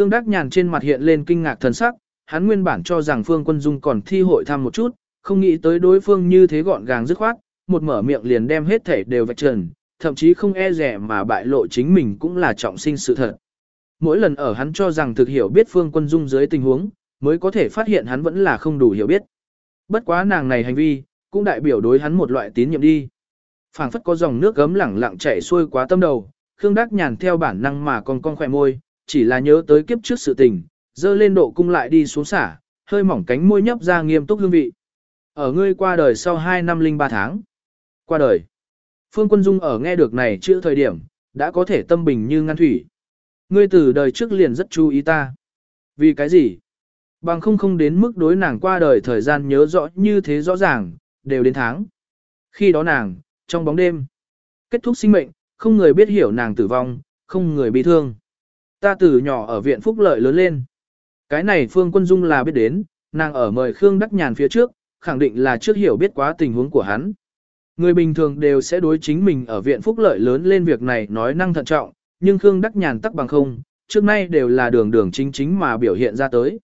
Khương Đắc Nhàn trên mặt hiện lên kinh ngạc thần sắc, hắn nguyên bản cho rằng Phương Quân Dung còn thi hội thăm một chút, không nghĩ tới đối phương như thế gọn gàng dứt khoát, một mở miệng liền đem hết thể đều vạch trần, thậm chí không e rẻ mà bại lộ chính mình cũng là trọng sinh sự thật. Mỗi lần ở hắn cho rằng thực hiểu biết Phương Quân Dung dưới tình huống, mới có thể phát hiện hắn vẫn là không đủ hiểu biết. Bất quá nàng này hành vi, cũng đại biểu đối hắn một loại tín nhiệm đi. phảng phất có dòng nước gấm lẳng lặng chảy xuôi quá tâm đầu, Khương Đắc Nhàn theo bản năng mà còn con khỏe môi, chỉ là nhớ tới kiếp trước sự tình, dơ lên độ cung lại đi xuống xả, hơi mỏng cánh môi nhấp ra nghiêm túc hương vị. Ở ngươi qua đời sau 2 năm linh 3 tháng. Qua đời. Phương Quân Dung ở nghe được này chữ thời điểm, đã có thể tâm bình như ngăn thủy. Ngươi từ đời trước liền rất chú ý ta. Vì cái gì? Bằng không không đến mức đối nàng qua đời thời gian nhớ rõ như thế rõ ràng, đều đến tháng. Khi đó nàng, trong bóng đêm, kết thúc sinh mệnh, không người biết hiểu nàng tử vong, không người bị thương. Ta từ nhỏ ở viện phúc lợi lớn lên. Cái này Phương Quân Dung là biết đến, nàng ở mời Khương Đắc Nhàn phía trước, khẳng định là trước hiểu biết quá tình huống của hắn. Người bình thường đều sẽ đối chính mình ở viện phúc lợi lớn lên việc này nói năng thận trọng, nhưng Khương Đắc Nhàn tắc bằng không, trước nay đều là đường đường chính chính mà biểu hiện ra tới.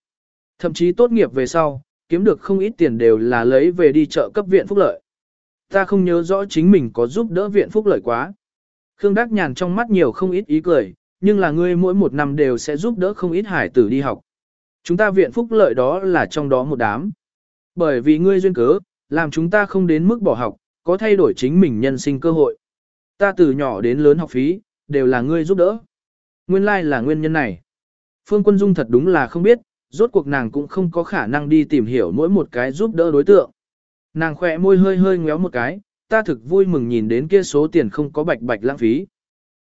Thậm chí tốt nghiệp về sau, kiếm được không ít tiền đều là lấy về đi chợ cấp viện phúc lợi. Ta không nhớ rõ chính mình có giúp đỡ viện phúc lợi quá. Khương Đắc Nhàn trong mắt nhiều không ít ý cười, nhưng là ngươi mỗi một năm đều sẽ giúp đỡ không ít hải tử đi học. Chúng ta viện phúc lợi đó là trong đó một đám. Bởi vì ngươi duyên cớ, làm chúng ta không đến mức bỏ học, có thay đổi chính mình nhân sinh cơ hội. Ta từ nhỏ đến lớn học phí, đều là ngươi giúp đỡ. Nguyên lai like là nguyên nhân này. Phương Quân Dung thật đúng là không biết, rốt cuộc nàng cũng không có khả năng đi tìm hiểu mỗi một cái giúp đỡ đối tượng. Nàng khỏe môi hơi hơi ngéo một cái, ta thực vui mừng nhìn đến kia số tiền không có bạch bạch lãng phí.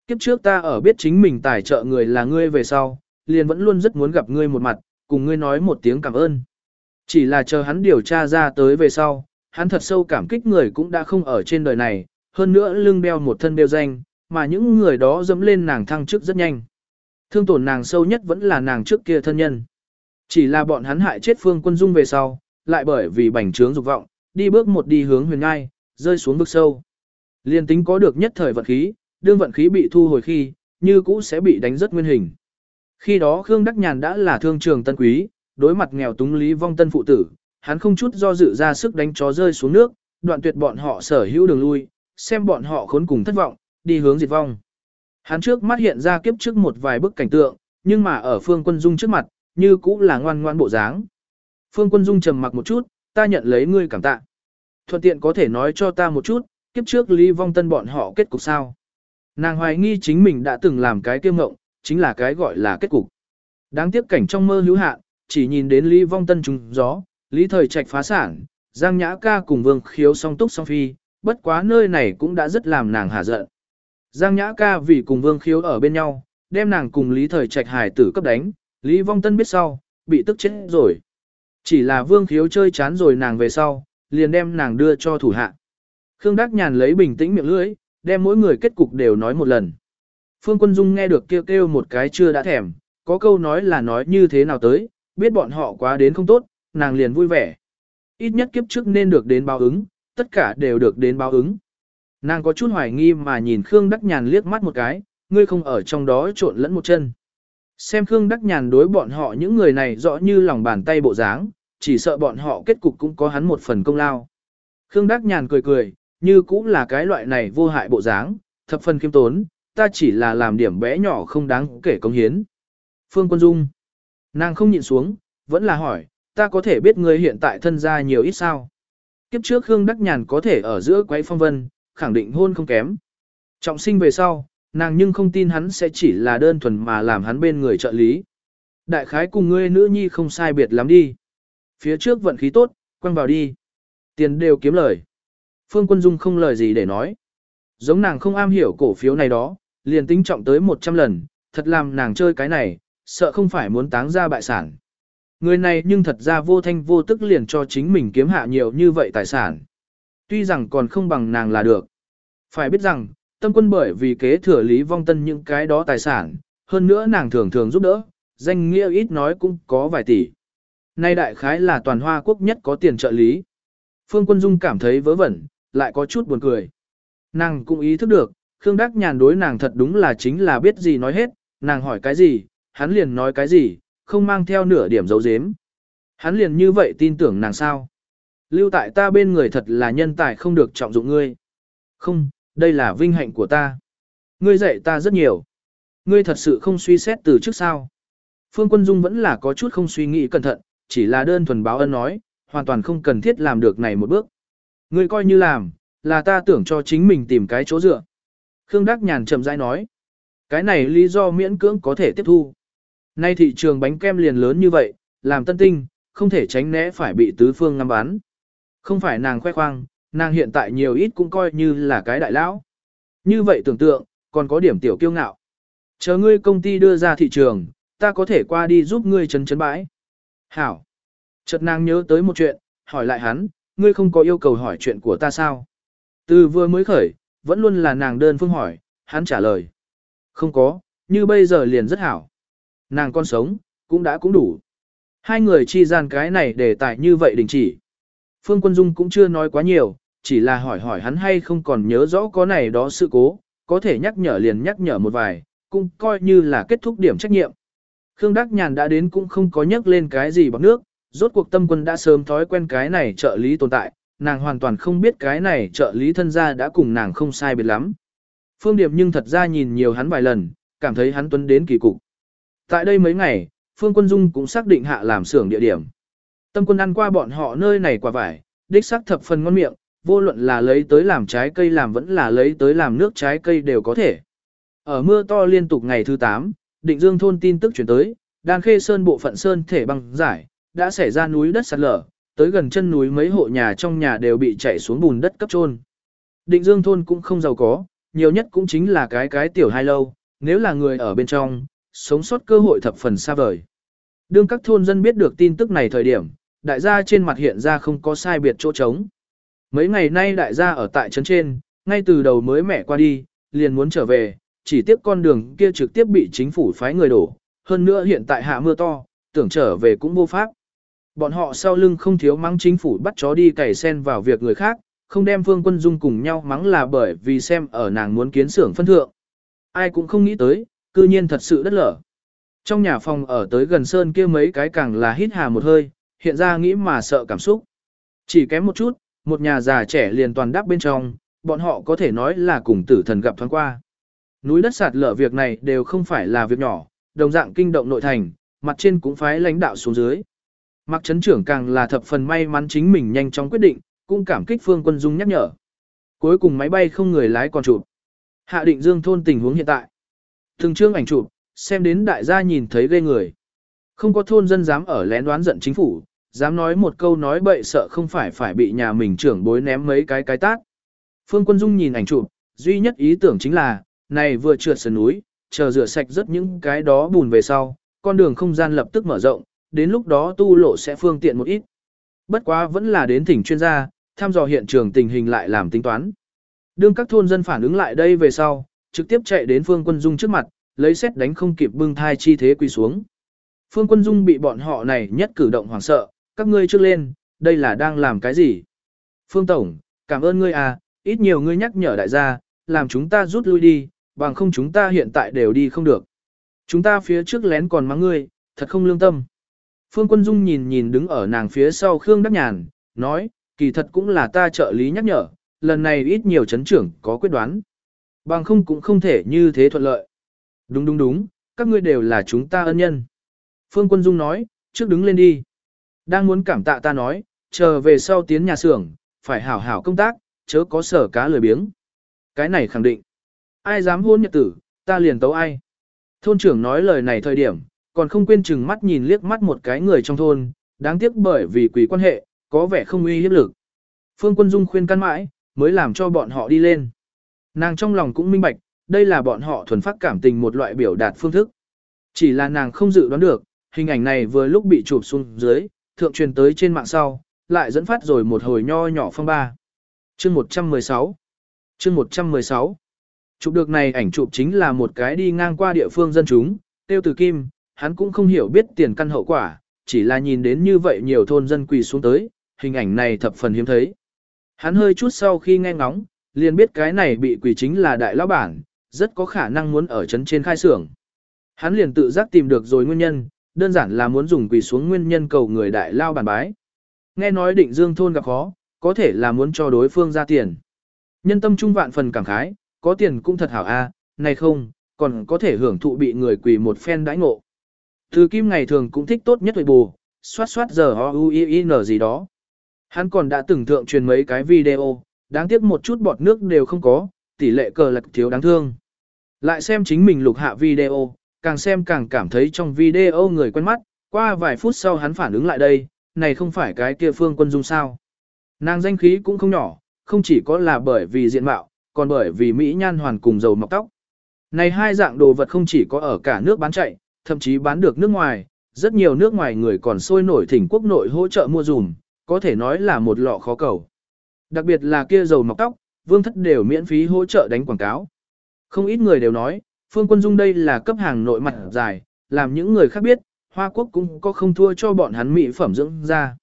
Kiếp trước ta ở biết chính mình tài trợ người là ngươi về sau, liền vẫn luôn rất muốn gặp ngươi một mặt, cùng ngươi nói một tiếng cảm ơn. Chỉ là chờ hắn điều tra ra tới về sau, hắn thật sâu cảm kích người cũng đã không ở trên đời này, hơn nữa lưng đeo một thân đeo danh, mà những người đó dẫm lên nàng thăng chức rất nhanh. Thương tổn nàng sâu nhất vẫn là nàng trước kia thân nhân. Chỉ là bọn hắn hại chết phương quân dung về sau, lại bởi vì bành trướng dục vọng, đi bước một đi hướng huyền ngai, rơi xuống vực sâu. Liên tính có được nhất thời vật khí, đương vận khí bị thu hồi khi, như cũ sẽ bị đánh rất nguyên hình. Khi đó Khương Đắc Nhàn đã là thương trường tân quý, đối mặt nghèo túng lý vong tân phụ tử, hắn không chút do dự ra sức đánh chó rơi xuống nước, đoạn tuyệt bọn họ sở hữu đường lui, xem bọn họ khốn cùng thất vọng, đi hướng diệt vong. Hắn trước mắt hiện ra kiếp trước một vài bức cảnh tượng, nhưng mà ở Phương Quân Dung trước mặt, như cũ là ngoan ngoan bộ dáng. Phương Quân Dung trầm mặc một chút, ta nhận lấy ngươi cảm tạ. Thuận tiện có thể nói cho ta một chút, kiếp trước Lý Vong Tân bọn họ kết cục sao. Nàng hoài nghi chính mình đã từng làm cái kiêm ngộng, chính là cái gọi là kết cục. Đáng tiếc cảnh trong mơ hữu hạn, chỉ nhìn đến Lý Vong Tân trùng gió, Lý Thời Trạch phá sản, Giang Nhã Ca cùng Vương Khiếu song túc song phi, bất quá nơi này cũng đã rất làm nàng hà giận. Giang Nhã Ca vì cùng Vương Khiếu ở bên nhau, đem nàng cùng Lý Thời Trạch hải tử cấp đánh, Lý Vong Tân biết sau, bị tức chết rồi. Chỉ là Vương Khiếu chơi chán rồi nàng về sau, liền đem nàng đưa cho thủ hạ. Khương Đắc Nhàn lấy bình tĩnh miệng lưỡi, đem mỗi người kết cục đều nói một lần. Phương Quân Dung nghe được kêu kêu một cái chưa đã thèm, có câu nói là nói như thế nào tới, biết bọn họ quá đến không tốt, nàng liền vui vẻ. Ít nhất kiếp trước nên được đến báo ứng, tất cả đều được đến báo ứng. Nàng có chút hoài nghi mà nhìn Khương Đắc Nhàn liếc mắt một cái, ngươi không ở trong đó trộn lẫn một chân. Xem Khương Đắc Nhàn đối bọn họ những người này rõ như lòng bàn tay bộ dáng, chỉ sợ bọn họ kết cục cũng có hắn một phần công lao. Khương Đắc Nhàn cười cười, như cũng là cái loại này vô hại bộ dáng, thập phần khiêm tốn, ta chỉ là làm điểm bé nhỏ không đáng kể công hiến. Phương Quân Dung. Nàng không nhịn xuống, vẫn là hỏi, ta có thể biết ngươi hiện tại thân gia nhiều ít sao? Kiếp trước Khương Đắc Nhàn có thể ở giữa quấy phong vân, khẳng định hôn không kém. Trọng sinh về sau, nàng nhưng không tin hắn sẽ chỉ là đơn thuần mà làm hắn bên người trợ lý. Đại khái cùng ngươi nữ nhi không sai biệt lắm đi. Phía trước vận khí tốt, quăng vào đi. Tiền đều kiếm lời. Phương Quân Dung không lời gì để nói. Giống nàng không am hiểu cổ phiếu này đó, liền tính trọng tới 100 lần, thật làm nàng chơi cái này, sợ không phải muốn táng ra bại sản. Người này nhưng thật ra vô thanh vô tức liền cho chính mình kiếm hạ nhiều như vậy tài sản. Tuy rằng còn không bằng nàng là được. Phải biết rằng, tâm quân bởi vì kế thừa lý vong tân những cái đó tài sản, hơn nữa nàng thường thường giúp đỡ, danh nghĩa ít nói cũng có vài tỷ. Nay đại khái là toàn hoa quốc nhất có tiền trợ lý. Phương Quân Dung cảm thấy vớ vẩn, lại có chút buồn cười. Nàng cũng ý thức được, Khương Đắc Nhàn đối nàng thật đúng là chính là biết gì nói hết, nàng hỏi cái gì, hắn liền nói cái gì, không mang theo nửa điểm dấu dếm. Hắn liền như vậy tin tưởng nàng sao. Lưu tại ta bên người thật là nhân tài không được trọng dụng ngươi. Không, đây là vinh hạnh của ta. Ngươi dạy ta rất nhiều. Ngươi thật sự không suy xét từ trước sao. Phương Quân Dung vẫn là có chút không suy nghĩ cẩn thận, chỉ là đơn thuần báo ân nói, hoàn toàn không cần thiết làm được này một bước. Ngươi coi như làm, là ta tưởng cho chính mình tìm cái chỗ dựa. Khương Đắc Nhàn chậm rãi nói. Cái này lý do miễn cưỡng có thể tiếp thu. Nay thị trường bánh kem liền lớn như vậy, làm tân tinh, không thể tránh né phải bị tứ phương ngắm bán. Không phải nàng khoe khoang, nàng hiện tại nhiều ít cũng coi như là cái đại lão. Như vậy tưởng tượng, còn có điểm tiểu kiêu ngạo. Chờ ngươi công ty đưa ra thị trường, ta có thể qua đi giúp ngươi chấn chấn bãi. Hảo. Chợt nàng nhớ tới một chuyện, hỏi lại hắn, ngươi không có yêu cầu hỏi chuyện của ta sao? Từ vừa mới khởi, vẫn luôn là nàng đơn phương hỏi, hắn trả lời. Không có, như bây giờ liền rất hảo. Nàng con sống, cũng đã cũng đủ. Hai người chi gian cái này để tài như vậy đình chỉ. Phương Quân Dung cũng chưa nói quá nhiều, chỉ là hỏi hỏi hắn hay không còn nhớ rõ có này đó sự cố, có thể nhắc nhở liền nhắc nhở một vài, cũng coi như là kết thúc điểm trách nhiệm. Khương Đắc Nhàn đã đến cũng không có nhắc lên cái gì bằng nước, rốt cuộc tâm quân đã sớm thói quen cái này trợ lý tồn tại, nàng hoàn toàn không biết cái này trợ lý thân gia đã cùng nàng không sai biệt lắm. Phương Điệp nhưng thật ra nhìn nhiều hắn vài lần, cảm thấy hắn tuấn đến kỳ cục. Tại đây mấy ngày, Phương Quân Dung cũng xác định hạ làm xưởng địa điểm. Tâm quân ăn qua bọn họ nơi này quả vải, đích xác thập phần ngon miệng, vô luận là lấy tới làm trái cây làm vẫn là lấy tới làm nước trái cây đều có thể. Ở mưa to liên tục ngày thứ 8, định dương thôn tin tức chuyển tới, đan khê sơn bộ phận sơn thể băng giải, đã xảy ra núi đất sạt lở, tới gần chân núi mấy hộ nhà trong nhà đều bị chảy xuống bùn đất cấp trôn. Định dương thôn cũng không giàu có, nhiều nhất cũng chính là cái cái tiểu hai lâu, nếu là người ở bên trong, sống sót cơ hội thập phần xa vời. Đương các thôn dân biết được tin tức này thời điểm, đại gia trên mặt hiện ra không có sai biệt chỗ trống. Mấy ngày nay đại gia ở tại trấn trên, ngay từ đầu mới mẹ qua đi, liền muốn trở về, chỉ tiếc con đường kia trực tiếp bị chính phủ phái người đổ, hơn nữa hiện tại hạ mưa to, tưởng trở về cũng vô pháp. Bọn họ sau lưng không thiếu mắng chính phủ bắt chó đi cày sen vào việc người khác, không đem Phương Quân Dung cùng nhau mắng là bởi vì xem ở nàng muốn kiến xưởng phân thượng. Ai cũng không nghĩ tới, cư nhiên thật sự đất lở. Trong nhà phòng ở tới gần sơn kia mấy cái càng là hít hà một hơi, hiện ra nghĩ mà sợ cảm xúc. Chỉ kém một chút, một nhà già trẻ liền toàn đắp bên trong, bọn họ có thể nói là cùng tử thần gặp thoáng qua. Núi đất sạt lở việc này đều không phải là việc nhỏ, đồng dạng kinh động nội thành, mặt trên cũng phái lãnh đạo xuống dưới. Mặc chấn trưởng càng là thập phần may mắn chính mình nhanh chóng quyết định, cũng cảm kích Phương Quân Dung nhắc nhở. Cuối cùng máy bay không người lái còn chụp. Hạ định dương thôn tình huống hiện tại. Từng chương ảnh chụp, xem đến đại gia nhìn thấy ghê người. Không có thôn dân dám ở lén đoán giận chính phủ, dám nói một câu nói bậy sợ không phải phải bị nhà mình trưởng bối ném mấy cái cái tát. Phương Quân Dung nhìn ảnh chụp, duy nhất ý tưởng chính là, này vừa trượt sườn núi, chờ rửa sạch rất những cái đó bùn về sau, con đường không gian lập tức mở rộng, đến lúc đó tu lộ sẽ phương tiện một ít. Bất quá vẫn là đến thỉnh chuyên gia, thăm dò hiện trường tình hình lại làm tính toán. Đương các thôn dân phản ứng lại đây về sau, trực tiếp chạy đến Phương Quân Dung trước mặt, lấy xét đánh không kịp bưng thai chi thế quỳ xuống. Phương Quân Dung bị bọn họ này nhất cử động hoảng sợ, các ngươi trước lên, đây là đang làm cái gì? Phương Tổng, cảm ơn ngươi à, ít nhiều ngươi nhắc nhở đại gia, làm chúng ta rút lui đi, bằng không chúng ta hiện tại đều đi không được. Chúng ta phía trước lén còn mắng ngươi, thật không lương tâm. Phương Quân Dung nhìn nhìn đứng ở nàng phía sau Khương Đắc Nhàn, nói, kỳ thật cũng là ta trợ lý nhắc nhở, lần này ít nhiều chấn trưởng có quyết đoán. Bằng không cũng không thể như thế thuận lợi. Đúng đúng đúng, các ngươi đều là chúng ta ân nhân. Phương Quân Dung nói, trước đứng lên đi. Đang muốn cảm tạ ta nói, chờ về sau tiến nhà xưởng, phải hảo hảo công tác, chớ có sở cá lười biếng. Cái này khẳng định. Ai dám hôn nhật tử, ta liền tấu ai. Thôn trưởng nói lời này thời điểm, còn không quên chừng mắt nhìn liếc mắt một cái người trong thôn, đáng tiếc bởi vì quỷ quan hệ, có vẻ không uy hiếp lực. Phương Quân Dung khuyên can mãi, mới làm cho bọn họ đi lên. Nàng trong lòng cũng minh bạch, đây là bọn họ thuần phát cảm tình một loại biểu đạt phương thức. Chỉ là nàng không dự đoán được, hình ảnh này vừa lúc bị chụp xuống dưới, thượng truyền tới trên mạng sau, lại dẫn phát rồi một hồi nho nhỏ phong ba. Chương 116 Chương 116 Chụp được này ảnh chụp chính là một cái đi ngang qua địa phương dân chúng, tiêu từ kim, hắn cũng không hiểu biết tiền căn hậu quả, chỉ là nhìn đến như vậy nhiều thôn dân quỳ xuống tới, hình ảnh này thập phần hiếm thấy. Hắn hơi chút sau khi nghe ngóng, liền biết cái này bị quỳ chính là đại lão bản, rất có khả năng muốn ở trấn trên khai xưởng. Hắn liền tự giác tìm được rồi nguyên nhân, đơn giản là muốn dùng quỳ xuống nguyên nhân cầu người đại lao bản bái. Nghe nói định dương thôn gặp khó, có thể là muốn cho đối phương ra tiền. Nhân tâm trung vạn phần cảm khái, có tiền cũng thật hảo a, à, này không, còn có thể hưởng thụ bị người quỳ một phen đãi ngộ. Từ kim ngày thường cũng thích tốt nhất huệ bù, xoát xoát giờ ho u i n gì đó. Hắn còn đã từng thượng truyền mấy cái video, đáng tiếc một chút bọt nước đều không có, tỷ lệ cờ lạc thiếu đáng thương. Lại xem chính mình lục hạ video, càng xem càng cảm thấy trong video người quen mắt, qua vài phút sau hắn phản ứng lại đây, này không phải cái kia phương quân dung sao. Nàng danh khí cũng không nhỏ, không chỉ có là bởi vì diện mạo, còn bởi vì Mỹ nhan hoàn cùng dầu mọc tóc. Này hai dạng đồ vật không chỉ có ở cả nước bán chạy, thậm chí bán được nước ngoài, rất nhiều nước ngoài người còn sôi nổi thỉnh quốc nội hỗ trợ mua dùm, có thể nói là một lọ khó cầu. Đặc biệt là kia dầu mọc tóc, vương thất đều miễn phí hỗ trợ đánh quảng cáo. Không ít người đều nói, Phương Quân Dung đây là cấp hàng nội mặt dài, làm những người khác biết, Hoa Quốc cũng có không thua cho bọn hắn mỹ phẩm dưỡng ra.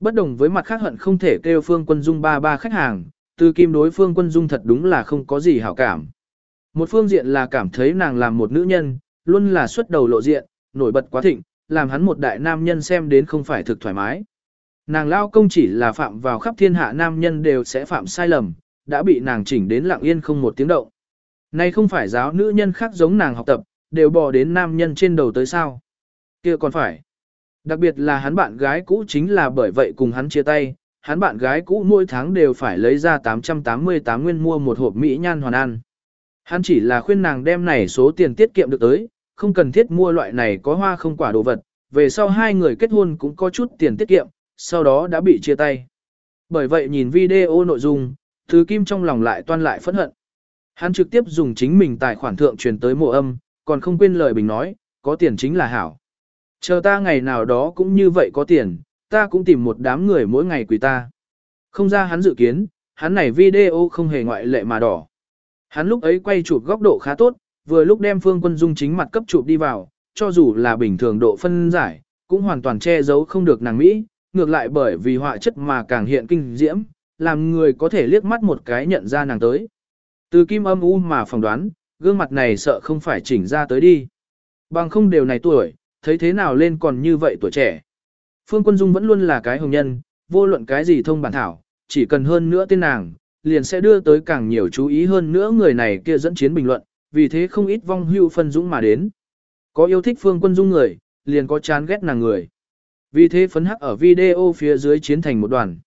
Bất đồng với mặt khác hận không thể kêu Phương Quân Dung ba ba khách hàng, từ kim đối Phương Quân Dung thật đúng là không có gì hảo cảm. Một phương diện là cảm thấy nàng làm một nữ nhân, luôn là xuất đầu lộ diện, nổi bật quá thịnh, làm hắn một đại nam nhân xem đến không phải thực thoải mái. Nàng lao công chỉ là phạm vào khắp thiên hạ nam nhân đều sẽ phạm sai lầm, đã bị nàng chỉnh đến lặng yên không một tiếng động. nay không phải giáo nữ nhân khác giống nàng học tập, đều bò đến nam nhân trên đầu tới sao. kia còn phải. Đặc biệt là hắn bạn gái cũ chính là bởi vậy cùng hắn chia tay, hắn bạn gái cũ mỗi tháng đều phải lấy ra 888 nguyên mua một hộp Mỹ nhan hoàn ăn. Hắn chỉ là khuyên nàng đem này số tiền tiết kiệm được tới, không cần thiết mua loại này có hoa không quả đồ vật, về sau hai người kết hôn cũng có chút tiền tiết kiệm, sau đó đã bị chia tay. Bởi vậy nhìn video nội dung, Thứ Kim trong lòng lại toan lại phẫn hận. Hắn trực tiếp dùng chính mình tài khoản thượng truyền tới mộ âm, còn không quên lời bình nói, có tiền chính là hảo. Chờ ta ngày nào đó cũng như vậy có tiền, ta cũng tìm một đám người mỗi ngày quỳ ta. Không ra hắn dự kiến, hắn này video không hề ngoại lệ mà đỏ. Hắn lúc ấy quay chụp góc độ khá tốt, vừa lúc đem phương quân dung chính mặt cấp chụp đi vào, cho dù là bình thường độ phân giải, cũng hoàn toàn che giấu không được nàng Mỹ, ngược lại bởi vì họa chất mà càng hiện kinh diễm, làm người có thể liếc mắt một cái nhận ra nàng tới. Từ kim âm u mà phỏng đoán, gương mặt này sợ không phải chỉnh ra tới đi. Bằng không đều này tuổi, thấy thế nào lên còn như vậy tuổi trẻ. Phương Quân Dung vẫn luôn là cái hồng nhân, vô luận cái gì thông bản thảo, chỉ cần hơn nữa tên nàng, liền sẽ đưa tới càng nhiều chú ý hơn nữa người này kia dẫn chiến bình luận, vì thế không ít vong hưu phân dũng mà đến. Có yêu thích Phương Quân Dung người, liền có chán ghét nàng người. Vì thế phấn hắc ở video phía dưới chiến thành một đoàn.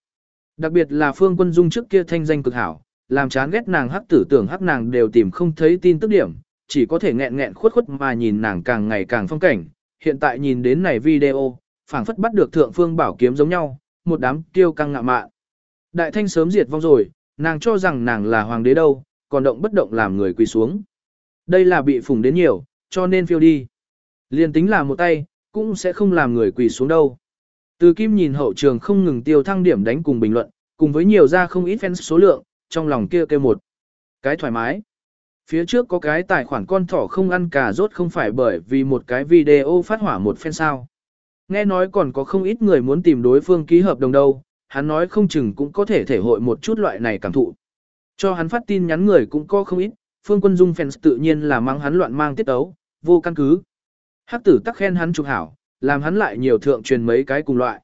Đặc biệt là Phương Quân Dung trước kia thanh danh cực hảo, làm chán ghét nàng hắc tử tưởng hắc nàng đều tìm không thấy tin tức điểm, chỉ có thể nghẹn nghẹn khuất khuất mà nhìn nàng càng ngày càng phong cảnh. Hiện tại nhìn đến này video, phảng phất bắt được thượng phương bảo kiếm giống nhau, một đám tiêu căng ngạ mạn. Đại thanh sớm diệt vong rồi, nàng cho rằng nàng là hoàng đế đâu, còn động bất động làm người quỳ xuống. Đây là bị phủng đến nhiều, cho nên phiêu đi. Liên tính là một tay, cũng sẽ không làm người quỳ xuống đâu. Từ kim nhìn hậu trường không ngừng tiêu thăng điểm đánh cùng bình luận, cùng với nhiều ra không ít fans số lượng, trong lòng kia kêu một. Cái thoải mái. Phía trước có cái tài khoản con thỏ không ăn cà rốt không phải bởi vì một cái video phát hỏa một fan sao. Nghe nói còn có không ít người muốn tìm đối phương ký hợp đồng đâu, hắn nói không chừng cũng có thể thể hội một chút loại này cảm thụ. Cho hắn phát tin nhắn người cũng có không ít, Phương Quân Dung fans tự nhiên là mang hắn loạn mang tiết ấu, vô căn cứ. Hắc tử tắc khen hắn chụp hảo, làm hắn lại nhiều thượng truyền mấy cái cùng loại.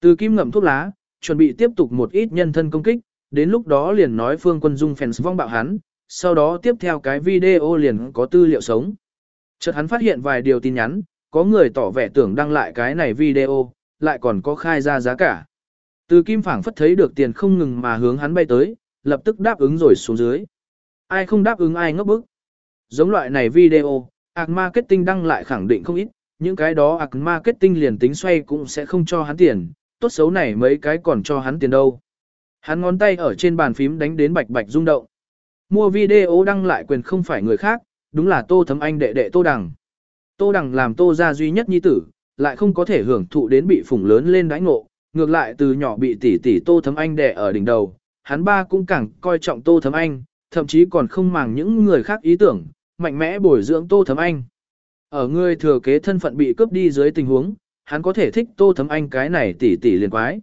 Từ kim ngậm thuốc lá, chuẩn bị tiếp tục một ít nhân thân công kích, đến lúc đó liền nói Phương Quân Dung fans vong bạo hắn, sau đó tiếp theo cái video liền có tư liệu sống. Chợt hắn phát hiện vài điều tin nhắn, có người tỏ vẻ tưởng đăng lại cái này video, lại còn có khai ra giá cả. Từ kim phảng phất thấy được tiền không ngừng mà hướng hắn bay tới, lập tức đáp ứng rồi xuống dưới. Ai không đáp ứng ai ngốc bức. Giống loại này video, ạc marketing đăng lại khẳng định không ít, những cái đó ạc marketing liền tính xoay cũng sẽ không cho hắn tiền, tốt xấu này mấy cái còn cho hắn tiền đâu. Hắn ngón tay ở trên bàn phím đánh đến bạch bạch rung động. Mua video đăng lại quyền không phải người khác, đúng là Tô Thấm Anh đệ đệ Tô Đằng. Tô Đằng làm Tô gia duy nhất nhi tử, lại không có thể hưởng thụ đến bị phủng lớn lên đãi ngộ, ngược lại từ nhỏ bị tỷ tỷ Tô Thấm Anh đè ở đỉnh đầu, hắn ba cũng càng coi trọng Tô Thấm Anh, thậm chí còn không màng những người khác ý tưởng, mạnh mẽ bồi dưỡng Tô Thấm Anh. Ở người thừa kế thân phận bị cướp đi dưới tình huống, hắn có thể thích Tô Thấm Anh cái này tỷ tỷ liền quái.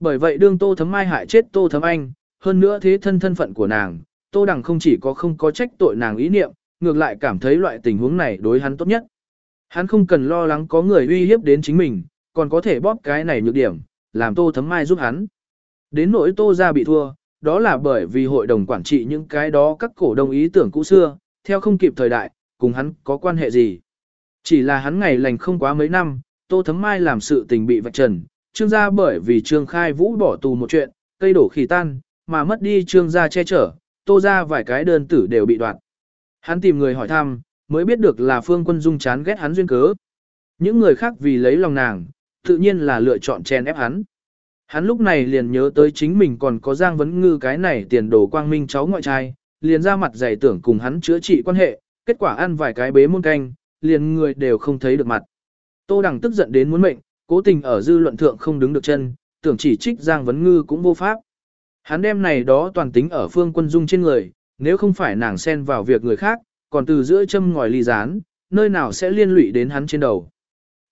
Bởi vậy đương Tô Thấm Mai hại chết Tô Thấm Anh, hơn nữa thế thân thân phận của nàng, Tô Đằng không chỉ có không có trách tội nàng ý niệm, ngược lại cảm thấy loại tình huống này đối hắn tốt nhất. Hắn không cần lo lắng có người uy hiếp đến chính mình, còn có thể bóp cái này nhược điểm, làm tô thấm mai giúp hắn. Đến nỗi tô ra bị thua, đó là bởi vì hội đồng quản trị những cái đó các cổ đông ý tưởng cũ xưa, theo không kịp thời đại, cùng hắn có quan hệ gì. Chỉ là hắn ngày lành không quá mấy năm, tô thấm mai làm sự tình bị vạch trần, trương gia bởi vì trương khai vũ bỏ tù một chuyện, cây đổ khỉ tan, mà mất đi trương gia che chở, tô ra vài cái đơn tử đều bị đoạt. Hắn tìm người hỏi thăm, mới biết được là phương quân dung chán ghét hắn duyên cớ. Những người khác vì lấy lòng nàng, tự nhiên là lựa chọn chen ép hắn. Hắn lúc này liền nhớ tới chính mình còn có Giang Vấn Ngư cái này tiền đồ quang minh cháu ngoại trai, liền ra mặt dày tưởng cùng hắn chữa trị quan hệ, kết quả ăn vài cái bế môn canh, liền người đều không thấy được mặt. Tô Đằng tức giận đến muốn mệnh, cố tình ở dư luận thượng không đứng được chân, tưởng chỉ trích Giang Vấn Ngư cũng vô pháp. Hắn đem này đó toàn tính ở phương quân dung trên người, nếu không phải nàng xen vào việc người khác, còn từ giữa châm ngòi ly rán, nơi nào sẽ liên lụy đến hắn trên đầu.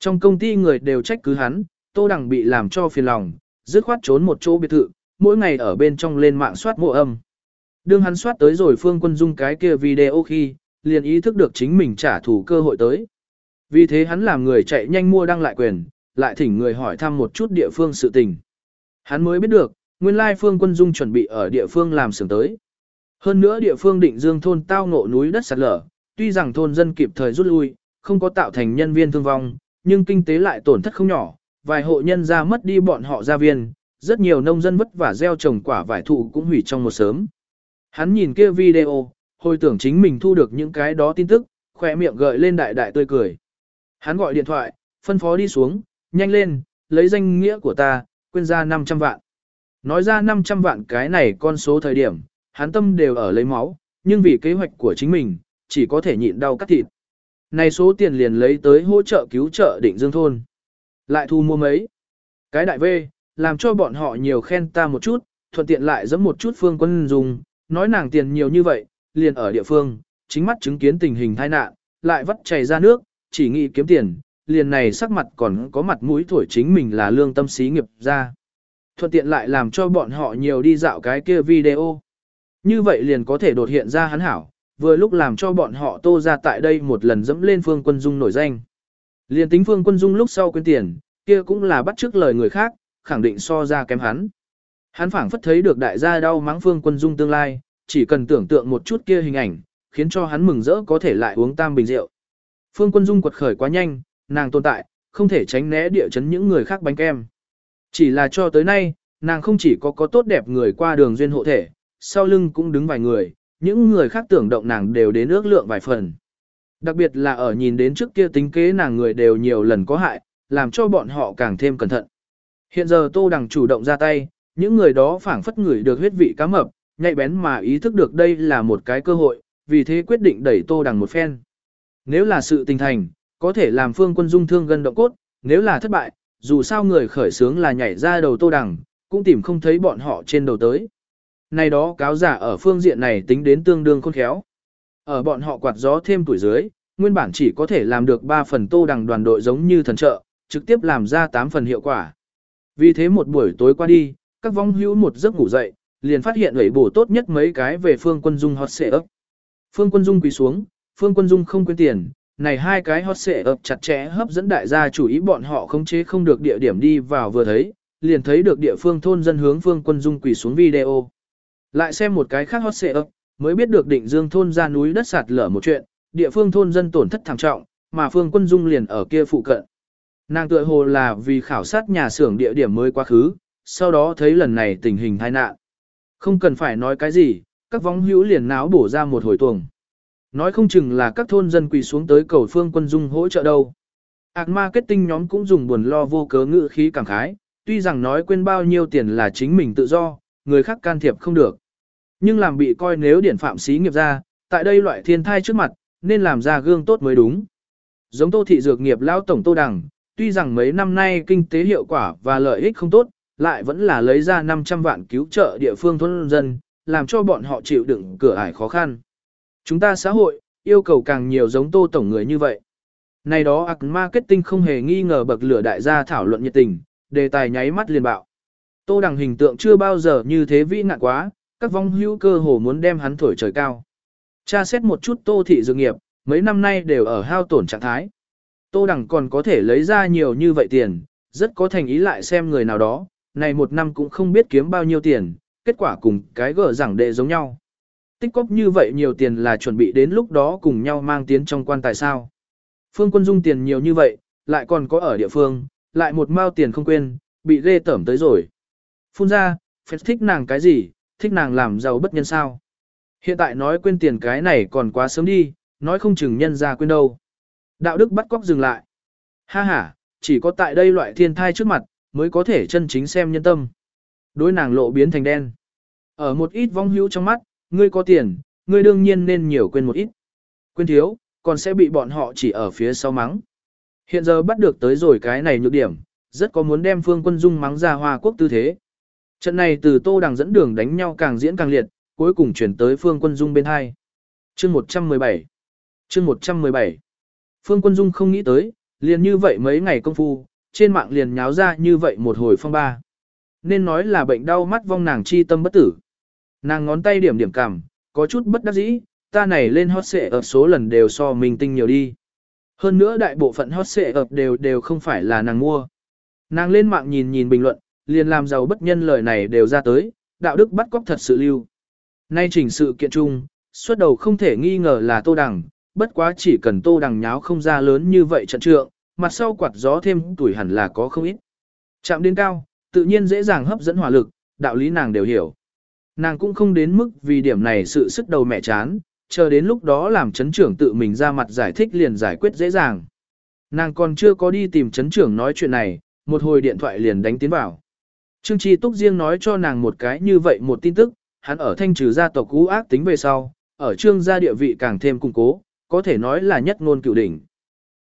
Trong công ty người đều trách cứ hắn, Tô Đằng bị làm cho phiền lòng, dứt khoát trốn một chỗ biệt thự, mỗi ngày ở bên trong lên mạng soát mộ âm. Đương hắn soát tới rồi phương quân dung cái kia video khi, liền ý thức được chính mình trả thù cơ hội tới. Vì thế hắn làm người chạy nhanh mua đăng lại quyền, lại thỉnh người hỏi thăm một chút địa phương sự tình. Hắn mới biết được, nguyên lai phương quân dung chuẩn bị ở địa phương làm xưởng tới. Hơn nữa địa phương định dương thôn tao ngộ núi đất sạt lở, tuy rằng thôn dân kịp thời rút lui, không có tạo thành nhân viên thương vong, nhưng kinh tế lại tổn thất không nhỏ, vài hộ nhân ra mất đi bọn họ gia viên, rất nhiều nông dân vất vả gieo trồng quả vải thụ cũng hủy trong một sớm. Hắn nhìn kia video, hồi tưởng chính mình thu được những cái đó tin tức, khỏe miệng gợi lên đại đại tươi cười. Hắn gọi điện thoại, phân phó đi xuống, nhanh lên, lấy danh nghĩa của ta, quên ra 500 vạn. Nói ra 500 vạn cái này con số thời điểm, hắn tâm đều ở lấy máu, nhưng vì kế hoạch của chính mình, chỉ có thể nhịn đau cắt thịt. Này số tiền liền lấy tới hỗ trợ cứu trợ định dương thôn. Lại thu mua mấy. Cái đại V, làm cho bọn họ nhiều khen ta một chút, thuận tiện lại giẫm một chút phương quân dùng, nói nàng tiền nhiều như vậy, liền ở địa phương, chính mắt chứng kiến tình hình tai nạn, lại vắt chảy ra nước, chỉ nghĩ kiếm tiền, liền này sắc mặt còn có mặt mũi thổi chính mình là lương tâm xí nghiệp ra. Thuận tiện lại làm cho bọn họ nhiều đi dạo cái kia video. Như vậy liền có thể đột hiện ra hắn hảo, vừa lúc làm cho bọn họ tô ra tại đây một lần dẫm lên phương quân dung nổi danh liên tính phương quân dung lúc sau quên tiền, kia cũng là bắt trước lời người khác, khẳng định so ra kém hắn. Hắn phảng phất thấy được đại gia đau mắng phương quân dung tương lai, chỉ cần tưởng tượng một chút kia hình ảnh, khiến cho hắn mừng rỡ có thể lại uống tam bình rượu. Phương quân dung quật khởi quá nhanh, nàng tồn tại, không thể tránh né địa chấn những người khác bánh kem. Chỉ là cho tới nay, nàng không chỉ có có tốt đẹp người qua đường duyên hộ thể, sau lưng cũng đứng vài người, những người khác tưởng động nàng đều đến ước lượng vài phần. Đặc biệt là ở nhìn đến trước kia tính kế nàng người đều nhiều lần có hại, làm cho bọn họ càng thêm cẩn thận. Hiện giờ Tô Đằng chủ động ra tay, những người đó phảng phất người được huyết vị cá mập, nhạy bén mà ý thức được đây là một cái cơ hội, vì thế quyết định đẩy Tô Đằng một phen. Nếu là sự tình thành, có thể làm phương quân dung thương gần động cốt, nếu là thất bại, dù sao người khởi sướng là nhảy ra đầu Tô Đằng, cũng tìm không thấy bọn họ trên đầu tới. Này đó cáo giả ở phương diện này tính đến tương đương khôn khéo. Ở bọn họ quạt gió thêm tuổi dưới, nguyên bản chỉ có thể làm được 3 phần tô đằng đoàn đội giống như thần trợ, trực tiếp làm ra 8 phần hiệu quả. Vì thế một buổi tối qua đi, các vong hữu một giấc ngủ dậy, liền phát hiện ủy bổ tốt nhất mấy cái về phương quân dung hot xệ ấp. Phương quân dung quỳ xuống, phương quân dung không quên tiền, này hai cái hot xệ ấp chặt chẽ hấp dẫn đại gia chủ ý bọn họ không chế không được địa điểm đi vào vừa thấy, liền thấy được địa phương thôn dân hướng phương quân dung quỳ xuống video. Lại xem một cái khác hot xệ ấp, mới biết được định dương thôn ra núi đất sạt lở một chuyện, địa phương thôn dân tổn thất thảm trọng, mà phương quân dung liền ở kia phụ cận. Nàng tựa hồ là vì khảo sát nhà xưởng địa điểm mới quá khứ, sau đó thấy lần này tình hình tai nạn. Không cần phải nói cái gì, các vong hữu liền náo bổ ra một hồi tuồng. Nói không chừng là các thôn dân quỳ xuống tới cầu phương quân dung hỗ trợ đâu. Ác marketing nhóm cũng dùng buồn lo vô cớ ngữ khí cảm khái, tuy rằng nói quên bao nhiêu tiền là chính mình tự do, người khác can thiệp không được. Nhưng làm bị coi nếu điển phạm xí nghiệp ra, tại đây loại thiên thai trước mặt, nên làm ra gương tốt mới đúng. Giống tô thị dược nghiệp lao tổng tô đằng, tuy rằng mấy năm nay kinh tế hiệu quả và lợi ích không tốt, lại vẫn là lấy ra 500 vạn cứu trợ địa phương thôn dân, làm cho bọn họ chịu đựng cửa ải khó khăn. Chúng ta xã hội, yêu cầu càng nhiều giống tô tổng người như vậy. Này đó ạc marketing không hề nghi ngờ bậc lửa đại gia thảo luận nhiệt tình, đề tài nháy mắt liền bạo. Tô đằng hình tượng chưa bao giờ như thế vĩ nạn quá, các vong hữu cơ hồ muốn đem hắn thổi trời cao. Cha xét một chút tô thị dược nghiệp, mấy năm nay đều ở hao tổn trạng thái. Tô đẳng còn có thể lấy ra nhiều như vậy tiền, rất có thành ý lại xem người nào đó, này một năm cũng không biết kiếm bao nhiêu tiền, kết quả cùng cái gở giảng đệ giống nhau. Tích cóp như vậy nhiều tiền là chuẩn bị đến lúc đó cùng nhau mang tiến trong quan tài sao. Phương quân dung tiền nhiều như vậy, lại còn có ở địa phương, lại một mao tiền không quên, bị ghê tởm tới rồi. Phun ra, phép thích nàng cái gì, thích nàng làm giàu bất nhân sao. Hiện tại nói quên tiền cái này còn quá sớm đi, nói không chừng nhân ra quên đâu. Đạo đức bắt cóc dừng lại. Ha ha, chỉ có tại đây loại thiên thai trước mặt, mới có thể chân chính xem nhân tâm. Đối nàng lộ biến thành đen. Ở một ít vong hữu trong mắt, ngươi có tiền, ngươi đương nhiên nên nhiều quên một ít. Quên thiếu, còn sẽ bị bọn họ chỉ ở phía sau mắng. Hiện giờ bắt được tới rồi cái này nhược điểm, rất có muốn đem phương quân dung mắng ra hoa quốc tư thế. Trận này từ tô đằng dẫn đường đánh nhau càng diễn càng liệt, cuối cùng chuyển tới phương quân dung bên hai. Chương 117 Chương 117 Phương quân dung không nghĩ tới, liền như vậy mấy ngày công phu, trên mạng liền nháo ra như vậy một hồi phong ba. Nên nói là bệnh đau mắt vong nàng chi tâm bất tử. Nàng ngón tay điểm điểm cảm, có chút bất đắc dĩ, ta này lên hot xệ ở số lần đều so mình tinh nhiều đi. Hơn nữa đại bộ phận hot xệ ập đều đều không phải là nàng mua. Nàng lên mạng nhìn nhìn bình luận, liền làm giàu bất nhân lời này đều ra tới, đạo đức bắt cóc thật sự lưu. Nay chỉnh sự kiện chung, xuất đầu không thể nghi ngờ là tô đằng, bất quá chỉ cần tô đằng nháo không ra lớn như vậy trận trượng, mặt sau quạt gió thêm tuổi hẳn là có không ít. Chạm đến cao, tự nhiên dễ dàng hấp dẫn hỏa lực, đạo lý nàng đều hiểu. Nàng cũng không đến mức vì điểm này sự sức đầu mẹ chán, chờ đến lúc đó làm chấn trưởng tự mình ra mặt giải thích liền giải quyết dễ dàng. Nàng còn chưa có đi tìm chấn trưởng nói chuyện này, một hồi điện thoại liền đánh tiến vào. Trương Chi Túc riêng nói cho nàng một cái như vậy một tin tức, hắn ở thanh trừ gia tộc cũ ác tính về sau, ở trương gia địa vị càng thêm củng cố, có thể nói là nhất ngôn cựu đỉnh.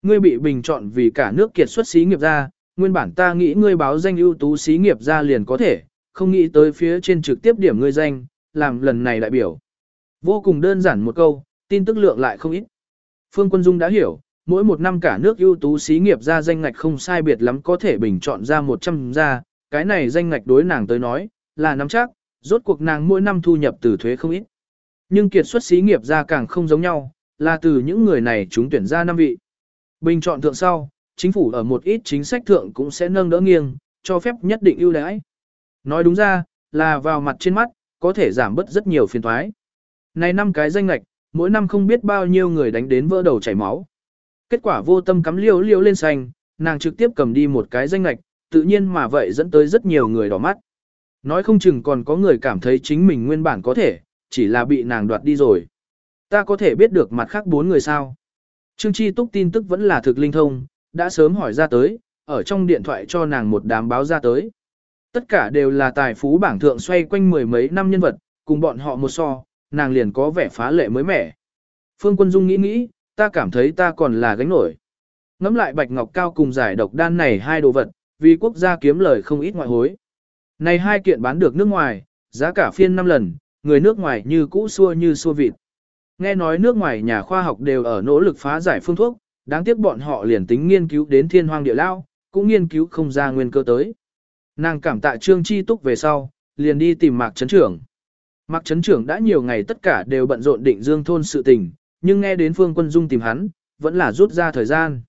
Ngươi bị bình chọn vì cả nước kiệt xuất xí nghiệp gia, nguyên bản ta nghĩ ngươi báo danh ưu tú xí nghiệp gia liền có thể, không nghĩ tới phía trên trực tiếp điểm ngươi danh, làm lần này đại biểu. Vô cùng đơn giản một câu, tin tức lượng lại không ít. Phương Quân Dung đã hiểu, mỗi một năm cả nước ưu tú xí nghiệp gia danh ngạch không sai biệt lắm có thể bình chọn ra 100 gia cái này danh ngạch đối nàng tới nói, là nắm chắc, rốt cuộc nàng mỗi năm thu nhập từ thuế không ít. Nhưng kiệt xuất xí nghiệp ra càng không giống nhau, là từ những người này chúng tuyển ra năm vị. Bình chọn thượng sau, chính phủ ở một ít chính sách thượng cũng sẽ nâng đỡ nghiêng, cho phép nhất định ưu đãi. Nói đúng ra, là vào mặt trên mắt, có thể giảm bớt rất nhiều phiền thoái. Này năm cái danh ngạch, mỗi năm không biết bao nhiêu người đánh đến vỡ đầu chảy máu. Kết quả vô tâm cắm liêu liêu lên xanh, nàng trực tiếp cầm đi một cái danh ngạch, tự nhiên mà vậy dẫn tới rất nhiều người đỏ mắt. Nói không chừng còn có người cảm thấy chính mình nguyên bản có thể, chỉ là bị nàng đoạt đi rồi. Ta có thể biết được mặt khác bốn người sao. Trương Chi Túc tin tức vẫn là thực linh thông, đã sớm hỏi ra tới, ở trong điện thoại cho nàng một đám báo ra tới. Tất cả đều là tài phú bảng thượng xoay quanh mười mấy năm nhân vật, cùng bọn họ một so, nàng liền có vẻ phá lệ mới mẻ. Phương Quân Dung nghĩ nghĩ, ta cảm thấy ta còn là gánh nổi. Ngắm lại Bạch Ngọc Cao cùng giải độc đan này hai đồ vật, vì quốc gia kiếm lời không ít ngoại hối. Này hai kiện bán được nước ngoài, giá cả phiên 5 lần, người nước ngoài như cũ xua như xua vịt. Nghe nói nước ngoài nhà khoa học đều ở nỗ lực phá giải phương thuốc, đáng tiếc bọn họ liền tính nghiên cứu đến thiên hoang địa lao, cũng nghiên cứu không ra nguyên cơ tới. Nàng cảm tạ Trương Chi Túc về sau, liền đi tìm Mạc Trấn Trưởng. Mạc Trấn Trưởng đã nhiều ngày tất cả đều bận rộn định dương thôn sự tình, nhưng nghe đến Phương Quân Dung tìm hắn, vẫn là rút ra thời gian.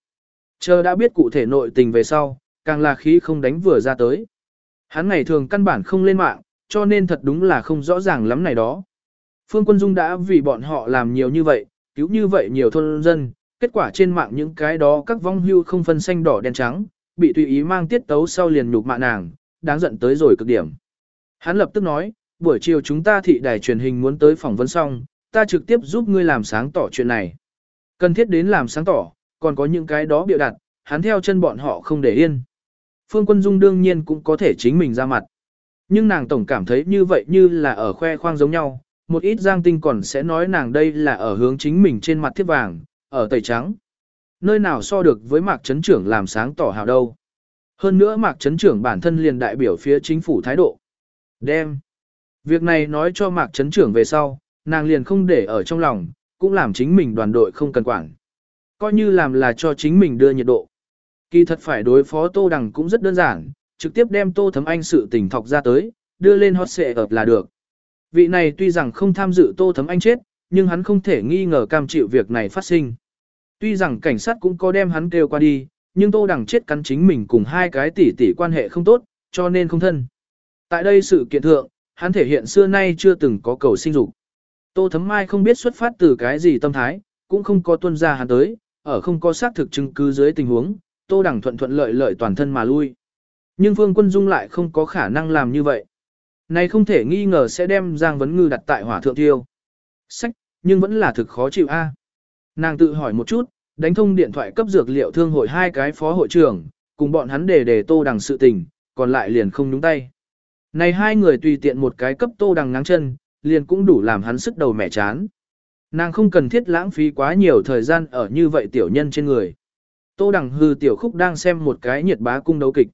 Chờ đã biết cụ thể nội tình về sau, càng là khí không đánh vừa ra tới. Hắn ngày thường căn bản không lên mạng, cho nên thật đúng là không rõ ràng lắm này đó. Phương Quân Dung đã vì bọn họ làm nhiều như vậy, cứu như vậy nhiều thôn dân, kết quả trên mạng những cái đó các vong hưu không phân xanh đỏ đen trắng, bị tùy ý mang tiết tấu sau liền nhục mạ nàng, đáng giận tới rồi cực điểm. Hắn lập tức nói, buổi chiều chúng ta thị đài truyền hình muốn tới phỏng vấn xong, ta trực tiếp giúp ngươi làm sáng tỏ chuyện này. Cần thiết đến làm sáng tỏ, còn có những cái đó biểu đặt, hắn theo chân bọn họ không để yên. Phương Quân Dung đương nhiên cũng có thể chính mình ra mặt. Nhưng nàng tổng cảm thấy như vậy như là ở khoe khoang giống nhau, một ít giang tinh còn sẽ nói nàng đây là ở hướng chính mình trên mặt thiết vàng, ở tẩy trắng. Nơi nào so được với mạc chấn trưởng làm sáng tỏ hào đâu. Hơn nữa mạc chấn trưởng bản thân liền đại biểu phía chính phủ thái độ. Đem. Việc này nói cho mạc chấn trưởng về sau, nàng liền không để ở trong lòng, cũng làm chính mình đoàn đội không cần quản. Coi như làm là cho chính mình đưa nhiệt độ. Kỳ thật phải đối phó Tô Đằng cũng rất đơn giản, trực tiếp đem Tô Thấm Anh sự tình thọc ra tới, đưa lên hot xệ ập là được. Vị này tuy rằng không tham dự Tô Thấm Anh chết, nhưng hắn không thể nghi ngờ cam chịu việc này phát sinh. Tuy rằng cảnh sát cũng có đem hắn kêu qua đi, nhưng Tô Đằng chết cắn chính mình cùng hai cái tỷ tỷ quan hệ không tốt, cho nên không thân. Tại đây sự kiện thượng, hắn thể hiện xưa nay chưa từng có cầu sinh dục. Tô Thấm Mai không biết xuất phát từ cái gì tâm thái, cũng không có tuân ra hắn tới, ở không có xác thực chứng cứ dưới tình huống, Tô Đằng thuận thuận lợi lợi toàn thân mà lui. Nhưng Phương Quân Dung lại không có khả năng làm như vậy. Này không thể nghi ngờ sẽ đem Giang Vấn Ngư đặt tại hỏa thượng tiêu. Sách, nhưng vẫn là thực khó chịu a. Nàng tự hỏi một chút, đánh thông điện thoại cấp dược liệu thương hội hai cái phó hội trưởng, cùng bọn hắn để để Tô Đằng sự tình, còn lại liền không nhúng tay. Này hai người tùy tiện một cái cấp Tô Đằng ngáng chân, liền cũng đủ làm hắn sức đầu mẻ chán. Nàng không cần thiết lãng phí quá nhiều thời gian ở như vậy tiểu nhân trên người. Tô Đằng hư tiểu khúc đang xem một cái nhiệt bá cung đấu kịch.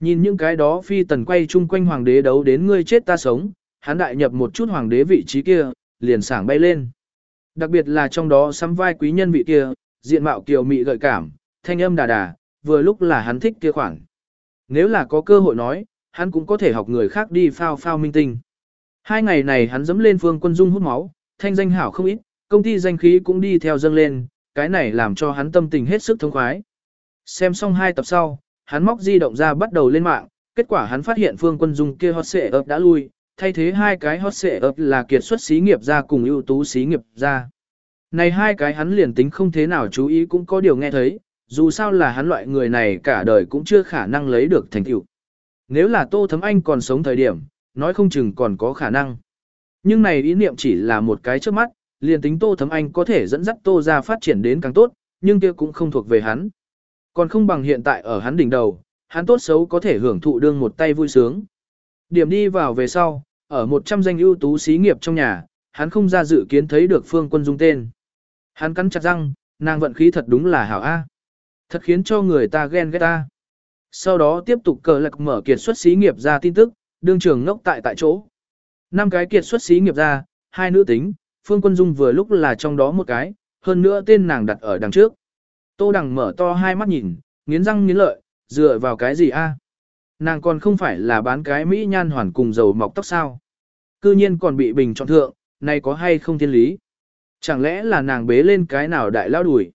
Nhìn những cái đó phi tần quay chung quanh hoàng đế đấu đến ngươi chết ta sống, hắn đại nhập một chút hoàng đế vị trí kia, liền sảng bay lên. Đặc biệt là trong đó sắm vai quý nhân vị kia, diện mạo kiều mị gợi cảm, thanh âm đà đà, vừa lúc là hắn thích kia khoảng. Nếu là có cơ hội nói, hắn cũng có thể học người khác đi phao phao minh tinh. Hai ngày này hắn dẫm lên phương quân dung hút máu, thanh danh hảo không ít, công ty danh khí cũng đi theo dâng lên, cái này làm cho hắn tâm tình hết sức thông khoái. Xem xong hai tập sau, hắn móc di động ra bắt đầu lên mạng, kết quả hắn phát hiện phương quân dung kia hot xệ ấp đã lui, thay thế hai cái hot xệ ấp là kiệt xuất xí nghiệp ra cùng ưu tú xí nghiệp ra. Này hai cái hắn liền tính không thế nào chú ý cũng có điều nghe thấy, dù sao là hắn loại người này cả đời cũng chưa khả năng lấy được thành tựu. Nếu là Tô Thấm Anh còn sống thời điểm, nói không chừng còn có khả năng. Nhưng này ý niệm chỉ là một cái trước mắt, liền tính Tô Thấm Anh có thể dẫn dắt Tô ra phát triển đến càng tốt, nhưng kia cũng không thuộc về hắn. Còn không bằng hiện tại ở hắn đỉnh đầu, hắn tốt xấu có thể hưởng thụ đương một tay vui sướng. Điểm đi vào về sau, ở 100 danh ưu tú xí nghiệp trong nhà, hắn không ra dự kiến thấy được Phương Quân Dung tên. Hắn cắn chặt răng, nàng vận khí thật đúng là hảo A. Thật khiến cho người ta ghen ghét ta. Sau đó tiếp tục cờ lạc mở kiệt xuất xí nghiệp ra tin tức, đương trường ngốc tại tại chỗ. Năm cái kiệt xuất xí nghiệp ra, hai nữ tính, Phương Quân Dung vừa lúc là trong đó một cái, hơn nữa tên nàng đặt ở đằng trước. Tô Đằng mở to hai mắt nhìn, nghiến răng nghiến lợi, dựa vào cái gì a? Nàng còn không phải là bán cái mỹ nhan hoàn cùng dầu mọc tóc sao? Cư nhiên còn bị bình chọn thượng, này có hay không thiên lý? Chẳng lẽ là nàng bế lên cái nào đại lao đuổi?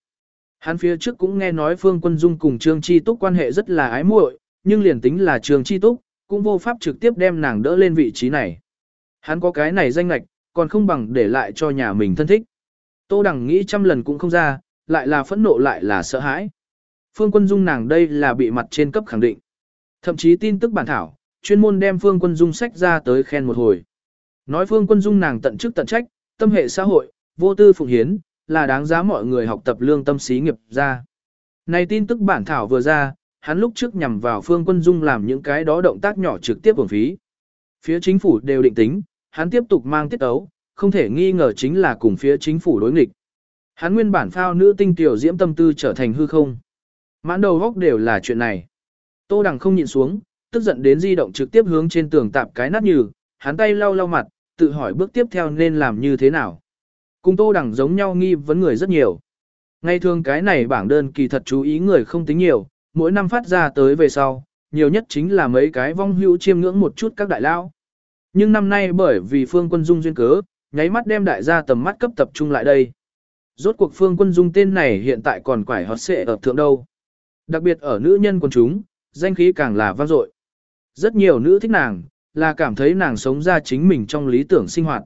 Hắn phía trước cũng nghe nói Phương Quân Dung cùng Trương Chi Túc quan hệ rất là ái muội, nhưng liền tính là Trương Chi Túc, cũng vô pháp trực tiếp đem nàng đỡ lên vị trí này. Hắn có cái này danh lạch, còn không bằng để lại cho nhà mình thân thích. Tô Đằng nghĩ trăm lần cũng không ra, lại là phẫn nộ lại là sợ hãi. Phương Quân Dung nàng đây là bị mặt trên cấp khẳng định. Thậm chí tin tức bản thảo, chuyên môn đem Phương Quân Dung sách ra tới khen một hồi. Nói Phương Quân Dung nàng tận chức tận trách, tâm hệ xã hội, vô tư phụng hiến, là đáng giá mọi người học tập lương tâm xí nghiệp ra. Này tin tức bản thảo vừa ra, hắn lúc trước nhằm vào Phương Quân Dung làm những cái đó động tác nhỏ trực tiếp bổng phí. Phía chính phủ đều định tính, hắn tiếp tục mang tiết ấu, không thể nghi ngờ chính là cùng phía chính phủ đối nghịch. Hắn nguyên bản phao nữ tinh tiểu diễm tâm tư trở thành hư không. Mãn đầu góc đều là chuyện này. Tô Đằng không nhịn xuống, tức giận đến di động trực tiếp hướng trên tường tạp cái nát như, hắn tay lau lau mặt, tự hỏi bước tiếp theo nên làm như thế nào. Cùng Tô Đằng giống nhau nghi vấn người rất nhiều. Ngay thường cái này bảng đơn kỳ thật chú ý người không tính nhiều, mỗi năm phát ra tới về sau, nhiều nhất chính là mấy cái vong hữu chiêm ngưỡng một chút các đại lao. Nhưng năm nay bởi vì phương quân dung duyên cớ, nháy mắt đem đại gia tầm mắt cấp tập trung lại đây. Rốt cuộc phương quân dung tên này hiện tại còn quải hót xệ ở thượng đâu. Đặc biệt ở nữ nhân quần chúng, danh khí càng là vang dội. Rất nhiều nữ thích nàng, là cảm thấy nàng sống ra chính mình trong lý tưởng sinh hoạt.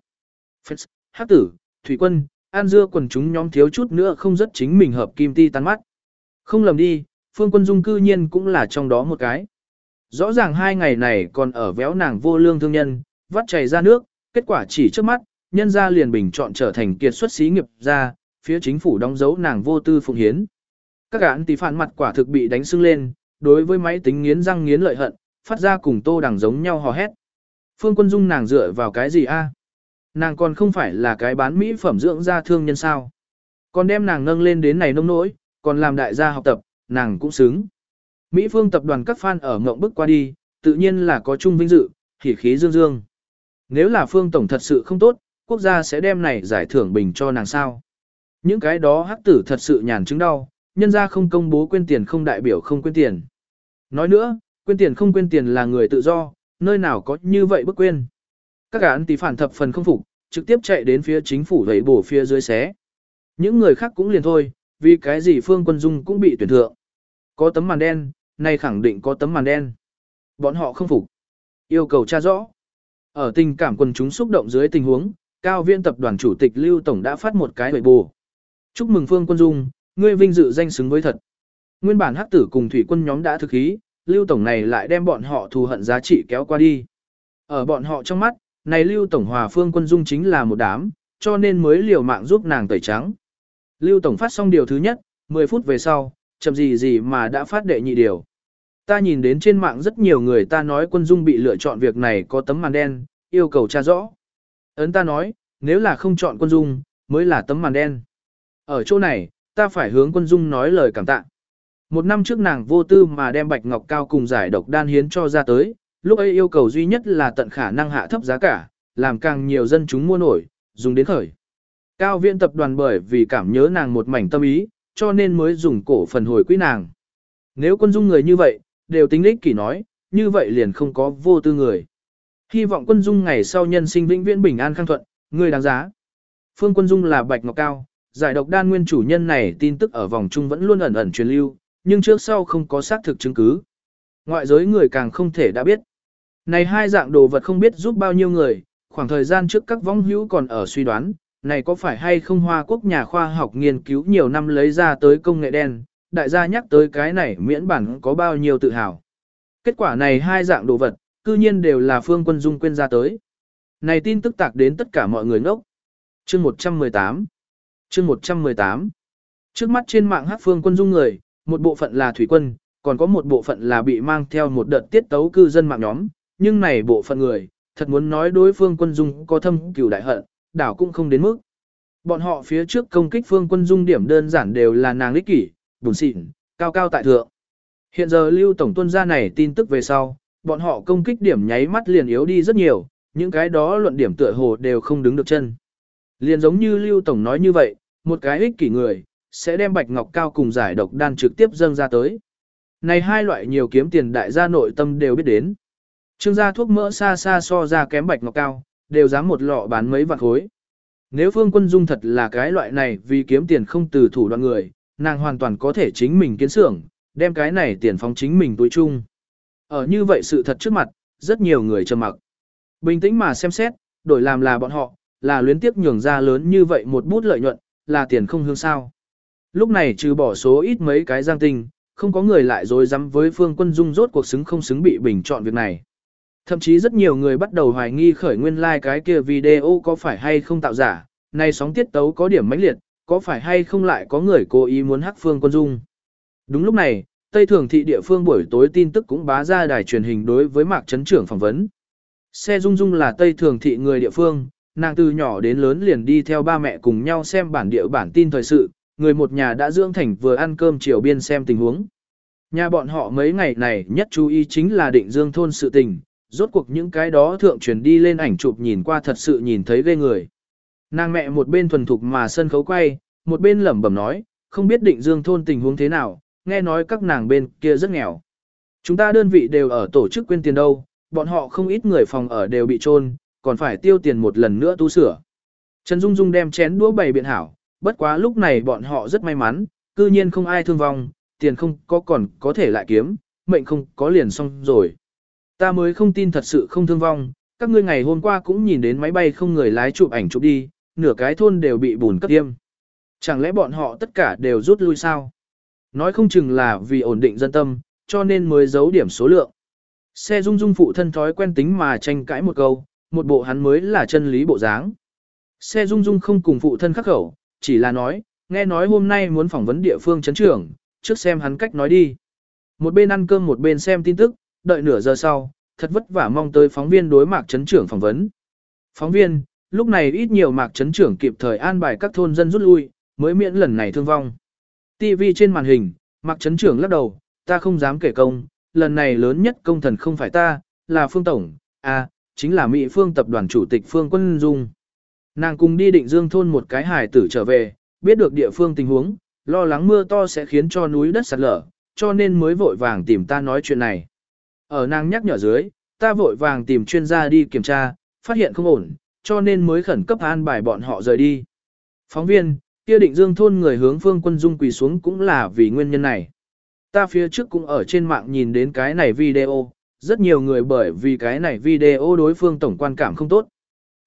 Phết, hát tử, thủy quân, an dưa quần chúng nhóm thiếu chút nữa không rất chính mình hợp kim ti tan mắt. Không lầm đi, phương quân dung cư nhiên cũng là trong đó một cái. Rõ ràng hai ngày này còn ở véo nàng vô lương thương nhân, vắt chảy ra nước, kết quả chỉ trước mắt, nhân gia liền bình chọn trở thành kiệt xuất xí nghiệp gia, phía chính phủ đóng dấu nàng vô tư phụng hiến. Các gã tỷ phản mặt quả thực bị đánh sưng lên, đối với máy tính nghiến răng nghiến lợi hận, phát ra cùng tô đằng giống nhau hò hét. Phương quân dung nàng dựa vào cái gì a? À? Nàng còn không phải là cái bán mỹ phẩm dưỡng da thương nhân sao. Còn đem nàng nâng lên đến này nông nỗi, còn làm đại gia học tập, nàng cũng xứng. Mỹ phương tập đoàn các fan ở ngộng bức qua đi, tự nhiên là có chung vinh dự, khỉ khí dương dương. Nếu là phương tổng thật sự không tốt, quốc gia sẽ đem này giải thưởng bình cho nàng sao. Những cái đó hắc tử thật sự nhàn chứng đau, nhân ra không công bố quên tiền không đại biểu không quên tiền. Nói nữa, quên tiền không quên tiền là người tự do, nơi nào có như vậy bức quên. Các án tỷ phản thập phần không phục, trực tiếp chạy đến phía chính phủ đẩy bổ phía dưới xé. Những người khác cũng liền thôi, vì cái gì Phương Quân Dung cũng bị tuyển thượng. Có tấm màn đen, nay khẳng định có tấm màn đen. Bọn họ không phục. Yêu cầu tra rõ. Ở tình cảm quần chúng xúc động dưới tình huống, Cao Viễn tập đoàn chủ tịch Lưu Tổng đã phát một cái hồi bù. Chúc mừng Phương Quân Dung, ngươi vinh dự danh xứng với thật. Nguyên bản hắc tử cùng thủy quân nhóm đã thực ý, Lưu Tổng này lại đem bọn họ thù hận giá trị kéo qua đi. Ở bọn họ trong mắt, này Lưu Tổng Hòa Phương Quân Dung chính là một đám, cho nên mới liều mạng giúp nàng tẩy trắng. Lưu Tổng phát xong điều thứ nhất, 10 phút về sau, chậm gì gì mà đã phát đệ nhị điều. Ta nhìn đến trên mạng rất nhiều người ta nói Quân Dung bị lựa chọn việc này có tấm màn đen, yêu cầu tra rõ. Ấn ta nói, nếu là không chọn Quân Dung, mới là tấm màn đen. Ở chỗ này, ta phải hướng Quân Dung nói lời cảm tạ. Một năm trước nàng vô tư mà đem bạch ngọc cao cùng giải độc đan hiến cho ra tới, lúc ấy yêu cầu duy nhất là tận khả năng hạ thấp giá cả, làm càng nhiều dân chúng mua nổi, dùng đến khởi. Cao viện tập đoàn bởi vì cảm nhớ nàng một mảnh tâm ý, cho nên mới dùng cổ phần hồi quý nàng. Nếu quân dung người như vậy, đều tính lích kỷ nói, như vậy liền không có vô tư người. Hy vọng quân dung ngày sau nhân sinh vĩnh viễn bình an khang thuận, người đáng giá. Phương quân dung là bạch ngọc cao, giải độc đan nguyên chủ nhân này tin tức ở vòng trung vẫn luôn ẩn ẩn truyền lưu, nhưng trước sau không có xác thực chứng cứ. Ngoại giới người càng không thể đã biết. Này hai dạng đồ vật không biết giúp bao nhiêu người, khoảng thời gian trước các vong hữu còn ở suy đoán, này có phải hay không Hoa Quốc nhà khoa học nghiên cứu nhiều năm lấy ra tới công nghệ đen, đại gia nhắc tới cái này miễn bản có bao nhiêu tự hào. Kết quả này hai dạng đồ vật, cư nhiên đều là phương quân dung quên ra tới. Này tin tức tạc đến tất cả mọi người ngốc. Chương 118 Chương 118 Trước mắt trên mạng hát phương quân dung người, một bộ phận là thủy quân, còn có một bộ phận là bị mang theo một đợt tiết tấu cư dân mạng nhóm, nhưng này bộ phận người, thật muốn nói đối phương quân dung có thâm cửu đại hận, đảo cũng không đến mức. Bọn họ phía trước công kích phương quân dung điểm đơn giản đều là nàng lích kỷ, bùn xịn, cao cao tại thượng. Hiện giờ lưu tổng tuân gia này tin tức về sau, bọn họ công kích điểm nháy mắt liền yếu đi rất nhiều, những cái đó luận điểm tựa hồ đều không đứng được chân. Liền giống như lưu tổng nói như vậy, một cái ích kỷ người, sẽ đem bạch ngọc cao cùng giải độc đan trực tiếp dâng ra tới. Này hai loại nhiều kiếm tiền đại gia nội tâm đều biết đến. Trương gia thuốc mỡ xa xa so ra kém bạch ngọc cao, đều dám một lọ bán mấy vạn khối. Nếu Phương Quân Dung thật là cái loại này vì kiếm tiền không từ thủ đoạn người, nàng hoàn toàn có thể chính mình kiến xưởng, đem cái này tiền phóng chính mình túi chung. Ở như vậy sự thật trước mặt, rất nhiều người trầm mặc. Bình tĩnh mà xem xét, đổi làm là bọn họ, là luyến tiếp nhường ra lớn như vậy một bút lợi nhuận, là tiền không hương sao. Lúc này trừ bỏ số ít mấy cái giang tinh, không có người lại dối dám với Phương Quân Dung rốt cuộc xứng không xứng bị bình chọn việc này. Thậm chí rất nhiều người bắt đầu hoài nghi khởi nguyên lai like cái kia video có phải hay không tạo giả, này sóng tiết tấu có điểm mãnh liệt, có phải hay không lại có người cố ý muốn hắc Phương Quân Dung. Đúng lúc này, Tây Thường thị địa phương buổi tối tin tức cũng bá ra đài truyền hình đối với Mạc Trấn Trưởng phỏng vấn. Xe Dung Dung là Tây Thường thị người địa phương, nàng từ nhỏ đến lớn liền đi theo ba mẹ cùng nhau xem bản địa bản tin thời sự, người một nhà đã dưỡng thành vừa ăn cơm chiều biên xem tình huống. Nhà bọn họ mấy ngày này nhất chú ý chính là định dương thôn sự tình, rốt cuộc những cái đó thượng truyền đi lên ảnh chụp nhìn qua thật sự nhìn thấy ghê người. Nàng mẹ một bên thuần thục mà sân khấu quay, một bên lẩm bẩm nói, không biết định dương thôn tình huống thế nào, nghe nói các nàng bên kia rất nghèo. Chúng ta đơn vị đều ở tổ chức quyên tiền đâu, bọn họ không ít người phòng ở đều bị trôn, còn phải tiêu tiền một lần nữa tu sửa. Trần Dung Dung đem chén đũa bày biện hảo, bất quá lúc này bọn họ rất may mắn, cư nhiên không ai thương vong, tiền không có còn có thể lại kiếm, mệnh không có liền xong rồi. Ta mới không tin thật sự không thương vong, các ngươi ngày hôm qua cũng nhìn đến máy bay không người lái chụp ảnh chụp đi, nửa cái thôn đều bị bùn cấp tiêm. Chẳng lẽ bọn họ tất cả đều rút lui sao? Nói không chừng là vì ổn định dân tâm, cho nên mới giấu điểm số lượng. Xe dung dung phụ thân thói quen tính mà tranh cãi một câu, một bộ hắn mới là chân lý bộ dáng. Xe dung dung không cùng phụ thân khắc khẩu, chỉ là nói, nghe nói hôm nay muốn phỏng vấn địa phương chấn trưởng, trước xem hắn cách nói đi. Một bên ăn cơm một bên xem tin tức, đợi nửa giờ sau, thật vất vả mong tới phóng viên đối mạc chấn trưởng phỏng vấn. Phóng viên, lúc này ít nhiều mạc chấn trưởng kịp thời an bài các thôn dân rút lui, mới miễn lần này thương vong. TV trên màn hình, mạc chấn trưởng lắc đầu, ta không dám kể công, lần này lớn nhất công thần không phải ta, là Phương Tổng, à, chính là Mỹ Phương Tập đoàn Chủ tịch Phương Quân Dung. Nàng cùng đi định dương thôn một cái hải tử trở về, biết được địa phương tình huống, lo lắng mưa to sẽ khiến cho núi đất sạt lở, cho nên mới vội vàng tìm ta nói chuyện này. Ở nàng nhắc nhở dưới, ta vội vàng tìm chuyên gia đi kiểm tra, phát hiện không ổn, cho nên mới khẩn cấp an bài bọn họ rời đi. Phóng viên, kia định dương thôn người hướng phương quân dung quỳ xuống cũng là vì nguyên nhân này. Ta phía trước cũng ở trên mạng nhìn đến cái này video, rất nhiều người bởi vì cái này video đối phương tổng quan cảm không tốt.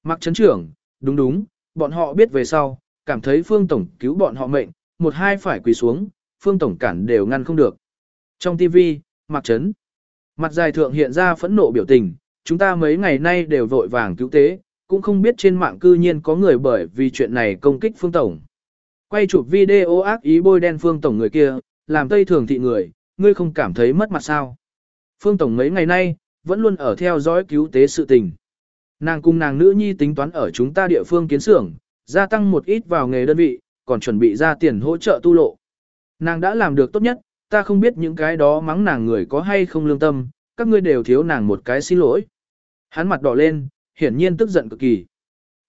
Mặc chấn trưởng, đúng đúng, bọn họ biết về sau, cảm thấy phương tổng cứu bọn họ mệnh, một hai phải quỳ xuống, phương tổng cản đều ngăn không được. Trong TV, mặc chấn, mặt dài thượng hiện ra phẫn nộ biểu tình, chúng ta mấy ngày nay đều vội vàng cứu tế, cũng không biết trên mạng cư nhiên có người bởi vì chuyện này công kích phương tổng. Quay chụp video ác ý bôi đen phương tổng người kia, làm tây thường thị người, ngươi không cảm thấy mất mặt sao. Phương tổng mấy ngày nay, vẫn luôn ở theo dõi cứu tế sự tình. Nàng cùng nàng nữ nhi tính toán ở chúng ta địa phương kiến xưởng, gia tăng một ít vào nghề đơn vị, còn chuẩn bị ra tiền hỗ trợ tu lộ. Nàng đã làm được tốt nhất, ta không biết những cái đó mắng nàng người có hay không lương tâm, các ngươi đều thiếu nàng một cái xin lỗi. Hắn mặt đỏ lên, hiển nhiên tức giận cực kỳ.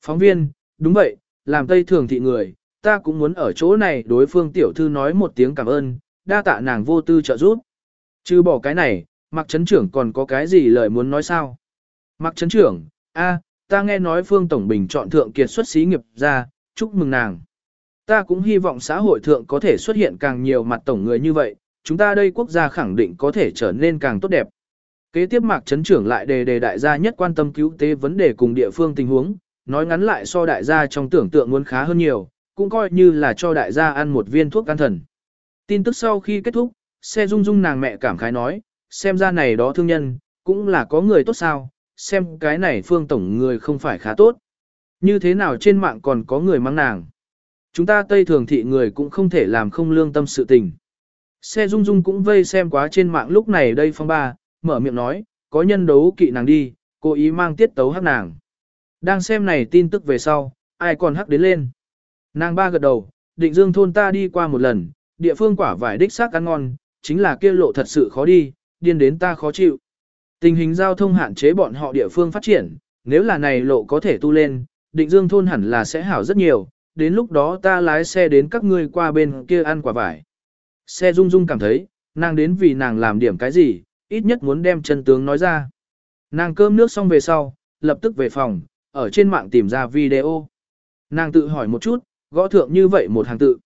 Phóng viên, đúng vậy, làm tây thường thị người, ta cũng muốn ở chỗ này đối phương tiểu thư nói một tiếng cảm ơn, đa tạ nàng vô tư trợ giúp. Chứ bỏ cái này, mặc trấn trưởng còn có cái gì lời muốn nói sao? Mặc trấn trưởng, a, ta nghe nói phương tổng bình chọn thượng kiệt xuất xí nghiệp ra, chúc mừng nàng. Ta cũng hy vọng xã hội thượng có thể xuất hiện càng nhiều mặt tổng người như vậy, chúng ta đây quốc gia khẳng định có thể trở nên càng tốt đẹp. Kế tiếp mạc chấn trưởng lại đề đề đại gia nhất quan tâm cứu tế vấn đề cùng địa phương tình huống, nói ngắn lại so đại gia trong tưởng tượng muốn khá hơn nhiều, cũng coi như là cho đại gia ăn một viên thuốc an thần. Tin tức sau khi kết thúc, xe rung rung nàng mẹ cảm khái nói, xem ra này đó thương nhân, cũng là có người tốt sao, xem cái này phương tổng người không phải khá tốt. Như thế nào trên mạng còn có người mang nàng. Chúng ta Tây Thường thị người cũng không thể làm không lương tâm sự tình. Xe rung rung cũng vây xem quá trên mạng lúc này đây phong ba, mở miệng nói, có nhân đấu kỵ nàng đi, cố ý mang tiết tấu hắc nàng. Đang xem này tin tức về sau, ai còn hắc đến lên. Nàng ba gật đầu, định dương thôn ta đi qua một lần, địa phương quả vải đích xác ăn ngon, chính là kia lộ thật sự khó đi, điên đến ta khó chịu. Tình hình giao thông hạn chế bọn họ địa phương phát triển, nếu là này lộ có thể tu lên, định dương thôn hẳn là sẽ hảo rất nhiều, đến lúc đó ta lái xe đến các ngươi qua bên kia ăn quả vải. Xe rung rung cảm thấy, nàng đến vì nàng làm điểm cái gì, ít nhất muốn đem chân tướng nói ra. Nàng cơm nước xong về sau, lập tức về phòng, ở trên mạng tìm ra video. Nàng tự hỏi một chút, gõ thượng như vậy một hàng tự.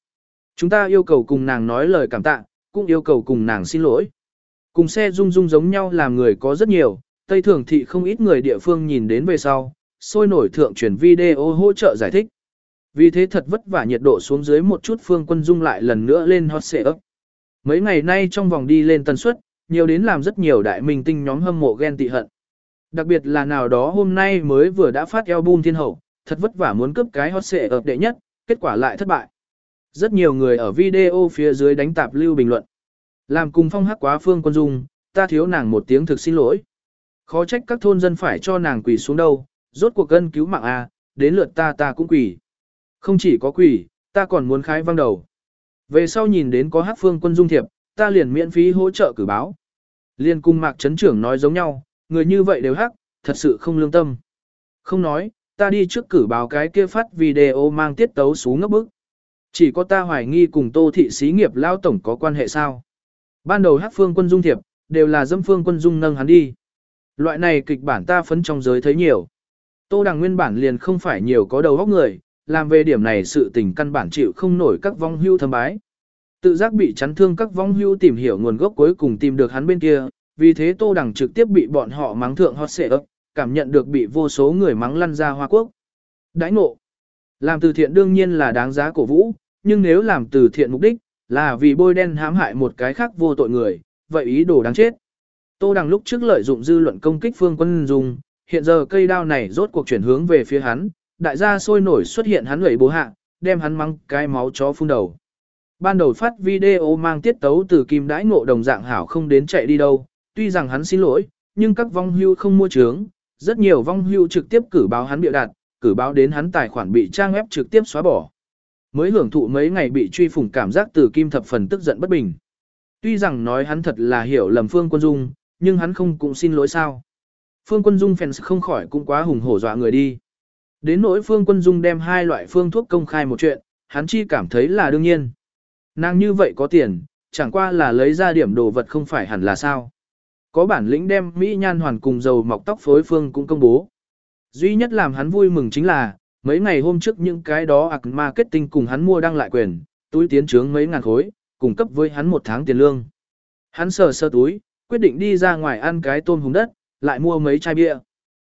Chúng ta yêu cầu cùng nàng nói lời cảm tạ, cũng yêu cầu cùng nàng xin lỗi. Cùng xe rung rung giống nhau làm người có rất nhiều, Tây Thường Thị không ít người địa phương nhìn đến về sau, sôi nổi thượng truyền video hỗ trợ giải thích. Vì thế thật vất vả nhiệt độ xuống dưới một chút phương quân dung lại lần nữa lên hot xệ ấp. Mấy ngày nay trong vòng đi lên tần suất, nhiều đến làm rất nhiều đại minh tinh nhóm hâm mộ ghen tị hận. Đặc biệt là nào đó hôm nay mới vừa đã phát album thiên hậu, thật vất vả muốn cướp cái hot xệ ập đệ nhất, kết quả lại thất bại. Rất nhiều người ở video phía dưới đánh tạp lưu bình luận. Làm cùng phong hắc quá phương quân dung, ta thiếu nàng một tiếng thực xin lỗi. Khó trách các thôn dân phải cho nàng quỳ xuống đâu, rốt cuộc gân cứu mạng A, đến lượt ta ta cũng quỳ. Không chỉ có quỳ, ta còn muốn khai văng đầu. Về sau nhìn đến có hắc phương quân dung thiệp, ta liền miễn phí hỗ trợ cử báo. Liên cung mạc chấn trưởng nói giống nhau, người như vậy đều hắc, thật sự không lương tâm. Không nói, ta đi trước cử báo cái kia phát video mang tiết tấu xuống ngấp bức. Chỉ có ta hoài nghi cùng tô thị xí nghiệp lao tổng có quan hệ sao. Ban đầu hắc phương quân dung thiệp, đều là dâm phương quân dung nâng hắn đi. Loại này kịch bản ta phấn trong giới thấy nhiều. Tô đằng nguyên bản liền không phải nhiều có đầu óc người, làm về điểm này sự tình căn bản chịu không nổi các vong hưu thâm bái. Tự giác bị chắn thương các vong hưu tìm hiểu nguồn gốc cuối cùng tìm được hắn bên kia, vì thế Tô Đằng trực tiếp bị bọn họ mắng thượng hot xệ ấp, cảm nhận được bị vô số người mắng lăn ra Hoa Quốc. Đãi ngộ. Làm từ thiện đương nhiên là đáng giá cổ vũ, nhưng nếu làm từ thiện mục đích, là vì bôi đen hãm hại một cái khác vô tội người, vậy ý đồ đáng chết. Tô Đằng lúc trước lợi dụng dư luận công kích Phương Quân Dung, hiện giờ cây đao này rốt cuộc chuyển hướng về phía hắn, đại gia sôi nổi xuất hiện hắn lẩy bố hạ, đem hắn mắng cái máu chó phun đầu. Ban đầu phát video mang tiết tấu từ kim đãi ngộ đồng dạng hảo không đến chạy đi đâu, tuy rằng hắn xin lỗi, nhưng các vong hưu không mua trướng, rất nhiều vong hưu trực tiếp cử báo hắn bịa đặt, cử báo đến hắn tài khoản bị trang web trực tiếp xóa bỏ. Mới hưởng thụ mấy ngày bị truy phủng cảm giác từ kim thập phần tức giận bất bình. Tuy rằng nói hắn thật là hiểu lầm Phương Quân Dung, nhưng hắn không cũng xin lỗi sao. Phương Quân Dung fans không khỏi cũng quá hùng hổ dọa người đi. Đến nỗi Phương Quân Dung đem hai loại phương thuốc công khai một chuyện, hắn chi cảm thấy là đương nhiên. Nàng như vậy có tiền, chẳng qua là lấy ra điểm đồ vật không phải hẳn là sao. Có bản lĩnh đem Mỹ nhan hoàn cùng dầu mọc tóc phối phương cũng công bố. Duy nhất làm hắn vui mừng chính là, mấy ngày hôm trước những cái đó ạc marketing cùng hắn mua đăng lại quyền, túi tiến trướng mấy ngàn khối, cung cấp với hắn một tháng tiền lương. Hắn sờ sơ túi, quyết định đi ra ngoài ăn cái tôm hùng đất, lại mua mấy chai bia.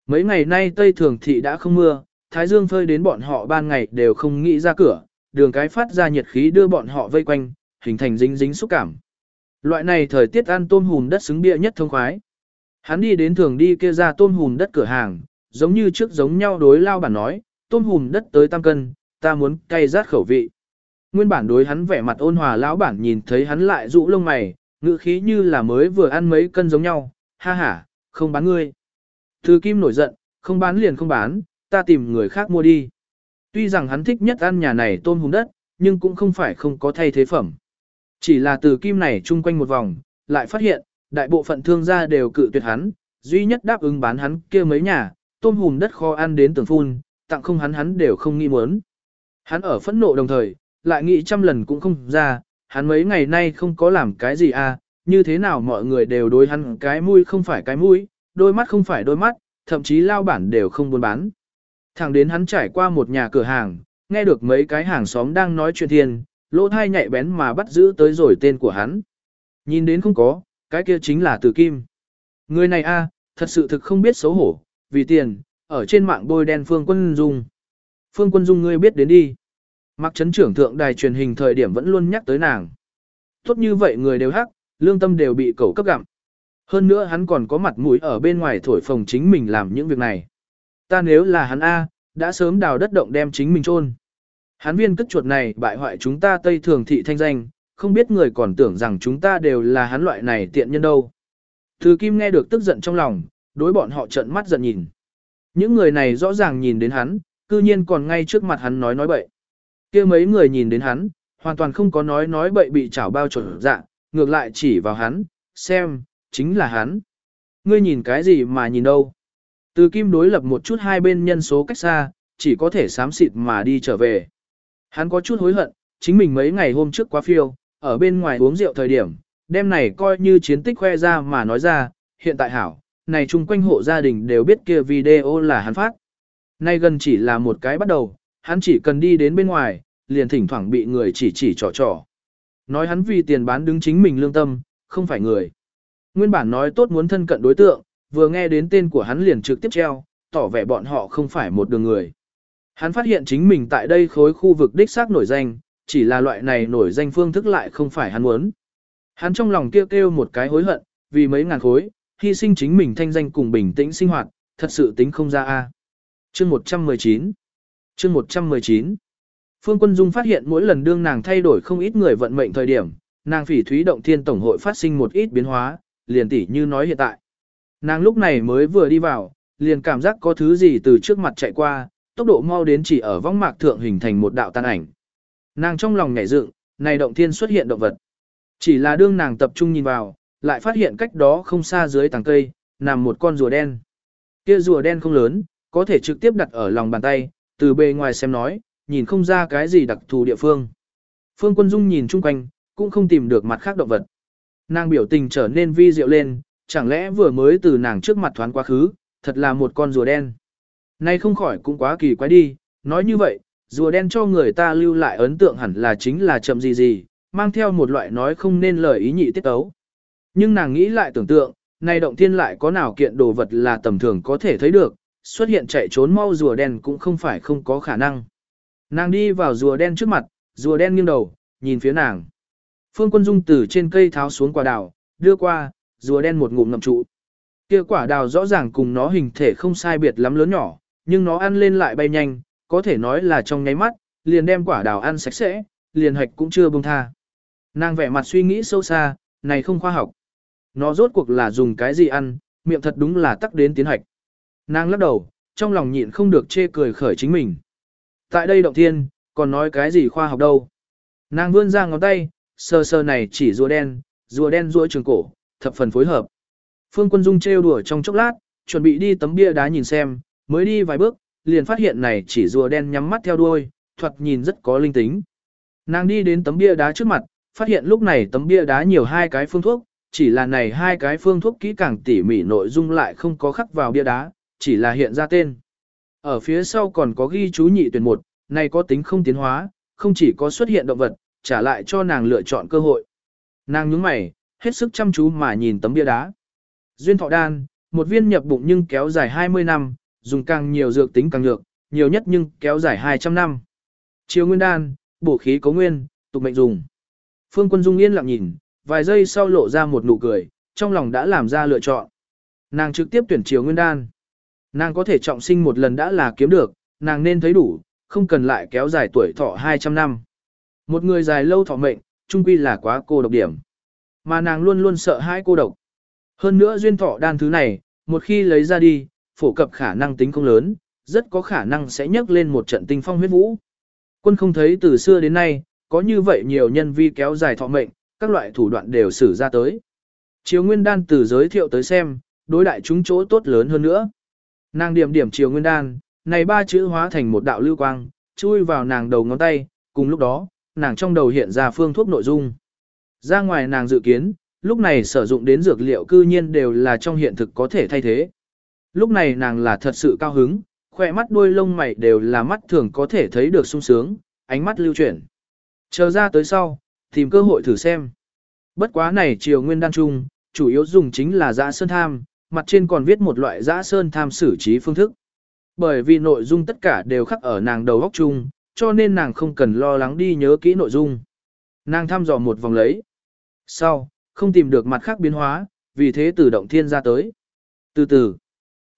Mấy ngày nay Tây Thường Thị đã không mưa, Thái Dương phơi đến bọn họ ban ngày đều không nghĩ ra cửa, đường cái phát ra nhiệt khí đưa bọn họ vây quanh, hình thành dính dính xúc cảm. Loại này thời tiết ăn tôm hùm đất xứng bia nhất thông khoái. Hắn đi đến thường đi kia ra tôm hùm đất cửa hàng, giống như trước giống nhau đối lao bản nói, tôm hùm đất tới tam cân, ta muốn cay rát khẩu vị. Nguyên bản đối hắn vẻ mặt ôn hòa lão bản nhìn thấy hắn lại rũ lông mày, ngữ khí như là mới vừa ăn mấy cân giống nhau, ha ha, không bán ngươi. Thư Kim nổi giận, không bán liền không bán, ta tìm người khác mua đi. Tuy rằng hắn thích nhất ăn nhà này tôm hùm đất, nhưng cũng không phải không có thay thế phẩm. Chỉ là từ Kim này chung quanh một vòng, lại phát hiện, đại bộ phận thương gia đều cự tuyệt hắn, duy nhất đáp ứng bán hắn kia mấy nhà, tôm hùm đất kho ăn đến tường phun, tặng không hắn hắn đều không nghĩ muốn. Hắn ở phẫn nộ đồng thời, lại nghĩ trăm lần cũng không ra, hắn mấy ngày nay không có làm cái gì à, như thế nào mọi người đều đối hắn cái mũi không phải cái mũi, đôi mắt không phải đôi mắt, thậm chí lao bản đều không buôn bán. Thẳng đến hắn trải qua một nhà cửa hàng, nghe được mấy cái hàng xóm đang nói chuyện thiên, lỗ thai nhạy bén mà bắt giữ tới rồi tên của hắn. Nhìn đến không có, cái kia chính là Từ Kim. Người này a, thật sự thực không biết xấu hổ, vì tiền, ở trên mạng bôi đen Phương Quân Dung. Phương Quân Dung ngươi biết đến đi. Mặc Trấn trưởng thượng đài truyền hình thời điểm vẫn luôn nhắc tới nàng. Tốt như vậy người đều hắc, lương tâm đều bị cẩu cấp gặm. Hơn nữa hắn còn có mặt mũi ở bên ngoài thổi phồng chính mình làm những việc này. Ta nếu là hắn A, đã sớm đào đất động đem chính mình chôn. Hắn viên cất chuột này bại hoại chúng ta Tây Thường thị thanh danh, không biết người còn tưởng rằng chúng ta đều là hắn loại này tiện nhân đâu. Thư Kim nghe được tức giận trong lòng, đối bọn họ trợn mắt giận nhìn. Những người này rõ ràng nhìn đến hắn, cư nhiên còn ngay trước mặt hắn nói nói bậy. kia mấy người nhìn đến hắn, hoàn toàn không có nói nói bậy bị chảo bao trộn dạ, ngược lại chỉ vào hắn, xem, chính là hắn. Ngươi nhìn cái gì mà nhìn đâu. Từ kim đối lập một chút hai bên nhân số cách xa, chỉ có thể sám xịt mà đi trở về. Hắn có chút hối hận, chính mình mấy ngày hôm trước quá phiêu, ở bên ngoài uống rượu thời điểm, đêm này coi như chiến tích khoe ra mà nói ra, hiện tại hảo, này chung quanh hộ gia đình đều biết kia video là hắn phát. Nay gần chỉ là một cái bắt đầu, hắn chỉ cần đi đến bên ngoài, liền thỉnh thoảng bị người chỉ chỉ trò trò. Nói hắn vì tiền bán đứng chính mình lương tâm, không phải người. Nguyên bản nói tốt muốn thân cận đối tượng, vừa nghe đến tên của hắn liền trực tiếp treo, tỏ vẻ bọn họ không phải một đường người. Hắn phát hiện chính mình tại đây khối khu vực đích xác nổi danh, chỉ là loại này nổi danh phương thức lại không phải hắn muốn. Hắn trong lòng kêu kêu một cái hối hận, vì mấy ngàn khối, hy sinh chính mình thanh danh cùng bình tĩnh sinh hoạt, thật sự tính không ra a. Chương 119 Chương 119 Phương Quân Dung phát hiện mỗi lần đương nàng thay đổi không ít người vận mệnh thời điểm, nàng phỉ thúy động thiên tổng hội phát sinh một ít biến hóa, liền tỉ như nói hiện tại. Nàng lúc này mới vừa đi vào, liền cảm giác có thứ gì từ trước mặt chạy qua, tốc độ mau đến chỉ ở vong mạc thượng hình thành một đạo tan ảnh. Nàng trong lòng nhảy dựng, này động thiên xuất hiện động vật. Chỉ là đương nàng tập trung nhìn vào, lại phát hiện cách đó không xa dưới tàng cây, nằm một con rùa đen. Kia rùa đen không lớn, có thể trực tiếp đặt ở lòng bàn tay, từ bề ngoài xem nói, nhìn không ra cái gì đặc thù địa phương. Phương Quân Dung nhìn chung quanh, cũng không tìm được mặt khác động vật. Nàng biểu tình trở nên vi diệu lên, chẳng lẽ vừa mới từ nàng trước mặt thoáng quá khứ, thật là một con rùa đen. Nay không khỏi cũng quá kỳ quái đi, nói như vậy, rùa đen cho người ta lưu lại ấn tượng hẳn là chính là chậm gì gì, mang theo một loại nói không nên lời ý nhị tiết tấu. Nhưng nàng nghĩ lại tưởng tượng, nay động thiên lại có nào kiện đồ vật là tầm thường có thể thấy được, xuất hiện chạy trốn mau rùa đen cũng không phải không có khả năng. Nàng đi vào rùa đen trước mặt, rùa đen nghiêng đầu, nhìn phía nàng. Phương Quân Dung từ trên cây tháo xuống quả đào, đưa qua, rùa đen một ngụm ngậm trụ. Kia quả đào rõ ràng cùng nó hình thể không sai biệt lắm lớn nhỏ, nhưng nó ăn lên lại bay nhanh, có thể nói là trong nháy mắt, liền đem quả đào ăn sạch sẽ, liền hạch cũng chưa buông tha. Nàng vẻ mặt suy nghĩ sâu xa, này không khoa học. Nó rốt cuộc là dùng cái gì ăn, miệng thật đúng là tắc đến tiến hạch. Nàng lắc đầu, trong lòng nhịn không được chê cười khởi chính mình. Tại đây động thiên, còn nói cái gì khoa học đâu. Nàng vươn ra ngón tay, sờ sờ này chỉ rùa đen, rùa đen rùa trường cổ, thập phần phối hợp. Phương Quân Dung trêu đùa trong chốc lát, chuẩn bị đi tấm bia đá nhìn xem, mới đi vài bước, liền phát hiện này chỉ rùa đen nhắm mắt theo đuôi, thoạt nhìn rất có linh tính. Nàng đi đến tấm bia đá trước mặt, phát hiện lúc này tấm bia đá nhiều hai cái phương thuốc, chỉ là này hai cái phương thuốc kỹ càng tỉ mỉ nội dung lại không có khắc vào bia đá, chỉ là hiện ra tên. Ở phía sau còn có ghi chú nhị tuyển một, này có tính không tiến hóa, không chỉ có xuất hiện động vật, trả lại cho nàng lựa chọn cơ hội. Nàng nhướng mày, hết sức chăm chú mà nhìn tấm bia đá. Duyên thọ đan, một viên nhập bụng nhưng kéo dài 20 năm, dùng càng nhiều dược tính càng được, nhiều nhất nhưng kéo dài 200 năm. Chiều nguyên đan, bổ khí cấu nguyên, tục mệnh dùng. Phương Quân Dung yên lặng nhìn, vài giây sau lộ ra một nụ cười, trong lòng đã làm ra lựa chọn. Nàng trực tiếp tuyển chiều nguyên đan. Nàng có thể trọng sinh một lần đã là kiếm được, nàng nên thấy đủ, không cần lại kéo dài tuổi thọ 200 năm. Một người dài lâu thọ mệnh, chung quy là quá cô độc điểm. Mà nàng luôn luôn sợ hãi cô độc. Hơn nữa duyên thọ đan thứ này, một khi lấy ra đi, phổ cập khả năng tính không lớn, rất có khả năng sẽ nhấc lên một trận tinh phong huyết vũ. Quân không thấy từ xưa đến nay, có như vậy nhiều nhân vi kéo dài thọ mệnh, các loại thủ đoạn đều sử ra tới. Chiều nguyên đan từ giới thiệu tới xem, đối đại chúng chỗ tốt lớn hơn nữa. Nàng điểm điểm chiều nguyên đan, này ba chữ hóa thành một đạo lưu quang, chui vào nàng đầu ngón tay, cùng lúc đó, nàng trong đầu hiện ra phương thuốc nội dung. Ra ngoài nàng dự kiến, lúc này sử dụng đến dược liệu cư nhiên đều là trong hiện thực có thể thay thế. Lúc này nàng là thật sự cao hứng, khỏe mắt đuôi lông mày đều là mắt thường có thể thấy được sung sướng, ánh mắt lưu chuyển. Chờ ra tới sau, tìm cơ hội thử xem. Bất quá này chiều nguyên đan trung, chủ yếu dùng chính là dã sơn tham, mặt trên còn viết một loại dã sơn tham xử trí phương thức. Bởi vì nội dung tất cả đều khắc ở nàng đầu góc chung, cho nên nàng không cần lo lắng đi nhớ kỹ nội dung. Nàng thăm dò một vòng lấy. Sau, không tìm được mặt khác biến hóa, vì thế tự động thiên ra tới. Từ từ,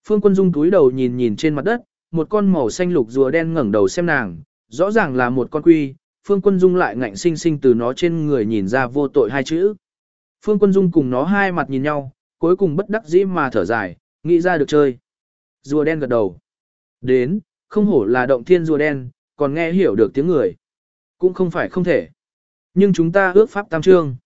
Phương Quân Dung túi đầu nhìn nhìn trên mặt đất, một con màu xanh lục rùa đen ngẩng đầu xem nàng, rõ ràng là một con quy, Phương Quân Dung lại ngạnh sinh sinh từ nó trên người nhìn ra vô tội hai chữ. Phương Quân Dung cùng nó hai mặt nhìn nhau, cuối cùng bất đắc dĩ mà thở dài, nghĩ ra được chơi. Rùa đen gật đầu. Đến, không hổ là động thiên rùa đen, còn nghe hiểu được tiếng người. Cũng không phải không thể. Nhưng chúng ta ước pháp tam trương.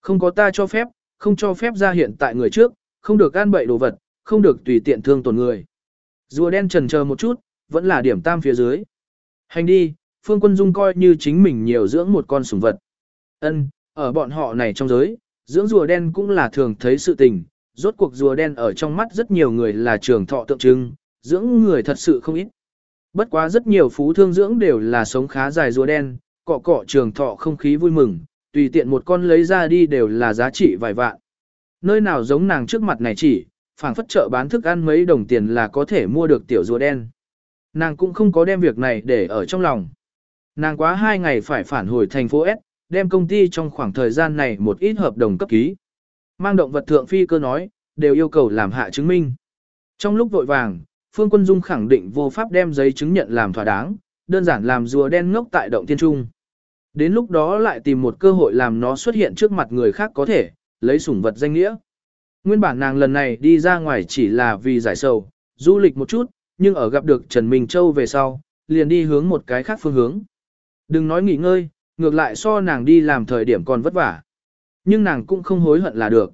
Không có ta cho phép, không cho phép ra hiện tại người trước, không được gan bậy đồ vật, không được tùy tiện thương tổn người. Rùa đen trần chờ một chút, vẫn là điểm tam phía dưới. Hành đi, Phương Quân Dung coi như chính mình nhiều dưỡng một con sủng vật. Ân, ở bọn họ này trong giới, dưỡng rùa đen cũng là thường thấy sự tình, rốt cuộc rùa đen ở trong mắt rất nhiều người là trường thọ tượng trưng, dưỡng người thật sự không ít. Bất quá rất nhiều phú thương dưỡng đều là sống khá dài rùa đen, cọ cọ trường thọ không khí vui mừng, tùy tiện một con lấy ra đi đều là giá trị vài vạn. Nơi nào giống nàng trước mặt này chỉ, phảng phất chợ bán thức ăn mấy đồng tiền là có thể mua được tiểu rùa đen. Nàng cũng không có đem việc này để ở trong lòng. Nàng quá hai ngày phải phản hồi thành phố S, đem công ty trong khoảng thời gian này một ít hợp đồng cấp ký. Mang động vật thượng phi cơ nói, đều yêu cầu làm hạ chứng minh. Trong lúc vội vàng, Phương Quân Dung khẳng định vô pháp đem giấy chứng nhận làm thỏa đáng, đơn giản làm rùa đen ngốc tại động thiên trung. Đến lúc đó lại tìm một cơ hội làm nó xuất hiện trước mặt người khác có thể, lấy sủng vật danh nghĩa. Nguyên bản nàng lần này đi ra ngoài chỉ là vì giải sầu, du lịch một chút, nhưng ở gặp được Trần Minh Châu về sau, liền đi hướng một cái khác phương hướng. Đừng nói nghỉ ngơi, ngược lại so nàng đi làm thời điểm còn vất vả. Nhưng nàng cũng không hối hận là được.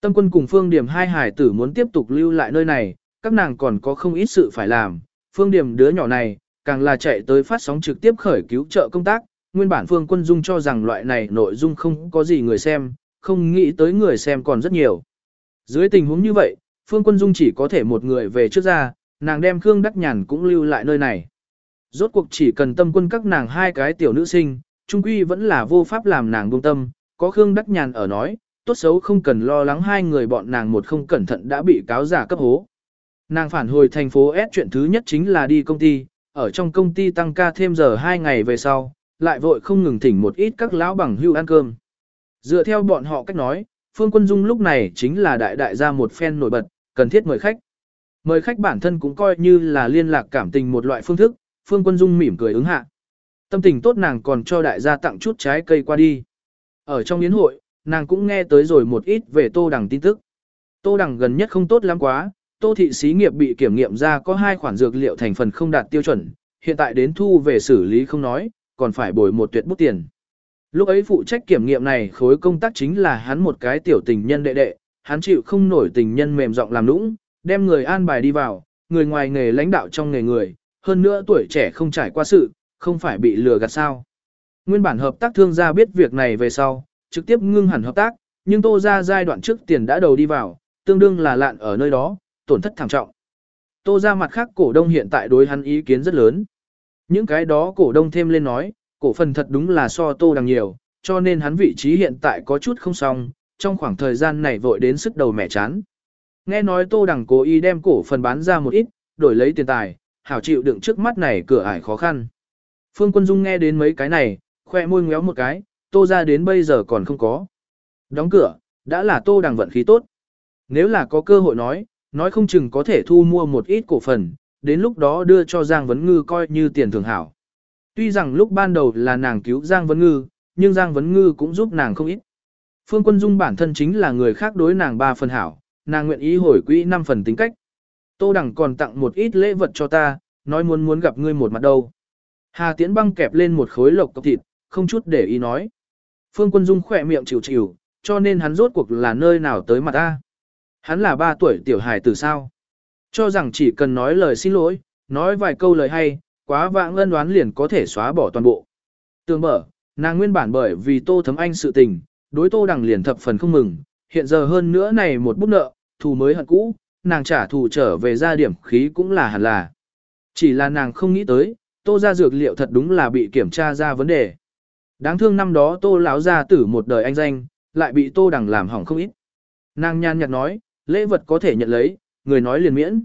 Tâm quân cùng Phương Điểm hai hải tử muốn tiếp tục lưu lại nơi này, các nàng còn có không ít sự phải làm. Phương Điểm đứa nhỏ này, càng là chạy tới phát sóng trực tiếp khởi cứu trợ công tác. Nguyên bản Phương Quân Dung cho rằng loại này nội dung không có gì người xem, không nghĩ tới người xem còn rất nhiều. Dưới tình huống như vậy, Phương Quân Dung chỉ có thể một người về trước ra, nàng đem Khương Đắc Nhàn cũng lưu lại nơi này. Rốt cuộc chỉ cần tâm quân các nàng hai cái tiểu nữ sinh, trung quy vẫn là vô pháp làm nàng buông tâm, có Khương Đắc Nhàn ở nói, tốt xấu không cần lo lắng hai người bọn nàng một không cẩn thận đã bị cáo giả cấp hố. Nàng phản hồi thành phố S chuyện thứ nhất chính là đi công ty, ở trong công ty tăng ca thêm giờ hai ngày về sau, lại vội không ngừng thỉnh một ít các lão bằng hưu ăn cơm. Dựa theo bọn họ cách nói, Phương Quân Dung lúc này chính là đại đại gia một phen nổi bật, cần thiết mời khách. Mời khách bản thân cũng coi như là liên lạc cảm tình một loại phương thức, Phương Quân Dung mỉm cười ứng hạ. Tâm tình tốt nàng còn cho đại gia tặng chút trái cây qua đi. Ở trong yến hội, nàng cũng nghe tới rồi một ít về Tô Đằng tin tức. Tô Đằng gần nhất không tốt lắm quá, Tô thị xí nghiệp bị kiểm nghiệm ra có hai khoản dược liệu thành phần không đạt tiêu chuẩn, hiện tại đến thu về xử lý không nói, còn phải bồi một tuyệt bút tiền. Lúc ấy phụ trách kiểm nghiệm này khối công tác chính là hắn một cái tiểu tình nhân đệ đệ, hắn chịu không nổi tình nhân mềm giọng làm nũng, đem người an bài đi vào, người ngoài nghề lãnh đạo trong nghề người, hơn nữa tuổi trẻ không trải qua sự, không phải bị lừa gạt sao. Nguyên bản hợp tác thương gia biết việc này về sau, trực tiếp ngưng hẳn hợp tác, nhưng tô ra giai đoạn trước tiền đã đầu đi vào, tương đương là lạn ở nơi đó, tổn thất thảm trọng. tô ra mặt khác cổ đông hiện tại đối hắn ý kiến rất lớn. Những cái đó cổ đông thêm lên nói, cổ phần thật đúng là so tô đằng nhiều, cho nên hắn vị trí hiện tại có chút không xong, trong khoảng thời gian này vội đến sức đầu mẻ chán. Nghe nói tô đằng cố ý đem cổ phần bán ra một ít, đổi lấy tiền tài, hảo chịu đựng trước mắt này cửa ải khó khăn. Phương Quân Dung nghe đến mấy cái này, khoe môi ngéo một cái, tô ra đến bây giờ còn không có. Đóng cửa, đã là tô đằng vận khí tốt. Nếu là có cơ hội nói, nói không chừng có thể thu mua một ít cổ phần, đến lúc đó đưa cho Giang Vấn Ngư coi như tiền thường hảo. Tuy rằng lúc ban đầu là nàng cứu Giang Vấn Ngư, nhưng Giang Vấn Ngư cũng giúp nàng không ít. Phương Quân Dung bản thân chính là người khác đối nàng ba phần hảo, nàng nguyện ý hồi quỹ 5 phần tính cách. Tô Đằng còn tặng một ít lễ vật cho ta, nói muốn muốn gặp ngươi một mặt đâu. Hà Tiễn băng kẹp lên một khối lộc cọc thịt, không chút để ý nói. Phương Quân Dung khỏe miệng chịu chịu, cho nên hắn rốt cuộc là nơi nào tới mặt ta. Hắn là ba tuổi tiểu hài từ sao. Cho rằng chỉ cần nói lời xin lỗi, nói vài câu lời hay, quá vãng ân đoán liền có thể xóa bỏ toàn bộ. Tương mở, nàng nguyên bản bởi vì tô thấm anh sự tình, đối tô đằng liền thập phần không mừng, hiện giờ hơn nữa này một bút nợ, thù mới hận cũ, nàng trả thù trở về ra điểm khí cũng là hẳn là. Chỉ là nàng không nghĩ tới, tô ra dược liệu thật đúng là bị kiểm tra ra vấn đề. Đáng thương năm đó tô lão ra tử một đời anh danh, lại bị tô đằng làm hỏng không ít. Nàng nhan nhạt nói, lễ vật có thể nhận lấy, người nói liền miễn.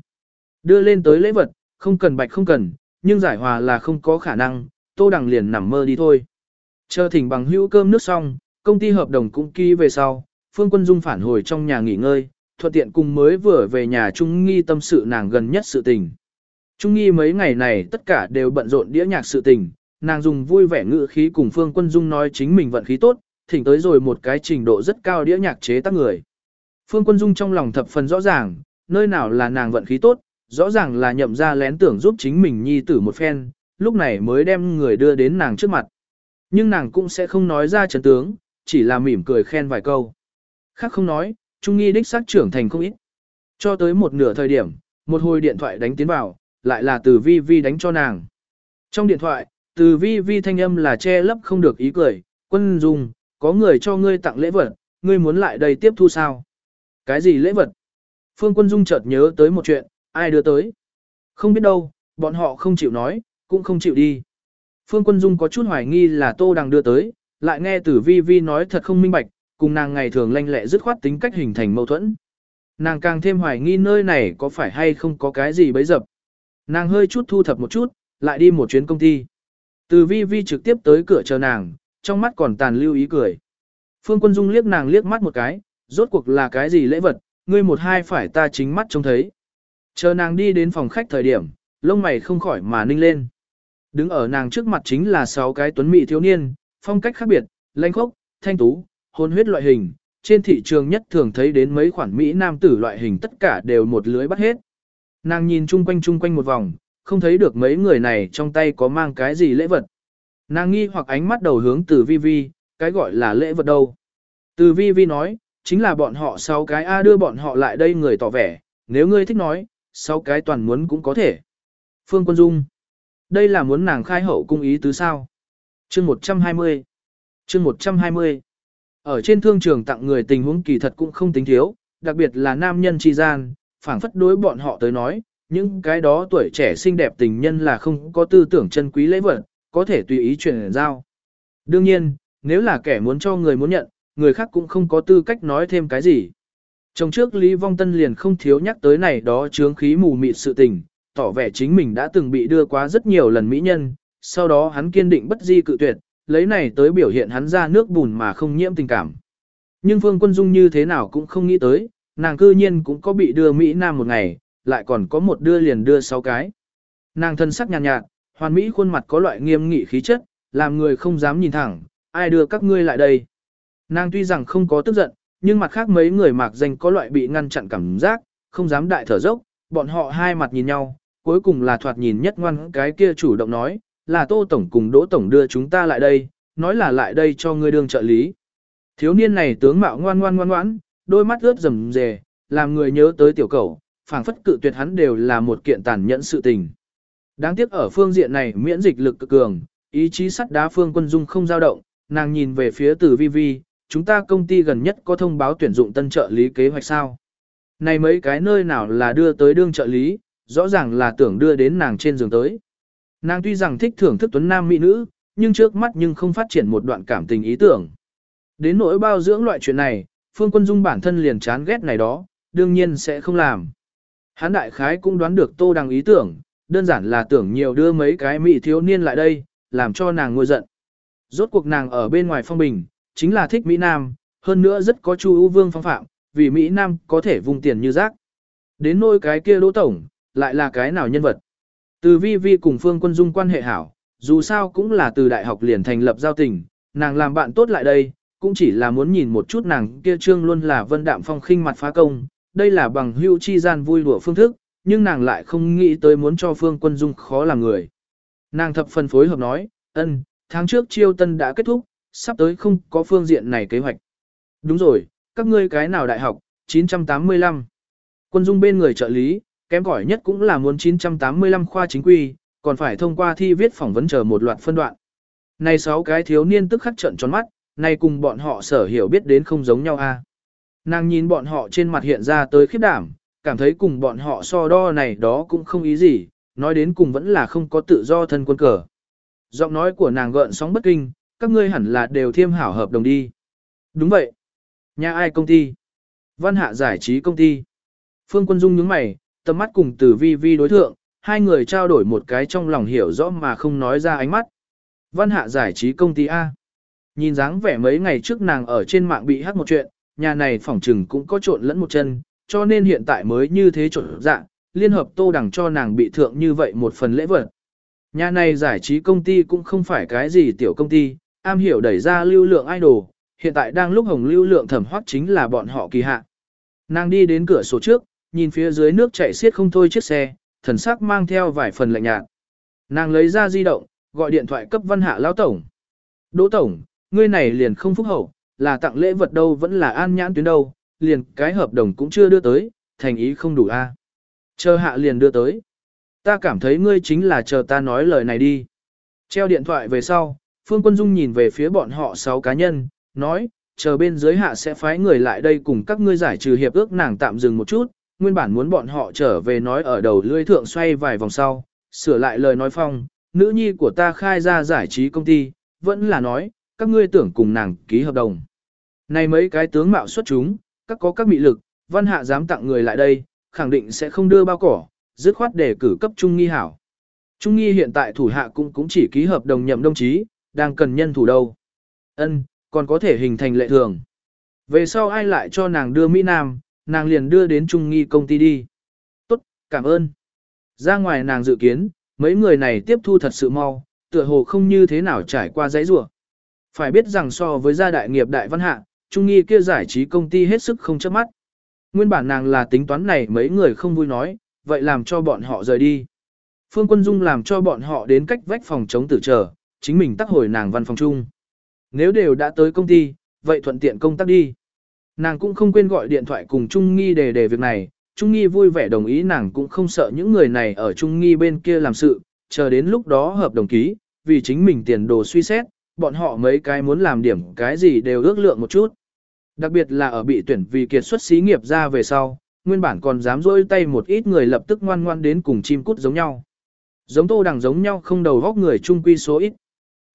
Đưa lên tới lễ vật, không cần bạch không cần, nhưng giải hòa là không có khả năng, tô đằng liền nằm mơ đi thôi. Chờ thỉnh bằng hữu cơm nước xong, công ty hợp đồng cũng ký về sau, Phương Quân Dung phản hồi trong nhà nghỉ ngơi, thuận tiện cùng mới vừa về nhà Trung Nghi tâm sự nàng gần nhất sự tình. Trung Nghi mấy ngày này tất cả đều bận rộn đĩa nhạc sự tình, nàng dùng vui vẻ ngữ khí cùng Phương Quân Dung nói chính mình vận khí tốt, thỉnh tới rồi một cái trình độ rất cao đĩa nhạc chế tác người. Phương Quân Dung trong lòng thập phần rõ ràng, nơi nào là nàng vận khí tốt, rõ ràng là nhậm ra lén tưởng giúp chính mình nhi tử một phen, lúc này mới đem người đưa đến nàng trước mặt. Nhưng nàng cũng sẽ không nói ra chấn tướng, chỉ là mỉm cười khen vài câu. Khác không nói, Trung Nghi đích xác trưởng thành không ít. Cho tới một nửa thời điểm, một hồi điện thoại đánh tiến vào, lại là từ vi vi đánh cho nàng. Trong điện thoại, từ vi vi thanh âm là che lấp không được ý cười, quân dung, có người cho ngươi tặng lễ vật, ngươi muốn lại đây tiếp thu sao? Cái gì lễ vật? Phương Quân Dung chợt nhớ tới một chuyện, ai đưa tới? Không biết đâu, bọn họ không chịu nói, cũng không chịu đi. Phương Quân Dung có chút hoài nghi là Tô Đằng đưa tới, lại nghe Tử Vi Vi nói thật không minh bạch, cùng nàng ngày thường lanh lẹ dứt khoát tính cách hình thành mâu thuẫn. Nàng càng thêm hoài nghi nơi này có phải hay không có cái gì bấy dập. Nàng hơi chút thu thập một chút, lại đi một chuyến công ty. Từ Vi Vi trực tiếp tới cửa chờ nàng, trong mắt còn tàn lưu ý cười. Phương Quân Dung liếc nàng liếc mắt một cái, rốt cuộc là cái gì lễ vật, ngươi một hai phải ta chính mắt trông thấy. Chờ nàng đi đến phòng khách thời điểm, lông mày không khỏi mà ninh lên. Đứng ở nàng trước mặt chính là sáu cái tuấn mỹ thiếu niên, phong cách khác biệt, lanh khốc, thanh tú, hôn huyết loại hình, trên thị trường nhất thường thấy đến mấy khoản Mỹ nam tử loại hình tất cả đều một lưới bắt hết. Nàng nhìn chung quanh chung quanh một vòng, không thấy được mấy người này trong tay có mang cái gì lễ vật. Nàng nghi hoặc ánh mắt đầu hướng từ vi vi, cái gọi là lễ vật đâu. Từ vi vi nói, chính là bọn họ sáu cái A đưa bọn họ lại đây người tỏ vẻ, nếu ngươi thích nói, sáu cái toàn muốn cũng có thể. Phương Quân Dung. Đây là muốn nàng khai hậu cung ý tứ sao. Chương 120. Chương 120. Ở trên thương trường tặng người tình huống kỳ thật cũng không tính thiếu, đặc biệt là nam nhân tri gian, phảng phất đối bọn họ tới nói, những cái đó tuổi trẻ xinh đẹp tình nhân là không có tư tưởng chân quý lễ vật, có thể tùy ý chuyển giao. Đương nhiên, nếu là kẻ muốn cho người muốn nhận, người khác cũng không có tư cách nói thêm cái gì. Trong trước Lý Vong Tân liền không thiếu nhắc tới này đó chướng khí mù mịt sự tình, tỏ vẻ chính mình đã từng bị đưa quá rất nhiều lần mỹ nhân, sau đó hắn kiên định bất di cự tuyệt, lấy này tới biểu hiện hắn ra nước bùn mà không nhiễm tình cảm. Nhưng Phương Quân Dung như thế nào cũng không nghĩ tới, nàng cư nhiên cũng có bị đưa Mỹ Nam một ngày, lại còn có một đưa liền đưa sáu cái. Nàng thân sắc nhàn nhạt, nhạt, hoàn mỹ khuôn mặt có loại nghiêm nghị khí chất, làm người không dám nhìn thẳng, ai đưa các ngươi lại đây. Nàng tuy rằng không có tức giận, nhưng mặt khác mấy người mạc danh có loại bị ngăn chặn cảm giác, không dám đại thở dốc, bọn họ hai mặt nhìn nhau, cuối cùng là thoạt nhìn nhất ngoan cái kia chủ động nói, là Tô Tổng cùng Đỗ Tổng đưa chúng ta lại đây, nói là lại đây cho ngươi đương trợ lý. Thiếu niên này tướng mạo ngoan ngoan ngoan ngoãn, đôi mắt ướt rầm rề, làm người nhớ tới tiểu cầu, phảng phất cự tuyệt hắn đều là một kiện tàn nhẫn sự tình. Đáng tiếc ở phương diện này miễn dịch lực cực cường, ý chí sắt đá phương quân dung không dao động, nàng nhìn về phía tử vi vi, chúng ta công ty gần nhất có thông báo tuyển dụng tân trợ lý kế hoạch sao. Này mấy cái nơi nào là đưa tới đương trợ lý, rõ ràng là tưởng đưa đến nàng trên giường tới. Nàng tuy rằng thích thưởng thức tuấn nam mỹ nữ, nhưng trước mắt nhưng không phát triển một đoạn cảm tình ý tưởng. Đến nỗi bao dưỡng loại chuyện này, Phương Quân Dung bản thân liền chán ghét này đó, đương nhiên sẽ không làm. Hán đại khái cũng đoán được Tô Đằng ý tưởng, đơn giản là tưởng nhiều đưa mấy cái mỹ thiếu niên lại đây, làm cho nàng ngôi giận. Rốt cuộc nàng ở bên ngoài phong bình, chính là thích Mỹ Nam, hơn nữa rất có chu ưu vương phong phạm, vì Mỹ Nam có thể vung tiền như rác. Đến nôi cái kia đỗ tổng, lại là cái nào nhân vật. Từ vi vi cùng Phương Quân Dung quan hệ hảo, dù sao cũng là từ đại học liền thành lập giao tình, nàng làm bạn tốt lại đây, cũng chỉ là muốn nhìn một chút nàng kia trương luôn là vân đạm phong khinh mặt phá công, đây là bằng hữu chi gian vui đùa phương thức, nhưng nàng lại không nghĩ tới muốn cho Phương Quân Dung khó làm người. Nàng thập phần phối hợp nói, ân, tháng trước chiêu tân đã kết thúc, sắp tới không có phương diện này kế hoạch. Đúng rồi, các ngươi cái nào đại học, 985. Quân Dung bên người trợ lý, kém cỏi nhất cũng là muốn 985 khoa chính quy, còn phải thông qua thi viết phỏng vấn chờ một loạt phân đoạn. Này sáu cái thiếu niên tức khắc trận tròn mắt, này cùng bọn họ sở hiểu biết đến không giống nhau a. À? Nàng nhìn bọn họ trên mặt hiện ra tới khiếp đảm, cảm thấy cùng bọn họ so đo này đó cũng không ý gì, nói đến cùng vẫn là không có tự do thân quân cờ. Giọng nói của nàng gợn sóng bất kinh, các ngươi hẳn là đều thiêm hảo hợp đồng đi. Đúng vậy. Nhà ai công ty? Văn hạ giải trí công ty. Phương Quân Dung nhướng mày, tầm mắt cùng từ vi vi đối thượng, hai người trao đổi một cái trong lòng hiểu rõ mà không nói ra ánh mắt. Văn hạ giải trí công ty A. Nhìn dáng vẻ mấy ngày trước nàng ở trên mạng bị hắc một chuyện, nhà này phỏng trừng cũng có trộn lẫn một chân, cho nên hiện tại mới như thế trộn dạng, liên hợp tô đẳng cho nàng bị thượng như vậy một phần lễ vật. Nhà này giải trí công ty cũng không phải cái gì tiểu công ty, am hiểu đẩy ra lưu lượng idol, hiện tại đang lúc hồng lưu lượng thẩm hoắc chính là bọn họ kỳ hạ. Nàng đi đến cửa sổ trước, nhìn phía dưới nước chảy xiết không thôi chiếc xe, thần sắc mang theo vài phần lạnh nhạt. Nàng lấy ra di động, gọi điện thoại cấp văn hạ lão tổng. Đỗ tổng, ngươi này liền không phúc hậu, là tặng lễ vật đâu vẫn là an nhãn tuyến đâu, liền cái hợp đồng cũng chưa đưa tới, thành ý không đủ a. À? Chờ hạ liền đưa tới. Ta cảm thấy ngươi chính là chờ ta nói lời này đi. Treo điện thoại về sau, Phương Quân Dung nhìn về phía bọn họ sáu cá nhân, nói, chờ bên dưới hạ sẽ phái người lại đây cùng các ngươi giải trừ hiệp ước nàng tạm dừng một chút, nguyên bản muốn bọn họ trở về nói ở đầu lưỡi thượng xoay vài vòng sau, sửa lại lời nói phong, nữ nhi của ta khai ra giải trí công ty, vẫn là nói, các ngươi tưởng cùng nàng ký hợp đồng. Này mấy cái tướng mạo xuất chúng, các có các mị lực, văn hạ dám tặng người lại đây, khẳng định sẽ không đưa bao cỏ, dứt khoát để cử cấp Trung Nghi hảo. Trung Nghi hiện tại thủ hạ cũng cũng chỉ ký hợp đồng nhậm đồng chí, đang cần nhân thủ đâu. Ân, còn có thể hình thành lệ thường. Về sau ai lại cho nàng đưa Mỹ Nam, nàng liền đưa đến Trung Nghi công ty đi. Tốt, cảm ơn. Ra ngoài nàng dự kiến, mấy người này tiếp thu thật sự mau, tựa hồ không như thế nào trải qua giấy rủa. Phải biết rằng so với gia đại nghiệp đại văn hạ, Trung Nghi kia giải trí công ty hết sức không chớp mắt. Nguyên bản nàng là tính toán này mấy người không vui nói, vậy làm cho bọn họ rời đi. Phương Quân Dung làm cho bọn họ đến cách vách phòng chống tử chờ, chính mình tắc hồi nàng văn phòng chung. Nếu đều đã tới công ty, vậy thuận tiện công tác đi. Nàng cũng không quên gọi điện thoại cùng Trung Nghi để đề việc này, Trung Nghi vui vẻ đồng ý nàng cũng không sợ những người này ở Trung Nghi bên kia làm sự, chờ đến lúc đó hợp đồng ký, vì chính mình tiền đồ suy xét, bọn họ mấy cái muốn làm điểm cái gì đều ước lượng một chút. Đặc biệt là ở bị tuyển vì kiệt xuất xí nghiệp ra về sau, nguyên bản còn dám rôi tay một ít người lập tức ngoan ngoan đến cùng chim cút giống nhau. Giống tô đằng giống nhau không đầu góc người chung quy số ít.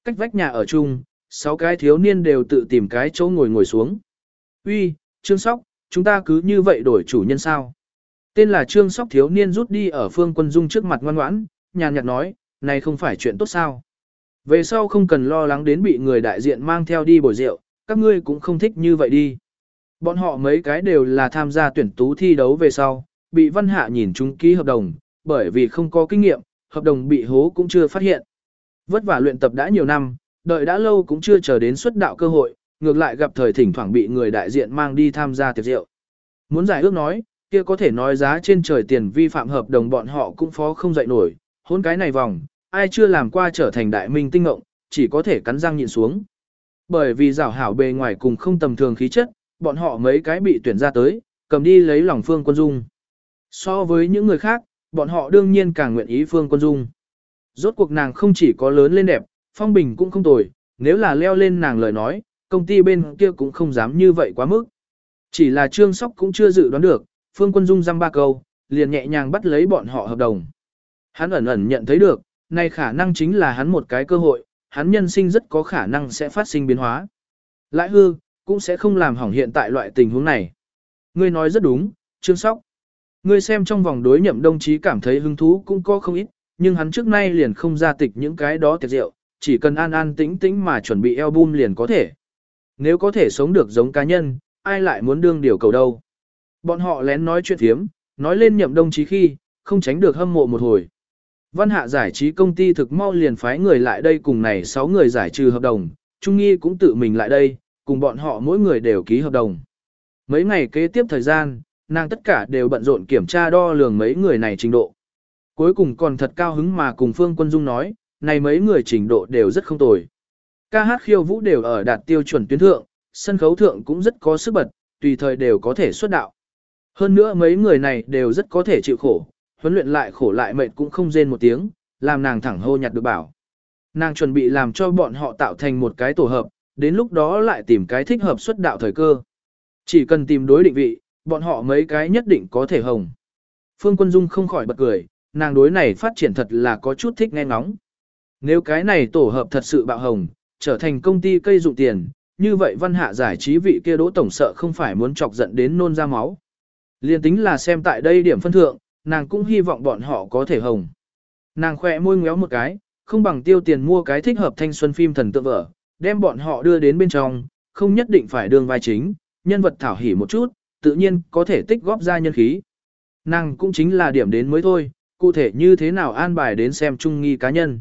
Cách vách nhà ở chung, sáu cái thiếu niên đều tự tìm cái chỗ ngồi ngồi xuống. Uy, Trương Sóc, chúng ta cứ như vậy đổi chủ nhân sao? Tên là Trương Sóc thiếu niên rút đi ở phương quân dung trước mặt ngoan ngoãn, nhàn nhạt nói, này không phải chuyện tốt sao? Về sau không cần lo lắng đến bị người đại diện mang theo đi bồi rượu, các ngươi cũng không thích như vậy đi. Bọn họ mấy cái đều là tham gia tuyển tú thi đấu về sau, bị văn hạ nhìn chúng ký hợp đồng, bởi vì không có kinh nghiệm, hợp đồng bị hố cũng chưa phát hiện. Vất vả luyện tập đã nhiều năm, đợi đã lâu cũng chưa chờ đến xuất đạo cơ hội, ngược lại gặp thời thỉnh thoảng bị người đại diện mang đi tham gia tiệc rượu. Muốn giải ước nói, kia có thể nói giá trên trời tiền vi phạm hợp đồng bọn họ cũng phó không dậy nổi, hôn cái này vòng, ai chưa làm qua trở thành đại minh tinh ngộng, chỉ có thể cắn răng nhịn xuống. Bởi vì rảo hảo bề ngoài cùng không tầm thường khí chất, bọn họ mấy cái bị tuyển ra tới, cầm đi lấy lòng Phương Quân Dung. So với những người khác, bọn họ đương nhiên càng nguyện ý Phương Quân Dung. Rốt cuộc nàng không chỉ có lớn lên đẹp, phong bình cũng không tồi, nếu là leo lên nàng lời nói, công ty bên kia cũng không dám như vậy quá mức. Chỉ là Trương Sóc cũng chưa dự đoán được, Phương Quân Dung răng ba câu, liền nhẹ nhàng bắt lấy bọn họ hợp đồng. Hắn ẩn ẩn nhận thấy được, nay khả năng chính là hắn một cái cơ hội, hắn nhân sinh rất có khả năng sẽ phát sinh biến hóa. Lại hư, cũng sẽ không làm hỏng hiện tại loại tình huống này. Ngươi nói rất đúng, Trương Sóc. Ngươi xem trong vòng đối nhậm đồng chí cảm thấy hứng thú cũng có không ít, nhưng hắn trước nay liền không ra tịch những cái đó tiệc rượu, chỉ cần an an tĩnh tĩnh mà chuẩn bị album liền có thể. Nếu có thể sống được giống cá nhân, ai lại muốn đương điều cầu đâu. Bọn họ lén nói chuyện thiếm, nói lên nhậm đồng chí khi, không tránh được hâm mộ một hồi. Văn hạ giải trí công ty thực mau liền phái người lại đây cùng này 6 người giải trừ hợp đồng, Trung Nghi cũng tự mình lại đây, cùng bọn họ mỗi người đều ký hợp đồng. Mấy ngày kế tiếp thời gian, nàng tất cả đều bận rộn kiểm tra đo lường mấy người này trình độ. Cuối cùng còn thật cao hứng mà cùng Phương Quân Dung nói, này mấy người trình độ đều rất không tồi. Ca hát khiêu vũ đều ở đạt tiêu chuẩn tuyến thượng, sân khấu thượng cũng rất có sức bật, tùy thời đều có thể xuất đạo. Hơn nữa mấy người này đều rất có thể chịu khổ, huấn luyện lại khổ lại mệt cũng không rên một tiếng, làm nàng thẳng hô nhặt được bảo. Nàng chuẩn bị làm cho bọn họ tạo thành một cái tổ hợp, đến lúc đó lại tìm cái thích hợp xuất đạo thời cơ. Chỉ cần tìm đối định vị, bọn họ mấy cái nhất định có thể hồng. Phương Quân Dung không khỏi bật cười, nàng đối này phát triển thật là có chút thích nghe ngóng. Nếu cái này tổ hợp thật sự bạo hồng, trở thành công ty cây dụng tiền, như vậy văn hạ giải trí vị kia đỗ tổng sợ không phải muốn chọc giận đến nôn ra máu. Liên tính là xem tại đây điểm phân thượng, nàng cũng hy vọng bọn họ có thể hồng. Nàng khỏe môi ngéo một cái, không bằng tiêu tiền mua cái thích hợp thanh xuân phim thần tượng vở đem bọn họ đưa đến bên trong, không nhất định phải đường vai chính, nhân vật thảo hỉ một chút, tự nhiên có thể tích góp ra nhân khí. Nàng cũng chính là điểm đến mới thôi, cụ thể như thế nào an bài đến xem trung nghi cá nhân.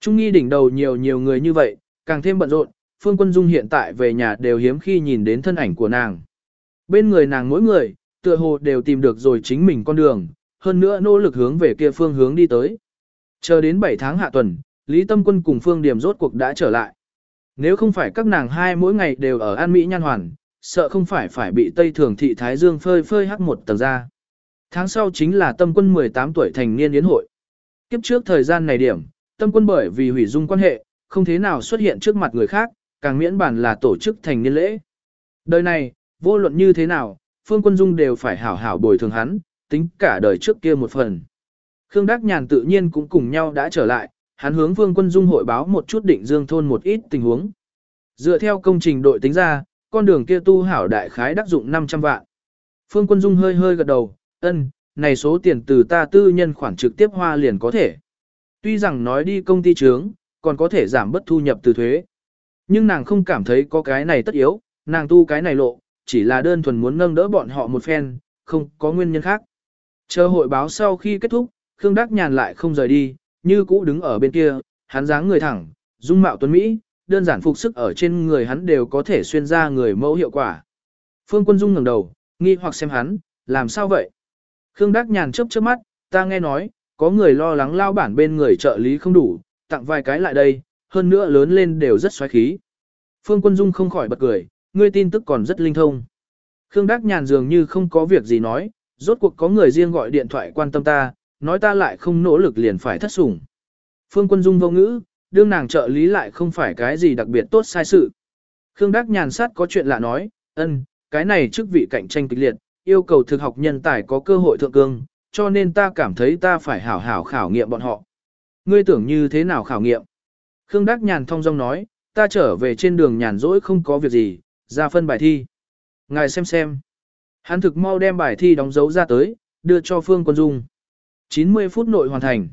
Trung nghi đỉnh đầu nhiều nhiều người như vậy, càng thêm bận rộn, Phương Quân Dung hiện tại về nhà đều hiếm khi nhìn đến thân ảnh của nàng. Bên người nàng mỗi người, tựa hồ đều tìm được rồi chính mình con đường, hơn nữa nỗ lực hướng về kia phương hướng đi tới. Chờ đến 7 tháng hạ tuần, Lý Tâm Quân cùng Phương Điểm rốt cuộc đã trở lại. Nếu không phải các nàng hai mỗi ngày đều ở An Mỹ Nhan Hoàn, sợ không phải phải bị Tây Thường Thị Thái Dương phơi phơi hắc một tầng ra. Tháng sau chính là Tâm Quân 18 tuổi thành niên yến hội. Kiếp trước thời gian này điểm, Tâm Quân bởi vì hủy dung quan hệ, không thế nào xuất hiện trước mặt người khác, càng miễn bản là tổ chức thành niên lễ. Đời này, vô luận như thế nào, Phương Quân Dung đều phải hảo hảo bồi thường hắn, tính cả đời trước kia một phần. Khương Đắc Nhàn tự nhiên cũng cùng nhau đã trở lại, hắn hướng phương Quân Dung hội báo một chút định dương thôn một ít tình huống. Dựa theo công trình đội tính ra, con đường kia tu hảo đại khái đắc dụng 500 vạn. Phương Quân Dung hơi hơi gật đầu, ân, này số tiền từ ta tư nhân khoản trực tiếp hoa liền có thể. Tuy rằng nói đi công ty trướng, còn có thể giảm bất thu nhập từ thuế. Nhưng nàng không cảm thấy có cái này tất yếu, nàng tu cái này lộ, chỉ là đơn thuần muốn nâng đỡ bọn họ một phen, không có nguyên nhân khác. Chờ hội báo sau khi kết thúc, Khương Đắc Nhàn lại không rời đi, như cũ đứng ở bên kia, hắn dáng người thẳng, dung mạo tuấn Mỹ, đơn giản phục sức ở trên người hắn đều có thể xuyên ra người mẫu hiệu quả. Phương Quân Dung ngẩng đầu, nghi hoặc xem hắn, làm sao vậy? Khương Đắc Nhàn chớp chớp mắt, ta nghe nói, có người lo lắng lao bản bên người trợ lý không đủ, tặng vài cái lại đây, hơn nữa lớn lên đều rất xoáy khí. Phương Quân Dung không khỏi bật cười, ngươi tin tức còn rất linh thông. Khương Đắc Nhàn dường như không có việc gì nói, rốt cuộc có người riêng gọi điện thoại quan tâm ta, nói ta lại không nỗ lực liền phải thất sủng. Phương Quân Dung vô ngữ, đương nàng trợ lý lại không phải cái gì đặc biệt tốt sai sự. Khương Đắc nhàn sát có chuyện lạ nói, ân, cái này chức vị cạnh tranh kịch liệt, yêu cầu thực học nhân tài có cơ hội thượng cương, cho nên ta cảm thấy ta phải hảo hảo khảo nghiệm bọn họ. Ngươi tưởng như thế nào khảo nghiệm? Khương Đắc nhàn thong dong nói, ta trở về trên đường nhàn rỗi không có việc gì, ra phân bài thi. Ngài xem xem. Hắn thực mau đem bài thi đóng dấu ra tới, đưa cho Phương Quân Dung. 90 phút nội hoàn thành.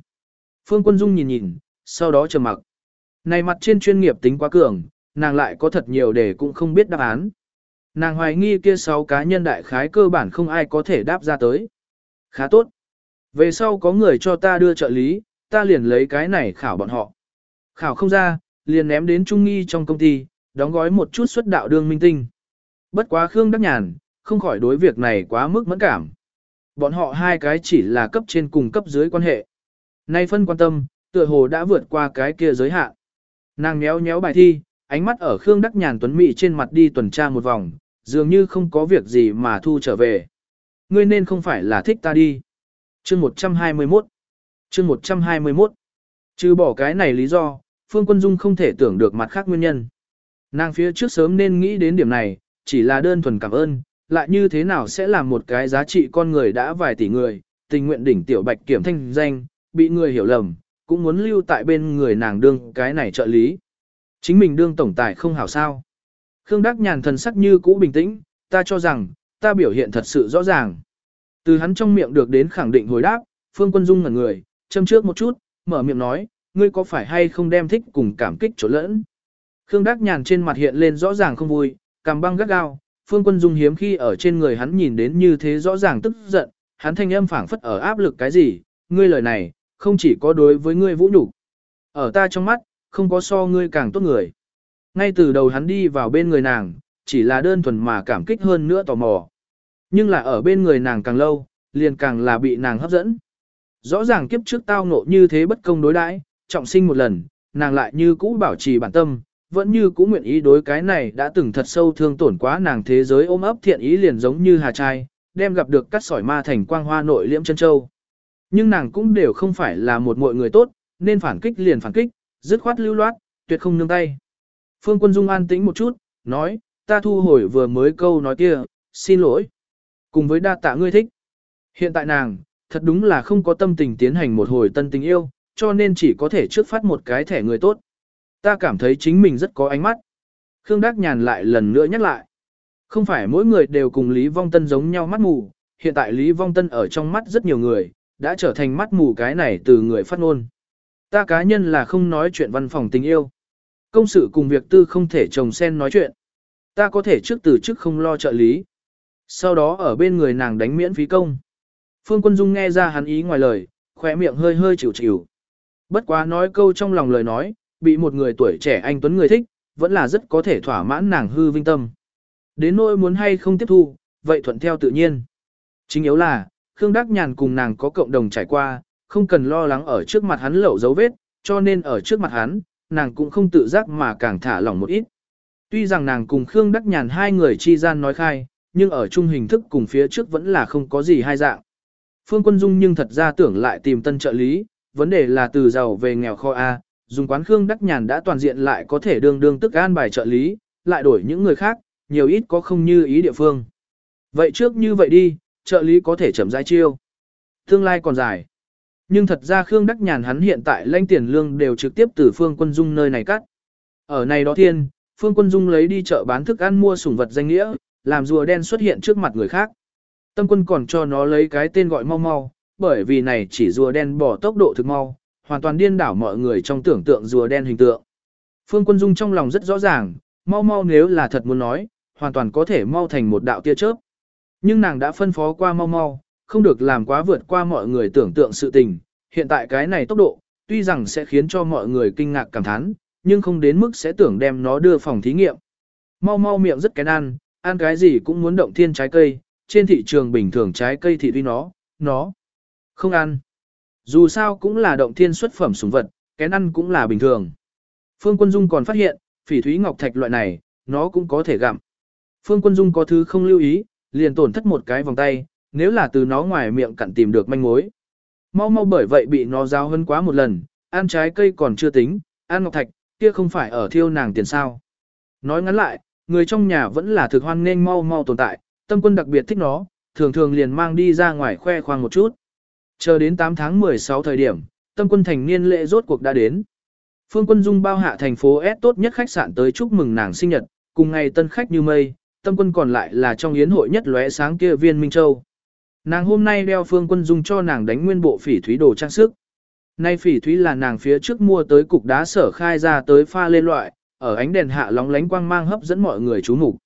Phương Quân Dung nhìn nhìn, sau đó trầm mặc. Này mặt trên chuyên nghiệp tính quá cường, nàng lại có thật nhiều để cũng không biết đáp án. Nàng hoài nghi kia sáu cá nhân đại khái cơ bản không ai có thể đáp ra tới. Khá tốt. Về sau có người cho ta đưa trợ lý, ta liền lấy cái này khảo bọn họ. Khảo không ra, liền ném đến trung nghi trong công ty, đóng gói một chút xuất đạo đương minh tinh. Bất quá Khương Đắc Nhàn, không khỏi đối việc này quá mức mẫn cảm. Bọn họ hai cái chỉ là cấp trên cùng cấp dưới quan hệ. Nay phân quan tâm, tựa hồ đã vượt qua cái kia giới hạn. Nàng nhéo nhéo bài thi, ánh mắt ở Khương Đắc Nhàn Tuấn Mỹ trên mặt đi tuần tra một vòng, dường như không có việc gì mà thu trở về. Ngươi nên không phải là thích ta đi. Chương 121 Chương 121 Trừ bỏ cái này lý do, Phương Quân Dung không thể tưởng được mặt khác nguyên nhân. Nàng phía trước sớm nên nghĩ đến điểm này, chỉ là đơn thuần cảm ơn, lại như thế nào sẽ làm một cái giá trị con người đã vài tỷ người, tình nguyện đỉnh tiểu bạch kiểm thanh danh, bị người hiểu lầm, cũng muốn lưu tại bên người nàng đương cái này trợ lý. Chính mình đương tổng tài không hảo sao. Khương Đắc Nhàn thần sắc như cũ bình tĩnh, ta cho rằng, ta biểu hiện thật sự rõ ràng. Từ hắn trong miệng được đến khẳng định hồi đáp, Phương Quân Dung ngẩn người, châm trước một chút, mở miệng nói, ngươi có phải hay không đem thích cùng cảm kích chỗ lẫn. Khương Đắc Nhàn trên mặt hiện lên rõ ràng không vui, cằm băng gắt gao, Phương Quân Dung hiếm khi ở trên người hắn nhìn đến như thế rõ ràng tức giận, hắn thanh âm phảng phất ở áp lực cái gì, ngươi lời này, không chỉ có đối với ngươi vũ nhục Ở ta trong mắt, không có so ngươi càng tốt người. Ngay từ đầu hắn đi vào bên người nàng, chỉ là đơn thuần mà cảm kích hơn nữa tò mò. Nhưng là ở bên người nàng càng lâu, liền càng là bị nàng hấp dẫn. Rõ ràng kiếp trước tao ngộ như thế bất công đối đãi, trọng sinh một lần, nàng lại như cũ bảo trì bản tâm, vẫn như cũ nguyện ý đối cái này đã từng thật sâu thương tổn quá nàng thế giới ôm ấp thiện ý liền giống như hà trai, đem gặp được cắt sỏi ma thành quang hoa nội liễm chân châu. Nhưng nàng cũng đều không phải là một mọi người tốt, nên phản kích liền phản kích, dứt khoát lưu loát, tuyệt không nương tay. Phương Quân Dung an tĩnh một chút, nói, ta thu hồi vừa mới câu nói kia, xin lỗi. Cùng với đa tạ ngươi thích. Hiện tại nàng, thật đúng là không có tâm tình tiến hành một hồi tân tình yêu, cho nên chỉ có thể trước phát một cái thẻ người tốt. Ta cảm thấy chính mình rất có ánh mắt. Khương Đắc Nhàn lại lần nữa nhắc lại. Không phải mỗi người đều cùng Lý Vong Tân giống nhau mắt mù, hiện tại Lý Vong Tân ở trong mắt rất nhiều người, đã trở thành mắt mù cái này từ người phát ngôn. Ta cá nhân là không nói chuyện văn phòng tình yêu. Công sự cùng việc tư không thể chồng sen nói chuyện. Ta có thể trước từ trước không lo trợ lý. Sau đó ở bên người nàng đánh miễn phí công. Phương Quân Dung nghe ra hắn ý ngoài lời, khỏe miệng hơi hơi chịu chịu. Bất quá nói câu trong lòng lời nói, bị một người tuổi trẻ anh Tuấn người thích, vẫn là rất có thể thỏa mãn nàng hư vinh tâm. Đến nỗi muốn hay không tiếp thu, vậy thuận theo tự nhiên. Chính yếu là, Khương Đắc Nhàn cùng nàng có cộng đồng trải qua, không cần lo lắng ở trước mặt hắn lẩu dấu vết, cho nên ở trước mặt hắn, nàng cũng không tự giác mà càng thả lỏng một ít. Tuy rằng nàng cùng Khương Đắc Nhàn hai người chi gian nói khai, nhưng ở chung hình thức cùng phía trước vẫn là không có gì hai dạng. Phương Quân Dung nhưng thật ra tưởng lại tìm tân trợ lý, vấn đề là từ giàu về nghèo kho A, dùng quán Khương Đắc Nhàn đã toàn diện lại có thể đương đương tức an bài trợ lý, lại đổi những người khác, nhiều ít có không như ý địa phương. Vậy trước như vậy đi, trợ lý có thể chậm rãi chiêu. Tương lai còn dài. Nhưng thật ra Khương Đắc Nhàn hắn hiện tại lãnh tiền lương đều trực tiếp từ Phương Quân Dung nơi này cắt. Ở này đó thiên, Phương Quân Dung lấy đi chợ bán thức ăn mua sủng vật danh nghĩa, làm rùa đen xuất hiện trước mặt người khác. Tâm quân còn cho nó lấy cái tên gọi mau mau, bởi vì này chỉ rùa đen bỏ tốc độ thực mau, hoàn toàn điên đảo mọi người trong tưởng tượng rùa đen hình tượng. Phương Quân Dung trong lòng rất rõ ràng, mau mau nếu là thật muốn nói, hoàn toàn có thể mau thành một đạo tia chớp. Nhưng nàng đã phân phó qua mau mau, không được làm quá vượt qua mọi người tưởng tượng sự tình. Hiện tại cái này tốc độ, tuy rằng sẽ khiến cho mọi người kinh ngạc cảm thán, nhưng không đến mức sẽ tưởng đem nó đưa phòng thí nghiệm. Mau mau miệng rất kén ăn, ăn cái gì cũng muốn động thiên trái cây, trên thị trường bình thường trái cây thì tuy nó, nó không ăn. Dù sao cũng là động thiên xuất phẩm súng vật, kén ăn cũng là bình thường. Phương Quân Dung còn phát hiện, phỉ thúy ngọc thạch loại này, nó cũng có thể gặm. Phương Quân Dung có thứ không lưu ý, liền tổn thất một cái vòng tay, nếu là từ nó ngoài miệng cặn tìm được manh mối. Mau mau bởi vậy bị nó giao hơn quá một lần, ăn trái cây còn chưa tính, ăn ngọc thạch, kia không phải ở thiêu nàng tiền sao. Nói ngắn lại, người trong nhà vẫn là thực hoan nên mau mau tồn tại, tâm quân đặc biệt thích nó, thường thường liền mang đi ra ngoài khoe khoang một chút. Chờ đến 8 tháng 16 thời điểm, tâm quân thành niên lễ rốt cuộc đã đến. Phương quân dung bao hạ thành phố S tốt nhất khách sạn tới chúc mừng nàng sinh nhật, cùng ngày tân khách như mây, tâm quân còn lại là trong yến hội nhất lóe sáng kia viên Minh Châu. Nàng hôm nay đeo phương quân dung cho nàng đánh nguyên bộ phỉ thúy đồ trang sức. Nay phỉ thúy là nàng phía trước mua tới cục đá sở khai ra tới pha lên loại, ở ánh đèn hạ lóng lánh quang mang hấp dẫn mọi người chú mục.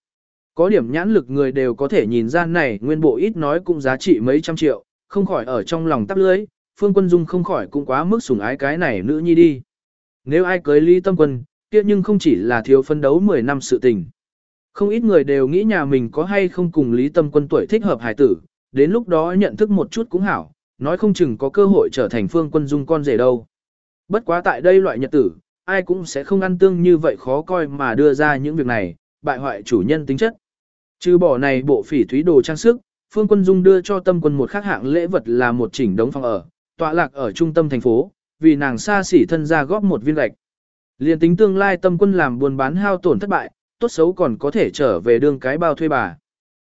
Có điểm nhãn lực người đều có thể nhìn ra này nguyên bộ ít nói cũng giá trị mấy trăm triệu, không khỏi ở trong lòng tắp lưới, phương quân dung không khỏi cũng quá mức sủng ái cái này nữ nhi đi. Nếu ai cưới ly tâm quân, kia nhưng không chỉ là thiếu phân đấu 10 năm sự tình. Không ít người đều nghĩ nhà mình có hay không cùng Lý Tâm Quân tuổi thích hợp hài tử, đến lúc đó nhận thức một chút cũng hảo, nói không chừng có cơ hội trở thành phương quân dung con rể đâu. Bất quá tại đây loại nhật tử, ai cũng sẽ không ăn tương như vậy khó coi mà đưa ra những việc này, bại hoại chủ nhân tính chất. Trừ bỏ này bộ phỉ thúy đồ trang sức, phương quân dung đưa cho tâm quân một khác hạng lễ vật là một chỉnh đống phòng ở, tọa lạc ở trung tâm thành phố, vì nàng xa xỉ thân ra góp một viên gạch. Liên tính tương lai tâm quân làm buôn bán hao tổn thất bại, tốt xấu còn có thể trở về đương cái bao thuê bà.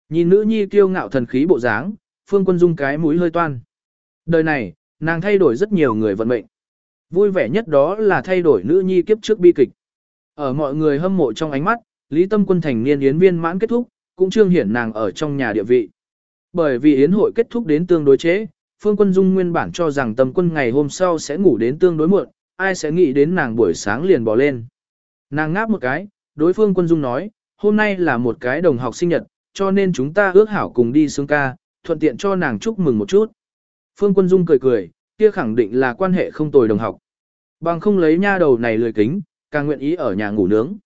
Nhìn nữ nhi kiêu ngạo thần khí bộ dáng, phương quân dung cái mũi hơi toan. Đời này, nàng thay đổi rất nhiều người vận mệnh. Vui vẻ nhất đó là thay đổi nữ nhi kiếp trước bi kịch. Ở mọi người hâm mộ trong ánh mắt, Lý Tâm Quân thành niên yến viên mãn kết thúc, cũng trương hiển nàng ở trong nhà địa vị. Bởi vì yến hội kết thúc đến tương đối chế, Phương Quân Dung nguyên bản cho rằng Tâm Quân ngày hôm sau sẽ ngủ đến tương đối muộn, ai sẽ nghĩ đến nàng buổi sáng liền bỏ lên. Nàng ngáp một cái, đối phương Quân Dung nói, hôm nay là một cái đồng học sinh nhật, cho nên chúng ta ước hảo cùng đi sướng ca, thuận tiện cho nàng chúc mừng một chút. Phương Quân Dung cười cười, kia khẳng định là quan hệ không tồi đồng học. Bằng không lấy nha đầu này lười kính, càng nguyện ý ở nhà ngủ nướng.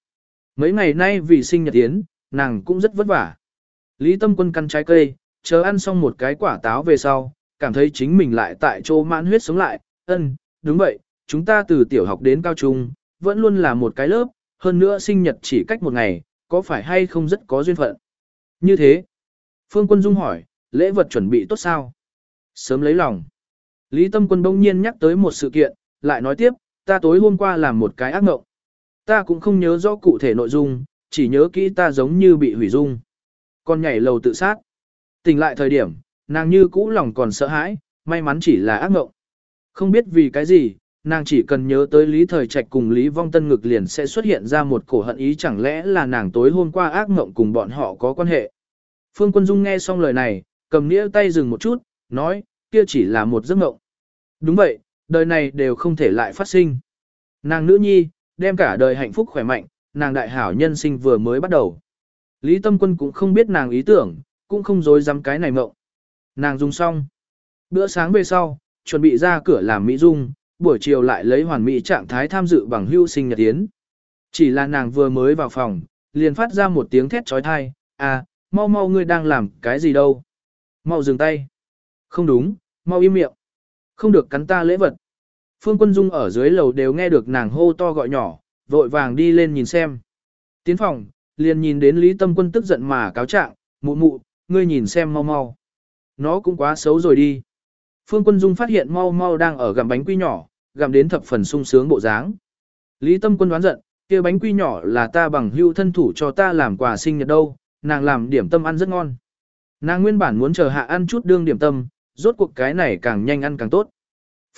Mấy ngày nay vì sinh nhật tiến, nàng cũng rất vất vả. Lý Tâm Quân căn trái cây, chờ ăn xong một cái quả táo về sau, cảm thấy chính mình lại tại chỗ mãn huyết sống lại. Ân, đúng vậy, chúng ta từ tiểu học đến cao trung, vẫn luôn là một cái lớp, hơn nữa sinh nhật chỉ cách một ngày, có phải hay không rất có duyên phận. Như thế, Phương Quân Dung hỏi, lễ vật chuẩn bị tốt sao? Sớm lấy lòng. Lý Tâm Quân bỗng nhiên nhắc tới một sự kiện, lại nói tiếp, ta tối hôm qua làm một cái ác mộng. Ta cũng không nhớ rõ cụ thể nội dung, chỉ nhớ kỹ ta giống như bị hủy dung. Còn nhảy lầu tự sát. Tỉnh lại thời điểm, nàng như cũ lòng còn sợ hãi, may mắn chỉ là ác mộng. Không biết vì cái gì, nàng chỉ cần nhớ tới Lý Thời Trạch cùng Lý Vong Tân ngực liền sẽ xuất hiện ra một cổ hận ý chẳng lẽ là nàng tối hôm qua ác mộng cùng bọn họ có quan hệ. Phương Quân Dung nghe xong lời này, cầm nĩa tay dừng một chút, nói, kia chỉ là một giấc mộng. Đúng vậy, đời này đều không thể lại phát sinh. Nàng nữ nhi, đem cả đời hạnh phúc khỏe mạnh, nàng đại hảo nhân sinh vừa mới bắt đầu. Lý Tâm Quân cũng không biết nàng ý tưởng, cũng không dối dám cái này mộng. Nàng dùng xong. Bữa sáng về sau, chuẩn bị ra cửa làm mỹ dung, buổi chiều lại lấy hoàn mỹ trạng thái tham dự bằng hưu sinh nhật tiến. Chỉ là nàng vừa mới vào phòng, liền phát ra một tiếng thét trói thai, à, mau mau ngươi đang làm cái gì đâu. Mau dừng tay. Không đúng, mau im miệng. Không được cắn ta lễ vật. Phương Quân Dung ở dưới lầu đều nghe được nàng hô to gọi nhỏ, vội vàng đi lên nhìn xem. Tiến phòng, liền nhìn đến Lý Tâm Quân tức giận mà cáo trạng, mụ mụ, ngươi nhìn xem mau mau. Nó cũng quá xấu rồi đi. Phương Quân Dung phát hiện mau mau đang ở gặm bánh quy nhỏ, gặm đến thập phần sung sướng bộ dáng. Lý Tâm Quân đoán giận, kia bánh quy nhỏ là ta bằng hưu thân thủ cho ta làm quà sinh nhật đâu, nàng làm điểm tâm ăn rất ngon. Nàng nguyên bản muốn chờ hạ ăn chút đương điểm tâm, rốt cuộc cái này càng nhanh ăn càng tốt.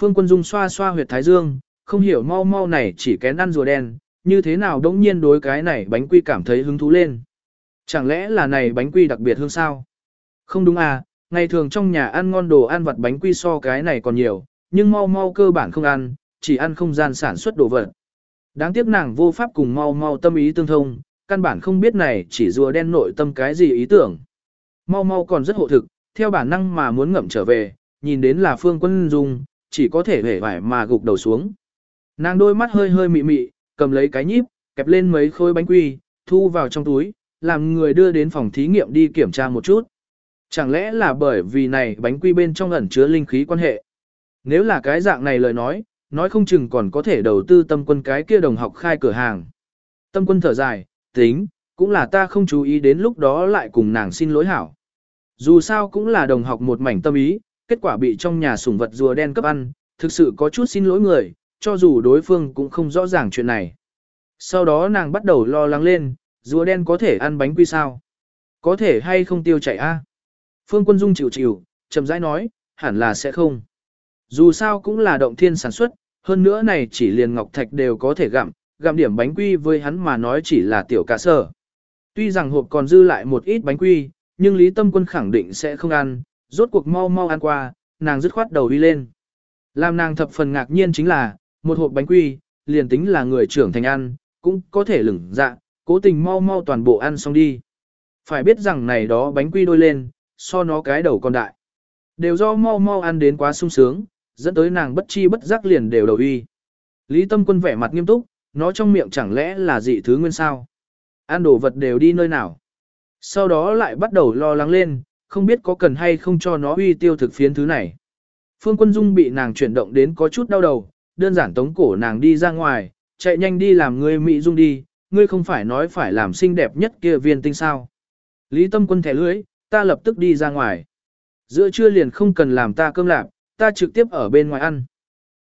Phương Quân Dung xoa xoa huyệt thái dương, không hiểu mau mau này chỉ kén ăn rùa đen, như thế nào đống nhiên đối cái này bánh quy cảm thấy hứng thú lên. Chẳng lẽ là này bánh quy đặc biệt hơn sao? Không đúng à, ngày thường trong nhà ăn ngon đồ ăn vặt bánh quy so cái này còn nhiều, nhưng mau mau cơ bản không ăn, chỉ ăn không gian sản xuất đồ vật. Đáng tiếc nàng vô pháp cùng mau mau tâm ý tương thông, căn bản không biết này chỉ rùa đen nội tâm cái gì ý tưởng. Mau mau còn rất hộ thực, theo bản năng mà muốn ngậm trở về, nhìn đến là phương quân dung, chỉ có thể hể vải mà gục đầu xuống. Nàng đôi mắt hơi hơi mị mị, cầm lấy cái nhíp, kẹp lên mấy khối bánh quy, thu vào trong túi, làm người đưa đến phòng thí nghiệm đi kiểm tra một chút. Chẳng lẽ là bởi vì này bánh quy bên trong ẩn chứa linh khí quan hệ? Nếu là cái dạng này lời nói, nói không chừng còn có thể đầu tư tâm quân cái kia đồng học khai cửa hàng. Tâm quân thở dài, tính, cũng là ta không chú ý đến lúc đó lại cùng nàng xin lỗi hảo. Dù sao cũng là đồng học một mảnh tâm ý, kết quả bị trong nhà sủng vật rùa đen cấp ăn, thực sự có chút xin lỗi người, cho dù đối phương cũng không rõ ràng chuyện này. Sau đó nàng bắt đầu lo lắng lên, rùa đen có thể ăn bánh quy sao? Có thể hay không tiêu chảy a? Phương Quân Dung chịu chịu, chậm rãi nói, hẳn là sẽ không. Dù sao cũng là động thiên sản xuất, hơn nữa này chỉ liền ngọc thạch đều có thể gặm, gặm điểm bánh quy với hắn mà nói chỉ là tiểu cả sở. Tuy rằng hộp còn dư lại một ít bánh quy, nhưng Lý Tâm Quân khẳng định sẽ không ăn, rốt cuộc mau mau ăn qua, nàng dứt khoát đầu đi lên. Làm nàng thập phần ngạc nhiên chính là, một hộp bánh quy, liền tính là người trưởng thành ăn, cũng có thể lửng dạ, cố tình mau mau toàn bộ ăn xong đi. Phải biết rằng này đó bánh quy đôi lên, so nó cái đầu còn đại. Đều do mau mau ăn đến quá sung sướng, dẫn tới nàng bất chi bất giác liền đều đầu uy. Lý Tâm Quân vẻ mặt nghiêm túc, nó trong miệng chẳng lẽ là dị thứ nguyên sao? Ăn đồ vật đều đi nơi nào? Sau đó lại bắt đầu lo lắng lên, không biết có cần hay không cho nó uy tiêu thực phiến thứ này. Phương Quân Dung bị nàng chuyển động đến có chút đau đầu, đơn giản tống cổ nàng đi ra ngoài, chạy nhanh đi làm ngươi Mỹ Dung đi, ngươi không phải nói phải làm xinh đẹp nhất kia viên tinh sao. Lý Tâm Quân thẻ lưới, ta lập tức đi ra ngoài. Giữa trưa liền không cần làm ta cơm lạp, ta trực tiếp ở bên ngoài ăn.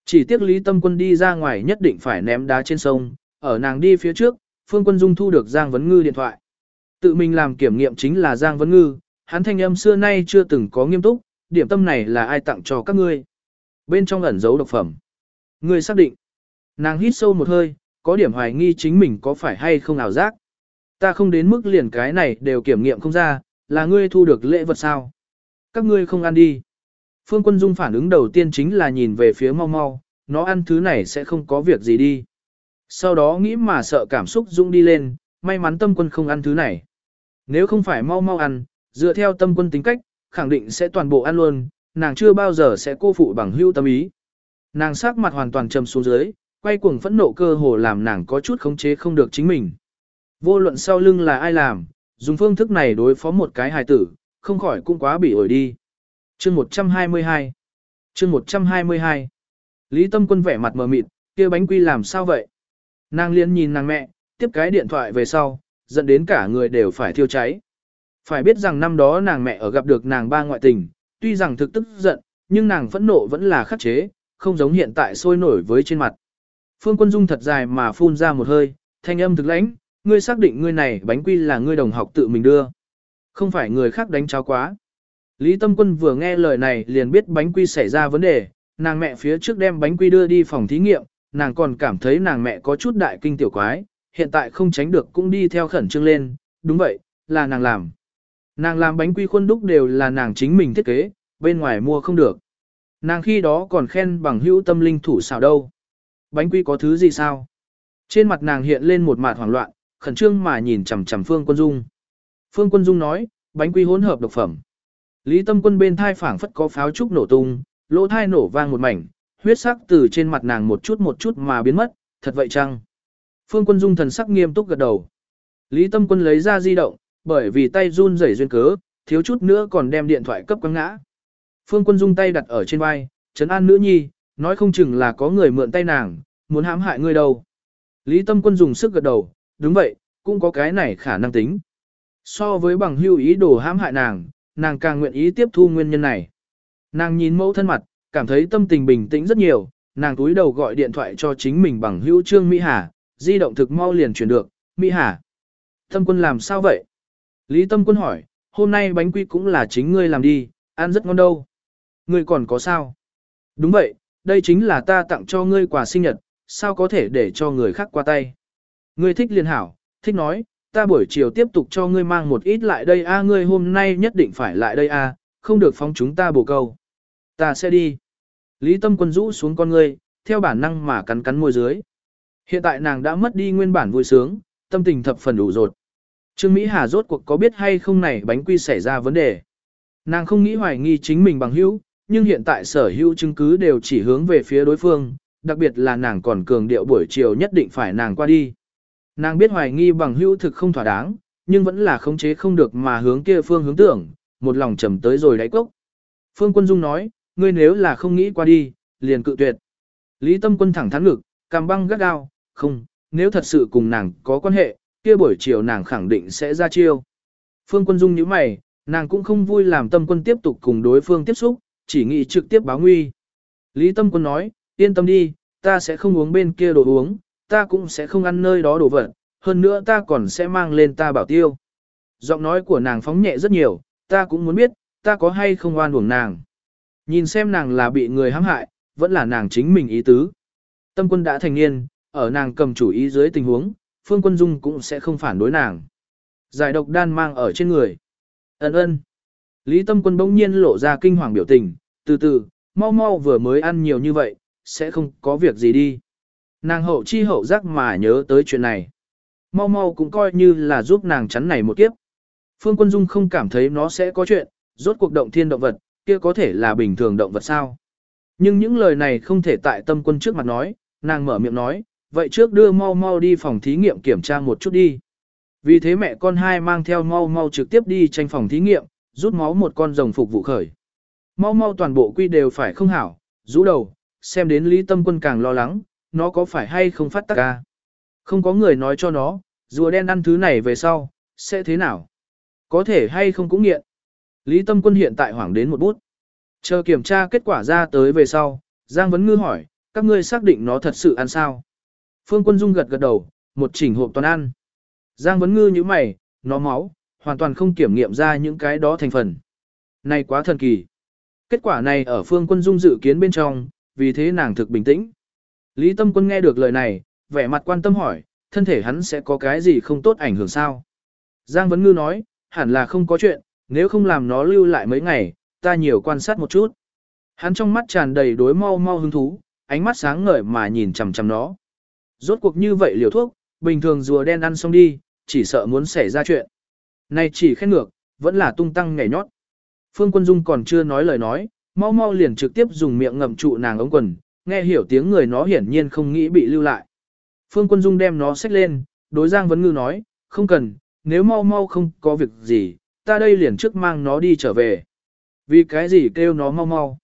Chỉ tiếc Lý Tâm Quân đi ra ngoài nhất định phải ném đá trên sông, ở nàng đi phía trước, Phương Quân Dung thu được Giang Vấn Ngư điện thoại. Tự mình làm kiểm nghiệm chính là Giang Vấn Ngư, hắn thanh âm xưa nay chưa từng có nghiêm túc, điểm tâm này là ai tặng cho các ngươi. bên trong ẩn giấu độc phẩm. Ngươi xác định. Nàng hít sâu một hơi, có điểm hoài nghi chính mình có phải hay không ảo giác. Ta không đến mức liền cái này đều kiểm nghiệm không ra, là ngươi thu được lễ vật sao. Các ngươi không ăn đi. Phương Quân Dung phản ứng đầu tiên chính là nhìn về phía mau mau, nó ăn thứ này sẽ không có việc gì đi. Sau đó nghĩ mà sợ cảm xúc Dung đi lên, may mắn tâm quân không ăn thứ này. Nếu không phải mau mau ăn, dựa theo tâm quân tính cách, khẳng định sẽ toàn bộ ăn luôn, nàng chưa bao giờ sẽ cô phụ bằng hưu tâm ý. Nàng sắc mặt hoàn toàn trầm xuống dưới, quay cuồng phẫn nộ cơ hồ làm nàng có chút khống chế không được chính mình. Vô luận sau lưng là ai làm, dùng phương thức này đối phó một cái hài tử, không khỏi cũng quá bị ổi đi. Chương 122 Chương 122 Lý Tâm Quân vẻ mặt mờ mịt, kia bánh quy làm sao vậy? Nàng liên nhìn nàng mẹ, tiếp cái điện thoại về sau, dẫn đến cả người đều phải thiêu cháy. Phải biết rằng năm đó nàng mẹ ở gặp được nàng ba ngoại tình, tuy rằng thực tức giận, nhưng nàng phẫn nộ vẫn là khắc chế, không giống hiện tại sôi nổi với trên mặt. Phương Quân Dung thật dài mà phun ra một hơi, thanh âm thực lãnh, ngươi xác định ngươi này bánh quy là ngươi đồng học tự mình đưa. Không phải người khác đánh cháo quá. Lý Tâm Quân vừa nghe lời này liền biết bánh quy xảy ra vấn đề, nàng mẹ phía trước đem bánh quy đưa đi phòng thí nghiệm, nàng còn cảm thấy nàng mẹ có chút đại kinh tiểu quái, hiện tại không tránh được cũng đi theo khẩn trương lên, đúng vậy, là nàng làm. Nàng làm bánh quy khuôn đúc đều là nàng chính mình thiết kế, bên ngoài mua không được. Nàng khi đó còn khen bằng hữu tâm linh thủ xào đâu. Bánh quy có thứ gì sao? Trên mặt nàng hiện lên một mặt hoảng loạn, khẩn trương mà nhìn chằm chằm Phương Quân Dung. Phương Quân Dung nói, bánh quy hỗn hợp độc phẩm. Lý Tâm Quân bên thai phảng phất có pháo trúc nổ tung, lỗ thai nổ vang một mảnh, huyết sắc từ trên mặt nàng một chút một chút mà biến mất, thật vậy chăng? Phương Quân Dung thần sắc nghiêm túc gật đầu. Lý Tâm Quân lấy ra di động, bởi vì tay run rẩy duyên cớ, thiếu chút nữa còn đem điện thoại cấp quăng ngã. Phương Quân Dung tay đặt ở trên vai, trấn an nữ nhi, nói không chừng là có người mượn tay nàng, muốn hãm hại ngươi đâu. Lý Tâm Quân dùng sức gật đầu, đúng vậy, cũng có cái này khả năng tính. So với bằng hưu ý đồ hãm hại nàng, nàng càng nguyện ý tiếp thu nguyên nhân này. Nàng nhìn mẫu thân mặt, cảm thấy tâm tình bình tĩnh rất nhiều, nàng túi đầu gọi điện thoại cho chính mình bằng hữu Trương Mỹ Hà, di động thực mau liền chuyển được, Mỹ Hà. Tâm quân làm sao vậy? Lý Tâm quân hỏi, hôm nay bánh quy cũng là chính ngươi làm đi, ăn rất ngon đâu. Ngươi còn có sao? Đúng vậy, đây chính là ta tặng cho ngươi quà sinh nhật, sao có thể để cho người khác qua tay. Ngươi thích liên hảo, thích nói, ta buổi chiều tiếp tục cho ngươi mang một ít lại đây a ngươi hôm nay nhất định phải lại đây a, không được phóng chúng ta bổ câu. Ta sẽ đi. Lý tâm quân rũ xuống con ngươi, theo bản năng mà cắn cắn môi dưới. Hiện tại nàng đã mất đi nguyên bản vui sướng, tâm tình thập phần đủ rột. Trương Mỹ Hà rốt cuộc có biết hay không này bánh quy xảy ra vấn đề. Nàng không nghĩ hoài nghi chính mình bằng hữu, nhưng hiện tại sở hữu chứng cứ đều chỉ hướng về phía đối phương, đặc biệt là nàng còn cường điệu buổi chiều nhất định phải nàng qua đi. Nàng biết hoài nghi bằng hữu thực không thỏa đáng, nhưng vẫn là khống chế không được mà hướng kia phương hướng tưởng, một lòng trầm tới rồi đáy cốc. Phương Quân Dung nói, ngươi nếu là không nghĩ qua đi, liền cự tuyệt. Lý Tâm Quân thẳng thắn ngực, cằm băng gắt gao, không, nếu thật sự cùng nàng có quan hệ, kia buổi chiều nàng khẳng định sẽ ra chiêu. Phương Quân Dung nhíu mày, nàng cũng không vui làm Tâm Quân tiếp tục cùng đối phương tiếp xúc, chỉ nghĩ trực tiếp báo nguy. Lý Tâm Quân nói, yên tâm đi, ta sẽ không uống bên kia đồ uống, ta cũng sẽ không ăn nơi đó đồ vật, hơn nữa ta còn sẽ mang lên ta bảo tiêu. Giọng nói của nàng phóng nhẹ rất nhiều, ta cũng muốn biết, ta có hay không oan uổng nàng. Nhìn xem nàng là bị người hãm hại, vẫn là nàng chính mình ý tứ. Tâm quân đã thành niên, ở nàng cầm chủ ý dưới tình huống, Phương Quân Dung cũng sẽ không phản đối nàng. Giải độc đan mang ở trên người. Ấn ơn. Lý Tâm Quân bỗng nhiên lộ ra kinh hoàng biểu tình, từ từ, mau mau vừa mới ăn nhiều như vậy, sẽ không có việc gì đi. Nàng hậu chi hậu giác mà nhớ tới chuyện này. Mau mau cũng coi như là giúp nàng chắn này một kiếp. Phương Quân Dung không cảm thấy nó sẽ có chuyện, rốt cuộc động thiên động vật, kia có thể là bình thường động vật sao. Nhưng những lời này không thể tại tâm quân trước mặt nói, nàng mở miệng nói, vậy trước đưa mau mau đi phòng thí nghiệm kiểm tra một chút đi. Vì thế mẹ con hai mang theo mau mau trực tiếp đi tranh phòng thí nghiệm, rút máu một con rồng phục vụ khởi. Mau mau toàn bộ quy đều phải không hảo, rũ đầu, xem đến Lý Tâm Quân càng lo lắng, nó có phải hay không phát tắc ca. Không có người nói cho nó, rùa đen ăn thứ này về sau, sẽ thế nào? Có thể hay không cũng nghiện. Lý Tâm Quân hiện tại hoảng đến một bút. Chờ kiểm tra kết quả ra tới về sau, Giang Vấn Ngư hỏi, các ngươi xác định nó thật sự ăn sao? Phương Quân Dung gật gật đầu, một chỉnh hộp toàn ăn. Giang Vấn Ngư như mày, nó máu, hoàn toàn không kiểm nghiệm ra những cái đó thành phần. Này quá thần kỳ. Kết quả này ở Phương Quân Dung dự kiến bên trong, vì thế nàng thực bình tĩnh. Lý Tâm Quân nghe được lời này, vẻ mặt quan tâm hỏi, thân thể hắn sẽ có cái gì không tốt ảnh hưởng sao? Giang Vấn Ngư nói, hẳn là không có chuyện, nếu không làm nó lưu lại mấy ngày, ta nhiều quan sát một chút. Hắn trong mắt tràn đầy đối mau mau hứng thú, ánh mắt sáng ngời mà nhìn chằm chằm nó. Rốt cuộc như vậy liều thuốc, bình thường rùa đen ăn xong đi, chỉ sợ muốn xảy ra chuyện. Này chỉ khen ngược, vẫn là tung tăng nhảy nhót. Phương Quân Dung còn chưa nói lời nói, mau mau liền trực tiếp dùng miệng ngậm trụ nàng ống quần, nghe hiểu tiếng người nó hiển nhiên không nghĩ bị lưu lại. Phương Quân Dung đem nó xách lên, đối Giang Vấn Ngư nói, không cần, nếu mau mau không có việc gì, ta đây liền trước mang nó đi trở về. Vì cái gì kêu nó mau mau?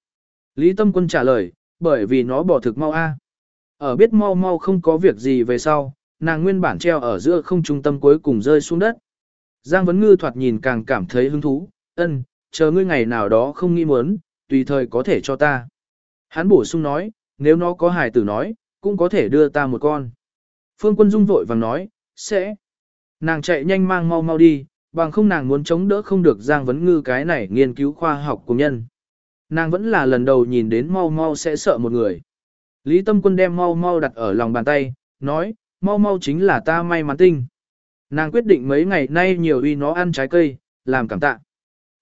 Lý Tâm Quân trả lời, bởi vì nó bỏ thực mau a. Ở biết mau mau không có việc gì về sau, nàng nguyên bản treo ở giữa không trung tâm cuối cùng rơi xuống đất. Giang Vấn Ngư thoạt nhìn càng cảm thấy hứng thú, ân, chờ ngươi ngày nào đó không nghĩ muốn, tùy thời có thể cho ta. Hắn bổ sung nói, nếu nó có hài tử nói, cũng có thể đưa ta một con. Phương Quân Dung vội vàng nói, sẽ. Nàng chạy nhanh mang mau mau đi, bằng không nàng muốn chống đỡ không được Giang Vấn Ngư cái này nghiên cứu khoa học của nhân. Nàng vẫn là lần đầu nhìn đến mau mau sẽ sợ một người. Lý Tâm Quân đem mau mau đặt ở lòng bàn tay, nói, mau mau chính là ta may mắn tinh. Nàng quyết định mấy ngày nay nhiều uy nó ăn trái cây, làm cảm tạ.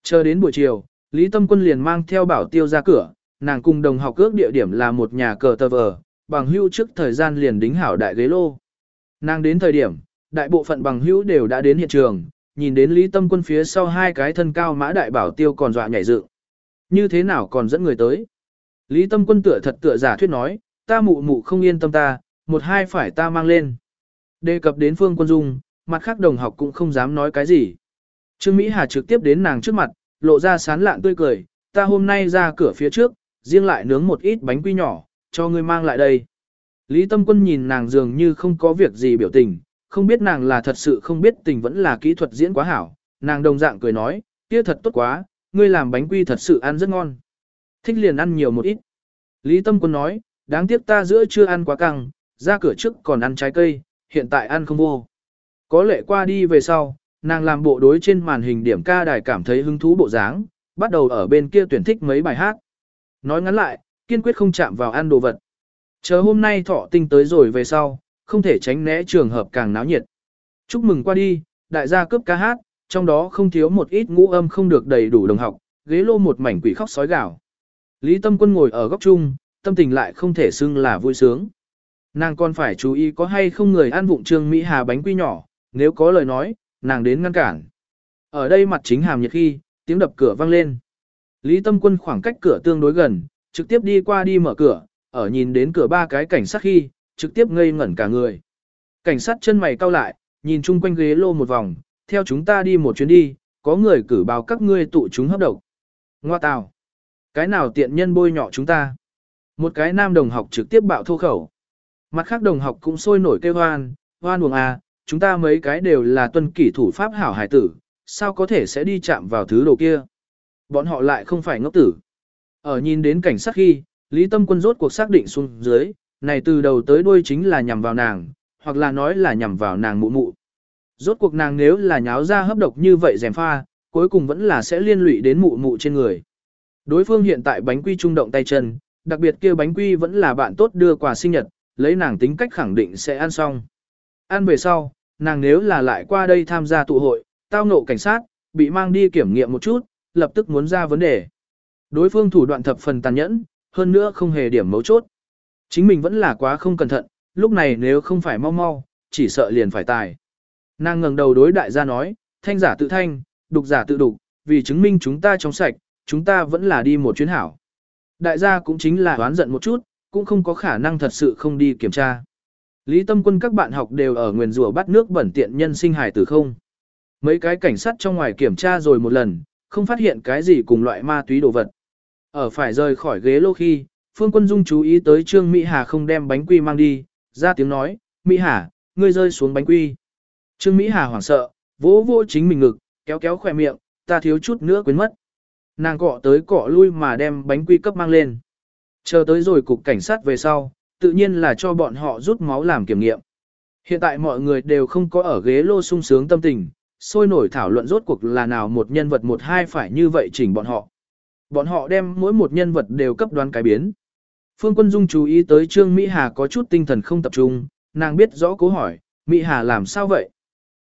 Chờ đến buổi chiều, Lý Tâm Quân liền mang theo bảo tiêu ra cửa, nàng cùng đồng học ước địa điểm là một nhà cờ tờ vờ, bằng hưu trước thời gian liền đính hảo đại ghế lô. Nàng đến thời điểm, đại bộ phận bằng hữu đều đã đến hiện trường, nhìn đến Lý Tâm Quân phía sau hai cái thân cao mã đại bảo tiêu còn dọa nhảy dựng. Như thế nào còn dẫn người tới? Lý Tâm Quân tựa thật tựa giả thuyết nói, ta mụ mụ không yên tâm ta, một hai phải ta mang lên. Đề cập đến Phương Quân Dung, mặt khác đồng học cũng không dám nói cái gì. Trương Mỹ Hà trực tiếp đến nàng trước mặt, lộ ra sán lạn tươi cười, ta hôm nay ra cửa phía trước, riêng lại nướng một ít bánh quy nhỏ, cho ngươi mang lại đây. Lý Tâm Quân nhìn nàng dường như không có việc gì biểu tình, không biết nàng là thật sự không biết tình vẫn là kỹ thuật diễn quá hảo, nàng đồng dạng cười nói, kia thật tốt quá, ngươi làm bánh quy thật sự ăn rất ngon. Thích liền ăn nhiều một ít. Lý Tâm Quân nói, đáng tiếc ta giữa chưa ăn quá căng, ra cửa trước còn ăn trái cây, hiện tại ăn không vô. Có lệ qua đi về sau, nàng làm bộ đối trên màn hình điểm ca đài cảm thấy hứng thú bộ dáng, bắt đầu ở bên kia tuyển thích mấy bài hát. Nói ngắn lại, kiên quyết không chạm vào ăn đồ vật. Chờ hôm nay thọ tinh tới rồi về sau, không thể tránh né trường hợp càng náo nhiệt. Chúc mừng qua đi, đại gia cướp ca hát, trong đó không thiếu một ít ngũ âm không được đầy đủ đồng học, ghế lô một mảnh quỷ khóc sói gào. Lý Tâm Quân ngồi ở góc chung, tâm tình lại không thể xưng là vui sướng. Nàng còn phải chú ý có hay không người ăn vụng trương Mỹ Hà bánh quy nhỏ, nếu có lời nói, nàng đến ngăn cản. Ở đây mặt chính hàm nhiệt khi, tiếng đập cửa vang lên. Lý Tâm Quân khoảng cách cửa tương đối gần, trực tiếp đi qua đi mở cửa, ở nhìn đến cửa ba cái cảnh sát khi, trực tiếp ngây ngẩn cả người. Cảnh sát chân mày cau lại, nhìn chung quanh ghế lô một vòng, theo chúng ta đi một chuyến đi, có người cử báo các ngươi tụ chúng hấp độc. Ngoa tào. Cái nào tiện nhân bôi nhọ chúng ta? Một cái nam đồng học trực tiếp bạo thô khẩu. Mặt khác đồng học cũng sôi nổi kêu hoan, hoan buồng à, chúng ta mấy cái đều là tuân kỷ thủ pháp hảo hải tử, sao có thể sẽ đi chạm vào thứ đồ kia? Bọn họ lại không phải ngốc tử. Ở nhìn đến cảnh sát khi, Lý Tâm Quân rốt cuộc xác định xuống dưới, này từ đầu tới đuôi chính là nhằm vào nàng, hoặc là nói là nhằm vào nàng mụ mụ. Rốt cuộc nàng nếu là nháo ra hấp độc như vậy dèm pha, cuối cùng vẫn là sẽ liên lụy đến mụ mụ trên người. Đối phương hiện tại bánh quy trung động tay chân, đặc biệt kia bánh quy vẫn là bạn tốt đưa quà sinh nhật, lấy nàng tính cách khẳng định sẽ ăn xong. Ăn về sau, nàng nếu là lại qua đây tham gia tụ hội, tao ngộ cảnh sát, bị mang đi kiểm nghiệm một chút, lập tức muốn ra vấn đề. Đối phương thủ đoạn thập phần tàn nhẫn, hơn nữa không hề điểm mấu chốt. Chính mình vẫn là quá không cẩn thận, lúc này nếu không phải mau mau, chỉ sợ liền phải tài. Nàng ngẩng đầu đối đại gia nói, thanh giả tự thanh, đục giả tự đục, vì chứng minh chúng ta trong sạch, chúng ta vẫn là đi một chuyến hảo. Đại gia cũng chính là đoán giận một chút, cũng không có khả năng thật sự không đi kiểm tra. Lý tâm quân các bạn học đều ở nguyền rủa bắt nước bẩn tiện nhân sinh hải tử không. Mấy cái cảnh sát trong ngoài kiểm tra rồi một lần, không phát hiện cái gì cùng loại ma túy đồ vật. Ở phải rời khỏi ghế lô khi, Phương Quân Dung chú ý tới Trương Mỹ Hà không đem bánh quy mang đi, ra tiếng nói, Mỹ Hà, ngươi rơi xuống bánh quy. Trương Mỹ Hà hoảng sợ, vỗ vỗ chính mình ngực, kéo kéo khỏe miệng, ta thiếu chút nữa quên mất. Nàng cọ tới cọ lui mà đem bánh quy cấp mang lên. Chờ tới rồi cục cảnh sát về sau, tự nhiên là cho bọn họ rút máu làm kiểm nghiệm. Hiện tại mọi người đều không có ở ghế lô sung sướng tâm tình, sôi nổi thảo luận rốt cuộc là nào một nhân vật một hai phải như vậy chỉnh bọn họ. Bọn họ đem mỗi một nhân vật đều cấp đoán cái biến. Phương Quân Dung chú ý tới Trương Mỹ Hà có chút tinh thần không tập trung, nàng biết rõ cố hỏi, Mỹ Hà làm sao vậy?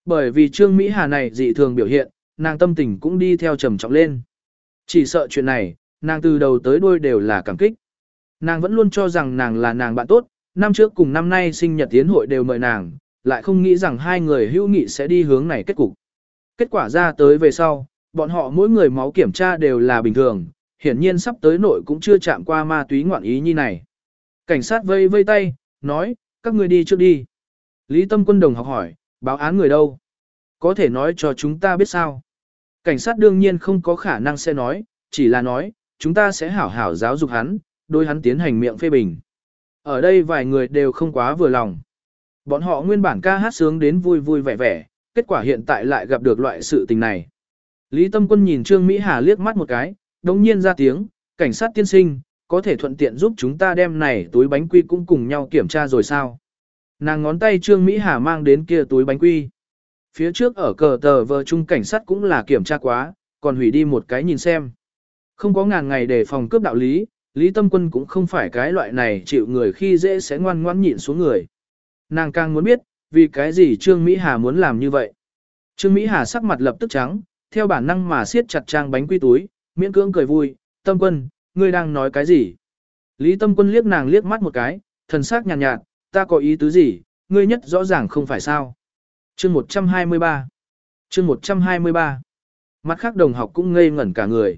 Bởi vì Trương Mỹ Hà này dị thường biểu hiện, nàng tâm tình cũng đi theo trầm trọng lên. Chỉ sợ chuyện này, nàng từ đầu tới đuôi đều là cảm kích. Nàng vẫn luôn cho rằng nàng là nàng bạn tốt, năm trước cùng năm nay sinh nhật tiến hội đều mời nàng, lại không nghĩ rằng hai người hữu nghị sẽ đi hướng này kết cục. Kết quả ra tới về sau, bọn họ mỗi người máu kiểm tra đều là bình thường, hiển nhiên sắp tới nội cũng chưa chạm qua ma túy ngoạn ý như này. Cảnh sát vây vây tay, nói, các người đi trước đi. Lý Tâm Quân Đồng học hỏi, báo án người đâu? Có thể nói cho chúng ta biết sao? Cảnh sát đương nhiên không có khả năng sẽ nói, chỉ là nói, chúng ta sẽ hảo hảo giáo dục hắn, đối hắn tiến hành miệng phê bình. Ở đây vài người đều không quá vừa lòng. Bọn họ nguyên bản ca hát sướng đến vui vui vẻ vẻ, kết quả hiện tại lại gặp được loại sự tình này. Lý Tâm Quân nhìn Trương Mỹ Hà liếc mắt một cái, đồng nhiên ra tiếng, cảnh sát tiên sinh, có thể thuận tiện giúp chúng ta đem này túi bánh quy cũng cùng nhau kiểm tra rồi sao. Nàng ngón tay Trương Mỹ Hà mang đến kia túi bánh quy. Phía trước ở cờ tờ vờ trung cảnh sát cũng là kiểm tra quá, còn hủy đi một cái nhìn xem. Không có ngàn ngày để phòng cướp đạo lý, Lý Tâm Quân cũng không phải cái loại này chịu người khi dễ sẽ ngoan ngoãn nhịn xuống người. Nàng càng muốn biết, vì cái gì Trương Mỹ Hà muốn làm như vậy. Trương Mỹ Hà sắc mặt lập tức trắng, theo bản năng mà siết chặt trang bánh quy túi, miễn cưỡng cười vui, Tâm Quân, ngươi đang nói cái gì? Lý Tâm Quân liếc nàng liếc mắt một cái, thần sắc nhàn nhạt, nhạt, ta có ý tứ gì, ngươi nhất rõ ràng không phải sao. Chương 123 Chương 123 Mặt khác đồng học cũng ngây ngẩn cả người.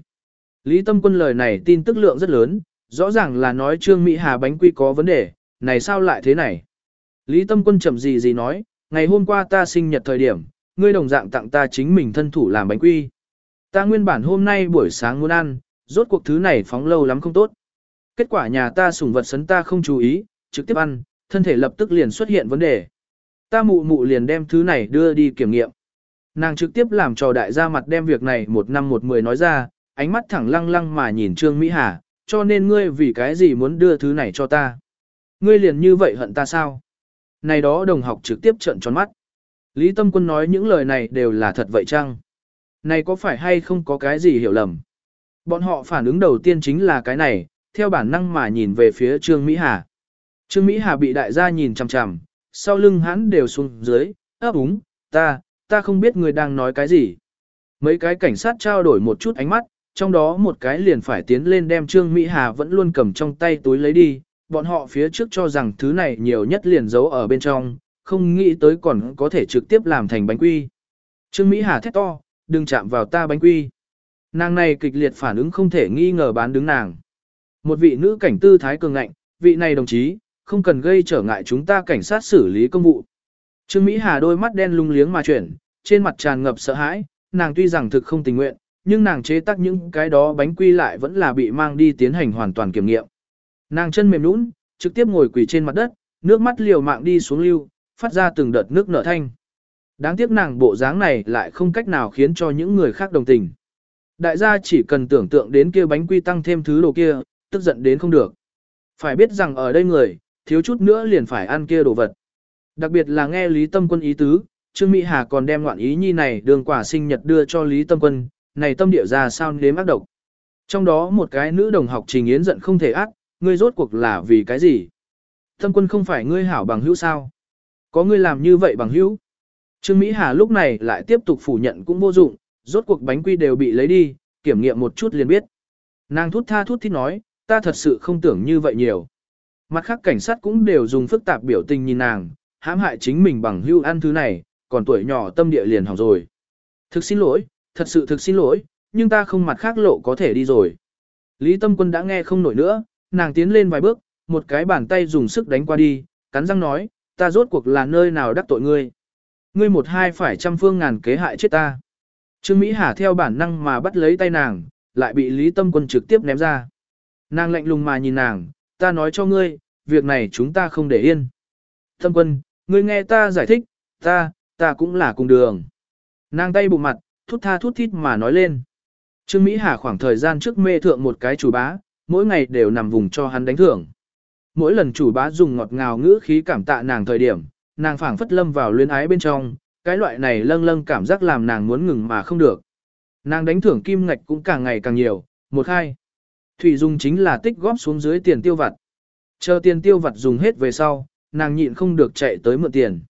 Lý Tâm Quân lời này tin tức lượng rất lớn, rõ ràng là nói Trương Mỹ Hà bánh quy có vấn đề, này sao lại thế này? Lý Tâm Quân chậm gì gì nói, ngày hôm qua ta sinh nhật thời điểm, ngươi đồng dạng tặng ta chính mình thân thủ làm bánh quy. Ta nguyên bản hôm nay buổi sáng muốn ăn, rốt cuộc thứ này phóng lâu lắm không tốt. Kết quả nhà ta sủng vật sấn ta không chú ý, trực tiếp ăn, thân thể lập tức liền xuất hiện vấn đề. Ta mụ mụ liền đem thứ này đưa đi kiểm nghiệm. Nàng trực tiếp làm trò đại gia mặt đem việc này một năm một mười nói ra, ánh mắt thẳng lăng lăng mà nhìn Trương Mỹ Hà, cho nên ngươi vì cái gì muốn đưa thứ này cho ta. Ngươi liền như vậy hận ta sao? Này đó đồng học trực tiếp trợn tròn mắt. Lý Tâm Quân nói những lời này đều là thật vậy chăng? Này có phải hay không có cái gì hiểu lầm? Bọn họ phản ứng đầu tiên chính là cái này, theo bản năng mà nhìn về phía Trương Mỹ Hà. Trương Mỹ Hà bị đại gia nhìn chằm chằm, sau lưng hắn đều xuống dưới, ấp úng, ta, ta không biết người đang nói cái gì. Mấy cái cảnh sát trao đổi một chút ánh mắt, trong đó một cái liền phải tiến lên đem Trương Mỹ Hà vẫn luôn cầm trong tay túi lấy đi, bọn họ phía trước cho rằng thứ này nhiều nhất liền giấu ở bên trong, không nghĩ tới còn có thể trực tiếp làm thành bánh quy. Trương Mỹ Hà thét to, đừng chạm vào ta bánh quy. Nàng này kịch liệt phản ứng không thể nghi ngờ bán đứng nàng. Một vị nữ cảnh tư thái cường ngạnh, vị này đồng chí, không cần gây trở ngại chúng ta cảnh sát xử lý công vụ. Trương Mỹ Hà đôi mắt đen lung liếng mà chuyển, trên mặt tràn ngập sợ hãi, nàng tuy rằng thực không tình nguyện, nhưng nàng chế tác những cái đó bánh quy lại vẫn là bị mang đi tiến hành hoàn toàn kiểm nghiệm. Nàng chân mềm nũng, trực tiếp ngồi quỳ trên mặt đất, nước mắt liều mạng đi xuống lưu, phát ra từng đợt nước nở thanh. Đáng tiếc nàng bộ dáng này lại không cách nào khiến cho những người khác đồng tình. Đại gia chỉ cần tưởng tượng đến kia bánh quy tăng thêm thứ đồ kia, tức giận đến không được. Phải biết rằng ở đây người, thiếu chút nữa liền phải ăn kia đồ vật. Đặc biệt là nghe Lý Tâm Quân ý tứ, Trương Mỹ Hà còn đem loạn ý nhi này đường quả sinh nhật đưa cho Lý Tâm Quân, này tâm địa ra sao nếm ác độc. Trong đó một cái nữ đồng học trình yến giận không thể ác, ngươi rốt cuộc là vì cái gì? Thâm quân không phải ngươi hảo bằng hữu sao? Có ngươi làm như vậy bằng hữu? Trương Mỹ Hà lúc này lại tiếp tục phủ nhận cũng vô dụng, rốt cuộc bánh quy đều bị lấy đi, kiểm nghiệm một chút liền biết. Nàng thút tha thút thít nói, ta thật sự không tưởng như vậy nhiều. Mặt khác cảnh sát cũng đều dùng phức tạp biểu tình nhìn nàng, hãm hại chính mình bằng hưu ăn thứ này, còn tuổi nhỏ tâm địa liền hỏng rồi. Thực xin lỗi, thật sự thực xin lỗi, nhưng ta không mặt khác lộ có thể đi rồi. Lý Tâm Quân đã nghe không nổi nữa, nàng tiến lên vài bước, một cái bàn tay dùng sức đánh qua đi, cắn răng nói, ta rốt cuộc là nơi nào đắc tội ngươi. Ngươi một hai phải trăm phương ngàn kế hại chết ta. Trương Mỹ Hà theo bản năng mà bắt lấy tay nàng, lại bị Lý Tâm Quân trực tiếp ném ra. Nàng lạnh lùng mà nhìn nàng, ta nói cho ngươi, việc này chúng ta không để yên. Tâm Quân, ngươi nghe ta giải thích, ta, ta cũng là cùng đường. Nàng tay bụng mặt, thút tha thút thít mà nói lên. Trương Mỹ Hà khoảng thời gian trước mê thượng một cái chủ bá, mỗi ngày đều nằm vùng cho hắn đánh thưởng. Mỗi lần chủ bá dùng ngọt ngào ngữ khí cảm tạ nàng thời điểm, nàng phảng phất lâm vào luyến ái bên trong, cái loại này lâng lâng cảm giác làm nàng muốn ngừng mà không được. Nàng đánh thưởng kim ngạch cũng càng ngày càng nhiều, một hai. Thủy dung chính là tích góp xuống dưới tiền tiêu vặt. Chờ tiền tiêu vặt dùng hết về sau, nàng nhịn không được chạy tới mượn tiền.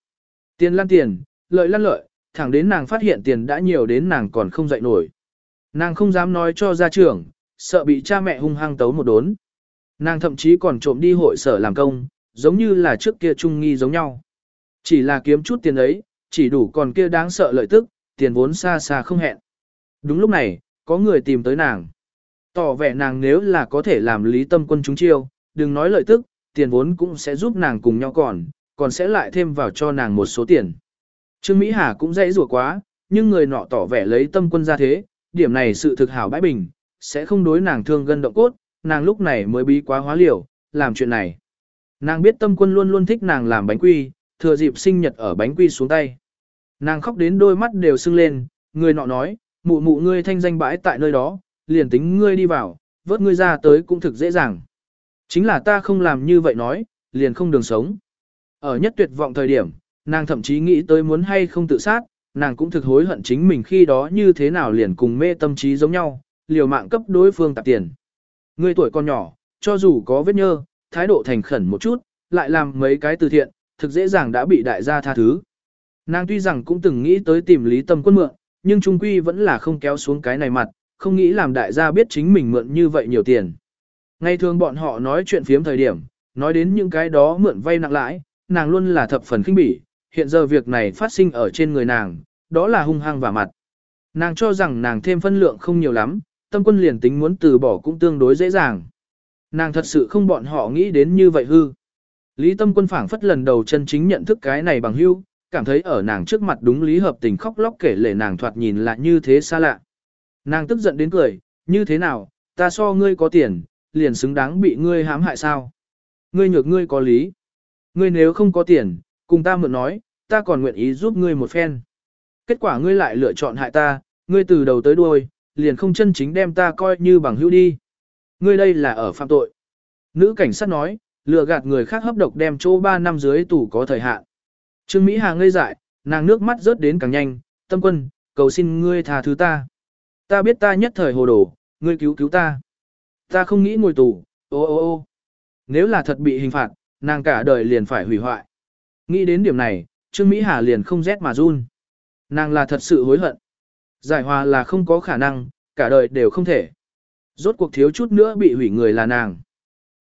Tiền lăn tiền, lợi lăn lợi, thẳng đến nàng phát hiện tiền đã nhiều đến nàng còn không dậy nổi. Nàng không dám nói cho gia trưởng, sợ bị cha mẹ hung hăng tấu một đốn. Nàng thậm chí còn trộm đi hội sở làm công, giống như là trước kia trung nghi giống nhau. Chỉ là kiếm chút tiền ấy, chỉ đủ còn kia đáng sợ lợi tức, tiền vốn xa xa không hẹn. Đúng lúc này, có người tìm tới nàng. Tỏ vẻ nàng nếu là có thể làm lý tâm quân chúng chiêu, đừng nói lợi tức, tiền vốn cũng sẽ giúp nàng cùng nhau còn, còn sẽ lại thêm vào cho nàng một số tiền. Trương Mỹ Hà cũng dễ rủa quá, nhưng người nọ tỏ vẻ lấy tâm quân ra thế, điểm này sự thực hảo bãi bình, sẽ không đối nàng thương gân động cốt, nàng lúc này mới bí quá hóa liều, làm chuyện này. Nàng biết tâm quân luôn luôn thích nàng làm bánh quy, thừa dịp sinh nhật ở bánh quy xuống tay. Nàng khóc đến đôi mắt đều sưng lên, người nọ nói, mụ mụ ngươi thanh danh bãi tại nơi đó, liền tính ngươi đi vào, vớt ngươi ra tới cũng thực dễ dàng. Chính là ta không làm như vậy nói, liền không đường sống. Ở nhất tuyệt vọng thời điểm, nàng thậm chí nghĩ tới muốn hay không tự sát, nàng cũng thực hối hận chính mình khi đó như thế nào liền cùng mê tâm trí giống nhau, liều mạng cấp đối phương tạp tiền. người tuổi còn nhỏ, cho dù có vết nhơ, thái độ thành khẩn một chút, lại làm mấy cái từ thiện, thực dễ dàng đã bị đại gia tha thứ. Nàng tuy rằng cũng từng nghĩ tới tìm lý tâm quân mượn, nhưng trung quy vẫn là không kéo xuống cái này mặt, không nghĩ làm đại gia biết chính mình mượn như vậy nhiều tiền. Ngày thường bọn họ nói chuyện phiếm thời điểm, nói đến những cái đó mượn vay nặng lãi, nàng luôn là thập phần khinh bỉ, hiện giờ việc này phát sinh ở trên người nàng, đó là hung hăng và mặt. Nàng cho rằng nàng thêm phân lượng không nhiều lắm, tâm quân liền tính muốn từ bỏ cũng tương đối dễ dàng. Nàng thật sự không bọn họ nghĩ đến như vậy hư. Lý tâm quân phảng phất lần đầu chân chính nhận thức cái này bằng hưu, cảm thấy ở nàng trước mặt đúng lý hợp tình khóc lóc kể lể nàng thoạt nhìn lại như thế xa lạ. Nàng tức giận đến cười, như thế nào, ta so ngươi có tiền, liền xứng đáng bị ngươi hãm hại sao? Ngươi nhược ngươi có lý. Ngươi nếu không có tiền, cùng ta mượn nói, ta còn nguyện ý giúp ngươi một phen. Kết quả ngươi lại lựa chọn hại ta, ngươi từ đầu tới đuôi, liền không chân chính đem ta coi như bằng hữu đi. Ngươi đây là ở phạm tội. Nữ cảnh sát nói, lừa gạt người khác hấp độc đem chỗ 3 năm dưới tù có thời hạn. Trương Mỹ Hà ngây dại, nàng nước mắt rớt đến càng nhanh, tâm quân, cầu xin ngươi tha thứ ta. Ta biết ta nhất thời hồ đồ, ngươi cứu cứu ta. Ta không nghĩ ngồi tù, ô ô ô. Nếu là thật bị hình phạt, nàng cả đời liền phải hủy hoại. Nghĩ đến điểm này, Trương Mỹ Hà liền không rét mà run. Nàng là thật sự hối hận. Giải hòa là không có khả năng, cả đời đều không thể. Rốt cuộc thiếu chút nữa bị hủy người là nàng.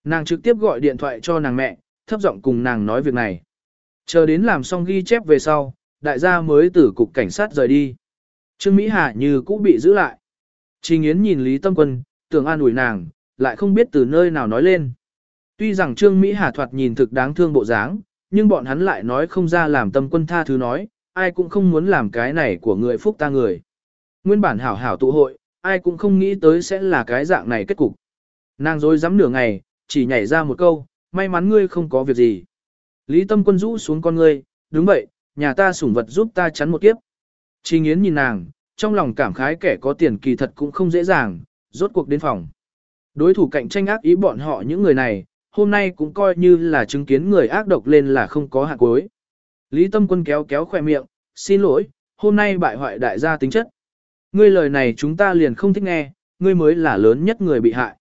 Nàng trực tiếp gọi điện thoại cho nàng mẹ, thấp giọng cùng nàng nói việc này. Chờ đến làm xong ghi chép về sau, đại gia mới từ cục cảnh sát rời đi. Trương Mỹ Hà như cũ bị giữ lại. Trình Yến nhìn Lý Tâm Quân, tưởng an ủi nàng, lại không biết từ nơi nào nói lên. Tuy rằng Trương Mỹ Hà thoạt nhìn thực đáng thương bộ dáng, nhưng bọn hắn lại nói không ra làm tâm quân tha thứ nói, ai cũng không muốn làm cái này của người phúc ta người. Nguyên bản hảo hảo tụ hội, ai cũng không nghĩ tới sẽ là cái dạng này kết cục. Nàng dối dám nửa ngày, chỉ nhảy ra một câu, may mắn ngươi không có việc gì. Lý tâm quân rũ xuống con ngươi, đúng vậy, nhà ta sủng vật giúp ta chắn một kiếp. Trình Yến nhìn nàng, trong lòng cảm khái kẻ có tiền kỳ thật cũng không dễ dàng, rốt cuộc đến phòng. Đối thủ cạnh tranh ác ý bọn họ những người này, hôm nay cũng coi như là chứng kiến người ác độc lên là không có hạ cuối. Lý Tâm Quân kéo kéo khỏe miệng, xin lỗi, hôm nay bại hoại đại gia tính chất. Ngươi lời này chúng ta liền không thích nghe, ngươi mới là lớn nhất người bị hại.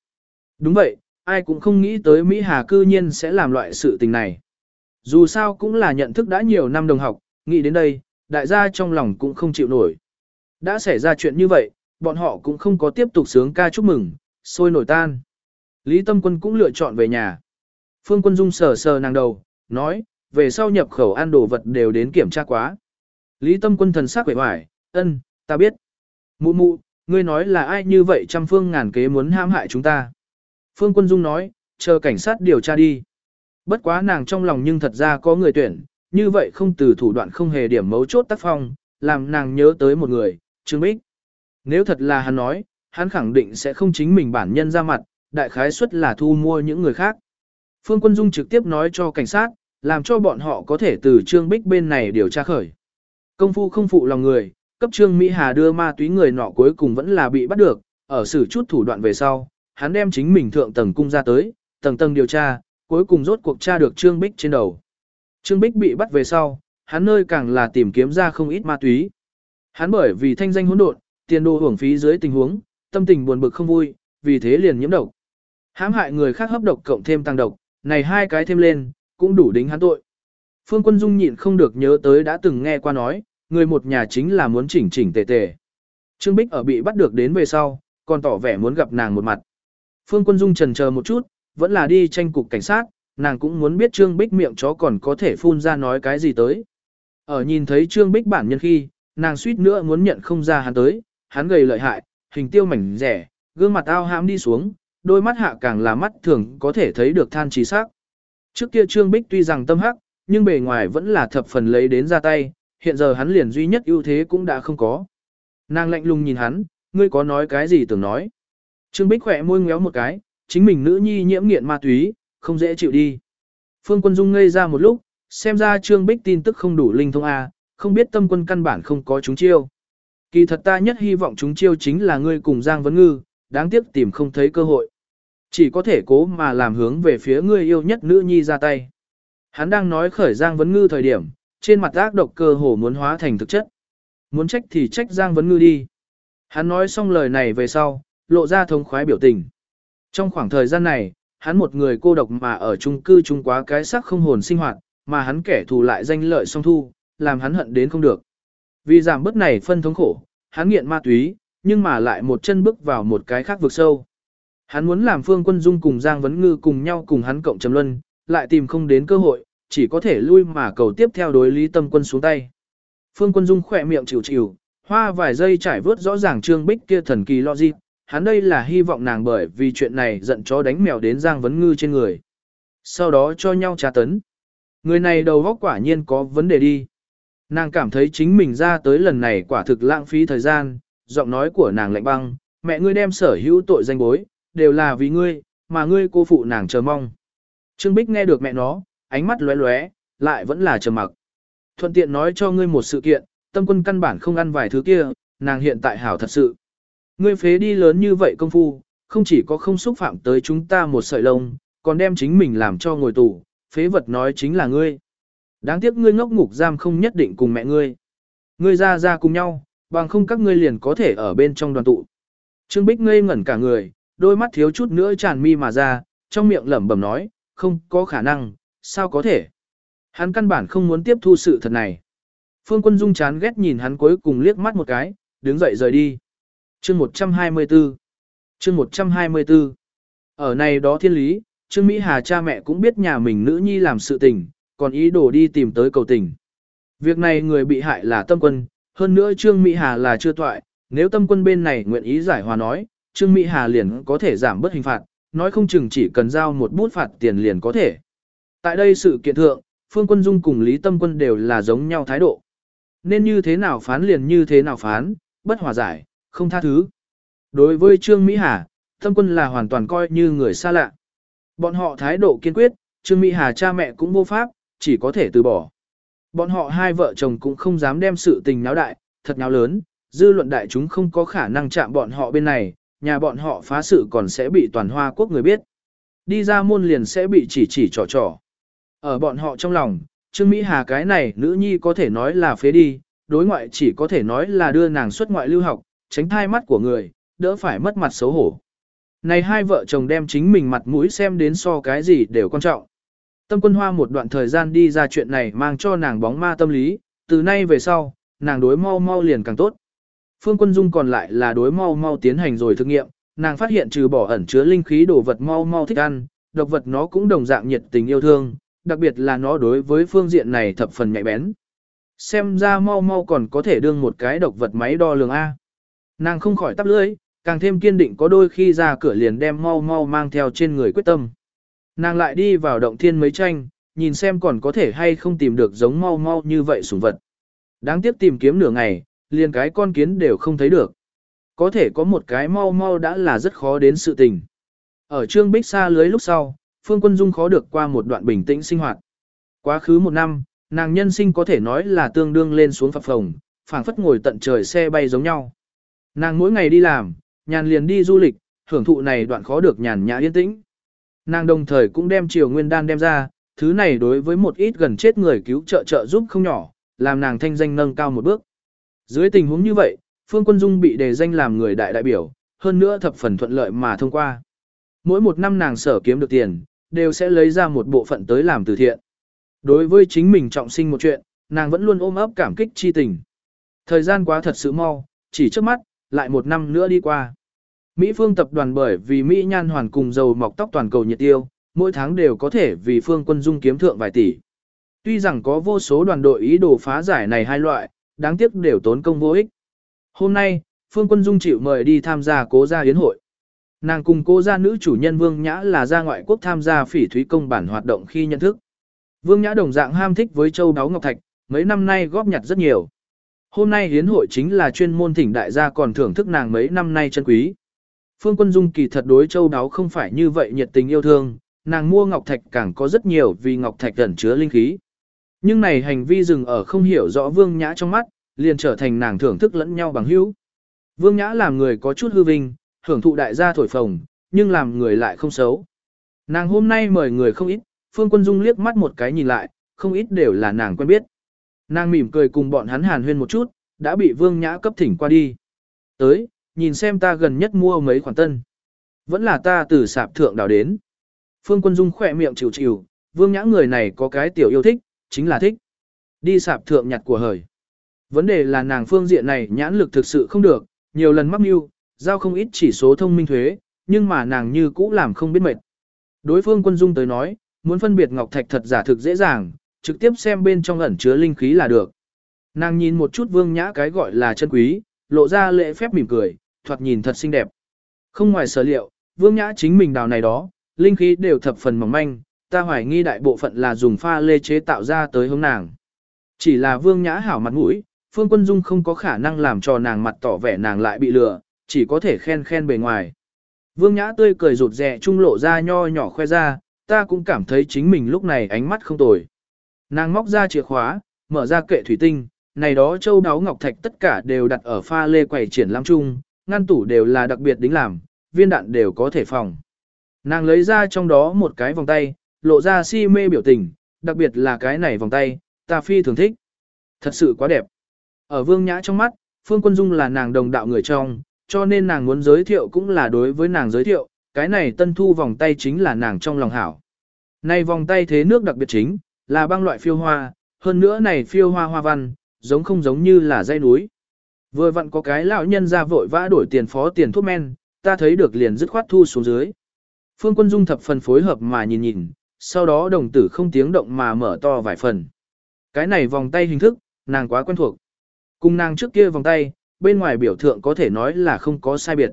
Đúng vậy, ai cũng không nghĩ tới Mỹ Hà cư nhiên sẽ làm loại sự tình này. Dù sao cũng là nhận thức đã nhiều năm đồng học, nghĩ đến đây, đại gia trong lòng cũng không chịu nổi. Đã xảy ra chuyện như vậy, bọn họ cũng không có tiếp tục sướng ca chúc mừng, sôi nổi tan. Lý Tâm Quân cũng lựa chọn về nhà. Phương Quân Dung sờ sờ nàng đầu, nói, về sau nhập khẩu ăn đồ vật đều đến kiểm tra quá. Lý Tâm Quân thần sắc vẻ hoài, ân, ta biết. Mụ mụ, ngươi nói là ai như vậy trăm phương ngàn kế muốn hãm hại chúng ta. Phương Quân Dung nói, chờ cảnh sát điều tra đi. Bất quá nàng trong lòng nhưng thật ra có người tuyển, như vậy không từ thủ đoạn không hề điểm mấu chốt tác phong, làm nàng nhớ tới một người, Trương Bích. Nếu thật là hắn nói, hắn khẳng định sẽ không chính mình bản nhân ra mặt, đại khái suất là thu mua những người khác. Phương Quân Dung trực tiếp nói cho cảnh sát, làm cho bọn họ có thể từ Trương Bích bên này điều tra khởi. Công phu không phụ lòng người, cấp Trương Mỹ Hà đưa ma túy người nọ cuối cùng vẫn là bị bắt được, ở xử chút thủ đoạn về sau, hắn đem chính mình thượng tầng cung ra tới, tầng tầng điều tra, cuối cùng rốt cuộc tra được Trương Bích trên đầu. Trương Bích bị bắt về sau, hắn nơi càng là tìm kiếm ra không ít ma túy. Hắn bởi vì thanh danh hỗn độn, tiền đồ hưởng phí dưới tình huống, tâm tình buồn bực không vui, vì thế liền nhiễm độc. Hãm hại người khác hấp độc cộng thêm tăng độc, này hai cái thêm lên, cũng đủ đính hắn tội. Phương Quân Dung nhịn không được nhớ tới đã từng nghe qua nói, người một nhà chính là muốn chỉnh chỉnh tề tề. Trương Bích ở bị bắt được đến về sau, còn tỏ vẻ muốn gặp nàng một mặt. Phương Quân Dung trần chờ một chút, vẫn là đi tranh cục cảnh sát, nàng cũng muốn biết Trương Bích miệng chó còn có thể phun ra nói cái gì tới. Ở nhìn thấy Trương Bích bản nhân khi, nàng suýt nữa muốn nhận không ra hắn tới, hắn gầy lợi hại, hình tiêu mảnh rẻ, gương mặt ao hãm đi xuống, đôi mắt hạ càng là mắt thường có thể thấy được than trí sắc. Trước kia Trương Bích tuy rằng tâm hắc, nhưng bề ngoài vẫn là thập phần lấy đến ra tay, hiện giờ hắn liền duy nhất ưu thế cũng đã không có. Nàng lạnh lùng nhìn hắn, ngươi có nói cái gì tưởng nói. Trương Bích khỏe môi ngéo một cái, chính mình nữ nhi nhiễm nghiện ma túy, không dễ chịu đi. Phương Quân Dung ngây ra một lúc, xem ra Trương Bích tin tức không đủ linh thông A, không biết tâm quân căn bản không có chúng chiêu. Kỳ thật ta nhất hy vọng chúng chiêu chính là ngươi cùng Giang Vấn Ngư, đáng tiếc tìm không thấy cơ hội. Chỉ có thể cố mà làm hướng về phía ngươi yêu nhất nữ nhi ra tay. Hắn đang nói khởi Giang Vấn Ngư thời điểm, trên mặt ác độc cơ hồ muốn hóa thành thực chất. Muốn trách thì trách Giang Vấn Ngư đi. Hắn nói xong lời này về sau, lộ ra thống khoái biểu tình. Trong khoảng thời gian này, hắn một người cô độc mà ở chung cư chung quá cái sắc không hồn sinh hoạt, mà hắn kẻ thù lại danh lợi song thu, làm hắn hận đến không được. Vì giảm bớt này phân thống khổ, hắn nghiện ma túy, nhưng mà lại một chân bước vào một cái khác vực sâu. Hắn muốn làm Phương Quân Dung cùng Giang Vấn Ngư cùng nhau cùng hắn cộng trầm luân, lại tìm không đến cơ hội, chỉ có thể lui mà cầu tiếp theo đối lý tâm quân xuống tay. Phương Quân Dung khỏe miệng chịu chịu, hoa vài giây trải vớt rõ ràng trương bích kia thần kỳ lo gì hắn đây là hy vọng nàng bởi vì chuyện này giận chó đánh mèo đến Giang Vấn Ngư trên người. Sau đó cho nhau tra tấn. Người này đầu góc quả nhiên có vấn đề đi. Nàng cảm thấy chính mình ra tới lần này quả thực lãng phí thời gian, giọng nói của nàng lạnh băng, mẹ ngươi đem sở hữu tội danh bối, đều là vì ngươi, mà ngươi cô phụ nàng chờ mong. Trương Bích nghe được mẹ nó, ánh mắt lóe lóe, lại vẫn là trầm mặc. Thuận tiện nói cho ngươi một sự kiện, tâm quân căn bản không ăn vài thứ kia, nàng hiện tại hảo thật sự. Ngươi phế đi lớn như vậy công phu, không chỉ có không xúc phạm tới chúng ta một sợi lông, còn đem chính mình làm cho ngồi tù, phế vật nói chính là ngươi. Đáng tiếc ngươi ngốc ngục giam không nhất định cùng mẹ ngươi. Ngươi ra ra cùng nhau, bằng không các ngươi liền có thể ở bên trong đoàn tụ. Trương Bích ngây ngẩn cả người, đôi mắt thiếu chút nữa tràn mi mà ra, trong miệng lẩm bẩm nói, không có khả năng, sao có thể. Hắn căn bản không muốn tiếp thu sự thật này. Phương Quân Dung chán ghét nhìn hắn cuối cùng liếc mắt một cái, đứng dậy rời đi. Chương 124 Chương 124 Ở này đó thiên lý, Trương Mỹ Hà cha mẹ cũng biết nhà mình nữ nhi làm sự tình, còn ý đồ đi tìm tới cầu tình. Việc này người bị hại là tâm quân, hơn nữa Trương Mỹ Hà là chưa toại, nếu tâm quân bên này nguyện ý giải hòa nói, Trương Mỹ Hà liền có thể giảm bớt hình phạt, nói không chừng chỉ cần giao một bút phạt tiền liền có thể. Tại đây sự kiện thượng, Phương Quân Dung cùng Lý Tâm Quân đều là giống nhau thái độ. Nên như thế nào phán liền như thế nào phán, bất hòa giải, không tha thứ. Đối với Trương Mỹ Hà, Tâm Quân là hoàn toàn coi như người xa lạ. Bọn họ thái độ kiên quyết, Trương Mỹ Hà cha mẹ cũng vô pháp, chỉ có thể từ bỏ. Bọn họ hai vợ chồng cũng không dám đem sự tình náo đại, thật náo lớn, dư luận đại chúng không có khả năng chạm bọn họ bên này, nhà bọn họ phá sự còn sẽ bị toàn hoa quốc người biết. Đi ra môn liền sẽ bị chỉ chỉ trò trò. Ở bọn họ trong lòng, Trương Mỹ Hà cái này nữ nhi có thể nói là phế đi, đối ngoại chỉ có thể nói là đưa nàng xuất ngoại lưu học, tránh thai mắt của người, đỡ phải mất mặt xấu hổ. Này hai vợ chồng đem chính mình mặt mũi xem đến so cái gì đều quan trọng. Tâm quân hoa một đoạn thời gian đi ra chuyện này mang cho nàng bóng ma tâm lý, từ nay về sau, nàng đối mau mau liền càng tốt. Phương quân dung còn lại là đối mau mau tiến hành rồi thực nghiệm, nàng phát hiện trừ bỏ ẩn chứa linh khí đồ vật mau mau thích ăn, độc vật nó cũng đồng dạng nhiệt tình yêu thương, đặc biệt là nó đối với phương diện này thập phần nhạy bén. Xem ra mau mau còn có thể đương một cái độc vật máy đo lường A. Nàng không khỏi tắp lưỡi, càng thêm kiên định có đôi khi ra cửa liền đem mau mau mang theo trên người quyết tâm. Nàng lại đi vào động thiên mấy tranh, nhìn xem còn có thể hay không tìm được giống mau mau như vậy sủng vật. Đáng tiếc tìm kiếm nửa ngày, liền cái con kiến đều không thấy được. Có thể có một cái mau mau đã là rất khó đến sự tình. Ở trương bích xa lưới lúc sau, Phương Quân Dung khó được qua một đoạn bình tĩnh sinh hoạt. Quá khứ một năm, nàng nhân sinh có thể nói là tương đương lên xuống phập phồng, phảng phất ngồi tận trời xe bay giống nhau. Nàng mỗi ngày đi làm, nhàn liền đi du lịch, hưởng thụ này đoạn khó được nhàn nhã yên tĩnh. Nàng đồng thời cũng đem triều nguyên đan đem ra, thứ này đối với một ít gần chết người cứu trợ trợ giúp không nhỏ, làm nàng thanh danh nâng cao một bước. Dưới tình huống như vậy, Phương Quân Dung bị đề danh làm người đại đại biểu, hơn nữa thập phần thuận lợi mà thông qua. Mỗi một năm nàng sở kiếm được tiền, đều sẽ lấy ra một bộ phận tới làm từ thiện. Đối với chính mình trọng sinh một chuyện, nàng vẫn luôn ôm ấp cảm kích chi tình. Thời gian quá thật sự mau, chỉ trước mắt, lại một năm nữa đi qua. Mỹ Phương tập đoàn bởi vì Mỹ Nhan Hoàn cùng dầu mọc tóc toàn cầu nhiệt tiêu, mỗi tháng đều có thể vì Phương Quân Dung kiếm thượng vài tỷ. Tuy rằng có vô số đoàn đội ý đồ phá giải này hai loại, đáng tiếc đều tốn công vô ích. Hôm nay, Phương Quân Dung chịu mời đi tham gia cố gia yến hội. Nàng cùng cô gia nữ chủ nhân Vương Nhã là ra ngoại quốc tham gia phỉ thúy công bản hoạt động khi nhận thức. Vương Nhã đồng dạng ham thích với châu đáo ngọc thạch, mấy năm nay góp nhặt rất nhiều. Hôm nay hiến hội chính là chuyên môn thỉnh đại gia còn thưởng thức nàng mấy năm nay chân quý. Phương Quân Dung kỳ thật đối châu đáo không phải như vậy nhiệt tình yêu thương, nàng mua ngọc thạch càng có rất nhiều vì ngọc thạch ẩn chứa linh khí. Nhưng này hành vi dừng ở không hiểu rõ Vương Nhã trong mắt, liền trở thành nàng thưởng thức lẫn nhau bằng hữu. Vương Nhã làm người có chút hư vinh, hưởng thụ đại gia thổi phồng, nhưng làm người lại không xấu. Nàng hôm nay mời người không ít, Phương Quân Dung liếc mắt một cái nhìn lại, không ít đều là nàng quen biết. Nàng mỉm cười cùng bọn hắn hàn huyên một chút, đã bị Vương Nhã cấp thỉnh qua đi. Tới, nhìn xem ta gần nhất mua mấy khoản tân. Vẫn là ta từ sạp thượng đào đến. Phương Quân Dung khỏe miệng chịu chịu, Vương Nhã người này có cái tiểu yêu thích, chính là thích. Đi sạp thượng nhặt của hời. Vấn đề là nàng phương diện này nhãn lực thực sự không được, nhiều lần mắc mưu, giao không ít chỉ số thông minh thuế, nhưng mà nàng như cũ làm không biết mệt. Đối phương quân dung tới nói, muốn phân biệt ngọc thạch thật giả thực dễ dàng, trực tiếp xem bên trong ẩn chứa linh khí là được. Nàng nhìn một chút vương nhã cái gọi là chân quý, lộ ra lễ phép mỉm cười, thoạt nhìn thật xinh đẹp. Không ngoài sở liệu, vương nhã chính mình đào này đó, linh khí đều thập phần mỏng manh, ta hoài nghi đại bộ phận là dùng pha lê chế tạo ra tới hướng nàng. Chỉ là vương nhã hảo mặt mũi, phương quân dung không có khả năng làm cho nàng mặt tỏ vẻ nàng lại bị lừa, chỉ có thể khen khen bề ngoài. Vương nhã tươi cười rụt rè trung lộ ra nho nhỏ khoe ra, ta cũng cảm thấy chính mình lúc này ánh mắt không tồi. Nàng móc ra chìa khóa, mở ra kệ thủy tinh, này đó châu đáo ngọc thạch tất cả đều đặt ở pha lê quầy triển lãm chung, ngăn tủ đều là đặc biệt đính làm, viên đạn đều có thể phòng. Nàng lấy ra trong đó một cái vòng tay, lộ ra si mê biểu tình, đặc biệt là cái này vòng tay, ta phi thường thích. Thật sự quá đẹp. Ở vương nhã trong mắt, Phương Quân Dung là nàng đồng đạo người trong, cho nên nàng muốn giới thiệu cũng là đối với nàng giới thiệu, cái này tân thu vòng tay chính là nàng trong lòng hảo. Này vòng tay thế nước đặc biệt chính, là băng loại phiêu hoa, hơn nữa này phiêu hoa hoa văn, giống không giống như là dây núi. Vừa vặn có cái lão nhân ra vội vã đổi tiền phó tiền thuốc men, ta thấy được liền dứt khoát thu xuống dưới. Phương Quân Dung thập phần phối hợp mà nhìn nhìn, sau đó đồng tử không tiếng động mà mở to vài phần. Cái này vòng tay hình thức, nàng quá quen thuộc. Cùng nàng trước kia vòng tay, bên ngoài biểu thượng có thể nói là không có sai biệt.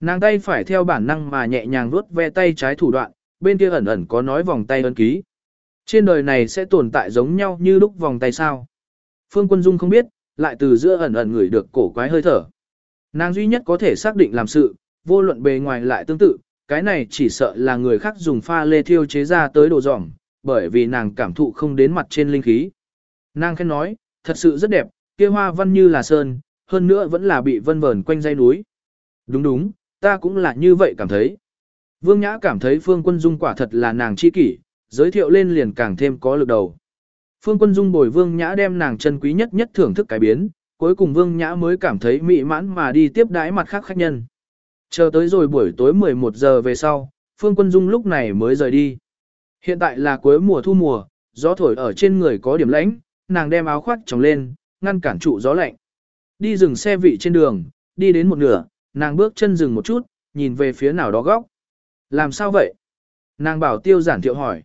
Nàng tay phải theo bản năng mà nhẹ nhàng vuốt ve tay trái thủ đoạn, bên kia ẩn ẩn có nói vòng tay ấn ký. Trên đời này sẽ tồn tại giống nhau như lúc vòng tay sao. Phương Quân Dung không biết, lại từ giữa ẩn ẩn ngửi được cổ quái hơi thở. Nàng duy nhất có thể xác định làm sự, vô luận bề ngoài lại tương tự, cái này chỉ sợ là người khác dùng pha lê thiêu chế ra tới đồ dỏng, bởi vì nàng cảm thụ không đến mặt trên linh khí. Nàng khen nói, thật sự rất đẹp, kia hoa văn như là sơn, hơn nữa vẫn là bị vân vờn quanh dây núi. Đúng đúng, ta cũng là như vậy cảm thấy. Vương Nhã cảm thấy Phương Quân Dung quả thật là nàng chi kỷ, giới thiệu lên liền càng thêm có lực đầu. Phương Quân Dung bồi Vương Nhã đem nàng chân quý nhất nhất thưởng thức cái biến, cuối cùng Vương Nhã mới cảm thấy mỹ mãn mà đi tiếp đãi mặt khác khách nhân. Chờ tới rồi buổi tối 11 giờ về sau, Phương Quân Dung lúc này mới rời đi. Hiện tại là cuối mùa thu mùa, gió thổi ở trên người có điểm lãnh, nàng đem áo khoác trồng lên, ngăn cản trụ gió lạnh. Đi dừng xe vị trên đường, đi đến một nửa, nàng bước chân dừng một chút, nhìn về phía nào đó góc. Làm sao vậy? Nàng bảo tiêu giản thiệu hỏi.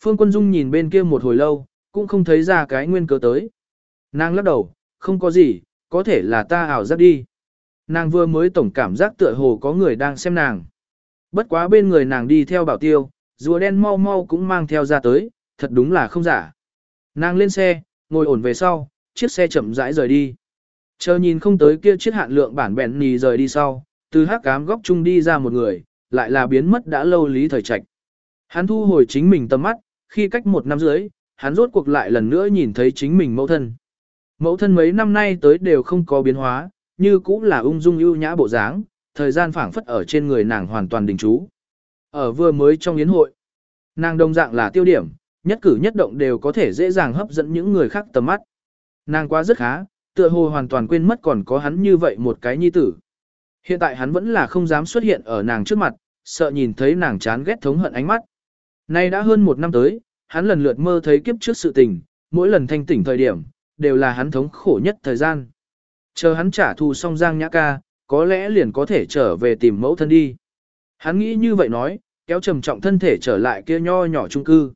Phương Quân Dung nhìn bên kia một hồi lâu, cũng không thấy ra cái nguyên cớ tới. Nàng lắc đầu, không có gì, có thể là ta ảo giác đi. Nàng vừa mới tổng cảm giác tựa hồ có người đang xem nàng. Bất quá bên người nàng đi theo bảo tiêu, rùa đen mau mau cũng mang theo ra tới, thật đúng là không giả. Nàng lên xe, ngồi ổn về sau, chiếc xe chậm rãi rời đi. Chờ nhìn không tới kia chiếc hạn lượng bản bèn nì rời đi sau, từ hắc cám góc chung đi ra một người, lại là biến mất đã lâu lý thời trạch. Hắn thu hồi chính mình tầm mắt, khi cách một năm dưới, hắn rốt cuộc lại lần nữa nhìn thấy chính mình mẫu thân. Mẫu thân mấy năm nay tới đều không có biến hóa, như cũng là ung dung ưu nhã bộ dáng, thời gian phảng phất ở trên người nàng hoàn toàn đình trú. Ở vừa mới trong yến hội, nàng đồng dạng là tiêu điểm, nhất cử nhất động đều có thể dễ dàng hấp dẫn những người khác tầm mắt. Nàng quá rất khá, tựa hồ hoàn toàn quên mất còn có hắn như vậy một cái nhi tử. Hiện tại hắn vẫn là không dám xuất hiện ở nàng trước mặt, sợ nhìn thấy nàng chán ghét thống hận ánh mắt. Nay đã hơn một năm tới, hắn lần lượt mơ thấy kiếp trước sự tình, mỗi lần thanh tỉnh thời điểm, đều là hắn thống khổ nhất thời gian. Chờ hắn trả thù xong Giang Nhã Ca, có lẽ liền có thể trở về tìm mẫu thân đi. Hắn nghĩ như vậy nói, kéo trầm trọng thân thể trở lại kia nho nhỏ trung cư.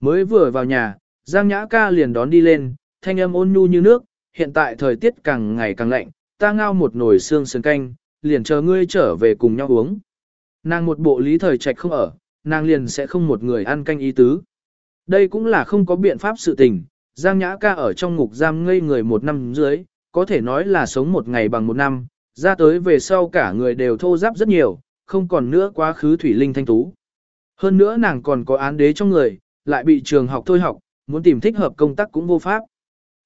Mới vừa vào nhà, Giang Nhã Ca liền đón đi lên, thanh âm ôn nhu như nước, hiện tại thời tiết càng ngày càng lạnh, ta ngao một nồi xương sườn canh, liền chờ ngươi trở về cùng nhau uống. Nàng một bộ lý thời trạch không ở, nàng liền sẽ không một người ăn canh ý tứ. Đây cũng là không có biện pháp sự tình, Giang Nhã ca ở trong ngục giam ngây người một năm dưới, có thể nói là sống một ngày bằng một năm, ra tới về sau cả người đều thô giáp rất nhiều, không còn nữa quá khứ thủy linh thanh tú. Hơn nữa nàng còn có án đế trong người, lại bị trường học thôi học, muốn tìm thích hợp công tác cũng vô pháp.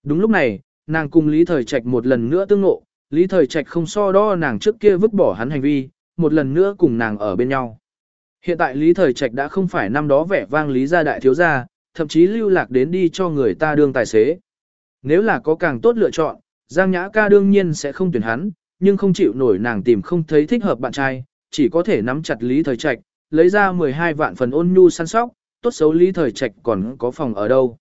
Đúng lúc này, nàng cùng Lý Thời Trạch một lần nữa tương ngộ, Lý Thời Trạch không so đo nàng trước kia vứt bỏ hắn hành vi, một lần nữa cùng nàng ở bên nhau. Hiện tại Lý Thời Trạch đã không phải năm đó vẻ vang Lý gia đại thiếu gia, thậm chí lưu lạc đến đi cho người ta đương tài xế. Nếu là có càng tốt lựa chọn, Giang Nhã ca đương nhiên sẽ không tuyển hắn, nhưng không chịu nổi nàng tìm không thấy thích hợp bạn trai, chỉ có thể nắm chặt Lý Thời Trạch, lấy ra 12 vạn phần ôn nhu săn sóc, tốt xấu Lý Thời Trạch còn có phòng ở đâu.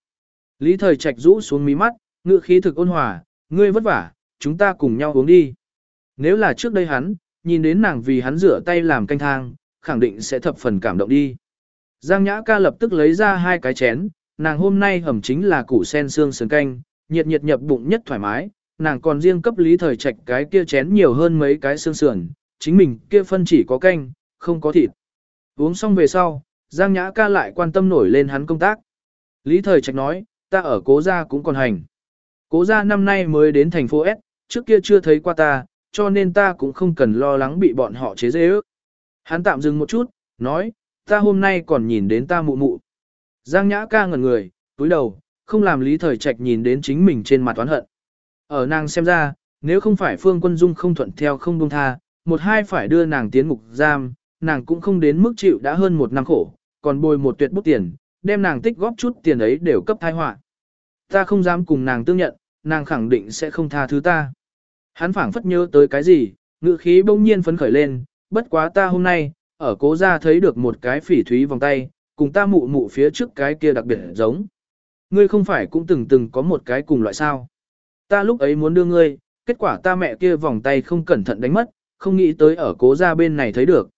Lý Thời Trạch rũ xuống mí mắt, ngựa khí thực ôn hòa, ngươi vất vả, chúng ta cùng nhau uống đi. Nếu là trước đây hắn, nhìn đến nàng vì hắn rửa tay làm canh thang, khẳng định sẽ thập phần cảm động đi. Giang Nhã ca lập tức lấy ra hai cái chén, nàng hôm nay hầm chính là củ sen xương sườn canh, nhiệt nhiệt nhập bụng nhất thoải mái, nàng còn riêng cấp lý thời trạch cái kia chén nhiều hơn mấy cái xương sườn, chính mình kia phân chỉ có canh, không có thịt. Uống xong về sau, Giang Nhã ca lại quan tâm nổi lên hắn công tác. Lý thời trạch nói, ta ở cố gia cũng còn hành. Cố gia năm nay mới đến thành phố S, trước kia chưa thấy qua ta, cho nên ta cũng không cần lo lắng bị bọn họ chế dễ ước. Hắn tạm dừng một chút, nói, ta hôm nay còn nhìn đến ta mụ mụ. Giang Nhã ca ngẩn người, túi đầu, không làm lý thời trạch nhìn đến chính mình trên mặt toán hận. Ở nàng xem ra, nếu không phải Phương Quân Dung không thuận theo không buông tha, một hai phải đưa nàng tiến ngục giam, nàng cũng không đến mức chịu đã hơn một năm khổ, còn bồi một tuyệt bút tiền, đem nàng tích góp chút tiền ấy đều cấp thai họa. Ta không dám cùng nàng tương nhận, nàng khẳng định sẽ không tha thứ ta. Hắn phảng phất nhớ tới cái gì, ngự khí bỗng nhiên phấn khởi lên, bất quá ta hôm nay, ở cố gia thấy được một cái phỉ thúy vòng tay, cùng ta mụ mụ phía trước cái kia đặc biệt giống. Ngươi không phải cũng từng từng có một cái cùng loại sao. Ta lúc ấy muốn đưa ngươi, kết quả ta mẹ kia vòng tay không cẩn thận đánh mất, không nghĩ tới ở cố gia bên này thấy được.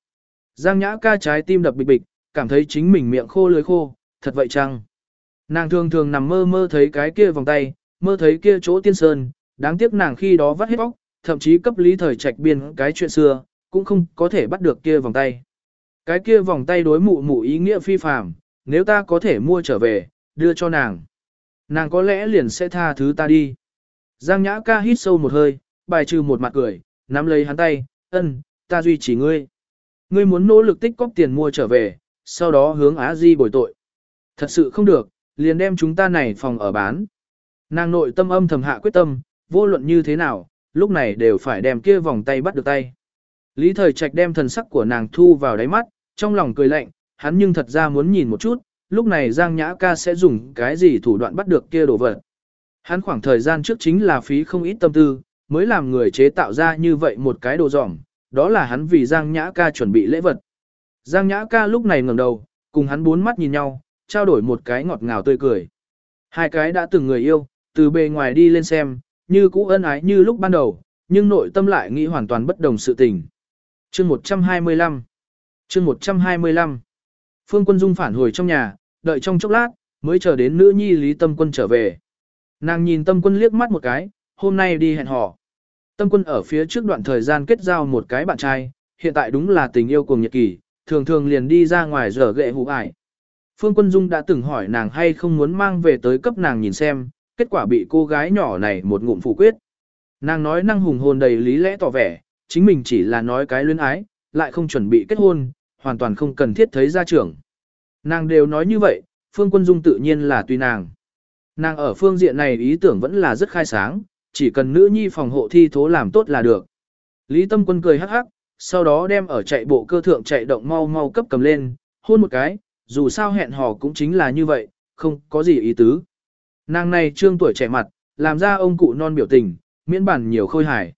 Giang nhã ca trái tim đập bịch bịch, cảm thấy chính mình miệng khô lưới khô, thật vậy chăng? Nàng thường thường nằm mơ mơ thấy cái kia vòng tay, mơ thấy kia chỗ tiên sơn, đáng tiếc nàng khi đó vắt hết bóc, thậm chí cấp lý thời trạch biên cái chuyện xưa, cũng không có thể bắt được kia vòng tay. Cái kia vòng tay đối mụ mụ ý nghĩa phi phàm, nếu ta có thể mua trở về, đưa cho nàng. Nàng có lẽ liền sẽ tha thứ ta đi. Giang Nhã ca hít sâu một hơi, bài trừ một mặt cười, nắm lấy hắn tay, ân, ta duy trì ngươi. Ngươi muốn nỗ lực tích cóp tiền mua trở về, sau đó hướng Á Di bồi tội. Thật sự không được, liền đem chúng ta này phòng ở bán. Nàng nội tâm âm thầm hạ quyết tâm, vô luận như thế nào, lúc này đều phải đem kia vòng tay bắt được tay. Lý Thời Trạch đem thần sắc của nàng thu vào đáy mắt, trong lòng cười lạnh, hắn nhưng thật ra muốn nhìn một chút, lúc này Giang Nhã ca sẽ dùng cái gì thủ đoạn bắt được kia đồ vật. Hắn khoảng thời gian trước chính là phí không ít tâm tư, mới làm người chế tạo ra như vậy một cái đồ giỏng, đó là hắn vì Giang Nhã ca chuẩn bị lễ vật. Giang Nhã ca lúc này ngẩng đầu, cùng hắn bốn mắt nhìn nhau, trao đổi một cái ngọt ngào tươi cười. Hai cái đã từng người yêu, từ bề ngoài đi lên xem, như cũ ân ái như lúc ban đầu, nhưng nội tâm lại nghĩ hoàn toàn bất đồng sự tình. Chương 125 Chương 125 Phương Quân Dung phản hồi trong nhà, đợi trong chốc lát, mới chờ đến nữ nhi Lý Tâm Quân trở về. Nàng nhìn Tâm Quân liếc mắt một cái, hôm nay đi hẹn hò. Tâm Quân ở phía trước đoạn thời gian kết giao một cái bạn trai, hiện tại đúng là tình yêu cùng nhật kỳ, thường thường liền đi ra ngoài dở ghệ hụ ải. Phương Quân Dung đã từng hỏi nàng hay không muốn mang về tới cấp nàng nhìn xem, kết quả bị cô gái nhỏ này một ngụm phủ quyết. Nàng nói năng hùng hồn đầy lý lẽ tỏ vẻ, chính mình chỉ là nói cái luyến ái, lại không chuẩn bị kết hôn, hoàn toàn không cần thiết thấy gia trưởng. Nàng đều nói như vậy, Phương Quân Dung tự nhiên là tùy nàng. Nàng ở phương diện này ý tưởng vẫn là rất khai sáng, chỉ cần nữ nhi phòng hộ thi thố làm tốt là được. Lý Tâm Quân cười hắc hắc, sau đó đem ở chạy bộ cơ thượng chạy động mau mau cấp cầm lên, hôn một cái, dù sao hẹn hò cũng chính là như vậy, không có gì ý tứ. Nàng này trương tuổi trẻ mặt, làm ra ông cụ non biểu tình, miễn bản nhiều khôi hài.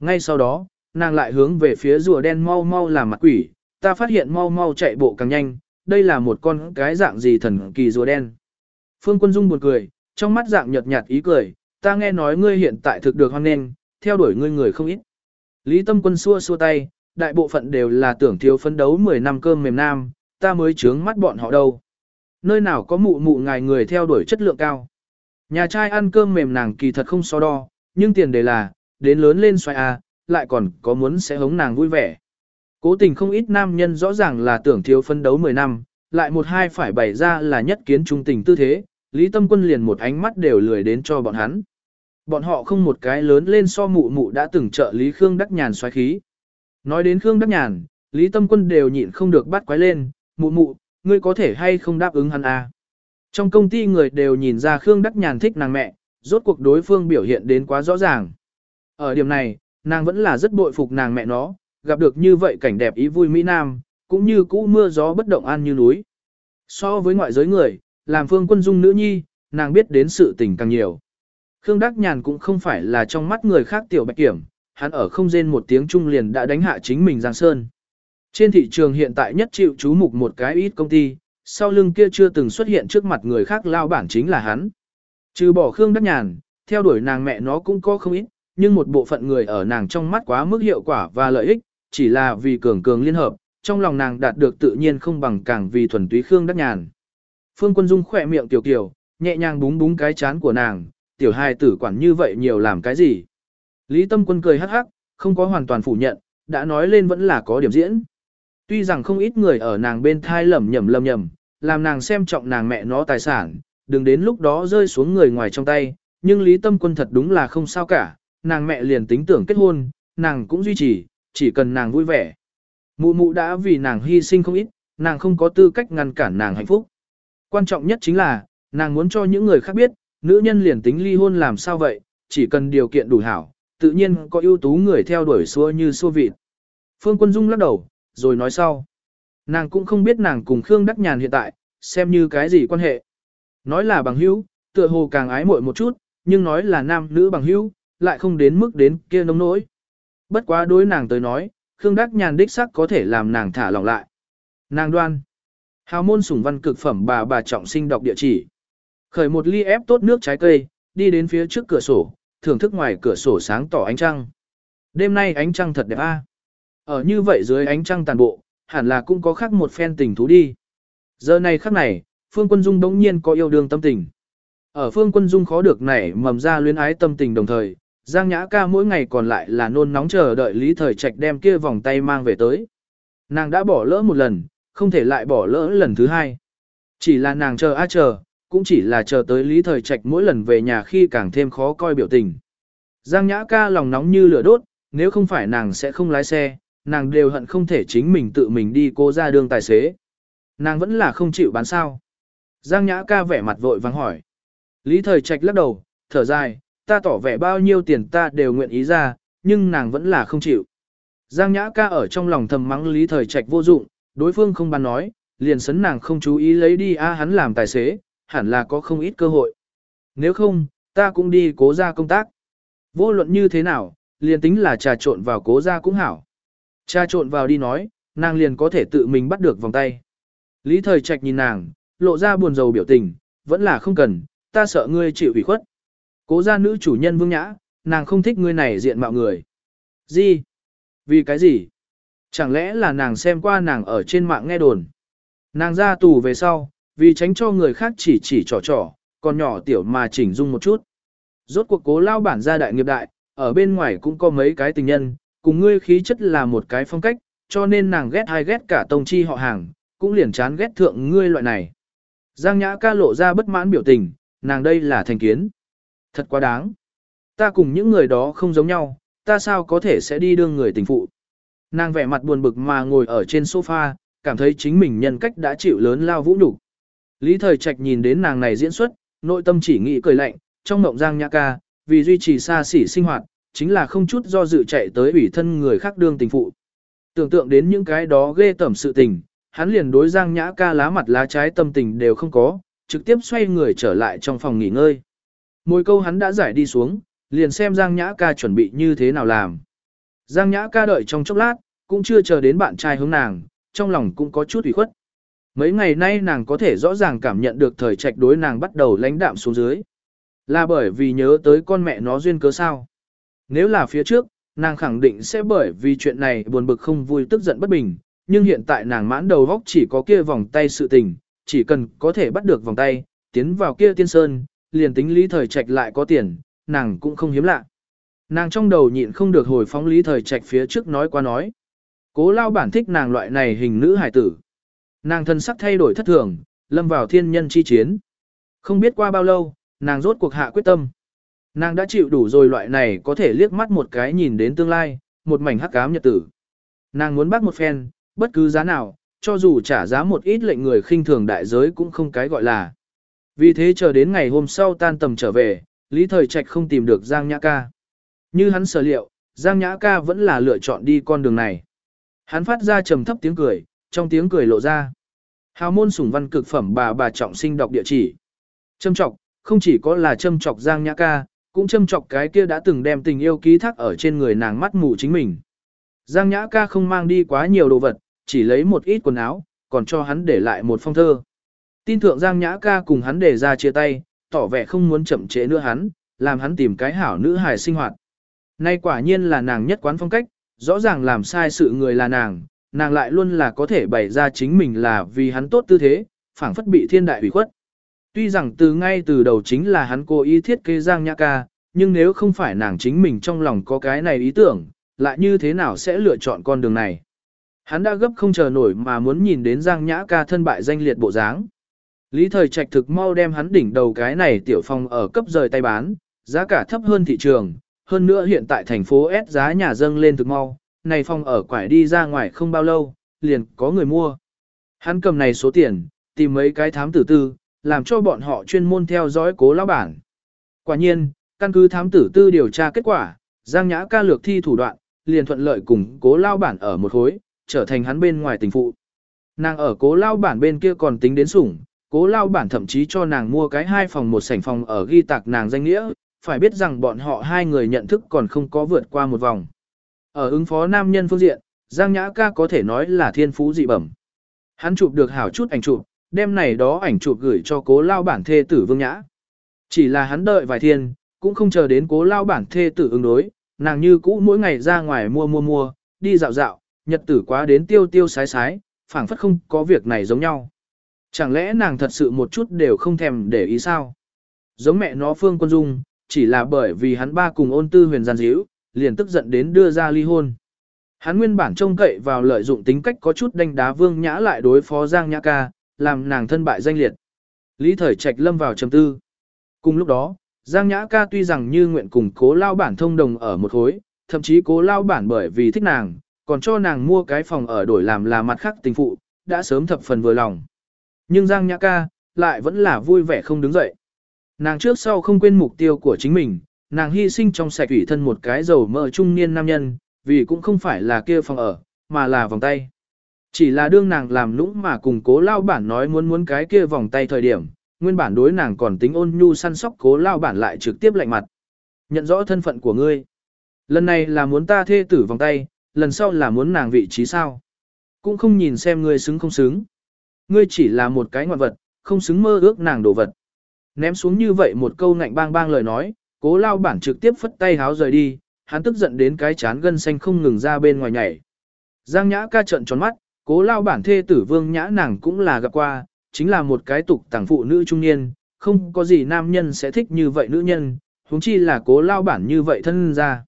Ngay sau đó, nàng lại hướng về phía rùa đen mau mau làm mặt quỷ, ta phát hiện mau mau chạy bộ càng nhanh, đây là một con cái dạng gì thần kỳ rùa đen. Phương Quân Dung buồn cười, trong mắt dạng nhợt nhạt ý cười, ta nghe nói ngươi hiện tại thực được hoan nên, theo đuổi ngươi người không ít. Lý Tâm Quân xua xua tay, đại bộ phận đều là tưởng thiếu phấn đấu 10 năm cơm mềm nam, ta mới chướng mắt bọn họ đâu. Nơi nào có mụ mụ ngài người theo đuổi chất lượng cao. Nhà trai ăn cơm mềm nàng kỳ thật không so đo, nhưng tiền đề là, đến lớn lên xoay a, à, lại còn có muốn sẽ hống nàng vui vẻ. Cố tình không ít nam nhân rõ ràng là tưởng thiếu phân đấu 10 năm, lại một hai phải bày ra là nhất kiến trung tình tư thế, Lý Tâm Quân liền một ánh mắt đều lười đến cho bọn hắn. Bọn họ không một cái lớn lên so mụ mụ đã từng trợ Lý Khương Đắc Nhàn xoáy khí. Nói đến Khương Đắc Nhàn, Lý Tâm Quân đều nhịn không được bắt quái lên, mụ mụ, ngươi có thể hay không đáp ứng hắn à. Trong công ty người đều nhìn ra Khương Đắc Nhàn thích nàng mẹ, rốt cuộc đối phương biểu hiện đến quá rõ ràng. Ở điểm này, nàng vẫn là rất bội phục nàng mẹ nó, gặp được như vậy cảnh đẹp ý vui Mỹ Nam, cũng như cũ mưa gió bất động an như núi. So với ngoại giới người, làm phương quân dung nữ nhi, nàng biết đến sự tình càng nhiều. Khương Đắc Nhàn cũng không phải là trong mắt người khác tiểu bạch kiểm, hắn ở không rên một tiếng trung liền đã đánh hạ chính mình Giang Sơn. Trên thị trường hiện tại nhất chịu chú mục một cái ít công ty, sau lưng kia chưa từng xuất hiện trước mặt người khác lao bản chính là hắn. Trừ bỏ Khương Đắc Nhàn, theo đuổi nàng mẹ nó cũng có không ít, nhưng một bộ phận người ở nàng trong mắt quá mức hiệu quả và lợi ích, chỉ là vì cường cường liên hợp, trong lòng nàng đạt được tự nhiên không bằng càng vì thuần túy Khương Đắc Nhàn. Phương Quân Dung khỏe miệng tiểu kiểu, nhẹ nhàng búng búng cái chán của nàng, tiểu hài tử quản như vậy nhiều làm cái gì. Lý Tâm Quân cười hắc hắc, không có hoàn toàn phủ nhận, đã nói lên vẫn là có điểm diễn. Tuy rằng không ít người ở nàng bên thai lẩm nhẩm lầm nhầm, làm nàng xem trọng nàng mẹ nó tài sản, đừng đến lúc đó rơi xuống người ngoài trong tay, nhưng Lý Tâm Quân thật đúng là không sao cả, nàng mẹ liền tính tưởng kết hôn, nàng cũng duy trì, chỉ cần nàng vui vẻ. Mụ mụ đã vì nàng hy sinh không ít, nàng không có tư cách ngăn cản nàng hạnh phúc. Quan trọng nhất chính là, nàng muốn cho những người khác biết, nữ nhân liền tính ly hôn làm sao vậy, chỉ cần điều kiện đủ hảo, tự nhiên có ưu tú người theo đuổi xua như xua vịt. Phương Quân Dung lắc đầu, rồi nói sau. Nàng cũng không biết nàng cùng Khương Đắc Nhàn hiện tại, xem như cái gì quan hệ. Nói là bằng hữu, tựa hồ càng ái muội một chút, nhưng nói là nam nữ bằng hữu, lại không đến mức đến kia nông nỗi. Bất quá đối nàng tới nói, Khương Đắc Nhàn đích sắc có thể làm nàng thả lỏng lại. Nàng đoan. Hào môn sủng văn cực phẩm bà bà trọng sinh đọc địa chỉ. Khởi một ly ép tốt nước trái cây, đi đến phía trước cửa sổ, thưởng thức ngoài cửa sổ sáng tỏ ánh trăng. Đêm nay ánh trăng thật đẹp a. Ở như vậy dưới ánh trăng tàn bộ, hẳn là cũng có khác một phen tình thú đi. Giờ này khắc này, Phương Quân Dung đống nhiên có yêu đương tâm tình. Ở Phương Quân Dung khó được nảy mầm ra luyến ái tâm tình đồng thời, Giang Nhã ca mỗi ngày còn lại là nôn nóng chờ đợi Lý Thời Trạch đem kia vòng tay mang về tới. Nàng đã bỏ lỡ một lần, không thể lại bỏ lỡ lần thứ hai. Chỉ là nàng chờ a chờ, cũng chỉ là chờ tới Lý Thời Trạch mỗi lần về nhà khi càng thêm khó coi biểu tình. Giang Nhã ca lòng nóng như lửa đốt, nếu không phải nàng sẽ không lái xe, nàng đều hận không thể chính mình tự mình đi cô ra đường tài xế. Nàng vẫn là không chịu bán sao. Giang Nhã ca vẻ mặt vội vàng hỏi. Lý Thời Trạch lắc đầu, thở dài, ta tỏ vẻ bao nhiêu tiền ta đều nguyện ý ra, nhưng nàng vẫn là không chịu. Giang Nhã ca ở trong lòng thầm mắng Lý Thời Trạch vô dụng, đối phương không bán nói, liền sấn nàng không chú ý lấy đi a hắn làm tài xế, hẳn là có không ít cơ hội. Nếu không, ta cũng đi cố ra công tác. Vô luận như thế nào, liền tính là trà trộn vào cố ra cũng hảo. Cha trộn vào đi nói, nàng liền có thể tự mình bắt được vòng tay. Lý Thời Trạch nhìn nàng, lộ ra buồn rầu biểu tình, vẫn là không cần, ta sợ ngươi chịu ủy khuất. Cố gia nữ chủ nhân vương nhã, nàng không thích ngươi này diện mạo người. Gì? Vì cái gì? Chẳng lẽ là nàng xem qua nàng ở trên mạng nghe đồn. Nàng ra tù về sau, vì tránh cho người khác chỉ chỉ trò trò, còn nhỏ tiểu mà chỉnh dung một chút. Rốt cuộc cố lao bản gia đại nghiệp đại, ở bên ngoài cũng có mấy cái tình nhân, cùng ngươi khí chất là một cái phong cách, cho nên nàng ghét hay ghét cả tông chi họ hàng, cũng liền chán ghét thượng ngươi loại này. Giang Nhã ca lộ ra bất mãn biểu tình, nàng đây là thành kiến. Thật quá đáng. Ta cùng những người đó không giống nhau, ta sao có thể sẽ đi đương người tình phụ. Nàng vẻ mặt buồn bực mà ngồi ở trên sofa, cảm thấy chính mình nhân cách đã chịu lớn lao vũ nhục. Lý Thời Trạch nhìn đến nàng này diễn xuất, nội tâm chỉ nghĩ cười lạnh, trong mộng giang nhã ca, vì duy trì xa xỉ sinh hoạt, chính là không chút do dự chạy tới ủy thân người khác đương tình phụ. Tưởng tượng đến những cái đó ghê tẩm sự tình, hắn liền đối giang nhã ca lá mặt lá trái tâm tình đều không có, trực tiếp xoay người trở lại trong phòng nghỉ ngơi. Mỗi câu hắn đã giải đi xuống, liền xem Giang Nhã ca chuẩn bị như thế nào làm. Giang Nhã ca đợi trong chốc lát, cũng chưa chờ đến bạn trai hướng nàng, trong lòng cũng có chút ủy khuất. Mấy ngày nay nàng có thể rõ ràng cảm nhận được thời trạch đối nàng bắt đầu lãnh đạm xuống dưới. Là bởi vì nhớ tới con mẹ nó duyên cớ sao. Nếu là phía trước, nàng khẳng định sẽ bởi vì chuyện này buồn bực không vui tức giận bất bình, nhưng hiện tại nàng mãn đầu góc chỉ có kia vòng tay sự tình, chỉ cần có thể bắt được vòng tay, tiến vào kia tiên sơn, liền tính lý thời trạch lại có tiền, nàng cũng không hiếm lạ. Nàng trong đầu nhịn không được hồi phóng lý thời trạch phía trước nói qua nói. Cố lao bản thích nàng loại này hình nữ hải tử. Nàng thân sắc thay đổi thất thường, lâm vào thiên nhân chi chiến. Không biết qua bao lâu, nàng rốt cuộc hạ quyết tâm. Nàng đã chịu đủ rồi loại này có thể liếc mắt một cái nhìn đến tương lai, một mảnh hắc ám nhật tử. Nàng muốn bắt một phen, bất cứ giá nào, cho dù trả giá một ít lệnh người khinh thường đại giới cũng không cái gọi là. Vì thế chờ đến ngày hôm sau tan tầm trở về, Lý Thời Trạch không tìm được Giang Nhã Ca. Như hắn sở liệu, Giang Nhã Ca vẫn là lựa chọn đi con đường này. Hắn phát ra trầm thấp tiếng cười, trong tiếng cười lộ ra. Hào môn sủng văn cực phẩm bà bà trọng sinh đọc địa chỉ. Châm trọc, không chỉ có là châm trọc Giang Nhã Ca, cũng châm chọc cái kia đã từng đem tình yêu ký thác ở trên người nàng mắt mù chính mình. Giang Nhã Ca không mang đi quá nhiều đồ vật, chỉ lấy một ít quần áo, còn cho hắn để lại một phong thơ. Tin thượng Giang Nhã Ca cùng hắn để ra chia tay, tỏ vẻ không muốn chậm trễ nữa hắn, làm hắn tìm cái hảo nữ hài sinh hoạt. Nay quả nhiên là nàng nhất quán phong cách, rõ ràng làm sai sự người là nàng, nàng lại luôn là có thể bày ra chính mình là vì hắn tốt tư thế, phảng phất bị thiên đại hủy khuất. Tuy rằng từ ngay từ đầu chính là hắn cố ý thiết kế Giang Nhã Ca, nhưng nếu không phải nàng chính mình trong lòng có cái này ý tưởng, lại như thế nào sẽ lựa chọn con đường này. Hắn đã gấp không chờ nổi mà muốn nhìn đến Giang Nhã Ca thân bại danh liệt bộ dáng. Lý thời trạch thực mau đem hắn đỉnh đầu cái này tiểu phong ở cấp rời tay bán, giá cả thấp hơn thị trường, hơn nữa hiện tại thành phố S giá nhà dâng lên thực mau, này phong ở quải đi ra ngoài không bao lâu, liền có người mua. Hắn cầm này số tiền, tìm mấy cái thám tử tư, làm cho bọn họ chuyên môn theo dõi cố lão bản. Quả nhiên, căn cứ thám tử tư điều tra kết quả, Giang Nhã ca lược thi thủ đoạn, liền thuận lợi cùng cố lao bản ở một khối, trở thành hắn bên ngoài tình phụ. Nàng ở cố lao bản bên kia còn tính đến sủng, cố lao bản thậm chí cho nàng mua cái hai phòng một sảnh phòng ở ghi tạc nàng danh nghĩa, phải biết rằng bọn họ hai người nhận thức còn không có vượt qua một vòng. Ở ứng phó nam nhân phương diện, Giang Nhã ca có thể nói là thiên phú dị bẩm. Hắn chụp được hảo chút ảnh chụp, đem này đó ảnh chụp gửi cho cố lao bản thê tử Vương Nhã. Chỉ là hắn đợi vài thiên, cũng không chờ đến cố lao bản thê tử ứng đối, nàng như cũ mỗi ngày ra ngoài mua mua mua, đi dạo dạo, nhật tử quá đến tiêu tiêu sái sái, phảng phất không có việc này giống nhau. Chẳng lẽ nàng thật sự một chút đều không thèm để ý sao? Giống mẹ nó Phương Quân Dung, chỉ là bởi vì hắn ba cùng ôn tư huyền gian díu, liền tức giận đến đưa ra ly hôn. Hắn nguyên bản trông cậy vào lợi dụng tính cách có chút đánh đá Vương Nhã lại đối phó Giang Nhã ca, làm nàng thân bại danh liệt. Lý Thời Trạch lâm vào trầm tư. Cùng lúc đó, Giang Nhã ca tuy rằng như nguyện cùng cố lao bản thông đồng ở một khối, thậm chí cố lao bản bởi vì thích nàng, còn cho nàng mua cái phòng ở đổi làm là mặt khác tình phụ, đã sớm thập phần vừa lòng. Nhưng Giang Nhã ca, lại vẫn là vui vẻ không đứng dậy. Nàng trước sau không quên mục tiêu của chính mình, nàng hy sinh trong sạch ủy thân một cái dầu mỡ trung niên nam nhân, vì cũng không phải là kia phòng ở, mà là vòng tay. Chỉ là đương nàng làm nũng mà cùng cố lao bản nói muốn muốn cái kia vòng tay thời điểm, nguyên bản đối nàng còn tính ôn nhu săn sóc cố lao bản lại trực tiếp lạnh mặt. Nhận rõ thân phận của ngươi. Lần này là muốn ta thê tử vòng tay, lần sau là muốn nàng vị trí sao. Cũng không nhìn xem ngươi xứng không xứng. Ngươi chỉ là một cái ngoạn vật, không xứng mơ ước nàng đồ vật. Ném xuống như vậy một câu ngạnh bang bang lời nói, cố lao bản trực tiếp phất tay háo rời đi, hắn tức giận đến cái chán gân xanh không ngừng ra bên ngoài nhảy. Giang nhã ca trận tròn mắt, cố lao bản thê tử vương nhã nàng cũng là gặp qua, chính là một cái tục tàng phụ nữ trung niên, không có gì nam nhân sẽ thích như vậy nữ nhân, huống chi là cố lao bản như vậy thân ra.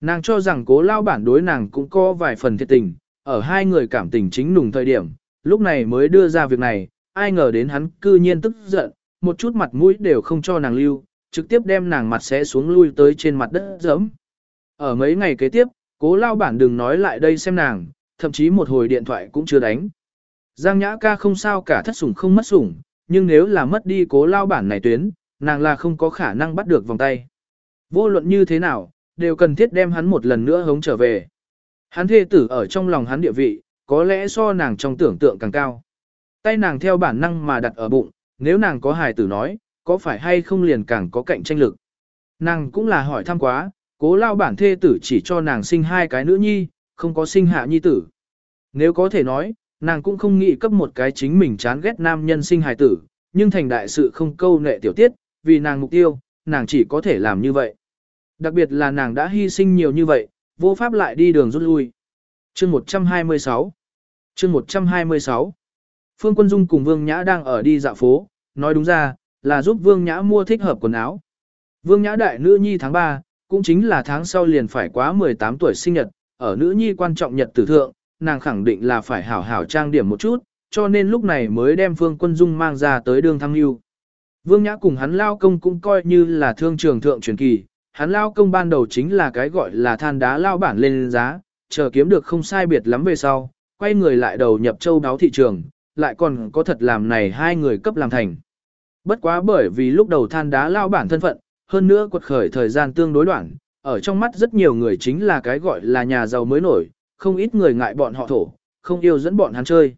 Nàng cho rằng cố lao bản đối nàng cũng có vài phần thiệt tình, ở hai người cảm tình chính nùng thời điểm, lúc này mới đưa ra việc này, ai ngờ đến hắn cư nhiên tức giận, một chút mặt mũi đều không cho nàng lưu, trực tiếp đem nàng mặt sẽ xuống lui tới trên mặt đất giấm. Ở mấy ngày kế tiếp, cố lao bản đừng nói lại đây xem nàng, thậm chí một hồi điện thoại cũng chưa đánh. Giang Nhã ca không sao cả thất sủng không mất sủng, nhưng nếu là mất đi cố lao bản này tuyến, nàng là không có khả năng bắt được vòng tay. Vô luận như thế nào, đều cần thiết đem hắn một lần nữa hống trở về. Hắn thê tử ở trong lòng hắn địa vị, có lẽ so nàng trong tưởng tượng càng cao. Tay nàng theo bản năng mà đặt ở bụng, nếu nàng có hài tử nói, có phải hay không liền càng có cạnh tranh lực. Nàng cũng là hỏi thăm quá, cố lao bản thê tử chỉ cho nàng sinh hai cái nữ nhi, không có sinh hạ nhi tử. Nếu có thể nói, Nàng cũng không nghĩ cấp một cái chính mình chán ghét nam nhân sinh hài tử, nhưng thành đại sự không câu nệ tiểu tiết, vì nàng mục tiêu, nàng chỉ có thể làm như vậy. Đặc biệt là nàng đã hy sinh nhiều như vậy, vô pháp lại đi đường rút lui. Chương 126 Chương 126 Phương Quân Dung cùng Vương Nhã đang ở đi dạo phố, nói đúng ra, là giúp Vương Nhã mua thích hợp quần áo. Vương Nhã đại nữ nhi tháng 3, cũng chính là tháng sau liền phải quá 18 tuổi sinh nhật, ở nữ nhi quan trọng nhật tử thượng, nàng khẳng định là phải hảo hảo trang điểm một chút, cho nên lúc này mới đem Phương Quân Dung mang ra tới đường thăng lưu. Vương Nhã cùng hắn lao công cũng coi như là thương trường thượng truyền kỳ, hắn lao công ban đầu chính là cái gọi là than đá lao bản lên giá, chờ kiếm được không sai biệt lắm về sau, quay người lại đầu nhập châu đáo thị trường, lại còn có thật làm này hai người cấp làm thành. Bất quá bởi vì lúc đầu than đá lao bản thân phận, hơn nữa quật khởi thời gian tương đối đoạn, ở trong mắt rất nhiều người chính là cái gọi là nhà giàu mới nổi, không ít người ngại bọn họ thổ, không yêu dẫn bọn hắn chơi.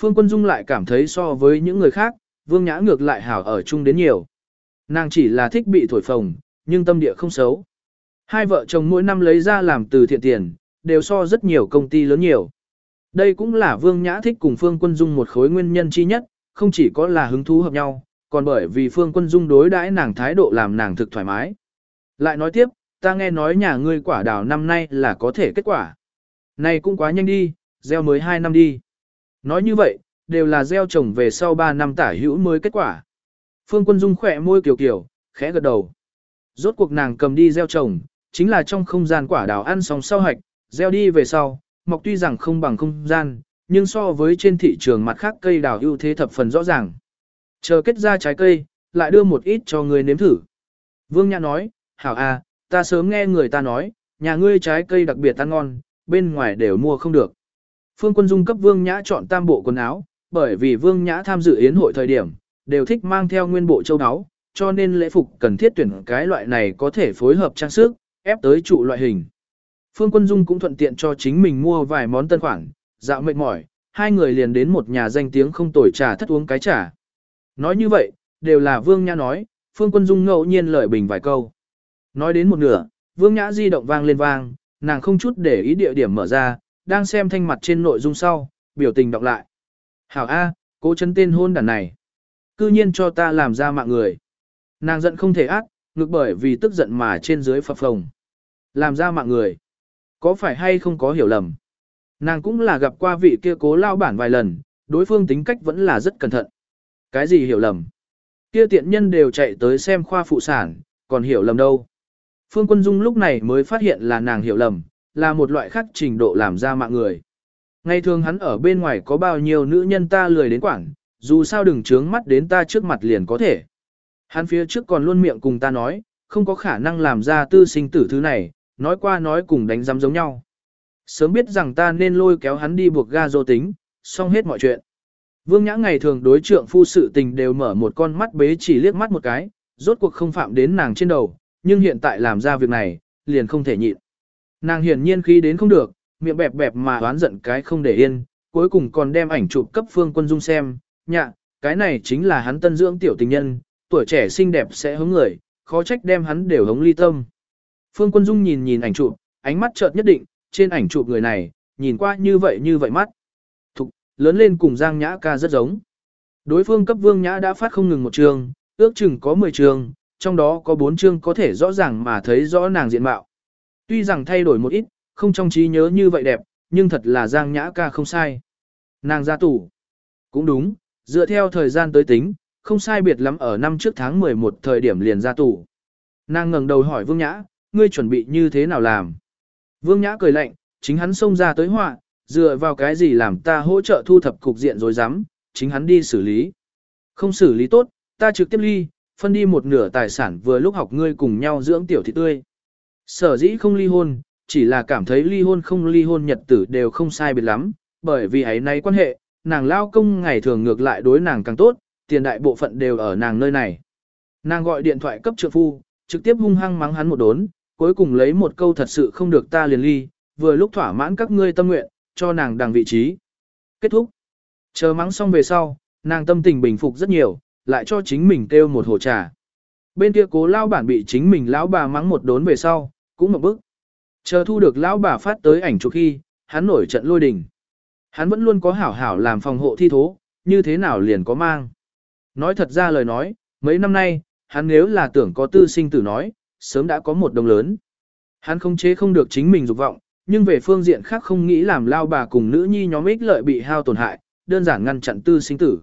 Phương Quân Dung lại cảm thấy so với những người khác, Vương Nhã ngược lại hảo ở chung đến nhiều. Nàng chỉ là thích bị thổi phồng, nhưng tâm địa không xấu. Hai vợ chồng mỗi năm lấy ra làm từ thiện tiền, đều so rất nhiều công ty lớn nhiều. Đây cũng là Vương Nhã thích cùng Phương Quân Dung một khối nguyên nhân chi nhất, không chỉ có là hứng thú hợp nhau, còn bởi vì Phương Quân Dung đối đãi nàng thái độ làm nàng thực thoải mái. Lại nói tiếp, ta nghe nói nhà ngươi quả đào năm nay là có thể kết quả. Này cũng quá nhanh đi, gieo mới 2 năm đi. Nói như vậy, đều là gieo trồng về sau 3 năm tả hữu mới kết quả. Phương Quân Dung khỏe môi kiều kiều, khẽ gật đầu. Rốt cuộc nàng cầm đi gieo trồng, chính là trong không gian quả đào ăn xong sau hạch, gieo đi về sau, mọc tuy rằng không bằng không gian, nhưng so với trên thị trường mặt khác cây đào ưu thế thập phần rõ ràng. Chờ kết ra trái cây, lại đưa một ít cho người nếm thử. Vương Nhã nói, hảo à, ta sớm nghe người ta nói, nhà ngươi trái cây đặc biệt ăn ngon, bên ngoài đều mua không được. Phương Quân Dung cấp Vương Nhã chọn tam bộ quần áo, bởi vì Vương Nhã tham dự yến hội thời điểm, đều thích mang theo nguyên bộ châu áo, cho nên lễ phục cần thiết tuyển cái loại này có thể phối hợp trang sức, ép tới trụ loại hình. Phương Quân Dung cũng thuận tiện cho chính mình mua vài món tân khoản, dạo mệt mỏi, hai người liền đến một nhà danh tiếng không tồi trà thất uống cái trà. Nói như vậy, đều là Vương Nhã nói, Phương Quân Dung ngẫu nhiên lời bình vài câu. Nói đến một nửa, Vương Nhã di động vang lên vang, nàng không chút để ý địa điểm mở ra, đang xem thanh mặt trên nội dung sau, biểu tình đọc lại. Hảo A, cố chân tên hôn đàn này. Cư nhiên cho ta làm ra mạng người. Nàng giận không thể ác, ngược bởi vì tức giận mà trên dưới phập phồng. Làm ra mạng người. Có phải hay không có hiểu lầm? Nàng cũng là gặp qua vị kia cố lao bản vài lần, đối phương tính cách vẫn là rất cẩn thận. Cái gì hiểu lầm? Kia tiện nhân đều chạy tới xem khoa phụ sản, còn hiểu lầm đâu. Phương Quân Dung lúc này mới phát hiện là nàng hiểu lầm, là một loại khác trình độ làm ra mạng người. Ngày thường hắn ở bên ngoài có bao nhiêu nữ nhân ta lười đến quảng, dù sao đừng trướng mắt đến ta trước mặt liền có thể. Hắn phía trước còn luôn miệng cùng ta nói, không có khả năng làm ra tư sinh tử thứ này, nói qua nói cùng đánh giám giống nhau. Sớm biết rằng ta nên lôi kéo hắn đi buộc ga dô tính, xong hết mọi chuyện. Vương Nhã ngày thường đối trượng phu sự tình đều mở một con mắt bế chỉ liếc mắt một cái, rốt cuộc không phạm đến nàng trên đầu, nhưng hiện tại làm ra việc này, liền không thể nhịn. Nàng hiển nhiên khí đến không được, miệng bẹp bẹp mà oán giận cái không để yên, cuối cùng còn đem ảnh chụp cấp phương quân dung xem, nhạ, cái này chính là hắn tân dưỡng tiểu tình nhân, tuổi trẻ xinh đẹp sẽ hứng người, khó trách đem hắn đều hống ly tâm. Phương quân dung nhìn nhìn ảnh chụp, ánh mắt chợt nhất định, trên ảnh chụp người này, nhìn qua như vậy như vậy mắt. Thục, lớn lên cùng Giang Nhã ca rất giống. Đối phương cấp Vương Nhã đã phát không ngừng một trường, ước chừng có 10 trường, trong đó có bốn chương có thể rõ ràng mà thấy rõ nàng diện mạo. Tuy rằng thay đổi một ít, không trong trí nhớ như vậy đẹp, nhưng thật là Giang Nhã ca không sai. Nàng ra tủ. Cũng đúng, dựa theo thời gian tới tính, không sai biệt lắm ở năm trước tháng 11 thời điểm liền ra tủ. Nàng ngẩng đầu hỏi Vương Nhã, ngươi chuẩn bị như thế nào làm? Vương Nhã cười lạnh, chính hắn xông ra tới họa, dựa vào cái gì làm ta hỗ trợ thu thập cục diện rồi dám, chính hắn đi xử lý. Không xử lý tốt, ta trực tiếp ly, phân đi một nửa tài sản vừa lúc học ngươi cùng nhau dưỡng tiểu thị tươi. Sở dĩ không ly hôn, chỉ là cảm thấy ly hôn không ly hôn nhật tử đều không sai biệt lắm, bởi vì ấy nay quan hệ, nàng lao công ngày thường ngược lại đối nàng càng tốt, tiền đại bộ phận đều ở nàng nơi này. Nàng gọi điện thoại cấp trượng phu, trực tiếp hung hăng mắng hắn một đốn, cuối cùng lấy một câu thật sự không được ta liền ly, vừa lúc thỏa mãn các ngươi tâm nguyện, cho nàng đằng vị trí. Kết thúc. Chờ mắng xong về sau, nàng tâm tình bình phục rất nhiều, lại cho chính mình kêu một hồ trà. Bên kia cố lao bản bị chính mình lão bà mắng một đốn về sau, cũng một bức. Chờ thu được lão bà phát tới ảnh chụp khi, hắn nổi trận lôi đình. Hắn vẫn luôn có hảo hảo làm phòng hộ thi thố, như thế nào liền có mang. Nói thật ra lời nói, mấy năm nay, hắn nếu là tưởng có tư sinh tử nói, sớm đã có một đồng lớn. Hắn không chế không được chính mình dục vọng, nhưng về phương diện khác không nghĩ làm lao bà cùng nữ nhi nhóm ích lợi bị hao tổn hại, đơn giản ngăn chặn tư sinh tử.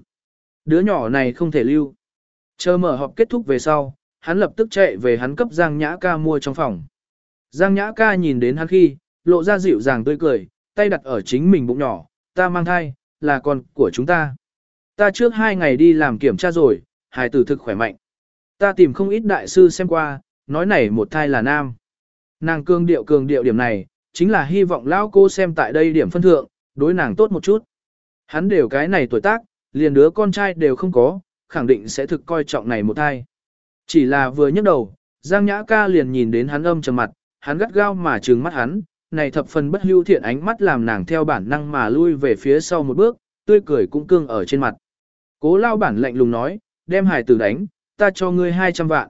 Đứa nhỏ này không thể lưu. Chờ mở họp kết thúc về sau, hắn lập tức chạy về hắn cấp Giang Nhã ca mua trong phòng. Giang Nhã ca nhìn đến hắn khi, lộ ra dịu dàng tươi cười, tay đặt ở chính mình bụng nhỏ, ta mang thai, là con của chúng ta. Ta trước hai ngày đi làm kiểm tra rồi, hài tử thực khỏe mạnh. Ta tìm không ít đại sư xem qua, nói này một thai là nam. Nàng cương điệu cường điệu điểm này, chính là hy vọng lão cô xem tại đây điểm phân thượng, đối nàng tốt một chút. Hắn đều cái này tuổi tác, liền đứa con trai đều không có, khẳng định sẽ thực coi trọng này một thai. Chỉ là vừa nhấc đầu, Giang Nhã ca liền nhìn đến hắn âm trầm mặt, hắn gắt gao mà trừng mắt hắn, này thập phần bất hưu thiện ánh mắt làm nàng theo bản năng mà lui về phía sau một bước, tươi cười cũng cương ở trên mặt. Cố lao bản lạnh lùng nói, đem hải tử đánh, ta cho ngươi 200 vạn.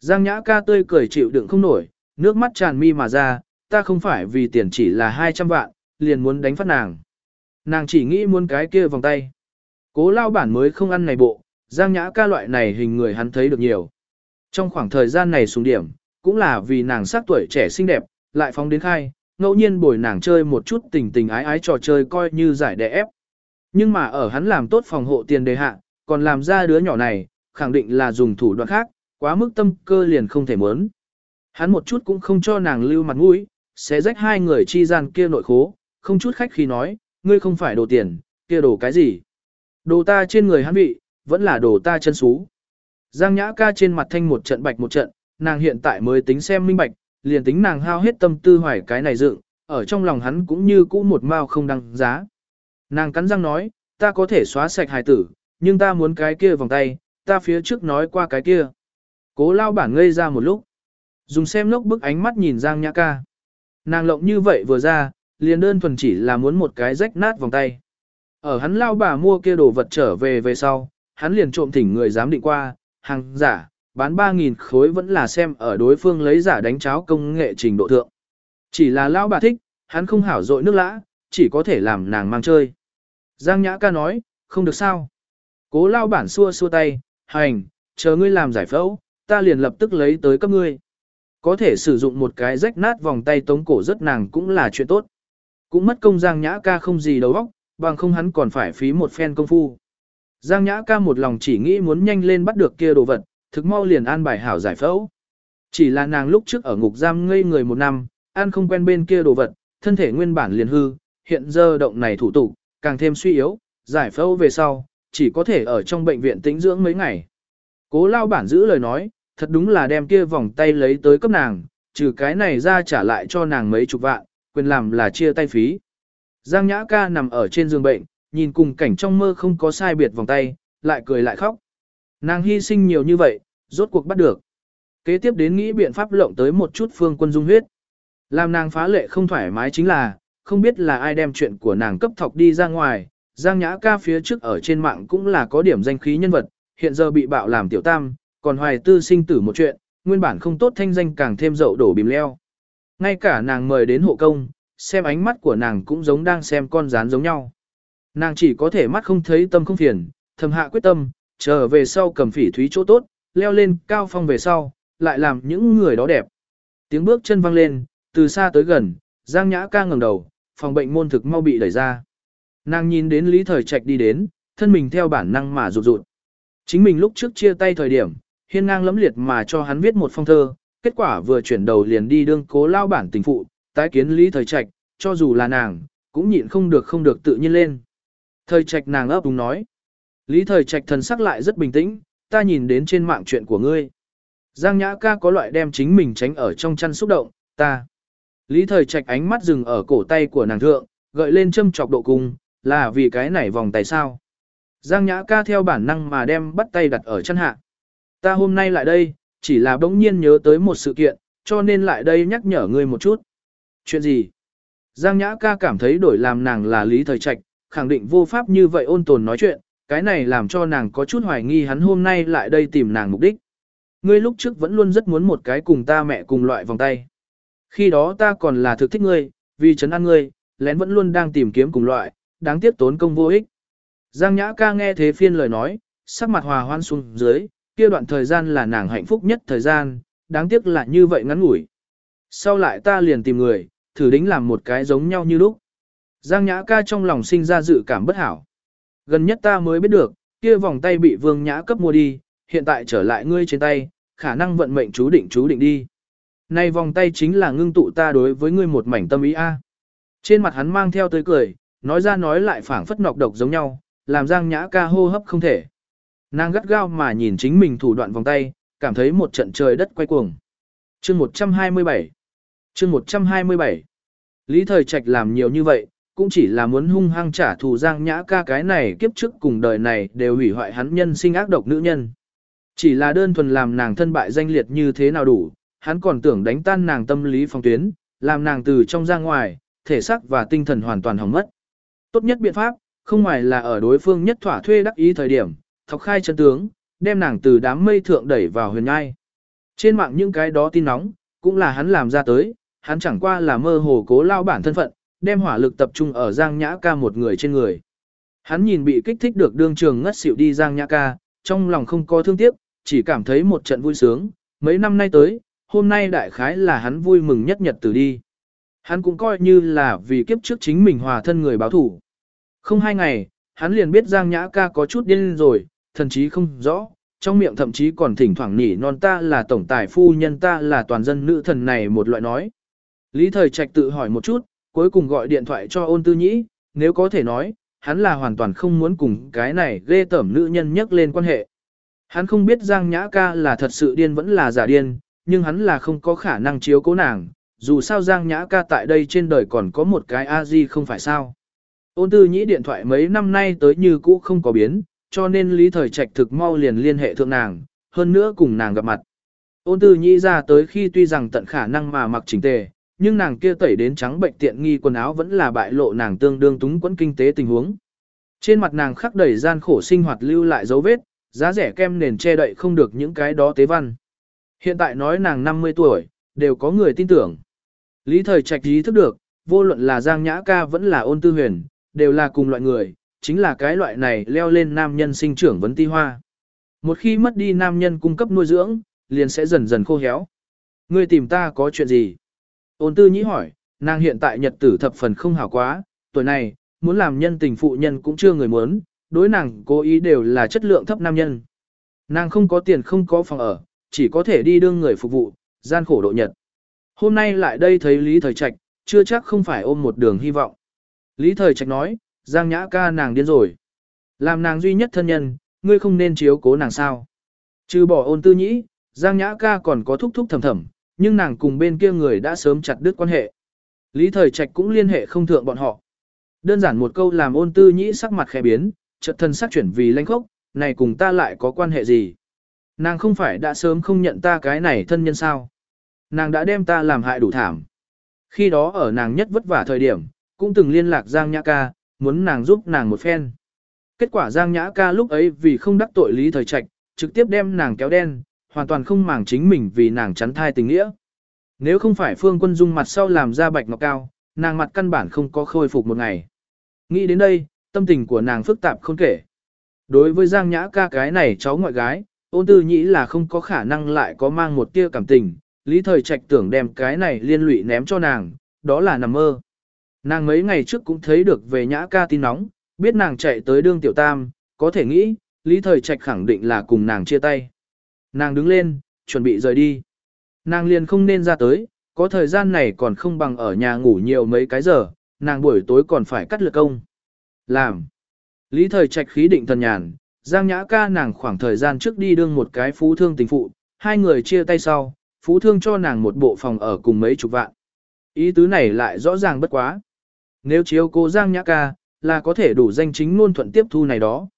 Giang Nhã ca tươi cười chịu đựng không nổi, nước mắt tràn mi mà ra, ta không phải vì tiền chỉ là 200 vạn, liền muốn đánh phát nàng. Nàng chỉ nghĩ muốn cái kia vòng tay. Cố lao bản mới không ăn này bộ, Giang Nhã ca loại này hình người hắn thấy được nhiều. Trong khoảng thời gian này xuống điểm, cũng là vì nàng sắc tuổi trẻ xinh đẹp, lại phóng đến khai, ngẫu nhiên bồi nàng chơi một chút tình tình ái ái trò chơi coi như giải đẻ ép. Nhưng mà ở hắn làm tốt phòng hộ tiền đề hạ, còn làm ra đứa nhỏ này, khẳng định là dùng thủ đoạn khác, quá mức tâm cơ liền không thể muốn. Hắn một chút cũng không cho nàng lưu mặt mũi, sẽ rách hai người chi gian kia nội khố, không chút khách khi nói, ngươi không phải đồ tiền, kia đồ cái gì. Đồ ta trên người hắn vị, vẫn là đồ ta chân xú. Giang nhã ca trên mặt thanh một trận bạch một trận, nàng hiện tại mới tính xem minh bạch, liền tính nàng hao hết tâm tư hoài cái này dựng, ở trong lòng hắn cũng như cũ một mao không đăng giá. Nàng cắn răng nói, ta có thể xóa sạch hài tử, nhưng ta muốn cái kia vòng tay, ta phía trước nói qua cái kia. Cố lao bản ngây ra một lúc. Dùng xem lốc bức ánh mắt nhìn Giang Nhã ca. Nàng lộng như vậy vừa ra, liền đơn thuần chỉ là muốn một cái rách nát vòng tay. Ở hắn lao bà mua kia đồ vật trở về về sau, hắn liền trộm thỉnh người dám định qua, hàng giả, bán 3.000 khối vẫn là xem ở đối phương lấy giả đánh cháo công nghệ trình độ thượng. Chỉ là lao bà thích, hắn không hảo dội nước lã, chỉ có thể làm nàng mang chơi. Giang Nhã ca nói, không được sao. Cố lao bản xua xua tay, hành, chờ ngươi làm giải phẫu, ta liền lập tức lấy tới cấp ngươi. Có thể sử dụng một cái rách nát vòng tay tống cổ rất nàng cũng là chuyện tốt. Cũng mất công Giang Nhã ca không gì đầu óc, bằng không hắn còn phải phí một phen công phu. Giang Nhã ca một lòng chỉ nghĩ muốn nhanh lên bắt được kia đồ vật, thực mau liền an bài hảo giải phẫu. Chỉ là nàng lúc trước ở ngục giam ngây người một năm, ăn không quen bên kia đồ vật, thân thể nguyên bản liền hư, hiện giờ động này thủ tục, càng thêm suy yếu, giải phẫu về sau, chỉ có thể ở trong bệnh viện tĩnh dưỡng mấy ngày. Cố lao bản giữ lời nói, thật đúng là đem kia vòng tay lấy tới cấp nàng, trừ cái này ra trả lại cho nàng mấy chục vạn, quyền làm là chia tay phí. Giang Nhã ca nằm ở trên giường bệnh, nhìn cùng cảnh trong mơ không có sai biệt vòng tay, lại cười lại khóc. Nàng hy sinh nhiều như vậy, rốt cuộc bắt được. Kế tiếp đến nghĩ biện pháp lộng tới một chút phương quân dung huyết. Làm nàng phá lệ không thoải mái chính là, không biết là ai đem chuyện của nàng cấp thọc đi ra ngoài, Giang Nhã ca phía trước ở trên mạng cũng là có điểm danh khí nhân vật, hiện giờ bị bạo làm tiểu tam, còn hoài tư sinh tử một chuyện, nguyên bản không tốt thanh danh càng thêm dậu đổ bìm leo. Ngay cả nàng mời đến hộ công, xem ánh mắt của nàng cũng giống đang xem con rán giống nhau. Nàng chỉ có thể mắt không thấy tâm không phiền, thầm hạ quyết tâm, trở về sau cầm phỉ thúy chỗ tốt, leo lên cao phong về sau, lại làm những người đó đẹp. Tiếng bước chân vang lên, từ xa tới gần, Giang Nhã ca ngẩng đầu, phòng bệnh môn thực mau bị đẩy ra. Nàng nhìn đến Lý Thời Trạch đi đến, thân mình theo bản năng mà rụt rụt. Chính mình lúc trước chia tay thời điểm, hiên ngang lẫm liệt mà cho hắn viết một phong thơ, kết quả vừa chuyển đầu liền đi đương cố lao bản tình phụ, tái kiến Lý Thời Trạch, cho dù là nàng, cũng nhịn không được không được tự nhiên lên. Thời Trạch nàng ấp đúng nói. Lý Thời Trạch thần sắc lại rất bình tĩnh, ta nhìn đến trên mạng chuyện của ngươi. Giang Nhã ca có loại đem chính mình tránh ở trong chăn xúc động, ta. Lý Thời Trạch ánh mắt dừng ở cổ tay của nàng thượng, gợi lên châm chọc độ cung, là vì cái này vòng tay sao. Giang Nhã ca theo bản năng mà đem bắt tay đặt ở chân hạ. Ta hôm nay lại đây, chỉ là bỗng nhiên nhớ tới một sự kiện, cho nên lại đây nhắc nhở ngươi một chút. Chuyện gì? Giang Nhã ca cảm thấy đổi làm nàng là Lý Thời Trạch, khẳng định vô pháp như vậy ôn tồn nói chuyện, cái này làm cho nàng có chút hoài nghi hắn hôm nay lại đây tìm nàng mục đích. Ngươi lúc trước vẫn luôn rất muốn một cái cùng ta mẹ cùng loại vòng tay. Khi đó ta còn là thực thích ngươi, vì chấn an ngươi, lén vẫn luôn đang tìm kiếm cùng loại, đáng tiếc tốn công vô ích. Giang Nhã ca nghe thế phiên lời nói, sắc mặt hòa hoan xuống dưới, kia đoạn thời gian là nàng hạnh phúc nhất thời gian, đáng tiếc là như vậy ngắn ngủi. Sau lại ta liền tìm người, thử đính làm một cái giống nhau như lúc. Giang Nhã ca trong lòng sinh ra dự cảm bất hảo. Gần nhất ta mới biết được, kia vòng tay bị Vương Nhã cấp mua đi, hiện tại trở lại ngươi trên tay, khả năng vận mệnh chú định chú định đi. nay vòng tay chính là ngưng tụ ta đối với ngươi một mảnh tâm ý a. Trên mặt hắn mang theo tới cười, nói ra nói lại phảng phất nọc độc giống nhau, làm Giang Nhã ca hô hấp không thể. Nàng gắt gao mà nhìn chính mình thủ đoạn vòng tay, cảm thấy một trận trời đất quay cuồng. Chương 127 Chương 127 Lý Thời Trạch làm nhiều như vậy, cũng chỉ là muốn hung hăng trả thù Giang Nhã ca cái này kiếp trước cùng đời này đều hủy hoại hắn nhân sinh ác độc nữ nhân. Chỉ là đơn thuần làm nàng thân bại danh liệt như thế nào đủ, hắn còn tưởng đánh tan nàng tâm lý phong tuyến, làm nàng từ trong ra ngoài, thể xác và tinh thần hoàn toàn hỏng mất. Tốt nhất biện pháp, không ngoài là ở đối phương nhất thỏa thuê đắc ý thời điểm, thọc khai chân tướng, đem nàng từ đám mây thượng đẩy vào huyền ngai. Trên mạng những cái đó tin nóng, cũng là hắn làm ra tới, hắn chẳng qua là mơ hồ cố lao bản thân phận, đem hỏa lực tập trung ở Giang Nhã ca một người trên người. Hắn nhìn bị kích thích được đương trường ngất xỉu đi Giang Nhã ca, trong lòng không có thương tiếc, chỉ cảm thấy một trận vui sướng, mấy năm nay tới, hôm nay đại khái là hắn vui mừng nhất nhật từ đi. Hắn cũng coi như là vì kiếp trước chính mình hòa thân người báo thủ. Không hai ngày, hắn liền biết Giang Nhã ca có chút điên rồi, thần chí không rõ, trong miệng thậm chí còn thỉnh thoảng nỉ non ta là tổng tài phu nhân ta là toàn dân nữ thần này một loại nói. Lý Thời Trạch tự hỏi một chút, cuối cùng gọi điện thoại cho ôn tư nhĩ, nếu có thể nói, hắn là hoàn toàn không muốn cùng cái này ghê tởm nữ nhân nhắc lên quan hệ. Hắn không biết Giang Nhã ca là thật sự điên vẫn là giả điên, nhưng hắn là không có khả năng chiếu cố nàng, dù sao Giang Nhã ca tại đây trên đời còn có một cái A-di không phải sao. Ôn tư nhĩ điện thoại mấy năm nay tới như cũ không có biến, cho nên Lý Thời Trạch thực mau liền liên hệ thượng nàng, hơn nữa cùng nàng gặp mặt. Ôn tư nhĩ ra tới khi tuy rằng tận khả năng mà mặc chỉnh tề, nhưng nàng kia tẩy đến trắng bệnh tiện nghi quần áo vẫn là bại lộ nàng tương đương túng quẫn kinh tế tình huống. Trên mặt nàng khắc đầy gian khổ sinh hoạt lưu lại dấu vết, giá rẻ kem nền che đậy không được những cái đó tế văn. Hiện tại nói nàng 50 tuổi, đều có người tin tưởng. Lý thời trạch ý thức được, vô luận là Giang Nhã Ca vẫn là ôn tư huyền, đều là cùng loại người, chính là cái loại này leo lên nam nhân sinh trưởng vấn ti hoa. Một khi mất đi nam nhân cung cấp nuôi dưỡng, liền sẽ dần dần khô héo. Ngươi tìm ta có chuyện gì? Ôn tư nhĩ hỏi, nàng hiện tại nhật tử thập phần không hảo quá, tuổi này, muốn làm nhân tình phụ nhân cũng chưa người muốn, đối nàng cố ý đều là chất lượng thấp nam nhân. Nàng không có tiền không có phòng ở, chỉ có thể đi đương người phục vụ, gian khổ độ nhật. Hôm nay lại đây thấy Lý Thời Trạch, chưa chắc không phải ôm một đường hy vọng. Lý Thời Trạch nói, Giang Nhã ca nàng điên rồi. Làm nàng duy nhất thân nhân, ngươi không nên chiếu cố nàng sao. Trừ bỏ ôn tư nhĩ, Giang Nhã ca còn có thúc thúc thầm thầm, nhưng nàng cùng bên kia người đã sớm chặt đứt quan hệ. Lý Thời Trạch cũng liên hệ không thượng bọn họ. Đơn giản một câu làm ôn tư nhĩ sắc mặt khẽ biến, chợt thân sắc chuyển vì lanh khốc, này cùng ta lại có quan hệ gì? Nàng không phải đã sớm không nhận ta cái này thân nhân sao? Nàng đã đem ta làm hại đủ thảm. Khi đó ở nàng nhất vất vả thời điểm, cũng từng liên lạc Giang Nhã ca, muốn nàng giúp nàng một phen. Kết quả Giang Nhã ca lúc ấy vì không đắc tội Lý Thời Trạch, trực tiếp đem nàng kéo đen, hoàn toàn không màng chính mình vì nàng chắn thai tình nghĩa. Nếu không phải Phương Quân Dung mặt sau làm ra bạch ngọc cao, nàng mặt căn bản không có khôi phục một ngày. Nghĩ đến đây, tâm tình của nàng phức tạp không kể. Đối với Giang Nhã ca cái này cháu ngoại gái, ôn tư nhĩ là không có khả năng lại có mang một tia cảm tình, lý thời trạch tưởng đem cái này liên lụy ném cho nàng, đó là nằm mơ. Nàng mấy ngày trước cũng thấy được về Nhã ca tin nóng, biết nàng chạy tới đương tiểu tam, có thể nghĩ, lý thời trạch khẳng định là cùng nàng chia tay. Nàng đứng lên, chuẩn bị rời đi. Nàng liền không nên ra tới, có thời gian này còn không bằng ở nhà ngủ nhiều mấy cái giờ, nàng buổi tối còn phải cắt lực công. Làm. Lý thời trạch khí định thần nhàn, Giang Nhã ca nàng khoảng thời gian trước đi đương một cái phú thương tình phụ, hai người chia tay sau, phú thương cho nàng một bộ phòng ở cùng mấy chục vạn. Ý tứ này lại rõ ràng bất quá. Nếu chiếu cô Giang Nhã ca, là có thể đủ danh chính luôn thuận tiếp thu này đó.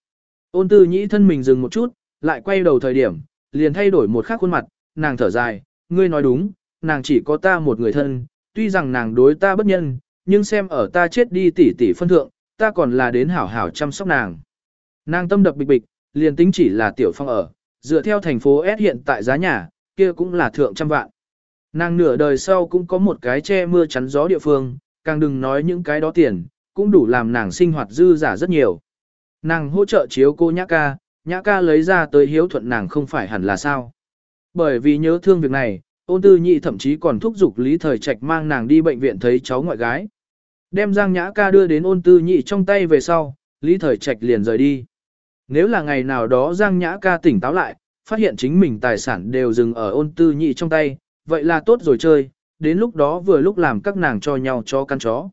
Ôn tư nhĩ thân mình dừng một chút, lại quay đầu thời điểm, liền thay đổi một khác khuôn mặt, nàng thở dài, ngươi nói đúng, nàng chỉ có ta một người thân, tuy rằng nàng đối ta bất nhân, nhưng xem ở ta chết đi tỷ tỷ phân thượng, ta còn là đến hảo hảo chăm sóc nàng. Nàng tâm đập bịch bịch, liền tính chỉ là tiểu phong ở, dựa theo thành phố S hiện tại giá nhà, kia cũng là thượng trăm vạn. Nàng nửa đời sau cũng có một cái che mưa chắn gió địa phương, càng đừng nói những cái đó tiền, cũng đủ làm nàng sinh hoạt dư giả rất nhiều. Nàng hỗ trợ chiếu cô nhã ca, nhã ca lấy ra tới hiếu thuận nàng không phải hẳn là sao. Bởi vì nhớ thương việc này, ôn tư nhị thậm chí còn thúc giục Lý Thời Trạch mang nàng đi bệnh viện thấy cháu ngoại gái. Đem Giang Nhã ca đưa đến ôn tư nhị trong tay về sau, Lý Thời Trạch liền rời đi. Nếu là ngày nào đó Giang Nhã ca tỉnh táo lại, phát hiện chính mình tài sản đều dừng ở ôn tư nhị trong tay, vậy là tốt rồi chơi, đến lúc đó vừa lúc làm các nàng cho nhau cho căn chó.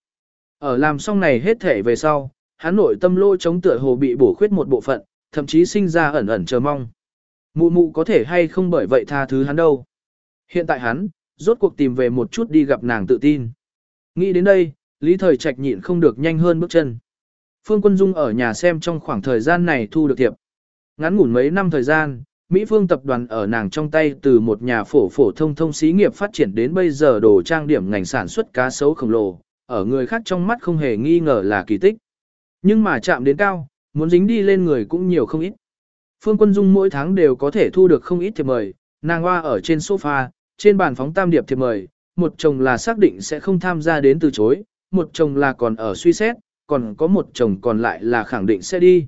Ở làm xong này hết thể về sau, hắn nội tâm lôi chống tựa hồ bị bổ khuyết một bộ phận, thậm chí sinh ra ẩn ẩn chờ mong. Mụ mụ có thể hay không bởi vậy tha thứ hắn đâu. Hiện tại hắn, rốt cuộc tìm về một chút đi gặp nàng tự tin. Nghĩ đến đây, Lý Thời Trạch nhịn không được nhanh hơn bước chân. Phương Quân Dung ở nhà xem trong khoảng thời gian này thu được thiệp. Ngắn ngủn mấy năm thời gian, Mỹ Phương tập đoàn ở nàng trong tay từ một nhà phổ phổ thông thông xí nghiệp phát triển đến bây giờ đồ trang điểm ngành sản xuất cá sấu khổng lồ, ở người khác trong mắt không hề nghi ngờ là kỳ tích. Nhưng mà chạm đến cao, muốn dính đi lên người cũng nhiều không ít. Phương Quân Dung mỗi tháng đều có thể thu được không ít thiệp mời, nàng hoa ở trên sofa, trên bàn phóng tam điệp thiệp mời, một chồng là xác định sẽ không tham gia đến từ chối, một chồng là còn ở suy xét, còn có một chồng còn lại là khẳng định sẽ đi.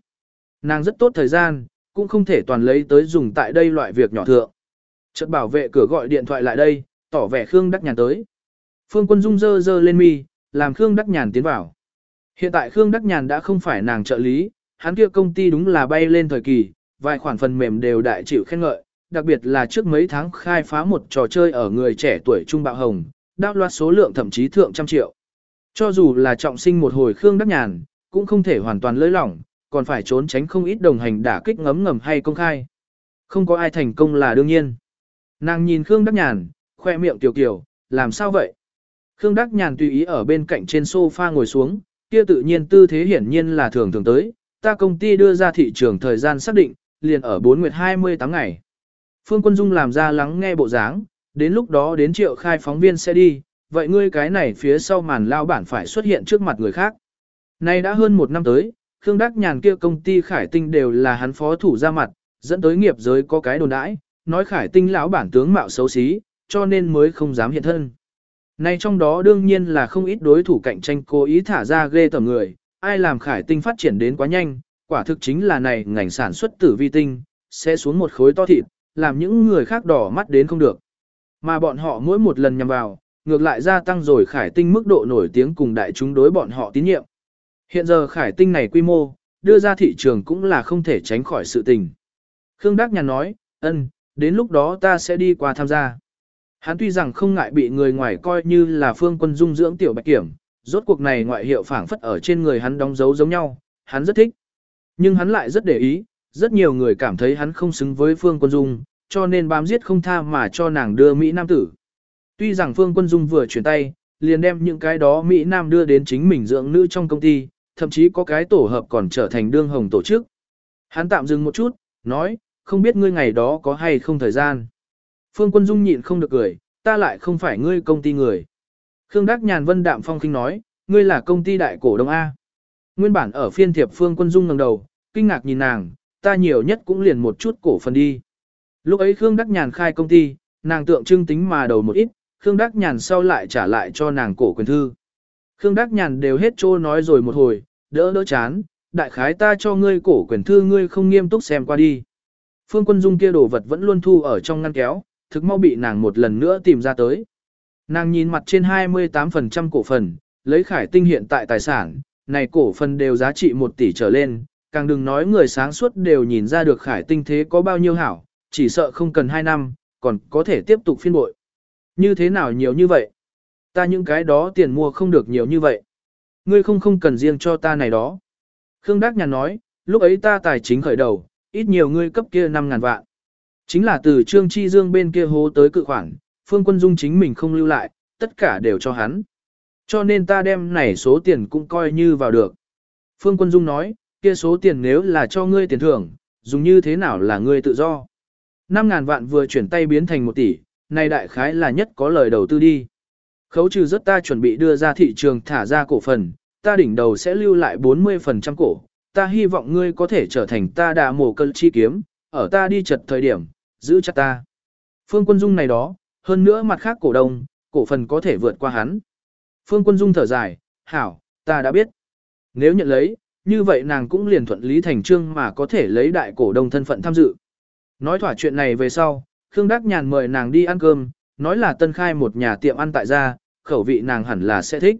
Nàng rất tốt thời gian, cũng không thể toàn lấy tới dùng tại đây loại việc nhỏ thượng. Chợt bảo vệ cửa gọi điện thoại lại đây, tỏ vẻ Khương Đắc Nhàn tới. Phương Quân Dung dơ dơ lên mi, làm Khương Đắc Nhàn tiến vào. Hiện tại Khương Đắc Nhàn đã không phải nàng trợ lý, hắn kia công ty đúng là bay lên thời kỳ, vài khoản phần mềm đều đại chịu khen ngợi, đặc biệt là trước mấy tháng khai phá một trò chơi ở người trẻ tuổi trung bạo hồng, đáp loạt số lượng thậm chí thượng trăm triệu. Cho dù là trọng sinh một hồi Khương Đắc Nhàn, cũng không thể hoàn toàn lơi lỏng, còn phải trốn tránh không ít đồng hành đả kích ngấm ngầm hay công khai. Không có ai thành công là đương nhiên. Nàng nhìn Khương Đắc Nhàn, khoe miệng tiểu kiểu, làm sao vậy? Khương Đắc Nhàn tùy ý ở bên cạnh trên sofa ngồi xuống, kia tự nhiên tư thế hiển nhiên là thường thường tới, ta công ty đưa ra thị trường thời gian xác định, liền ở 4 nguyệt 28 ngày. Phương Quân Dung làm ra lắng nghe bộ dáng, đến lúc đó đến triệu khai phóng viên sẽ đi, vậy ngươi cái này phía sau màn lao bản phải xuất hiện trước mặt người khác. Nay đã hơn một năm tới, Khương Đắc Nhàn kia công ty Khải Tinh đều là hắn phó thủ ra mặt, dẫn tới nghiệp giới có cái đồn đãi, nói Khải Tinh lão bản tướng mạo xấu xí, cho nên mới không dám hiện thân. Nay trong đó đương nhiên là không ít đối thủ cạnh tranh cố ý thả ra ghê tầm người, ai làm Khải Tinh phát triển đến quá nhanh, quả thực chính là này ngành sản xuất tử vi tinh, sẽ xuống một khối to thịt, làm những người khác đỏ mắt đến không được. Mà bọn họ mỗi một lần nhằm vào, ngược lại gia tăng rồi khải tinh mức độ nổi tiếng cùng đại chúng đối bọn họ tín nhiệm. Hiện giờ khải tinh này quy mô, đưa ra thị trường cũng là không thể tránh khỏi sự tình. Khương Đắc Nhàn nói, ân, đến lúc đó ta sẽ đi qua tham gia. Hắn tuy rằng không ngại bị người ngoài coi như là phương quân dung dưỡng tiểu bạch kiểm, rốt cuộc này ngoại hiệu phảng phất ở trên người hắn đóng dấu giống nhau, hắn rất thích. Nhưng hắn lại rất để ý, rất nhiều người cảm thấy hắn không xứng với phương quân dung, cho nên bám giết không tha mà cho nàng đưa Mỹ Nam tử. Tuy rằng Phương Quân Dung vừa chuyển tay, liền đem những cái đó Mỹ Nam đưa đến chính mình dưỡng nữ trong công ty, thậm chí có cái tổ hợp còn trở thành đương hồng tổ chức. Hắn tạm dừng một chút, nói, không biết ngươi ngày đó có hay không thời gian. Phương Quân Dung nhịn không được cười, ta lại không phải ngươi công ty người. Khương Đắc Nhàn Vân Đạm Phong kinh nói, ngươi là công ty đại cổ đông A. Nguyên bản ở phiên thiệp Phương Quân Dung ngẩng đầu, kinh ngạc nhìn nàng, ta nhiều nhất cũng liền một chút cổ phần đi. Lúc ấy Khương Đắc Nhàn khai công ty, nàng tượng trưng tính mà đầu một ít, Khương Đắc Nhàn sau lại trả lại cho nàng cổ quyền thư. Khương Đắc Nhàn đều hết trô nói rồi một hồi, đỡ đỡ chán, đại khái ta cho ngươi cổ quyền thư ngươi không nghiêm túc xem qua đi. Phương Quân Dung kia đồ vật vẫn luôn thu ở trong ngăn kéo, thực mau bị nàng một lần nữa tìm ra tới. Nàng nhìn mặt trên 28% cổ phần, lấy khải tinh hiện tại tài sản, này cổ phần đều giá trị 1 tỷ trở lên, càng đừng nói người sáng suốt đều nhìn ra được khải tinh thế có bao nhiêu hảo, chỉ sợ không cần 2 năm, còn có thể tiếp tục phiên bội. Như thế nào nhiều như vậy? Ta những cái đó tiền mua không được nhiều như vậy. Ngươi không không cần riêng cho ta này đó. Khương Đắc Nhàn nói, lúc ấy ta tài chính khởi đầu, ít nhiều ngươi cấp kia 5 ngàn vạn. Chính là từ Trương Chi Dương bên kia hố tới cự khoản, Phương Quân Dung chính mình không lưu lại, tất cả đều cho hắn. Cho nên ta đem này số tiền cũng coi như vào được. Phương Quân Dung nói, kia số tiền nếu là cho ngươi tiền thưởng, dùng như thế nào là ngươi tự do. 5 ngàn vạn vừa chuyển tay biến thành 1 tỷ, này đại khái là nhất có lời đầu tư đi. Khấu trừ rất ta chuẩn bị đưa ra thị trường thả ra cổ phần, ta đỉnh đầu sẽ lưu lại 40% cổ, ta hy vọng ngươi có thể trở thành ta đà mổ cân chi kiếm, ở ta đi chật thời điểm, giữ chặt ta. Phương Quân Dung này đó, hơn nữa mặt khác cổ đông, cổ phần có thể vượt qua hắn. Phương Quân Dung thở dài, hảo, ta đã biết. Nếu nhận lấy, như vậy nàng cũng liền thuận lý thành trương mà có thể lấy đại cổ đông thân phận tham dự. Nói thỏa chuyện này về sau, Khương Đắc Nhàn mời nàng đi ăn cơm, nói là tân khai một nhà tiệm ăn tại gia, khẩu vị nàng hẳn là sẽ thích.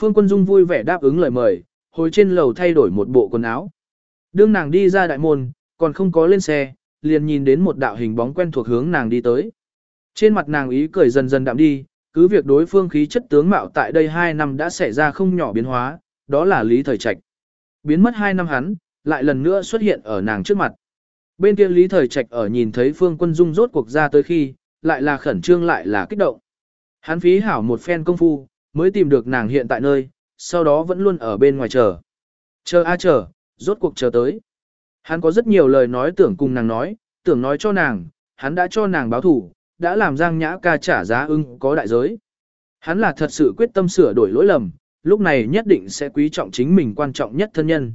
Phương Quân Dung vui vẻ đáp ứng lời mời, hồi trên lầu thay đổi một bộ quần áo. Đương nàng đi ra đại môn, còn không có lên xe, liền nhìn đến một đạo hình bóng quen thuộc hướng nàng đi tới. Trên mặt nàng ý cười dần dần đạm đi, cứ việc đối phương khí chất tướng mạo tại đây 2 năm đã xảy ra không nhỏ biến hóa, đó là Lý Thời Trạch. Biến mất 2 năm hắn, lại lần nữa xuất hiện ở nàng trước mặt. Bên kia Lý Thời Trạch ở nhìn thấy Phương Quân Dung rốt cuộc ra tới khi, lại là khẩn trương lại là kích động. Hắn phí hảo một phen công phu, mới tìm được nàng hiện tại nơi, sau đó vẫn luôn ở bên ngoài chờ. Chờ a à chờ, rốt cuộc chờ tới. Hắn có rất nhiều lời nói tưởng cùng nàng nói, tưởng nói cho nàng, hắn đã cho nàng báo thủ, đã làm Giang Nhã ca trả giá ưng có đại giới. Hắn là thật sự quyết tâm sửa đổi lỗi lầm, lúc này nhất định sẽ quý trọng chính mình quan trọng nhất thân nhân.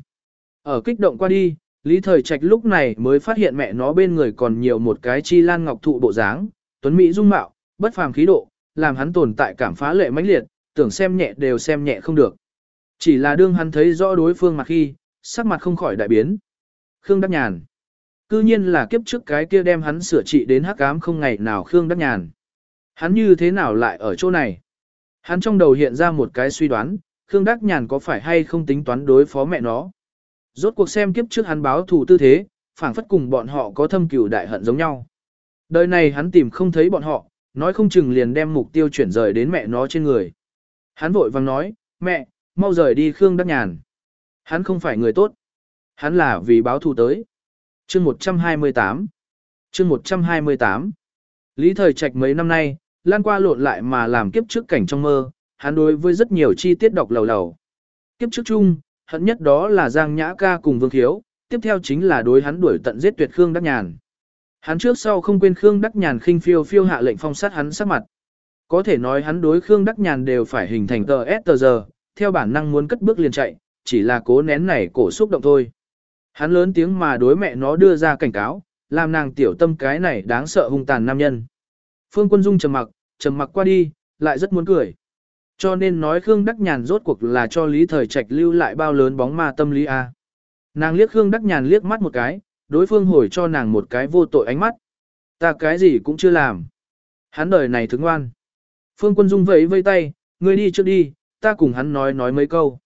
Ở kích động qua đi, Lý Thời Trạch lúc này mới phát hiện mẹ nó bên người còn nhiều một cái chi lan ngọc thụ bộ dáng, tuấn mỹ dung mạo, bất phàm khí độ, làm hắn tồn tại cảm phá lệ mãnh liệt, tưởng xem nhẹ đều xem nhẹ không được. Chỉ là đương hắn thấy rõ đối phương mặt khi, sắc mặt không khỏi đại biến. Khương Đắc Nhàn. Cư nhiên là kiếp trước cái kia đem hắn sửa trị đến hắc ám không ngày nào Khương Đắc Nhàn. Hắn như thế nào lại ở chỗ này? Hắn trong đầu hiện ra một cái suy đoán, Khương Đắc Nhàn có phải hay không tính toán đối phó mẹ nó? Rốt cuộc xem kiếp trước hắn báo thù tư thế, phảng phất cùng bọn họ có thâm cừu đại hận giống nhau. Đời này hắn tìm không thấy bọn họ, nói không chừng liền đem mục tiêu chuyển rời đến mẹ nó trên người. Hắn vội vàng nói, mẹ, mau rời đi Khương Đắc Nhàn. Hắn không phải người tốt. Hắn là vì báo thù tới. Chương 128 Chương 128 Lý thời trạch mấy năm nay, lan qua lộn lại mà làm kiếp trước cảnh trong mơ, hắn đối với rất nhiều chi tiết đọc lầu lầu. Kiếp trước chung, hận nhất đó là Giang Nhã Ca cùng Vương Khiếu, tiếp theo chính là đối hắn đuổi tận giết tuyệt Khương Đắc Nhàn. Hắn trước sau không quên Khương Đắc Nhàn khinh phiêu phiêu hạ lệnh phong sát hắn sát mặt. Có thể nói hắn đối Khương Đắc Nhàn đều phải hình thành tờ S tờ giờ, theo bản năng muốn cất bước liền chạy, chỉ là cố nén này cổ xúc động thôi. Hắn lớn tiếng mà đối mẹ nó đưa ra cảnh cáo, làm nàng tiểu tâm cái này đáng sợ hung tàn nam nhân. Phương Quân Dung trầm mặc, trầm mặc qua đi, lại rất muốn cười. Cho nên nói Khương Đắc Nhàn rốt cuộc là cho Lý Thời Trạch lưu lại bao lớn bóng ma tâm lý a. Nàng liếc Khương Đắc Nhàn liếc mắt một cái, đối phương hồi cho nàng một cái vô tội ánh mắt. Ta cái gì cũng chưa làm. Hắn đời này thức ngoan. Phương Quân Dung vẫy vây tay, ngươi đi trước đi, ta cùng hắn nói nói mấy câu.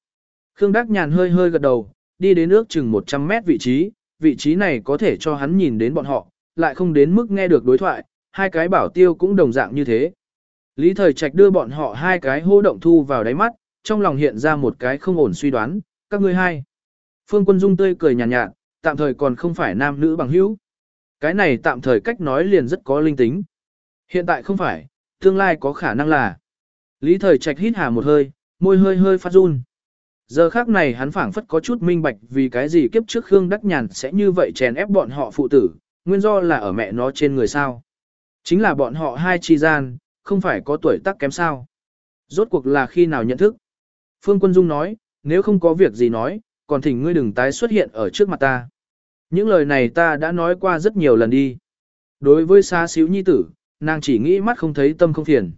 Khương Đắc Nhàn hơi hơi gật đầu, đi đến ước chừng 100 mét vị trí, vị trí này có thể cho hắn nhìn đến bọn họ, lại không đến mức nghe được đối thoại, hai cái bảo tiêu cũng đồng dạng như thế. Lý Thời Trạch đưa bọn họ hai cái hô động thu vào đáy mắt, trong lòng hiện ra một cái không ổn suy đoán, các ngươi hai. Phương Quân Dung tươi cười nhàn nhạt, nhạt, tạm thời còn không phải nam nữ bằng hữu. Cái này tạm thời cách nói liền rất có linh tính. Hiện tại không phải, tương lai có khả năng là. Lý Thời Trạch hít hà một hơi, môi hơi hơi phát run. Giờ khác này hắn phảng phất có chút minh bạch vì cái gì kiếp trước Khương Đắc Nhàn sẽ như vậy chèn ép bọn họ phụ tử, nguyên do là ở mẹ nó trên người sao. Chính là bọn họ hai chi gian, không phải có tuổi tác kém sao. Rốt cuộc là khi nào nhận thức. Phương Quân Dung nói, nếu không có việc gì nói, còn thỉnh ngươi đừng tái xuất hiện ở trước mặt ta. Những lời này ta đã nói qua rất nhiều lần đi. Đối với xa xíu nhi tử, nàng chỉ nghĩ mắt không thấy tâm không phiền.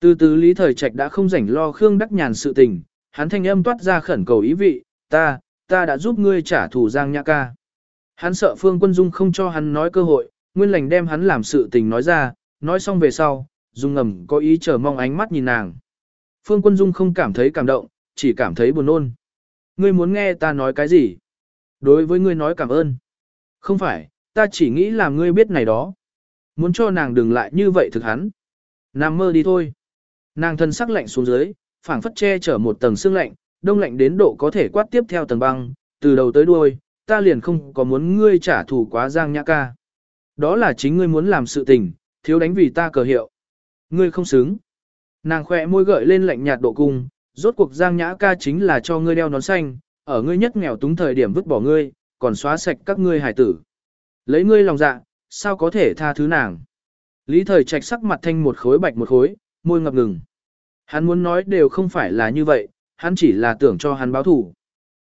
Từ từ Lý Thời Trạch đã không rảnh lo Khương Đắc Nhàn sự tình, hắn thanh âm toát ra khẩn cầu ý vị, ta, ta đã giúp ngươi trả thù Giang Nhã ca. Hắn sợ Phương Quân Dung không cho hắn nói cơ hội, nguyên lành đem hắn làm sự tình nói ra, nói xong về sau, Dung ngầm có ý chờ mong ánh mắt nhìn nàng. Phương Quân Dung không cảm thấy cảm động, chỉ cảm thấy buồn nôn. Ngươi muốn nghe ta nói cái gì? Đối với ngươi nói cảm ơn. Không phải, ta chỉ nghĩ là ngươi biết này đó. Muốn cho nàng đừng lại như vậy thực hắn. Nằm mơ đi thôi. Nàng thân sắc lạnh xuống dưới, phảng phất che chở một tầng xương lạnh, đông lạnh đến độ có thể quát tiếp theo tầng băng, từ đầu tới đuôi, ta liền không có muốn ngươi trả thù quá Giang Nhã ca. Đó là chính ngươi muốn làm sự tình, thiếu đánh vì ta cờ hiệu. Ngươi không xứng. Nàng khỏe môi gợi lên lạnh nhạt độ cung, rốt cuộc Giang Nhã ca chính là cho ngươi đeo nón xanh, ở ngươi nhất nghèo túng thời điểm vứt bỏ ngươi, còn xóa sạch các ngươi hải tử. Lấy ngươi lòng dạ, sao có thể tha thứ nàng. Lý thời trạch sắc mặt thanh một khối bạch một khối, môi ngập ngừng. Hắn muốn nói đều không phải là như vậy, hắn chỉ là tưởng cho hắn báo thủ.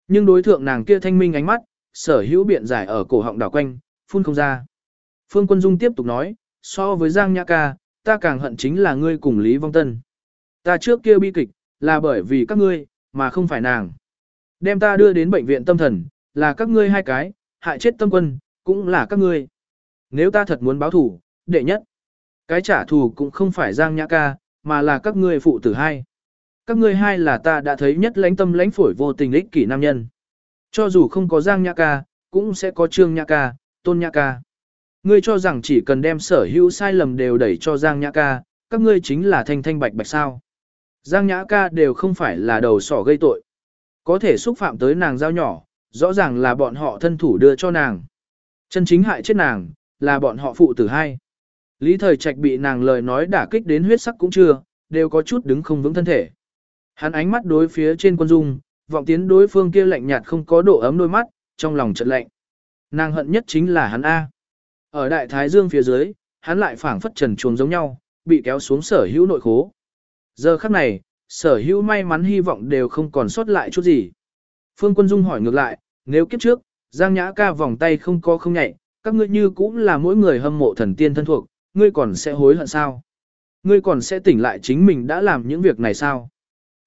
Nhưng đối thượng nàng kia thanh minh ánh mắt, sở hữu biện giải ở cổ họng đảo quanh, phun không ra. Phương Quân Dung tiếp tục nói, so với Giang Nhã Ca, ta càng hận chính là ngươi cùng Lý Vong Tân. Ta trước kia bi kịch, là bởi vì các ngươi, mà không phải nàng. Đem ta đưa đến bệnh viện tâm thần, là các ngươi hai cái, hại chết tâm quân, cũng là các ngươi. Nếu ta thật muốn báo thủ, đệ nhất, cái trả thù cũng không phải Giang Nhã Ca, mà là các ngươi phụ tử hai. Các ngươi hai là ta đã thấy nhất lãnh tâm lãnh phổi vô tình ích kỷ nam nhân. Cho dù không có Giang Nhã Ca, cũng sẽ có Trương Nhã Ca, Tôn Nhã Ca. Ngươi cho rằng chỉ cần đem sở hữu sai lầm đều đẩy cho Giang Nhã Ca, các ngươi chính là thanh thanh bạch bạch sao. Giang Nhã Ca đều không phải là đầu sỏ gây tội. Có thể xúc phạm tới nàng giao nhỏ, rõ ràng là bọn họ thân thủ đưa cho nàng. Chân chính hại chết nàng, là bọn họ phụ tử hai. Lý thời trạch bị nàng lời nói đả kích đến huyết sắc cũng chưa, đều có chút đứng không vững thân thể. Hắn ánh mắt đối phía trên quân dung, vọng tiến đối phương kia lạnh nhạt không có độ ấm đôi mắt, trong lòng trận lạnh. Nàng hận nhất chính là hắn A. Ở đại thái dương phía dưới, hắn lại phảng phất trần chuồng giống nhau, bị kéo xuống sở hữu nội khố. Giờ khắc này, sở hữu may mắn hy vọng đều không còn sót lại chút gì. Phương Quân Dung hỏi ngược lại, nếu kiếp trước, Giang Nhã ca vòng tay không co không nhạy, các ngươi như cũng là mỗi người hâm mộ thần tiên thân thuộc, ngươi còn sẽ hối hận sao? Ngươi còn sẽ tỉnh lại chính mình đã làm những việc này sao?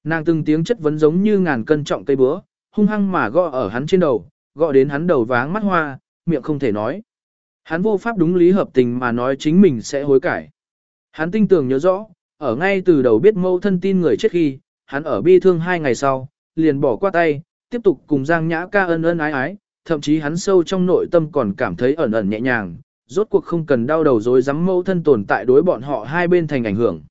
Nàng từng tiếng chất vấn giống như ngàn cân trọng cây búa, hung hăng mà gõ ở hắn trên đầu, gõ đến hắn đầu váng mắt hoa, miệng không thể nói. Hắn vô pháp đúng lý hợp tình mà nói chính mình sẽ hối cải. Hắn tinh tường nhớ rõ, ở ngay từ đầu biết mâu thân tin người chết khi, hắn ở bi thương hai ngày sau, liền bỏ qua tay, tiếp tục cùng Giang Nhã ca ân ân ái ái, thậm chí hắn sâu trong nội tâm còn cảm thấy ẩn ẩn nhẹ nhàng, rốt cuộc không cần đau đầu dối dám mẫu thân tồn tại đối bọn họ hai bên thành ảnh hưởng.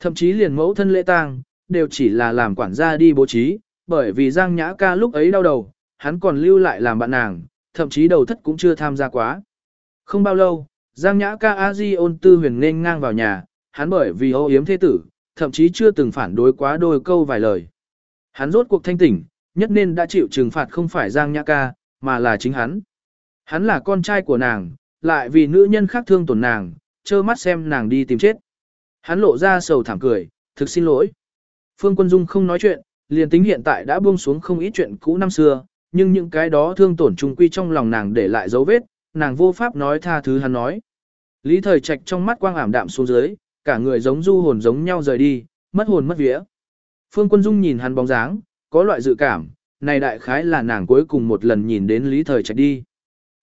Thậm chí liền mẫu thân lễ tang, đều chỉ là làm quản gia đi bố trí, bởi vì Giang Nhã ca lúc ấy đau đầu, hắn còn lưu lại làm bạn nàng, thậm chí đầu thất cũng chưa tham gia quá. Không bao lâu, Giang Nhã ca a di ôn tư huyền nên ngang vào nhà, hắn bởi vì ô yếm thế tử, thậm chí chưa từng phản đối quá đôi câu vài lời. Hắn rốt cuộc thanh tỉnh, nhất nên đã chịu trừng phạt không phải Giang Nhã ca, mà là chính hắn. Hắn là con trai của nàng, lại vì nữ nhân khác thương tổn nàng, trơ mắt xem nàng đi tìm chết. Hắn lộ ra sầu thảm cười, thực xin lỗi. Phương Quân Dung không nói chuyện, liền tính hiện tại đã buông xuống không ít chuyện cũ năm xưa, nhưng những cái đó thương tổn trung quy trong lòng nàng để lại dấu vết, nàng vô pháp nói tha thứ hắn nói. Lý thời trạch trong mắt quang ảm đạm xuống dưới, cả người giống du hồn giống nhau rời đi, mất hồn mất vía. Phương Quân Dung nhìn hắn bóng dáng, có loại dự cảm, này đại khái là nàng cuối cùng một lần nhìn đến Lý Thời Trạch đi.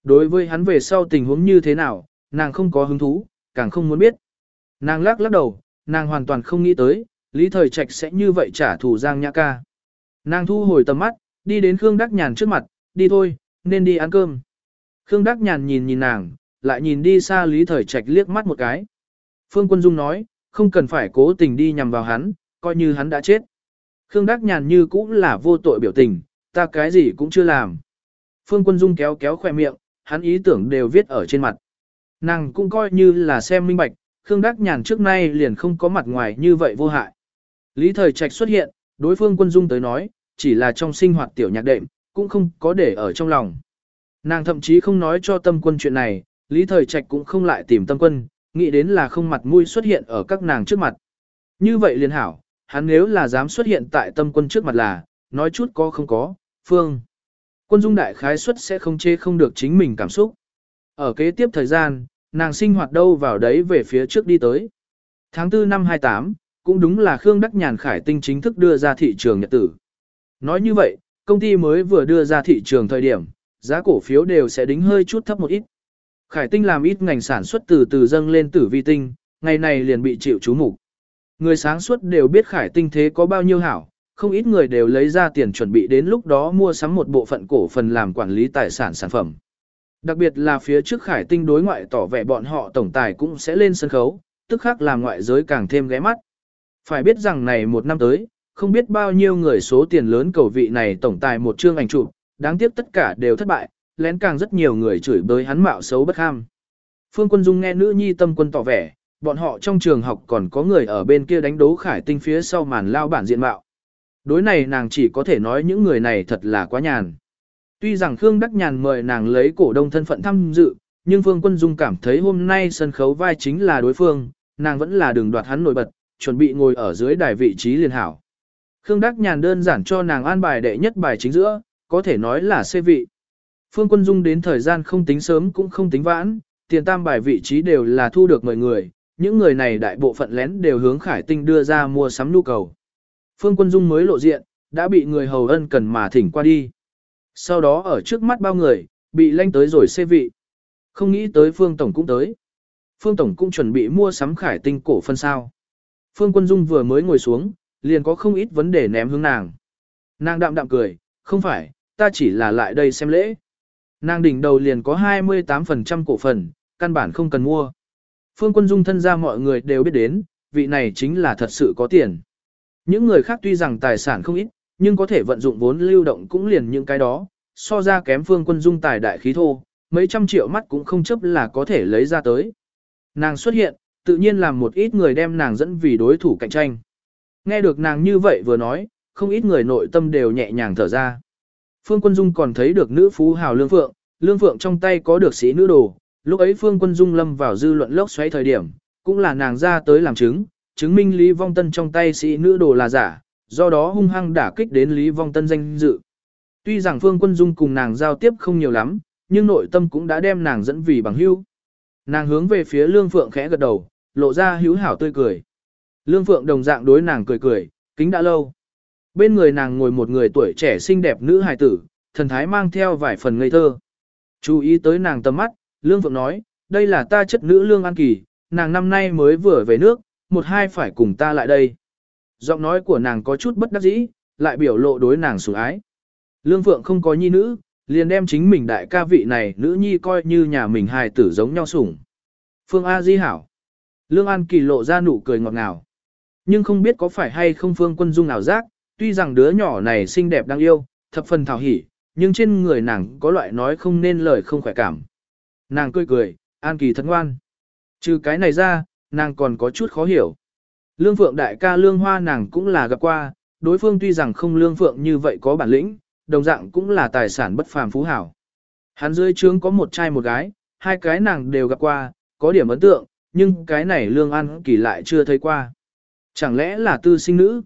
Đối với hắn về sau tình huống như thế nào, nàng không có hứng thú, càng không muốn biết. Nàng lắc lắc đầu, nàng hoàn toàn không nghĩ tới, Lý Thời Trạch sẽ như vậy trả thù Giang Nhã Ca. Nàng thu hồi tầm mắt, đi đến Khương Đắc Nhàn trước mặt, đi thôi, nên đi ăn cơm. Khương Đắc Nhàn nhìn nhìn nàng, lại nhìn đi xa Lý Thời Trạch liếc mắt một cái. Phương Quân Dung nói, không cần phải cố tình đi nhằm vào hắn, coi như hắn đã chết. Khương Đắc Nhàn như cũng là vô tội biểu tình, ta cái gì cũng chưa làm. Phương Quân Dung kéo kéo khoe miệng, hắn ý tưởng đều viết ở trên mặt. Nàng cũng coi như là xem minh bạch, Khương Đắc Nhàn trước nay liền không có mặt ngoài như vậy vô hại. Lý Thời Trạch xuất hiện, đối phương Quân Dung tới nói, chỉ là trong sinh hoạt tiểu nhạc đệm, cũng không có để ở trong lòng. Nàng thậm chí không nói cho tâm quân chuyện này, Lý Thời Trạch cũng không lại tìm tâm quân, nghĩ đến là không mặt mũi xuất hiện ở các nàng trước mặt. Như vậy liền hảo, hắn nếu là dám xuất hiện tại tâm quân trước mặt là, nói chút có không có, phương. Quân dung đại khái suất sẽ không chê không được chính mình cảm xúc. Ở kế tiếp thời gian, nàng sinh hoạt đâu vào đấy về phía trước đi tới. Tháng 4 năm 28, cũng đúng là Khương Đắc Nhàn Khải Tinh chính thức đưa ra thị trường nhật tử. Nói như vậy, công ty mới vừa đưa ra thị trường thời điểm, giá cổ phiếu đều sẽ đính hơi chút thấp một ít. Khải Tinh làm ít ngành sản xuất từ từ dâng lên tử vi tinh, ngày này liền bị chịu chú mục. Người sáng suốt đều biết Khải Tinh thế có bao nhiêu hảo, không ít người đều lấy ra tiền chuẩn bị đến lúc đó mua sắm một bộ phận cổ phần làm quản lý tài sản sản phẩm. Đặc biệt là phía trước Khải Tinh đối ngoại tỏ vẻ bọn họ tổng tài cũng sẽ lên sân khấu, tức khác làm ngoại giới càng thêm ghé mắt. Phải biết rằng này một năm tới, không biết bao nhiêu người số tiền lớn cầu vị này tổng tài một chương ảnh chụp, đáng tiếc tất cả đều thất bại, lén càng rất nhiều người chửi bới hắn mạo xấu bất ham. Phương Quân Dung nghe nữ nhi tâm quân tỏ vẻ, bọn họ trong trường học còn có người ở bên kia đánh đố khải tinh phía sau màn lao bản diện mạo. Đối này nàng chỉ có thể nói những người này thật là quá nhàn. Tuy rằng Khương Đắc Nhàn mời nàng lấy cổ đông thân phận tham dự, nhưng Phương Quân Dung cảm thấy hôm nay sân khấu vai chính là đối phương, nàng vẫn là đường đoạt hắn nổi bật, chuẩn bị ngồi ở dưới đài vị trí liền hảo. Khương Đắc Nhàn đơn giản cho nàng an bài đệ nhất bài chính giữa, có thể nói là xê vị. Phương Quân Dung đến thời gian không tính sớm cũng không tính vãn, tiền tam bài vị trí đều là thu được mời người, những người này đại bộ phận lén đều hướng Khải Tinh đưa ra mua sắm nhu cầu. Phương Quân Dung mới lộ diện, đã bị người hầu ân cần mà thỉnh qua đi. Sau đó ở trước mắt bao người, bị lanh tới rồi xê vị. Không nghĩ tới Phương Tổng cũng tới. Phương Tổng cũng chuẩn bị mua sắm khải tinh cổ phân sao. Phương Quân Dung vừa mới ngồi xuống, liền có không ít vấn đề ném hướng nàng. Nàng đạm đạm cười, không phải, ta chỉ là lại đây xem lễ. Nàng đỉnh đầu liền có 28% cổ phần, căn bản không cần mua. Phương Quân Dung thân ra mọi người đều biết đến, vị này chính là thật sự có tiền. Những người khác tuy rằng tài sản không ít, nhưng có thể vận dụng vốn lưu động cũng liền những cái đó, so ra kém Phương Quân Dung tài đại khí thô, mấy trăm triệu mắt cũng không chấp là có thể lấy ra tới. Nàng xuất hiện, tự nhiên làm một ít người đem nàng dẫn vì đối thủ cạnh tranh. Nghe được nàng như vậy vừa nói, không ít người nội tâm đều nhẹ nhàng thở ra. Phương Quân Dung còn thấy được nữ phú hào Lương Phượng, Lương Phượng trong tay có được sĩ nữ đồ, lúc ấy Phương Quân Dung lâm vào dư luận lốc xoáy thời điểm, cũng là nàng ra tới làm chứng, chứng minh Lý Vong Tân trong tay sĩ nữ đồ là giả, do đó hung hăng đả kích đến Lý Vong Tân danh dự. Tuy rằng Phương Quân Dung cùng nàng giao tiếp không nhiều lắm, nhưng nội tâm cũng đã đem nàng dẫn vì bằng hữu. Nàng hướng về phía Lương Phượng khẽ gật đầu, lộ ra hữu hảo tươi cười. Lương Phượng đồng dạng đối nàng cười cười, kính đã lâu. Bên người nàng ngồi một người tuổi trẻ xinh đẹp nữ hài tử, thần thái mang theo vài phần ngây thơ. Chú ý tới nàng tầm mắt, Lương Phượng nói, đây là ta chất nữ Lương An Kỳ, nàng năm nay mới vừa về nước, một hai phải cùng ta lại đây. Giọng nói của nàng có chút bất đắc dĩ, lại biểu lộ đối nàng sủng ái. Lương Phượng không có nhi nữ, liền đem chính mình đại ca vị này nữ nhi coi như nhà mình hài tử giống nhau sủng. Phương A Di hảo. Lương An Kỳ lộ ra nụ cười ngọt ngào. Nhưng không biết có phải hay không Phương Quân Dung nào giác, tuy rằng đứa nhỏ này xinh đẹp đáng yêu, thập phần thảo hỉ, nhưng trên người nàng có loại nói không nên lời không khỏe cảm. Nàng cười cười, An Kỳ thật ngoan. Trừ cái này ra, nàng còn có chút khó hiểu. Lương Phượng đại ca Lương Hoa nàng cũng là gặp qua, đối phương tuy rằng không Lương Phượng như vậy có bản lĩnh, đồng dạng cũng là tài sản bất phàm phú hảo. Hắn dưới trướng có một trai một gái, hai cái nàng đều gặp qua, có điểm ấn tượng, nhưng cái này Lương An Kỳ lại chưa thấy qua. Chẳng lẽ là tư sinh nữ?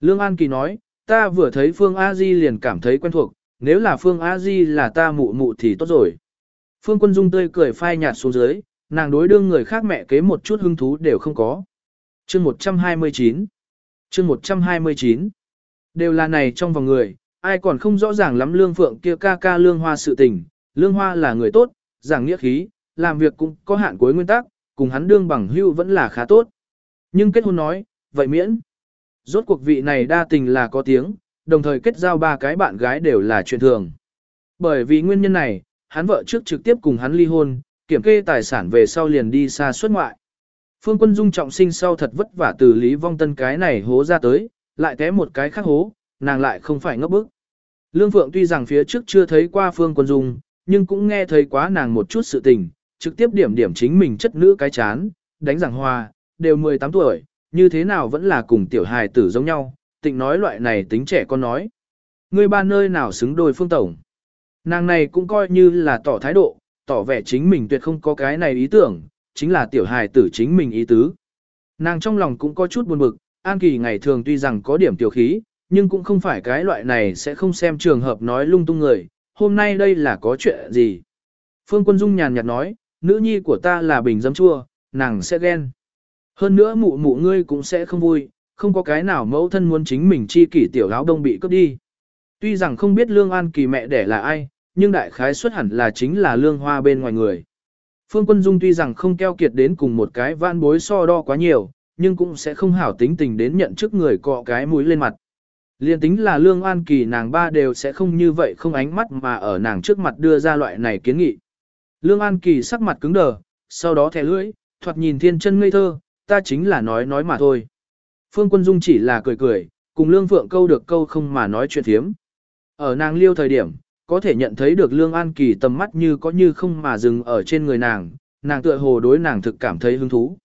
Lương An Kỳ nói, ta vừa thấy Phương A Di liền cảm thấy quen thuộc, nếu là Phương A Di là ta mụ mụ thì tốt rồi. Phương Quân Dung tươi cười phai nhạt xuống dưới, nàng đối đương người khác mẹ kế một chút hứng thú đều không có. Chương 129 Chương 129 Đều là này trong vòng người, ai còn không rõ ràng lắm lương phượng kia ca ca lương hoa sự tình, lương hoa là người tốt, giảng nghĩa khí, làm việc cũng có hạn cuối nguyên tắc, cùng hắn đương bằng hưu vẫn là khá tốt. Nhưng kết hôn nói, vậy miễn. Rốt cuộc vị này đa tình là có tiếng, đồng thời kết giao ba cái bạn gái đều là chuyện thường. Bởi vì nguyên nhân này, hắn vợ trước trực tiếp cùng hắn ly hôn, kiểm kê tài sản về sau liền đi xa xuất ngoại. Phương Quân Dung trọng sinh sau thật vất vả từ Lý Vong Tân cái này hố ra tới, lại té một cái khác hố, nàng lại không phải ngốc bức. Lương Phượng tuy rằng phía trước chưa thấy qua Phương Quân Dung, nhưng cũng nghe thấy quá nàng một chút sự tình, trực tiếp điểm điểm chính mình chất nữ cái chán, đánh giảng hoa, đều 18 tuổi, như thế nào vẫn là cùng tiểu hài tử giống nhau, tịnh nói loại này tính trẻ con nói. Ngươi ba nơi nào xứng đôi Phương Tổng. Nàng này cũng coi như là tỏ thái độ, tỏ vẻ chính mình tuyệt không có cái này ý tưởng, chính là tiểu hài tử chính mình ý tứ. Nàng trong lòng cũng có chút buồn bực, An Kỳ ngày thường tuy rằng có điểm tiểu khí, nhưng cũng không phải cái loại này sẽ không xem trường hợp nói lung tung người, hôm nay đây là có chuyện gì. Phương Quân Dung nhàn nhạt nói, nữ nhi của ta là bình dấm chua, nàng sẽ ghen. Hơn nữa mụ mụ ngươi cũng sẽ không vui, không có cái nào mẫu thân muốn chính mình chi kỷ tiểu áo đông bị cướp đi. Tuy rằng không biết Lương An Kỳ mẹ đẻ là ai, nhưng đại khái xuất hẳn là chính là Lương Hoa bên ngoài người. Phương Quân Dung tuy rằng không keo kiệt đến cùng một cái vãn bối so đo quá nhiều, nhưng cũng sẽ không hảo tính tình đến nhận trước người cọ cái mũi lên mặt. Liên tính là Lương An Kỳ nàng ba đều sẽ không như vậy không ánh mắt mà ở nàng trước mặt đưa ra loại này kiến nghị. Lương An Kỳ sắc mặt cứng đờ, sau đó thẻ lưỡi, thoạt nhìn thiên chân ngây thơ, ta chính là nói nói mà thôi. Phương Quân Dung chỉ là cười cười, cùng Lương Phượng câu được câu không mà nói chuyện thiếm. Ở nàng liêu thời điểm, có thể nhận thấy được Lương An Kỳ tầm mắt như có như không mà dừng ở trên người nàng, nàng tựa hồ đối nàng thực cảm thấy hứng thú.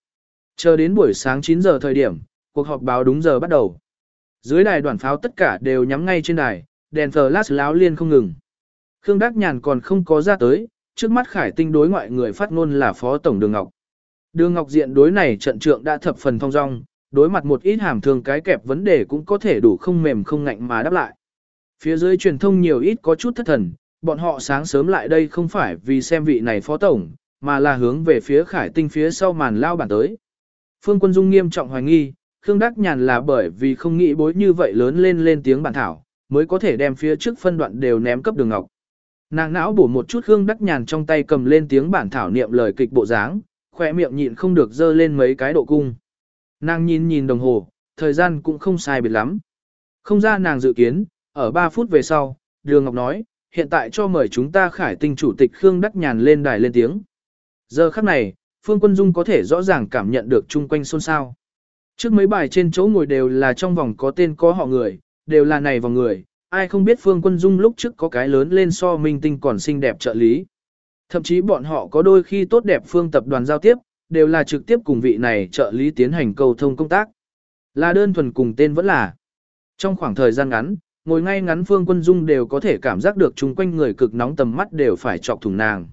Chờ đến buổi sáng 9 giờ thời điểm, cuộc họp báo đúng giờ bắt đầu. Dưới đài đoàn pháo tất cả đều nhắm ngay trên đài, đèn flash láo liên không ngừng. Khương Đắc Nhàn còn không có ra tới, trước mắt khải tinh đối ngoại người phát ngôn là Phó Tổng Đường Ngọc. Đường Ngọc Diện đối này trận trượng đã thập phần thong dong, đối mặt một ít hàm thường cái kẹp vấn đề cũng có thể đủ không mềm không ngạnh mà đáp lại. Phía dưới truyền thông nhiều ít có chút thất thần, bọn họ sáng sớm lại đây không phải vì xem vị này phó tổng, mà là hướng về phía khải tinh phía sau màn lao bản tới. Phương Quân Dung nghiêm trọng hoài nghi, Khương Đắc Nhàn là bởi vì không nghĩ bối như vậy lớn lên lên tiếng bản thảo, mới có thể đem phía trước phân đoạn đều ném cấp đường ngọc. Nàng não bổ một chút Khương Đắc Nhàn trong tay cầm lên tiếng bản thảo niệm lời kịch bộ dáng, khỏe miệng nhịn không được dơ lên mấy cái độ cung. Nàng nhìn nhìn đồng hồ, thời gian cũng không sai biệt lắm. Không ra nàng dự kiến, ở 3 phút về sau, Đường Ngọc nói, hiện tại cho mời chúng ta khải tinh chủ tịch Khương Đắc Nhàn lên đài lên tiếng. Giờ khắc này, Phương Quân Dung có thể rõ ràng cảm nhận được chung quanh xôn xao. Trước mấy bài trên chỗ ngồi đều là trong vòng có tên có họ người, đều là này vòng người, ai không biết Phương Quân Dung lúc trước có cái lớn lên so minh tinh còn xinh đẹp trợ lý. Thậm chí bọn họ có đôi khi tốt đẹp phương tập đoàn giao tiếp, đều là trực tiếp cùng vị này trợ lý tiến hành cầu thông công tác. Là đơn thuần cùng tên vẫn là. Trong khoảng thời gian ngắn, ngồi ngay ngắn Phương Quân Dung đều có thể cảm giác được chung quanh người cực nóng tầm mắt đều phải chọc thủng nàng.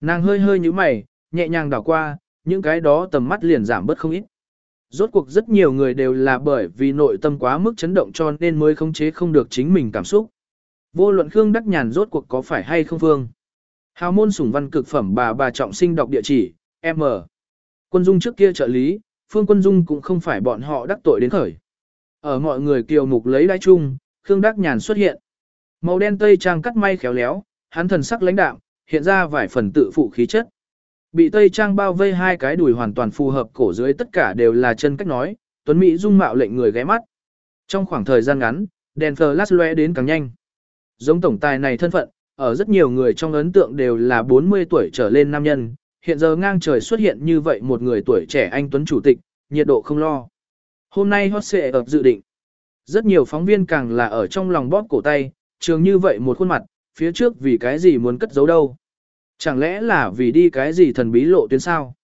Nàng hơi hơi như mày, nhẹ nhàng đảo qua, những cái đó tầm mắt liền giảm bớt không ít. Rốt cuộc rất nhiều người đều là bởi vì nội tâm quá mức chấn động cho nên mới khống chế không được chính mình cảm xúc. Vô luận Khương Đắc Nhàn rốt cuộc có phải hay không phương. Hào môn sủng văn cực phẩm bà bà trọng sinh đọc địa chỉ, M. Quân Dung trước kia trợ lý, Phương Quân Dung cũng không phải bọn họ đắc tội đến khởi. Ở mọi người kiều mục lấy đai chung, Khương Đắc Nhàn xuất hiện. Màu đen tây trang cắt may khéo léo, hắn thần sắc lãnh đạm, hiện ra vài phần tự phụ khí chất. Bị tây trang bao vây hai cái đùi hoàn toàn phù hợp cổ dưới tất cả đều là chân cách nói, Tuấn Mỹ dung mạo lệnh người ghé mắt. Trong khoảng thời gian ngắn, đèn flash lóe đến càng nhanh. Giống tổng tài này thân phận, ở rất nhiều người trong ấn tượng đều là 40 tuổi trở lên nam nhân, hiện giờ ngang trời xuất hiện như vậy một người tuổi trẻ anh Tuấn Chủ tịch, nhiệt độ không lo. Hôm nay hot sẽ ở dự định. Rất nhiều phóng viên càng là ở trong lòng bóp cổ tay, trường như vậy một khuôn mặt, phía trước vì cái gì muốn cất giấu đâu. Chẳng lẽ là vì đi cái gì thần bí lộ tuyến sao?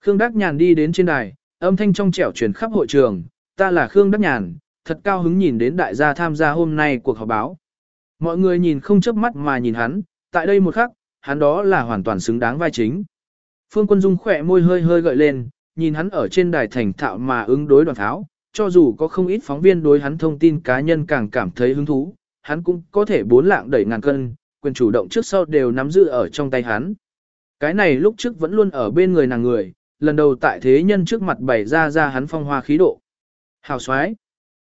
Khương Đắc Nhàn đi đến trên đài, âm thanh trong trẻo truyền khắp hội trường, ta là Khương Đắc Nhàn, thật cao hứng nhìn đến đại gia tham gia hôm nay cuộc họp báo. Mọi người nhìn không chớp mắt mà nhìn hắn, tại đây một khắc, hắn đó là hoàn toàn xứng đáng vai chính. Phương Quân Dung khỏe môi hơi hơi gợi lên, nhìn hắn ở trên đài thành thạo mà ứng đối đoàn tháo, cho dù có không ít phóng viên đối hắn thông tin cá nhân càng cảm thấy hứng thú, hắn cũng có thể bốn lạng đẩy ngàn cân, quyền chủ động trước sau đều nắm giữ ở trong tay hắn. Cái này lúc trước vẫn luôn ở bên người nàng người, lần đầu tại thế nhân trước mặt bày ra ra hắn phong hoa khí độ. Hào xoái.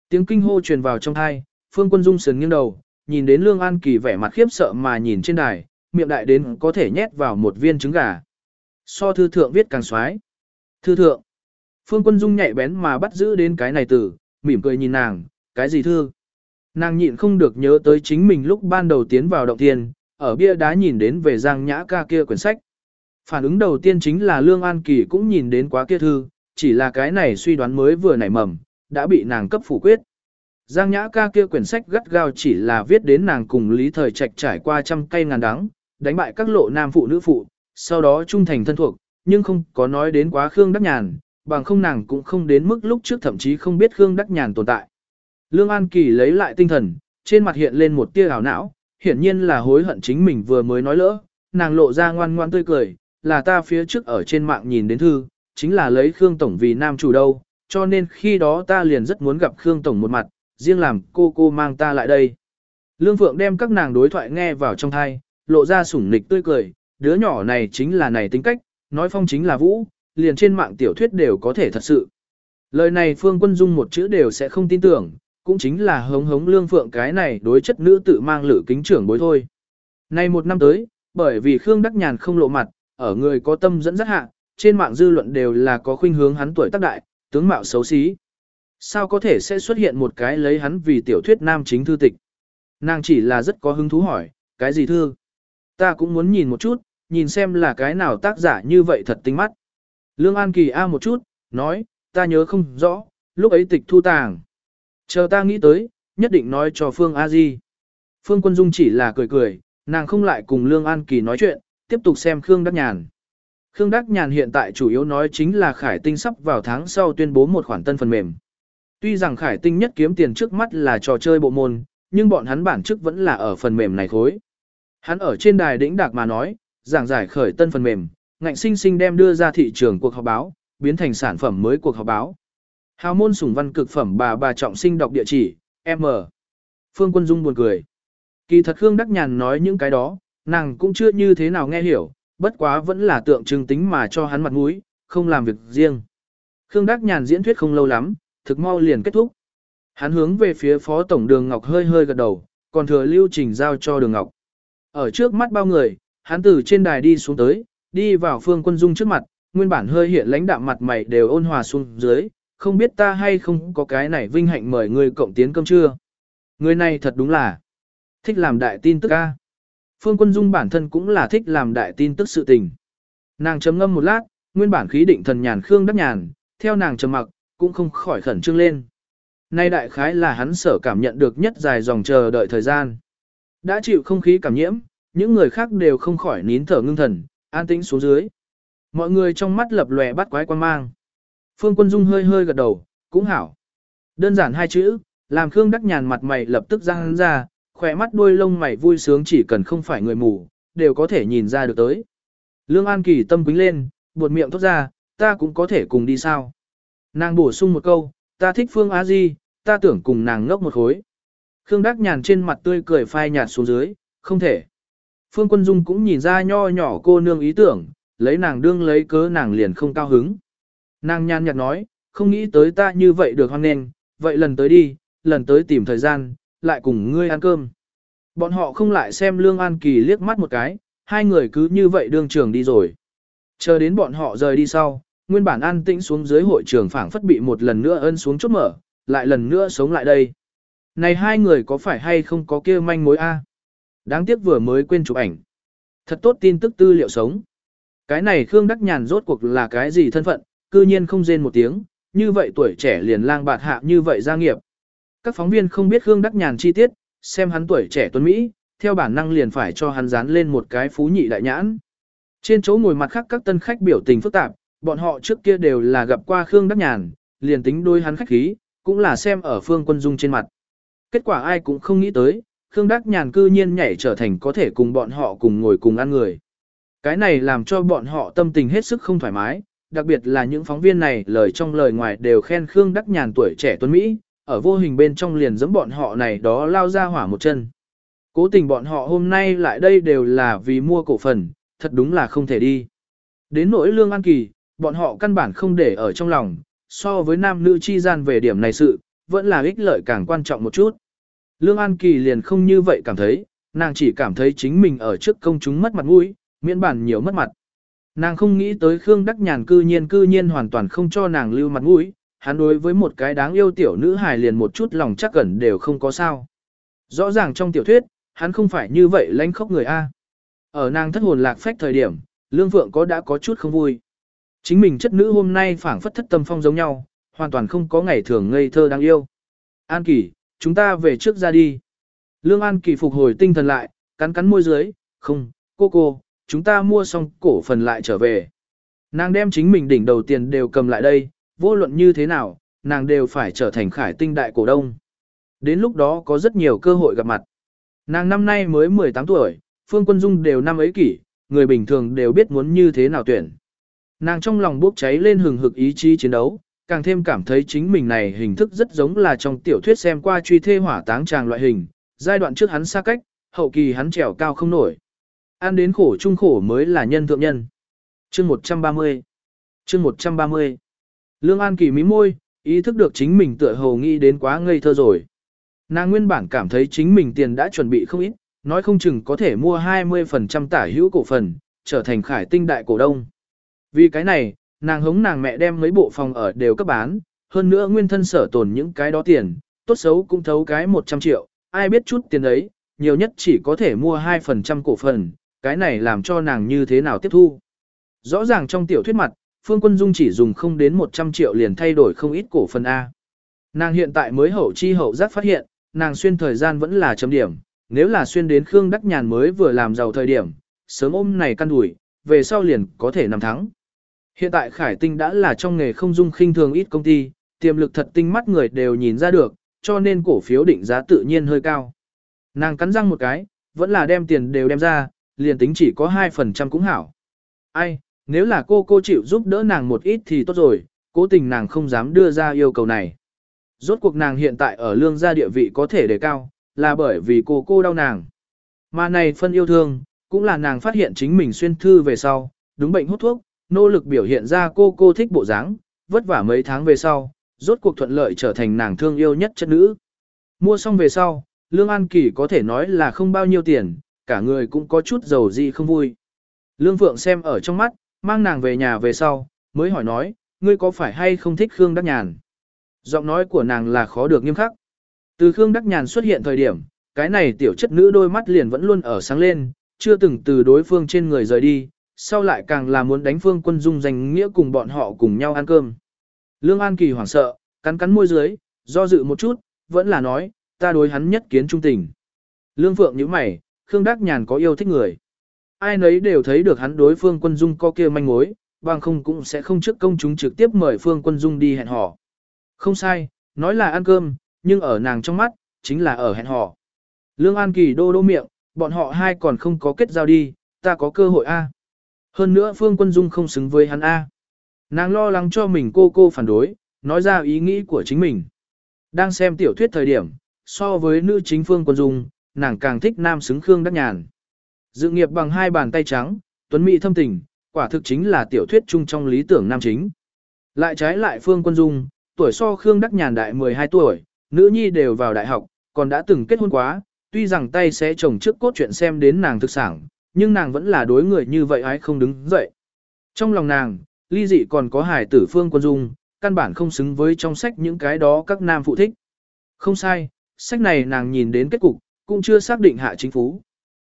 Tiếng kinh hô truyền vào trong thai, Phương Quân Dung sườn nghiêng đầu, nhìn đến Lương An Kỳ vẻ mặt khiếp sợ mà nhìn trên đài, miệng đại đến có thể nhét vào một viên trứng gà. So thư thượng viết càng xoái. Thư thượng. Phương Quân Dung nhạy bén mà bắt giữ đến cái này từ, mỉm cười nhìn nàng, cái gì thư? Nàng nhịn không được nhớ tới chính mình lúc ban đầu tiến vào động thiên, ở bia đá nhìn đến về Giang Nhã ca kia quyển sách. Phản ứng đầu tiên chính là Lương An Kỳ cũng nhìn đến quá kia thư, chỉ là cái này suy đoán mới vừa nảy mầm, đã bị nàng cấp phủ quyết. Giang Nhã ca kia quyển sách gắt gao chỉ là viết đến nàng cùng Lý Thời Trạch trải qua trăm cây ngàn đắng, đánh bại các lộ nam phụ nữ phụ, sau đó trung thành thân thuộc, nhưng không có nói đến quá Khương Đắc Nhàn, bằng không nàng cũng không đến mức lúc trước thậm chí không biết Khương Đắc Nhàn tồn tại. Lương An Kỳ lấy lại tinh thần, trên mặt hiện lên một tia ảo não, hiển nhiên là hối hận chính mình vừa mới nói lỡ, nàng lộ ra ngoan ngoan tươi cười, là ta phía trước ở trên mạng nhìn đến thư, chính là lấy Khương Tổng vì nam chủ đâu, cho nên khi đó ta liền rất muốn gặp Khương Tổng một mặt, riêng làm cô cô mang ta lại đây. Lương Phượng đem các nàng đối thoại nghe vào trong thai, lộ ra sủng nịch tươi cười, đứa nhỏ này chính là này tính cách, nói phong chính là vũ, liền trên mạng tiểu thuyết đều có thể thật sự. Lời này Phương Quân Dung một chữ đều sẽ không tin tưởng, cũng chính là hống hống lương phượng cái này đối chất nữ tự mang lử kính trưởng bối thôi. Nay một năm tới, bởi vì Khương Đắc Nhàn không lộ mặt, ở người có tâm dẫn dắt hạ, trên mạng dư luận đều là có khuynh hướng hắn tuổi tác đại, tướng mạo xấu xí. Sao có thể sẽ xuất hiện một cái lấy hắn vì tiểu thuyết nam chính thư tịch? Nàng chỉ là rất có hứng thú hỏi, cái gì thư? Ta cũng muốn nhìn một chút, nhìn xem là cái nào tác giả như vậy thật tinh mắt. Lương An Kỳ A một chút, nói, ta nhớ không rõ, lúc ấy tịch thu tàng. Chờ ta nghĩ tới, nhất định nói cho Phương A Di. Phương Quân Dung chỉ là cười cười, nàng không lại cùng Lương An Kỳ nói chuyện, tiếp tục xem Khương Đắc Nhàn. Khương Đắc Nhàn hiện tại chủ yếu nói chính là Khải Tinh sắp vào tháng sau tuyên bố một khoản tân phần mềm. Tuy rằng Khải Tinh nhất kiếm tiền trước mắt là trò chơi bộ môn, nhưng bọn hắn bản chức vẫn là ở phần mềm này khối. Hắn ở trên đài đỉnh đạc mà nói, giảng giải khởi tân phần mềm, ngạnh sinh sinh đem đưa ra thị trường cuộc họp báo, biến thành sản phẩm mới cuộc họp báo. Hào môn sủng văn cực phẩm bà bà trọng sinh đọc địa chỉ, M. Phương Quân Dung buồn cười. Kỳ thật Khương Đắc Nhàn nói những cái đó, nàng cũng chưa như thế nào nghe hiểu, bất quá vẫn là tượng trưng tính mà cho hắn mặt mũi, không làm việc riêng. Khương Đắc Nhàn diễn thuyết không lâu lắm, thực mau liền kết thúc. Hắn hướng về phía phó tổng đường Ngọc hơi hơi gật đầu, còn thừa lưu trình giao cho đường Ngọc. Ở trước mắt bao người, hắn từ trên đài đi xuống tới, đi vào phương quân dung trước mặt, nguyên bản hơi hiện lãnh đạm mặt mày đều ôn hòa xuống dưới, không biết ta hay không có cái này vinh hạnh mời người cộng tiến cơm trưa. Người này thật đúng là thích làm đại tin tức ca. Phương Quân Dung bản thân cũng là thích làm đại tin tức sự tình. Nàng chấm ngâm một lát, nguyên bản khí định thần nhàn Khương Đắc Nhàn, theo nàng trầm mặc, cũng không khỏi khẩn trương lên. Nay đại khái là hắn sở cảm nhận được nhất dài dòng chờ đợi thời gian. Đã chịu không khí cảm nhiễm, những người khác đều không khỏi nín thở ngưng thần, an tĩnh xuống dưới. Mọi người trong mắt lập lòe bắt quái quan mang. Phương Quân Dung hơi hơi gật đầu, cũng hảo. Đơn giản hai chữ, làm Khương Đắc Nhàn mặt mày lập tức răng ra, khỏe mắt đuôi lông mày vui sướng chỉ cần không phải người mù, đều có thể nhìn ra được tới. Lương An Kỳ tâm quính lên, buột miệng thốt ra, ta cũng có thể cùng đi sao. Nàng bổ sung một câu, ta thích Phương Á Di, ta tưởng cùng nàng ngốc một khối. Khương Đắc Nhàn trên mặt tươi cười phai nhạt xuống dưới, không thể. Phương Quân Dung cũng nhìn ra nho nhỏ cô nương ý tưởng, lấy nàng đương lấy cớ nàng liền không cao hứng. Nàng nhàn nhạt nói, không nghĩ tới ta như vậy được hoan nghênh, vậy lần tới đi, lần tới tìm thời gian, lại cùng ngươi ăn cơm. Bọn họ không lại xem Lương An Kỳ liếc mắt một cái, hai người cứ như vậy đương trường đi rồi. Chờ đến bọn họ rời đi sau, nguyên bản an tĩnh xuống dưới hội trường phảng phất bị một lần nữa ân xuống chốt mở, lại lần nữa sống lại đây. Này hai người có phải hay không có kia manh mối a? Đáng tiếc vừa mới quên chụp ảnh. Thật tốt tin tức tư liệu sống. Cái này Khương Đắc Nhàn rốt cuộc là cái gì thân phận, cư nhiên không rên một tiếng, như vậy tuổi trẻ liền lang bạt hạ như vậy gia nghiệp. Các phóng viên không biết Khương Đắc Nhàn chi tiết, xem hắn tuổi trẻ tuấn Mỹ, theo bản năng liền phải cho hắn dán lên một cái phú nhị đại nhãn. Trên chỗ ngồi mặt khác các tân khách biểu tình phức tạp, bọn họ trước kia đều là gặp qua Khương Đắc Nhàn, liền tính đôi hắn khách khí, cũng là xem ở phương quân dung trên mặt. Kết quả ai cũng không nghĩ tới, Khương Đắc Nhàn cư nhiên nhảy trở thành có thể cùng bọn họ cùng ngồi cùng ăn người. Cái này làm cho bọn họ tâm tình hết sức không thoải mái, đặc biệt là những phóng viên này lời trong lời ngoài đều khen Khương Đắc Nhàn tuổi trẻ tuấn Mỹ, ở vô hình bên trong liền giẫm bọn họ này đó lao ra hỏa một chân. Cố tình bọn họ hôm nay lại đây đều là vì mua cổ phần, thật đúng là không thể đi. Đến nỗi lương an kỳ, bọn họ căn bản không để ở trong lòng, so với nam nữ chi gian về điểm này sự, vẫn là ích lợi càng quan trọng một chút. Lương An Kỳ liền không như vậy cảm thấy, nàng chỉ cảm thấy chính mình ở trước công chúng mất mặt mũi, miễn bản nhiều mất mặt. Nàng không nghĩ tới Khương Đắc Nhàn cư nhiên cư nhiên hoàn toàn không cho nàng lưu mặt mũi, hắn đối với một cái đáng yêu tiểu nữ hài liền một chút lòng chắc cẩn đều không có sao. Rõ ràng trong tiểu thuyết, hắn không phải như vậy lãnh khóc người A. Ở nàng thất hồn lạc phách thời điểm, Lương Phượng có đã có chút không vui. Chính mình chất nữ hôm nay phảng phất thất tâm phong giống nhau, hoàn toàn không có ngày thường ngây thơ đáng yêu. An Kỳ, chúng ta về trước ra đi. Lương An Kỳ phục hồi tinh thần lại, cắn cắn môi dưới, không, cô cô, chúng ta mua xong cổ phần lại trở về. Nàng đem chính mình đỉnh đầu tiền đều cầm lại đây, vô luận như thế nào, nàng đều phải trở thành khải tinh đại cổ đông. Đến lúc đó có rất nhiều cơ hội gặp mặt. Nàng năm nay mới 18 tuổi, Phương Quân Dung đều năm ấy kỷ, người bình thường đều biết muốn như thế nào tuyển. Nàng trong lòng bốc cháy lên hừng hực ý chí chiến đấu, càng thêm cảm thấy chính mình này hình thức rất giống là trong tiểu thuyết xem qua truy thê hỏa táng tràng loại hình, giai đoạn trước hắn xa cách, hậu kỳ hắn trèo cao không nổi. Ăn đến khổ chung khổ mới là nhân thượng nhân. Chương 130 Chương 130 Lương An Kỳ mí môi, ý thức được chính mình tựa hồ nghĩ đến quá ngây thơ rồi. Nàng nguyên bản cảm thấy chính mình tiền đã chuẩn bị không ít, nói không chừng có thể mua 20% tả hữu cổ phần, trở thành khải tinh đại cổ đông. Vì cái này, nàng hống nàng mẹ đem mấy bộ phòng ở đều cấp bán, hơn nữa nguyên thân sở tồn những cái đó tiền, tốt xấu cũng thấu cái 100 triệu, ai biết chút tiền ấy, nhiều nhất chỉ có thể mua 2% cổ phần, cái này làm cho nàng như thế nào tiếp thu. Rõ ràng trong tiểu thuyết mặt, Phương Quân Dung chỉ dùng không đến 100 triệu liền thay đổi không ít cổ phần A. Nàng hiện tại mới hậu chi hậu giác phát hiện, nàng xuyên thời gian vẫn là chấm điểm, nếu là xuyên đến Khương Đắc Nhàn mới vừa làm giàu thời điểm, sớm ôm này căn đuổi, về sau liền có thể nằm thắng. Hiện tại Khải Tinh đã là trong nghề không dung khinh thường ít công ty, tiềm lực thật tinh mắt người đều nhìn ra được, cho nên cổ phiếu định giá tự nhiên hơi cao. Nàng cắn răng một cái, vẫn là đem tiền đều đem ra, liền tính chỉ có 2% cũng hảo. Ai, nếu là cô cô chịu giúp đỡ nàng một ít thì tốt rồi, cố tình nàng không dám đưa ra yêu cầu này. Rốt cuộc nàng hiện tại ở lương gia địa vị có thể đề cao, là bởi vì cô cô đau nàng. Mà này phân yêu thương, cũng là nàng phát hiện chính mình xuyên thư về sau, đúng bệnh hút thuốc, nỗ lực biểu hiện ra cô cô thích bộ dáng, vất vả mấy tháng về sau, rốt cuộc thuận lợi trở thành nàng thương yêu nhất chất nữ. Mua xong về sau, Lương An Kỳ có thể nói là không bao nhiêu tiền, cả người cũng có chút giàu gì không vui. Lương Phượng xem ở trong mắt, mang nàng về nhà về sau, mới hỏi nói, ngươi có phải hay không thích Khương Đắc Nhàn? Giọng nói của nàng là khó được nghiêm khắc. Từ Khương Đắc Nhàn xuất hiện thời điểm, cái này tiểu chất nữ đôi mắt liền vẫn luôn ở sáng lên, chưa từng từ đối phương trên người rời đi, sau lại càng là muốn đánh phương quân dung danh nghĩa cùng bọn họ cùng nhau ăn cơm. Lương An Kỳ hoảng sợ, cắn cắn môi dưới, do dự một chút, vẫn là nói, ta đối hắn nhất kiến trung tình. Lương Phượng nhíu mày, Khương Đắc Nhàn có yêu thích người. Ai nấy đều thấy được hắn đối phương quân dung có kia manh mối, bằng không cũng sẽ không trước công chúng trực tiếp mời phương quân dung đi hẹn hò. Không sai, nói là ăn cơm, nhưng ở nàng trong mắt, chính là ở hẹn hò. Lương An Kỳ đô đô miệng, bọn họ hai còn không có kết giao đi, ta có cơ hội A. Hơn nữa Phương Quân Dung không xứng với hắn A. Nàng lo lắng cho mình cô cô phản đối, nói ra ý nghĩ của chính mình. Đang xem tiểu thuyết thời điểm, so với nữ chính Phương Quân Dung, nàng càng thích nam xứng Khương Đắc Nhàn. Dự nghiệp bằng hai bàn tay trắng, tuấn mỹ thâm tình, quả thực chính là tiểu thuyết chung trong lý tưởng nam chính. Lại trái lại Phương Quân Dung, tuổi so Khương Đắc Nhàn đại 12 tuổi, nữ nhi đều vào đại học, còn đã từng kết hôn quá, tuy rằng tay sẽ chồng trước cốt chuyện xem đến nàng thực sản, nhưng nàng vẫn là đối người như vậy ái không đứng dậy. Trong lòng nàng, ly dị còn có hải tử phương quân dung, căn bản không xứng với trong sách những cái đó các nam phụ thích. Không sai, sách này nàng nhìn đến kết cục, cũng chưa xác định hạ chính phú.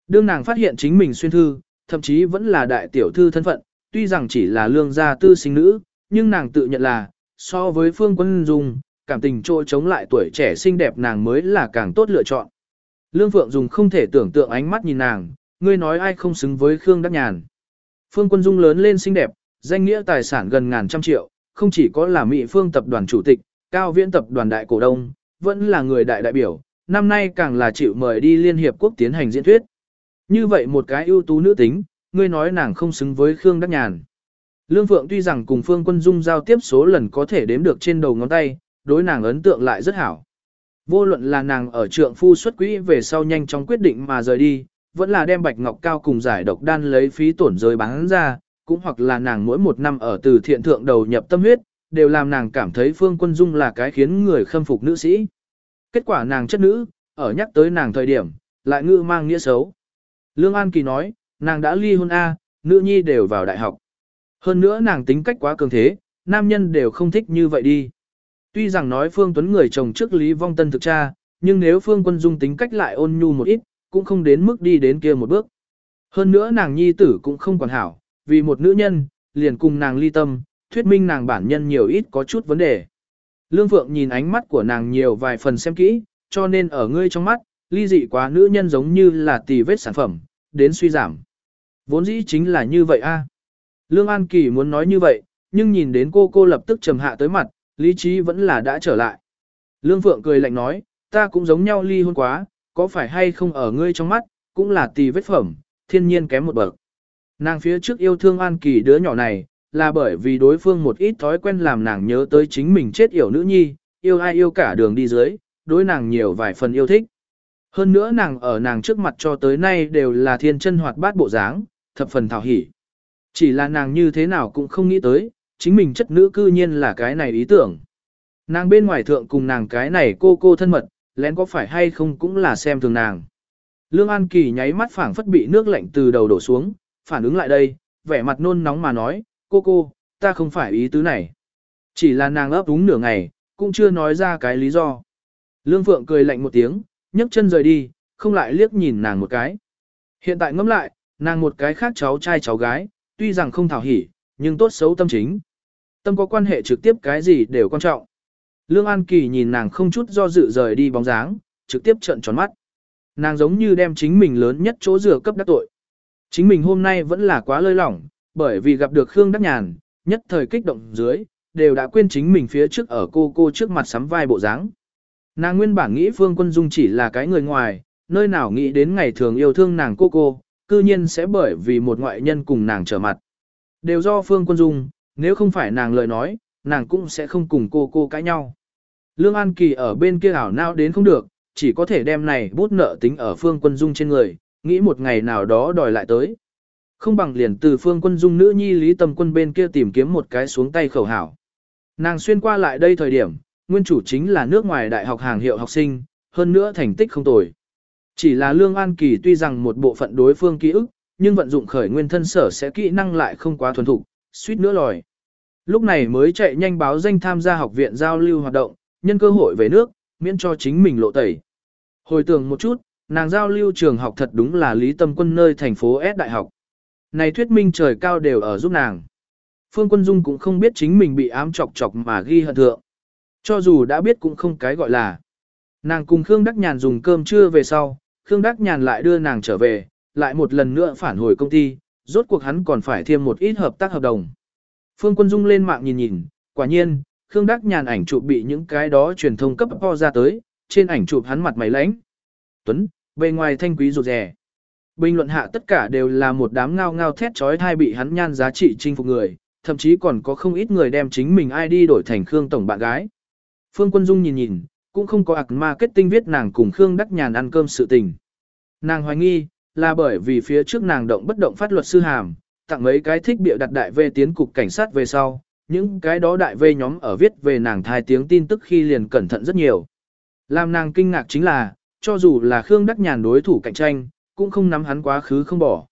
Đương nàng phát hiện chính mình xuyên thư, thậm chí vẫn là đại tiểu thư thân phận, tuy rằng chỉ là lương gia tư sinh nữ, nhưng nàng tự nhận là, so với phương quân dung, cảm tình trôi chống lại tuổi trẻ xinh đẹp nàng mới là càng tốt lựa chọn. Lương Phượng dùng không thể tưởng tượng ánh mắt nhìn nàng, ngươi nói ai không xứng với Khương Đắc Nhàn. Phương Quân Dung lớn lên xinh đẹp, danh nghĩa tài sản gần ngàn trăm triệu, không chỉ có là Mỹ Phương tập đoàn chủ tịch, cao viễn tập đoàn đại cổ đông, vẫn là người đại đại biểu, năm nay càng là chịu mời đi Liên Hiệp Quốc tiến hành diễn thuyết. Như vậy một cái ưu tú nữ tính, ngươi nói nàng không xứng với Khương Đắc Nhàn. Lương Phượng tuy rằng cùng Phương Quân Dung giao tiếp số lần có thể đếm được trên đầu ngón tay, đối nàng ấn tượng lại rất hảo. Vô luận là nàng ở trượng phu xuất quỹ về sau nhanh chóng quyết định mà rời đi, vẫn là đem bạch ngọc cao cùng giải độc đan lấy phí tổn rời bán ra, cũng hoặc là nàng mỗi một năm ở từ thiện thượng đầu nhập tâm huyết, đều làm nàng cảm thấy Phương Quân Dung là cái khiến người khâm phục nữ sĩ. Kết quả nàng chất nữ, ở nhắc tới nàng thời điểm, lại ngư mang nghĩa xấu. Lương An Kỳ nói, nàng đã ly hôn A, nữ nhi đều vào đại học. Hơn nữa nàng tính cách quá cường thế, nam nhân đều không thích như vậy đi. Tuy rằng nói Phương Tuấn người chồng trước Lý Vong Tân thực cha, nhưng nếu Phương Quân Dung tính cách lại ôn nhu một ít, cũng không đến mức đi đến kia một bước. Hơn nữa nàng nhi tử cũng không còn hảo, vì một nữ nhân, liền cùng nàng ly tâm, thuyết minh nàng bản nhân nhiều ít có chút vấn đề. Lương Phượng nhìn ánh mắt của nàng nhiều vài phần xem kỹ, cho nên ở ngươi trong mắt, ly dị quá nữ nhân giống như là tì vết sản phẩm, đến suy giảm. Vốn dĩ chính là như vậy a. À? Lương An Kỳ muốn nói như vậy, nhưng nhìn đến cô cô lập tức trầm hạ tới mặt, lý trí vẫn là đã trở lại. Lương Phượng cười lạnh nói, ta cũng giống nhau ly hôn quá, có phải hay không ở ngươi trong mắt, cũng là tì vết phẩm, thiên nhiên kém một bậc. Nàng phía trước yêu thương An Kỳ đứa nhỏ này, là bởi vì đối phương một ít thói quen làm nàng nhớ tới chính mình chết yểu nữ nhi, yêu ai yêu cả đường đi dưới, đối nàng nhiều vài phần yêu thích. Hơn nữa nàng ở nàng trước mặt cho tới nay đều là thiên chân hoạt bát bộ dáng, thập phần thảo hỉ. Chỉ là nàng như thế nào cũng không nghĩ tới, chính mình chất nữ cư nhiên là cái này ý tưởng. Nàng bên ngoài thượng cùng nàng cái này cô cô thân mật, lén có phải hay không cũng là xem thường nàng. Lương An Kỳ nháy mắt phảng phất bị nước lạnh từ đầu đổ xuống, phản ứng lại đây, vẻ mặt nôn nóng mà nói, cô cô, ta không phải ý tứ này. Chỉ là nàng ấp úng nửa ngày, cũng chưa nói ra cái lý do. Lương Phượng cười lạnh một tiếng, nhấc chân rời đi, không lại liếc nhìn nàng một cái. Hiện tại ngẫm lại, nàng một cái khác cháu trai cháu gái, tuy rằng không thảo hỉ, nhưng tốt xấu tâm chính. Tâm có quan hệ trực tiếp cái gì đều quan trọng. Lương An Kỳ nhìn nàng không chút do dự rời đi bóng dáng, trực tiếp trợn tròn mắt. Nàng giống như đem chính mình lớn nhất chỗ rửa cấp đắc tội. Chính mình hôm nay vẫn là quá lơi lỏng, bởi vì gặp được Khương Đắc Nhàn, nhất thời kích động dưới, đều đã quên chính mình phía trước ở cô cô trước mặt sắm vai bộ dáng. Nàng nguyên bản nghĩ Phương Quân Dung chỉ là cái người ngoài, nơi nào nghĩ đến ngày thường yêu thương nàng cô cô, cư nhiên sẽ bởi vì một ngoại nhân cùng nàng trở mặt. Đều do Phương Quân Dung, nếu không phải nàng lời nói, nàng cũng sẽ không cùng cô cô cãi nhau. Lương An Kỳ ở bên kia ảo não đến không được, chỉ có thể đem này bút nợ tính ở Phương Quân Dung trên người, nghĩ một ngày nào đó đòi lại tới. Không bằng liền từ Phương Quân Dung nữ nhi Lý Tâm Quân bên kia tìm kiếm một cái xuống tay khẩu hảo. Nàng xuyên qua lại đây thời điểm, nguyên chủ chính là nước ngoài đại học hàng hiệu học sinh, hơn nữa thành tích không tồi. Chỉ là Lương An Kỳ tuy rằng một bộ phận đối phương ký ức, nhưng vận dụng khởi nguyên thân sở sẽ kỹ năng lại không quá thuần thục, suýt nữa lòi. Lúc này mới chạy nhanh báo danh tham gia học viện giao lưu hoạt động, nhân cơ hội về nước, miễn cho chính mình lộ tẩy. Hồi tưởng một chút, nàng giao lưu trường học thật đúng là lý tâm quân nơi thành phố S đại học. Này thuyết minh trời cao đều ở giúp nàng. Phương Quân Dung cũng không biết chính mình bị ám chọc chọc mà ghi hận thượng. Cho dù đã biết cũng không cái gọi là. Nàng cùng Khương Đắc Nhàn dùng cơm trưa về sau, Khương Đắc Nhàn lại đưa nàng trở về, lại một lần nữa phản hồi công ty, rốt cuộc hắn còn phải thêm một ít hợp tác hợp đồng. Phương Quân Dung lên mạng nhìn nhìn, quả nhiên, Khương Đắc Nhàn ảnh chụp bị những cái đó truyền thông cấp po ra tới, trên ảnh chụp hắn mặt mày lãnh. Tuấn, bề ngoài thanh quý rụt rẻ. Bình luận hạ tất cả đều là một đám ngao ngao thét trói thai bị hắn nhan giá trị chinh phục người, thậm chí còn có không ít người đem chính mình ID đổi thành Khương Tổng bạn gái. Phương Quân Dung nhìn nhìn, cũng không có ạc marketing viết nàng cùng Khương Đắc Nhàn ăn cơm sự tình. Nàng hoài nghi, là bởi vì phía trước nàng động bất động phát luật sư hàm, tặng mấy cái thích bịa đặt đại vê tiến cục cảnh sát về sau, những cái đó đại vê nhóm ở viết về nàng thai tiếng tin tức khi liền cẩn thận rất nhiều. Làm nàng kinh ngạc chính là, cho dù là Khương Đắc Nhàn đối thủ cạnh tranh, cũng không nắm hắn quá khứ không bỏ.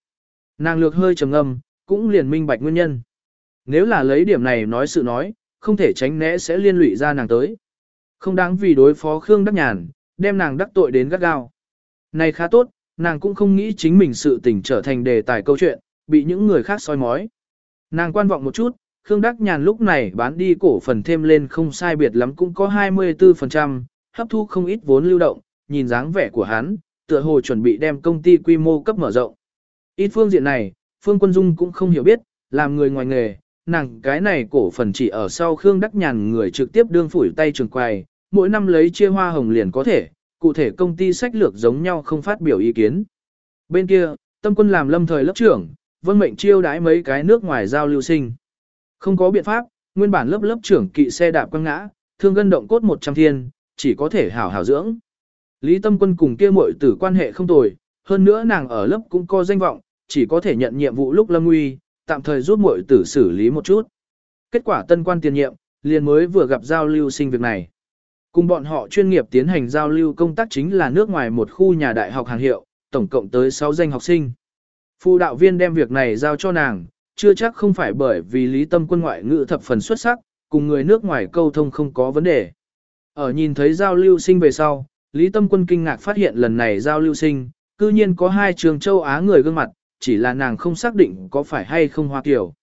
Nàng lược hơi trầm ngâm, cũng liền minh bạch nguyên nhân. Nếu là lấy điểm này nói sự nói, không thể tránh né sẽ liên lụy ra nàng tới. Không đáng vì đối phó Khương Đắc Nhàn, đem nàng đắc tội đến gắt gao. Này khá tốt, nàng cũng không nghĩ chính mình sự tình trở thành đề tài câu chuyện, bị những người khác soi mói. Nàng quan vọng một chút, Khương Đắc Nhàn lúc này bán đi cổ phần thêm lên không sai biệt lắm cũng có 24%, hấp thu không ít vốn lưu động, nhìn dáng vẻ của hắn, tựa hồ chuẩn bị đem công ty quy mô cấp mở rộng. Ít phương diện này, Phương Quân Dung cũng không hiểu biết, làm người ngoài nghề, nàng cái này cổ phần chỉ ở sau Khương Đắc Nhàn người trực tiếp đương phủi tay trường quài, mỗi năm lấy chia hoa hồng liền có thể, cụ thể công ty sách lược giống nhau không phát biểu ý kiến. Bên kia, tâm quân làm lâm thời lớp trưởng, vân mệnh chiêu đãi mấy cái nước ngoài giao lưu sinh. Không có biện pháp, nguyên bản lớp lớp trưởng kỵ xe đạp quăng ngã, thương gân động cốt 100 thiên, chỉ có thể hảo hảo dưỡng. Lý tâm quân cùng kia muội tử quan hệ không tồi, hơn nữa nàng ở lớp cũng có danh vọng, chỉ có thể nhận nhiệm vụ lúc lâm nguy, tạm thời giúp muội tử xử lý một chút. Kết quả tân quan tiền nhiệm, liền mới vừa gặp giao lưu sinh việc này. Cùng bọn họ chuyên nghiệp tiến hành giao lưu công tác chính là nước ngoài một khu nhà đại học hàng hiệu, tổng cộng tới 6 danh học sinh. Phụ đạo viên đem việc này giao cho nàng, chưa chắc không phải bởi vì lý tâm quân ngoại ngữ thập phần xuất sắc, cùng người nước ngoài câu thông không có vấn đề. Ở nhìn thấy giao lưu sinh về sau, Lý Tâm Quân kinh ngạc phát hiện lần này giao lưu sinh, cư nhiên có hai trường châu Á người gương mặt, chỉ là nàng không xác định có phải hay không hoa kiểu.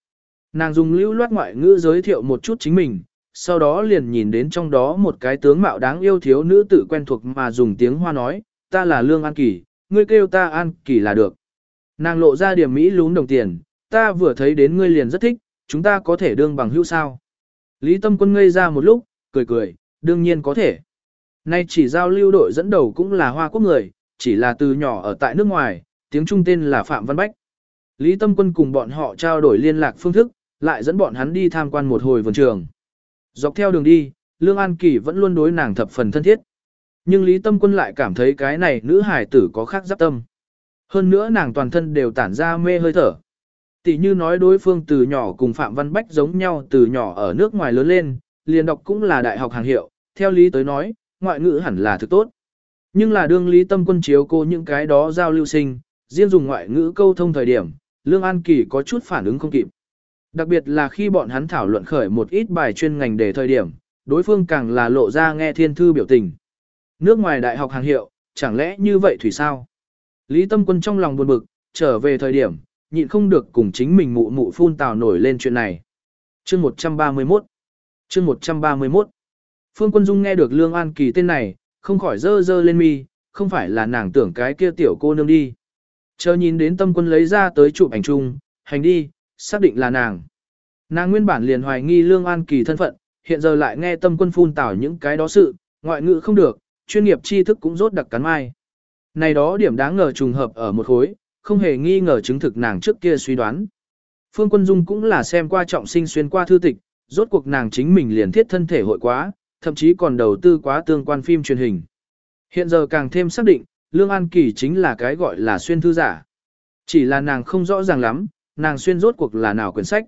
Nàng dùng lưu loát ngoại ngữ giới thiệu một chút chính mình, sau đó liền nhìn đến trong đó một cái tướng mạo đáng yêu thiếu nữ tự quen thuộc mà dùng tiếng hoa nói, ta là Lương An Kỳ, ngươi kêu ta An Kỳ là được. Nàng lộ ra điểm Mỹ lún đồng tiền, ta vừa thấy đến ngươi liền rất thích, chúng ta có thể đương bằng hữu sao. Lý Tâm Quân ngây ra một lúc, cười cười, đương nhiên có thể. Nay chỉ giao lưu đội dẫn đầu cũng là hoa quốc người, chỉ là từ nhỏ ở tại nước ngoài, tiếng Trung tên là Phạm Văn Bách. Lý Tâm Quân cùng bọn họ trao đổi liên lạc phương thức, lại dẫn bọn hắn đi tham quan một hồi vườn trường. Dọc theo đường đi, Lương An Kỳ vẫn luôn đối nàng thập phần thân thiết. Nhưng Lý Tâm Quân lại cảm thấy cái này nữ hải tử có khác giáp tâm. Hơn nữa nàng toàn thân đều tản ra mê hơi thở. Tỷ như nói đối phương từ nhỏ cùng Phạm Văn Bách giống nhau từ nhỏ ở nước ngoài lớn lên, liền đọc cũng là đại học hàng hiệu, theo lý tới nói, ngoại ngữ hẳn là thực tốt. Nhưng là đương lý tâm quân chiếu cô những cái đó giao lưu sinh, riêng dùng ngoại ngữ câu thông thời điểm, Lương An Kỳ có chút phản ứng không kịp. Đặc biệt là khi bọn hắn thảo luận khởi một ít bài chuyên ngành để thời điểm, đối phương càng là lộ ra nghe thiên thư biểu tình. Nước ngoài đại học hàng hiệu, chẳng lẽ như vậy thủy sao? Lý Tâm Quân trong lòng buồn bực, trở về thời điểm, nhịn không được cùng chính mình mụ mụ phun tào nổi lên chuyện này. Chương 131 Chương 131 Phương Quân Dung nghe được Lương An Kỳ tên này, không khỏi dơ dơ lên mi, không phải là nàng tưởng cái kia tiểu cô nương đi. Chờ nhìn đến tâm quân lấy ra tới chụp ảnh chung, hành đi, xác định là nàng. Nàng nguyên bản liền hoài nghi Lương An Kỳ thân phận, hiện giờ lại nghe tâm quân phun tảo những cái đó sự, ngoại ngữ không được, chuyên nghiệp tri thức cũng rốt đặc cắn mai. Này đó điểm đáng ngờ trùng hợp ở một khối, không hề nghi ngờ chứng thực nàng trước kia suy đoán. Phương Quân Dung cũng là xem qua trọng sinh xuyên qua thư tịch, rốt cuộc nàng chính mình liền thiết thân thể hội quá, thậm chí còn đầu tư quá tương quan phim truyền hình. Hiện giờ càng thêm xác định, Lương An Kỳ chính là cái gọi là xuyên thư giả. Chỉ là nàng không rõ ràng lắm, nàng xuyên rốt cuộc là nào quyển sách.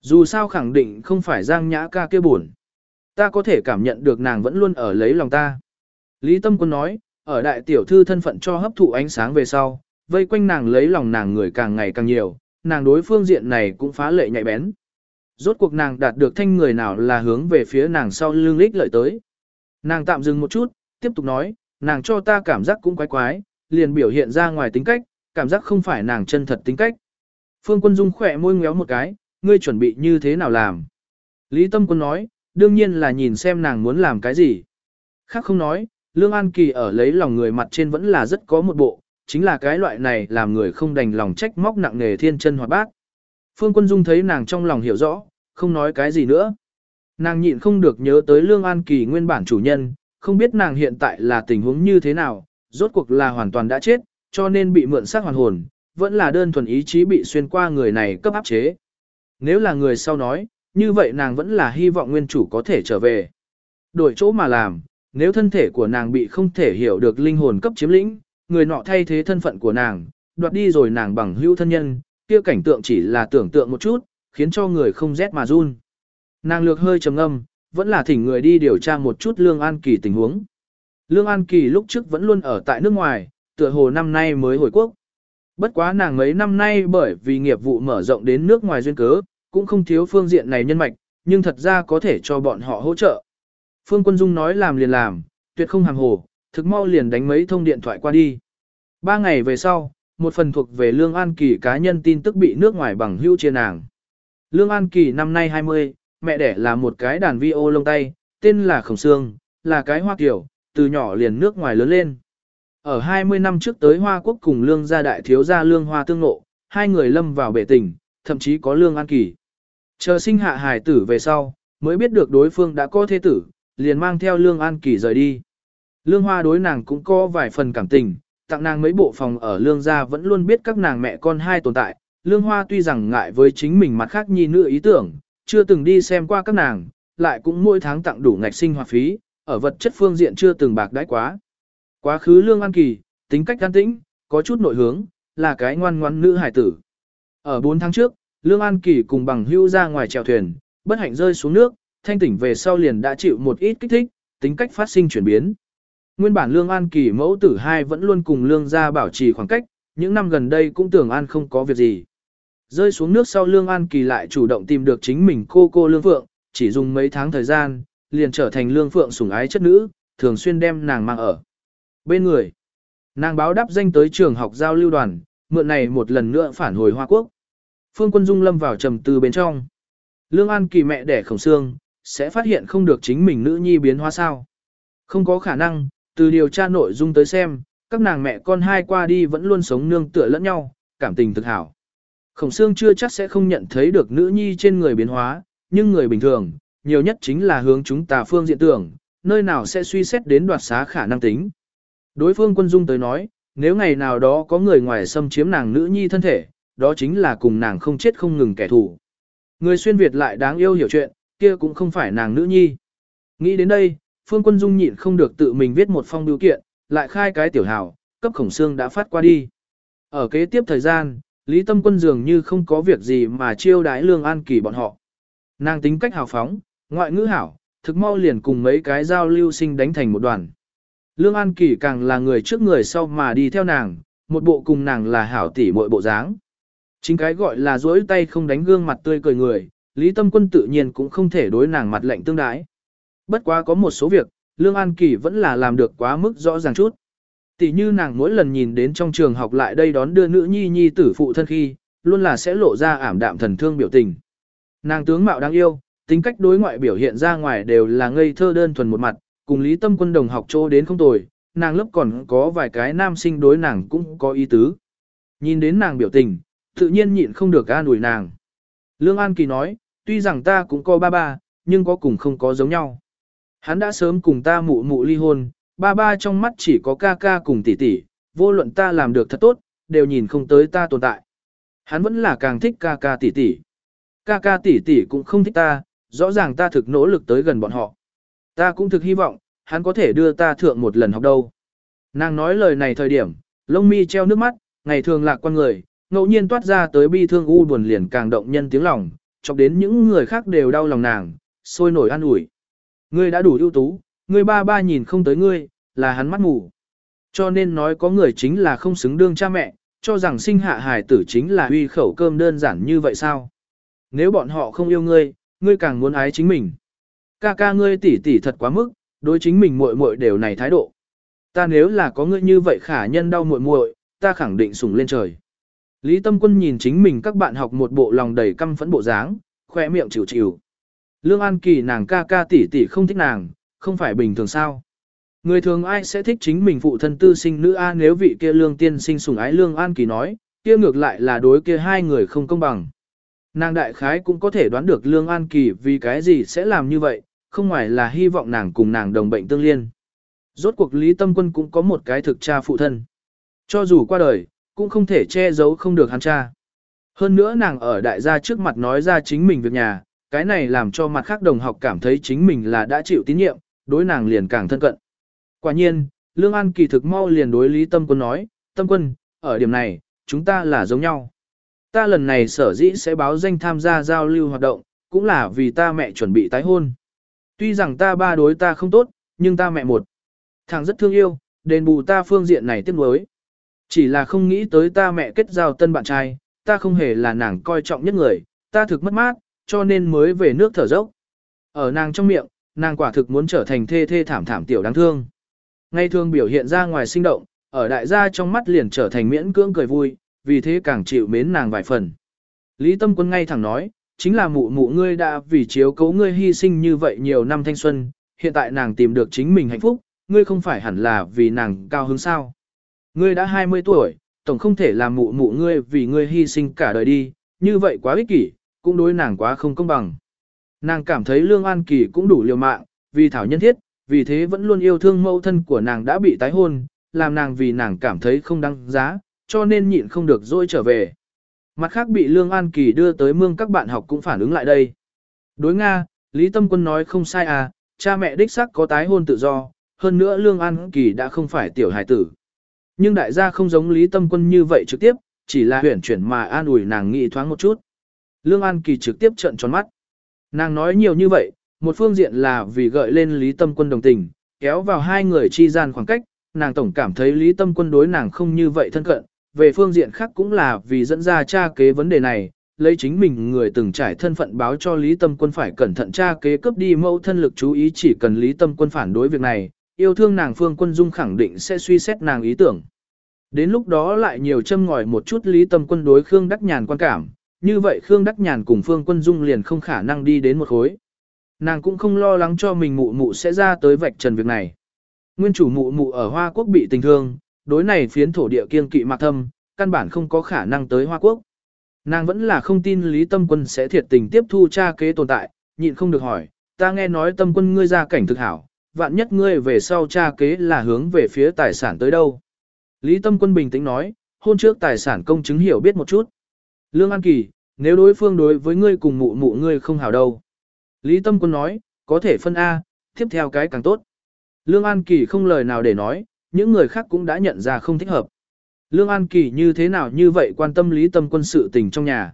Dù sao khẳng định không phải Giang Nhã ca kia buồn. Ta có thể cảm nhận được nàng vẫn luôn ở lấy lòng ta. Lý Tâm Quân nói, ở đại tiểu thư thân phận cho hấp thụ ánh sáng về sau, vây quanh nàng lấy lòng nàng người càng ngày càng nhiều, nàng đối phương diện này cũng phá lệ nhạy bén. Rốt cuộc nàng đạt được thanh người nào là hướng về phía nàng sau lưng lích lợi tới. Nàng tạm dừng một chút, tiếp tục nói, nàng cho ta cảm giác cũng quái quái, liền biểu hiện ra ngoài tính cách, cảm giác không phải nàng chân thật tính cách. Phương Quân Dung khỏe môi ngéo một cái, ngươi chuẩn bị như thế nào làm? Lý Tâm Quân nói, đương nhiên là nhìn xem nàng muốn làm cái gì. Khác không nói, Lương An Kỳ ở lấy lòng người mặt trên vẫn là rất có một bộ, chính là cái loại này làm người không đành lòng trách móc nặng nề thiên chân hoạt bác. Phương Quân Dung thấy nàng trong lòng hiểu rõ, không nói cái gì nữa. Nàng nhịn không được nhớ tới Lương An Kỳ nguyên bản chủ nhân, không biết nàng hiện tại là tình huống như thế nào, rốt cuộc là hoàn toàn đã chết, cho nên bị mượn xác hoàn hồn, vẫn là đơn thuần ý chí bị xuyên qua người này cấp áp chế. Nếu là người sau nói, như vậy nàng vẫn là hy vọng nguyên chủ có thể trở về. Đổi chỗ mà làm, nếu thân thể của nàng bị không thể hiểu được linh hồn cấp chiếm lĩnh, người nọ thay thế thân phận của nàng, đoạt đi rồi nàng bằng hữu thân nhân, kia cảnh tượng chỉ là tưởng tượng một chút, khiến cho người không rét mà run. Nàng lược hơi trầm ngâm, vẫn là thỉnh người đi điều tra một chút Lương An Kỳ tình huống. Lương An Kỳ lúc trước vẫn luôn ở tại nước ngoài, tựa hồ năm nay mới hồi quốc. Bất quá nàng mấy năm nay bởi vì nghiệp vụ mở rộng đến nước ngoài duyên cớ, cũng không thiếu phương diện này nhân mạch, nhưng thật ra có thể cho bọn họ hỗ trợ. Phương Quân Dung nói làm liền làm, tuyệt không hàng hồ, thực mau liền đánh mấy thông điện thoại qua đi. Ba ngày về sau, một phần thuộc về Lương An Kỳ cá nhân tin tức bị nước ngoài bằng hữu chia nàng. Lương An Kỳ năm nay 20, mẹ đẻ là một cái đàn vi ô lông tay, tên là Khổng Sương, là cái hoa kiểu, từ nhỏ liền nước ngoài lớn lên. Ở 20 năm trước tới Hoa Quốc cùng Lương gia đại thiếu gia Lương Hoa tương ngộ, hai người lâm vào bể tình, thậm chí có Lương An Kỳ. Chờ sinh hạ hài tử về sau, mới biết được đối phương đã có thế tử, liền mang theo Lương An Kỳ rời đi. Lương Hoa đối nàng cũng có vài phần cảm tình, tặng nàng mấy bộ phòng ở Lương gia vẫn luôn biết các nàng mẹ con hai tồn tại. Lương Hoa tuy rằng ngại với chính mình mặt khác nhi nữ ý tưởng, chưa từng đi xem qua các nàng, lại cũng mỗi tháng tặng đủ ngạch sinh hoạt phí, ở vật chất phương diện chưa từng bạc đãi quá. Quá khứ Lương An Kỳ, tính cách an tĩnh, có chút nội hướng, là cái ngoan ngoan nữ hải tử. Ở 4 tháng trước, Lương An Kỳ cùng bằng hưu ra ngoài chèo thuyền, bất hạnh rơi xuống nước, thanh tỉnh về sau liền đã chịu một ít kích thích, tính cách phát sinh chuyển biến. Nguyên bản Lương An Kỳ mẫu tử hai vẫn luôn cùng Lương gia bảo trì khoảng cách, những năm gần đây cũng tưởng An không có việc gì. Rơi xuống nước sau Lương An Kỳ lại chủ động tìm được chính mình cô cô Lương Phượng, chỉ dùng mấy tháng thời gian, liền trở thành Lương Phượng sủng ái chất nữ, thường xuyên đem nàng mang ở. Bên người, nàng báo đáp danh tới trường học giao lưu đoàn, mượn này một lần nữa phản hồi Hoa Quốc. Phương Quân Dung lâm vào trầm tư bên trong. Lương An Kỳ mẹ đẻ khổng xương, sẽ phát hiện không được chính mình nữ nhi biến hóa sao. Không có khả năng, từ điều tra nội dung tới xem, các nàng mẹ con hai qua đi vẫn luôn sống nương tựa lẫn nhau, cảm tình thực hảo. Khổng xương chưa chắc sẽ không nhận thấy được nữ nhi trên người biến hóa, nhưng người bình thường, nhiều nhất chính là hướng chúng ta phương diện tưởng, nơi nào sẽ suy xét đến đoạt xá khả năng tính. Đối phương quân dung tới nói, nếu ngày nào đó có người ngoài xâm chiếm nàng nữ nhi thân thể, đó chính là cùng nàng không chết không ngừng kẻ thù. Người xuyên Việt lại đáng yêu hiểu chuyện, kia cũng không phải nàng nữ nhi. Nghĩ đến đây, Phương Quân Dung nhịn không được tự mình viết một phong biểu kiện, lại khai cái tiểu hào, cấp khổng xương đã phát qua đi. Ở kế tiếp thời gian, Lý Tâm Quân dường như không có việc gì mà chiêu đái lương an kỳ bọn họ. Nàng tính cách hào phóng, ngoại ngữ hảo, thực mau liền cùng mấy cái giao lưu sinh đánh thành một đoàn. Lương An Kỳ càng là người trước người sau mà đi theo nàng, một bộ cùng nàng là hảo tỷ muội bộ dáng. Chính cái gọi là dối tay không đánh gương mặt tươi cười người, Lý Tâm Quân tự nhiên cũng không thể đối nàng mặt lệnh tương đái. Bất quá có một số việc, Lương An Kỳ vẫn là làm được quá mức rõ ràng chút. Tỷ như nàng mỗi lần nhìn đến trong trường học lại đây đón đưa nữ nhi nhi tử phụ thân khi, luôn là sẽ lộ ra ảm đạm thần thương biểu tình. Nàng tướng mạo đáng yêu, tính cách đối ngoại biểu hiện ra ngoài đều là ngây thơ đơn thuần một mặt, cùng Lý Tâm Quân đồng học chỗ đến không tồi, nàng lớp còn có vài cái nam sinh đối nàng cũng có ý tứ. Nhìn đến nàng biểu tình, tự nhiên nhịn không được an ủi nàng. Lương An Kỳ nói, tuy rằng ta cũng có ba ba, nhưng có cùng không có giống nhau. Hắn đã sớm cùng ta mụ mụ ly hôn, ba ba trong mắt chỉ có ca ca cùng tỷ tỷ, vô luận ta làm được thật tốt, đều nhìn không tới ta tồn tại. Hắn vẫn là càng thích ca ca tỷ tỷ. Ca ca tỷ tỷ cũng không thích ta, rõ ràng ta thực nỗ lực tới gần bọn họ. Ta cũng thực hy vọng, hắn có thể đưa ta thượng một lần học đâu. Nàng nói lời này thời điểm, lông mi treo nước mắt, ngày thường lạc quan người, ngẫu nhiên toát ra tới bi thương u buồn liền càng động nhân tiếng lòng, chọc đến những người khác đều đau lòng nàng, sôi nổi an ủi. Ngươi đã đủ ưu tú, ngươi ba ba nhìn không tới ngươi, là hắn mắt mù. Cho nên nói có người chính là không xứng đương cha mẹ, cho rằng sinh hạ hài tử chính là uy khẩu cơm đơn giản như vậy sao? Nếu bọn họ không yêu ngươi, ngươi càng muốn ái chính mình. Ca ca ngươi tỷ tỷ thật quá mức, đối chính mình muội muội đều này thái độ. Ta nếu là có ngươi như vậy khả nhân đau muội muội, ta khẳng định sủng lên trời. Lý Tâm Quân nhìn chính mình các bạn học một bộ lòng đầy căm phẫn bộ dáng, khoe miệng chịu chịu. Lương An Kỳ nàng ca ca tỷ tỷ không thích nàng, không phải bình thường sao. Người thường ai sẽ thích chính mình phụ thân tư sinh nữ A nếu vị kia lương tiên sinh sủng ái lương An Kỳ nói, kia ngược lại là đối kia hai người không công bằng. Nàng đại khái cũng có thể đoán được lương An Kỳ vì cái gì sẽ làm như vậy, không ngoài là hy vọng nàng cùng nàng đồng bệnh tương liên. Rốt cuộc Lý Tâm Quân cũng có một cái thực tra phụ thân. Cho dù qua đời, cũng không thể che giấu không được hắn cha. Hơn nữa nàng ở đại gia trước mặt nói ra chính mình việc nhà, cái này làm cho mặt khác đồng học cảm thấy chính mình là đã chịu tín nhiệm, đối nàng liền càng thân cận. Quả nhiên, Lương An kỳ thực mau liền đối Lý Tâm Quân nói, Tâm Quân, ở điểm này, chúng ta là giống nhau. Ta lần này sở dĩ sẽ báo danh tham gia giao lưu hoạt động, cũng là vì ta mẹ chuẩn bị tái hôn. Tuy rằng ta ba đối ta không tốt, nhưng ta mẹ một. Thằng rất thương yêu, đền bù ta phương diện này tiếc nuối. Chỉ là không nghĩ tới ta mẹ kết giao tân bạn trai, ta không hề là nàng coi trọng nhất người, ta thực mất mát, cho nên mới về nước thở dốc. Ở nàng trong miệng, nàng quả thực muốn trở thành thê thê thảm thảm tiểu đáng thương. Ngay thường biểu hiện ra ngoài sinh động, ở đại gia trong mắt liền trở thành miễn cưỡng cười vui, vì thế càng chịu mến nàng vài phần. Lý Tâm Quân ngay thẳng nói, chính là mụ mụ ngươi đã vì chiếu cố ngươi hy sinh như vậy nhiều năm thanh xuân, hiện tại nàng tìm được chính mình hạnh phúc, ngươi không phải hẳn là vì nàng cao hứng sao. Ngươi đã 20 tuổi, tổng không thể làm mụ mụ ngươi vì ngươi hy sinh cả đời đi, như vậy quá ích kỷ, cũng đối nàng quá không công bằng. Nàng cảm thấy Lương An Kỳ cũng đủ liều mạng, vì thảo nhân thiết, vì thế vẫn luôn yêu thương mẫu thân của nàng đã bị tái hôn, làm nàng vì nàng cảm thấy không đáng giá, cho nên nhịn không được dôi trở về. Mặt khác bị Lương An Kỳ đưa tới mương các bạn học cũng phản ứng lại đây. Đối Nga, Lý Tâm Quân nói không sai à, cha mẹ đích sắc có tái hôn tự do, hơn nữa Lương An Kỳ đã không phải tiểu hài tử. Nhưng đại gia không giống Lý Tâm Quân như vậy trực tiếp, chỉ là huyển chuyển mà an ủi nàng nghĩ thoáng một chút. Lương An Kỳ trực tiếp trợn tròn mắt. Nàng nói nhiều như vậy, một phương diện là vì gợi lên Lý Tâm Quân đồng tình, kéo vào hai người chi gian khoảng cách, nàng tổng cảm thấy Lý Tâm Quân đối nàng không như vậy thân cận, về phương diện khác cũng là vì dẫn ra tra kế vấn đề này, lấy chính mình người từng trải thân phận báo cho Lý Tâm Quân phải cẩn thận tra kế cấp đi mẫu thân lực chú ý chỉ cần Lý Tâm Quân phản đối việc này, yêu thương nàng Phương Quân Dung khẳng định sẽ suy xét nàng ý tưởng. Đến lúc đó lại nhiều châm ngòi một chút Lý Tâm Quân đối Khương Đắc Nhàn quan cảm, như vậy Khương Đắc Nhàn cùng Phương Quân Dung liền không khả năng đi đến một khối. Nàng cũng không lo lắng cho mình mụ mụ sẽ ra tới vạch trần việc này. Nguyên chủ mụ mụ ở Hoa Quốc bị tình thương, đối này phiến thổ địa kiên kỵ mạc thâm, căn bản không có khả năng tới Hoa Quốc. Nàng vẫn là không tin Lý Tâm Quân sẽ thiệt tình tiếp thu cha kế tồn tại, nhịn không được hỏi, ta nghe nói Tâm Quân ngươi ra cảnh thực hảo, vạn nhất ngươi về sau cha kế là hướng về phía tài sản tới đâu. Lý Tâm Quân bình tĩnh nói, hôn trước tài sản công chứng hiểu biết một chút. Lương An Kỳ, nếu đối phương đối với ngươi cùng mụ mụ ngươi không hảo đâu. Lý Tâm Quân nói, có thể phân A, tiếp theo cái càng tốt. Lương An Kỳ không lời nào để nói, những người khác cũng đã nhận ra không thích hợp. Lương An Kỳ như thế nào như vậy quan tâm Lý Tâm Quân sự tình trong nhà.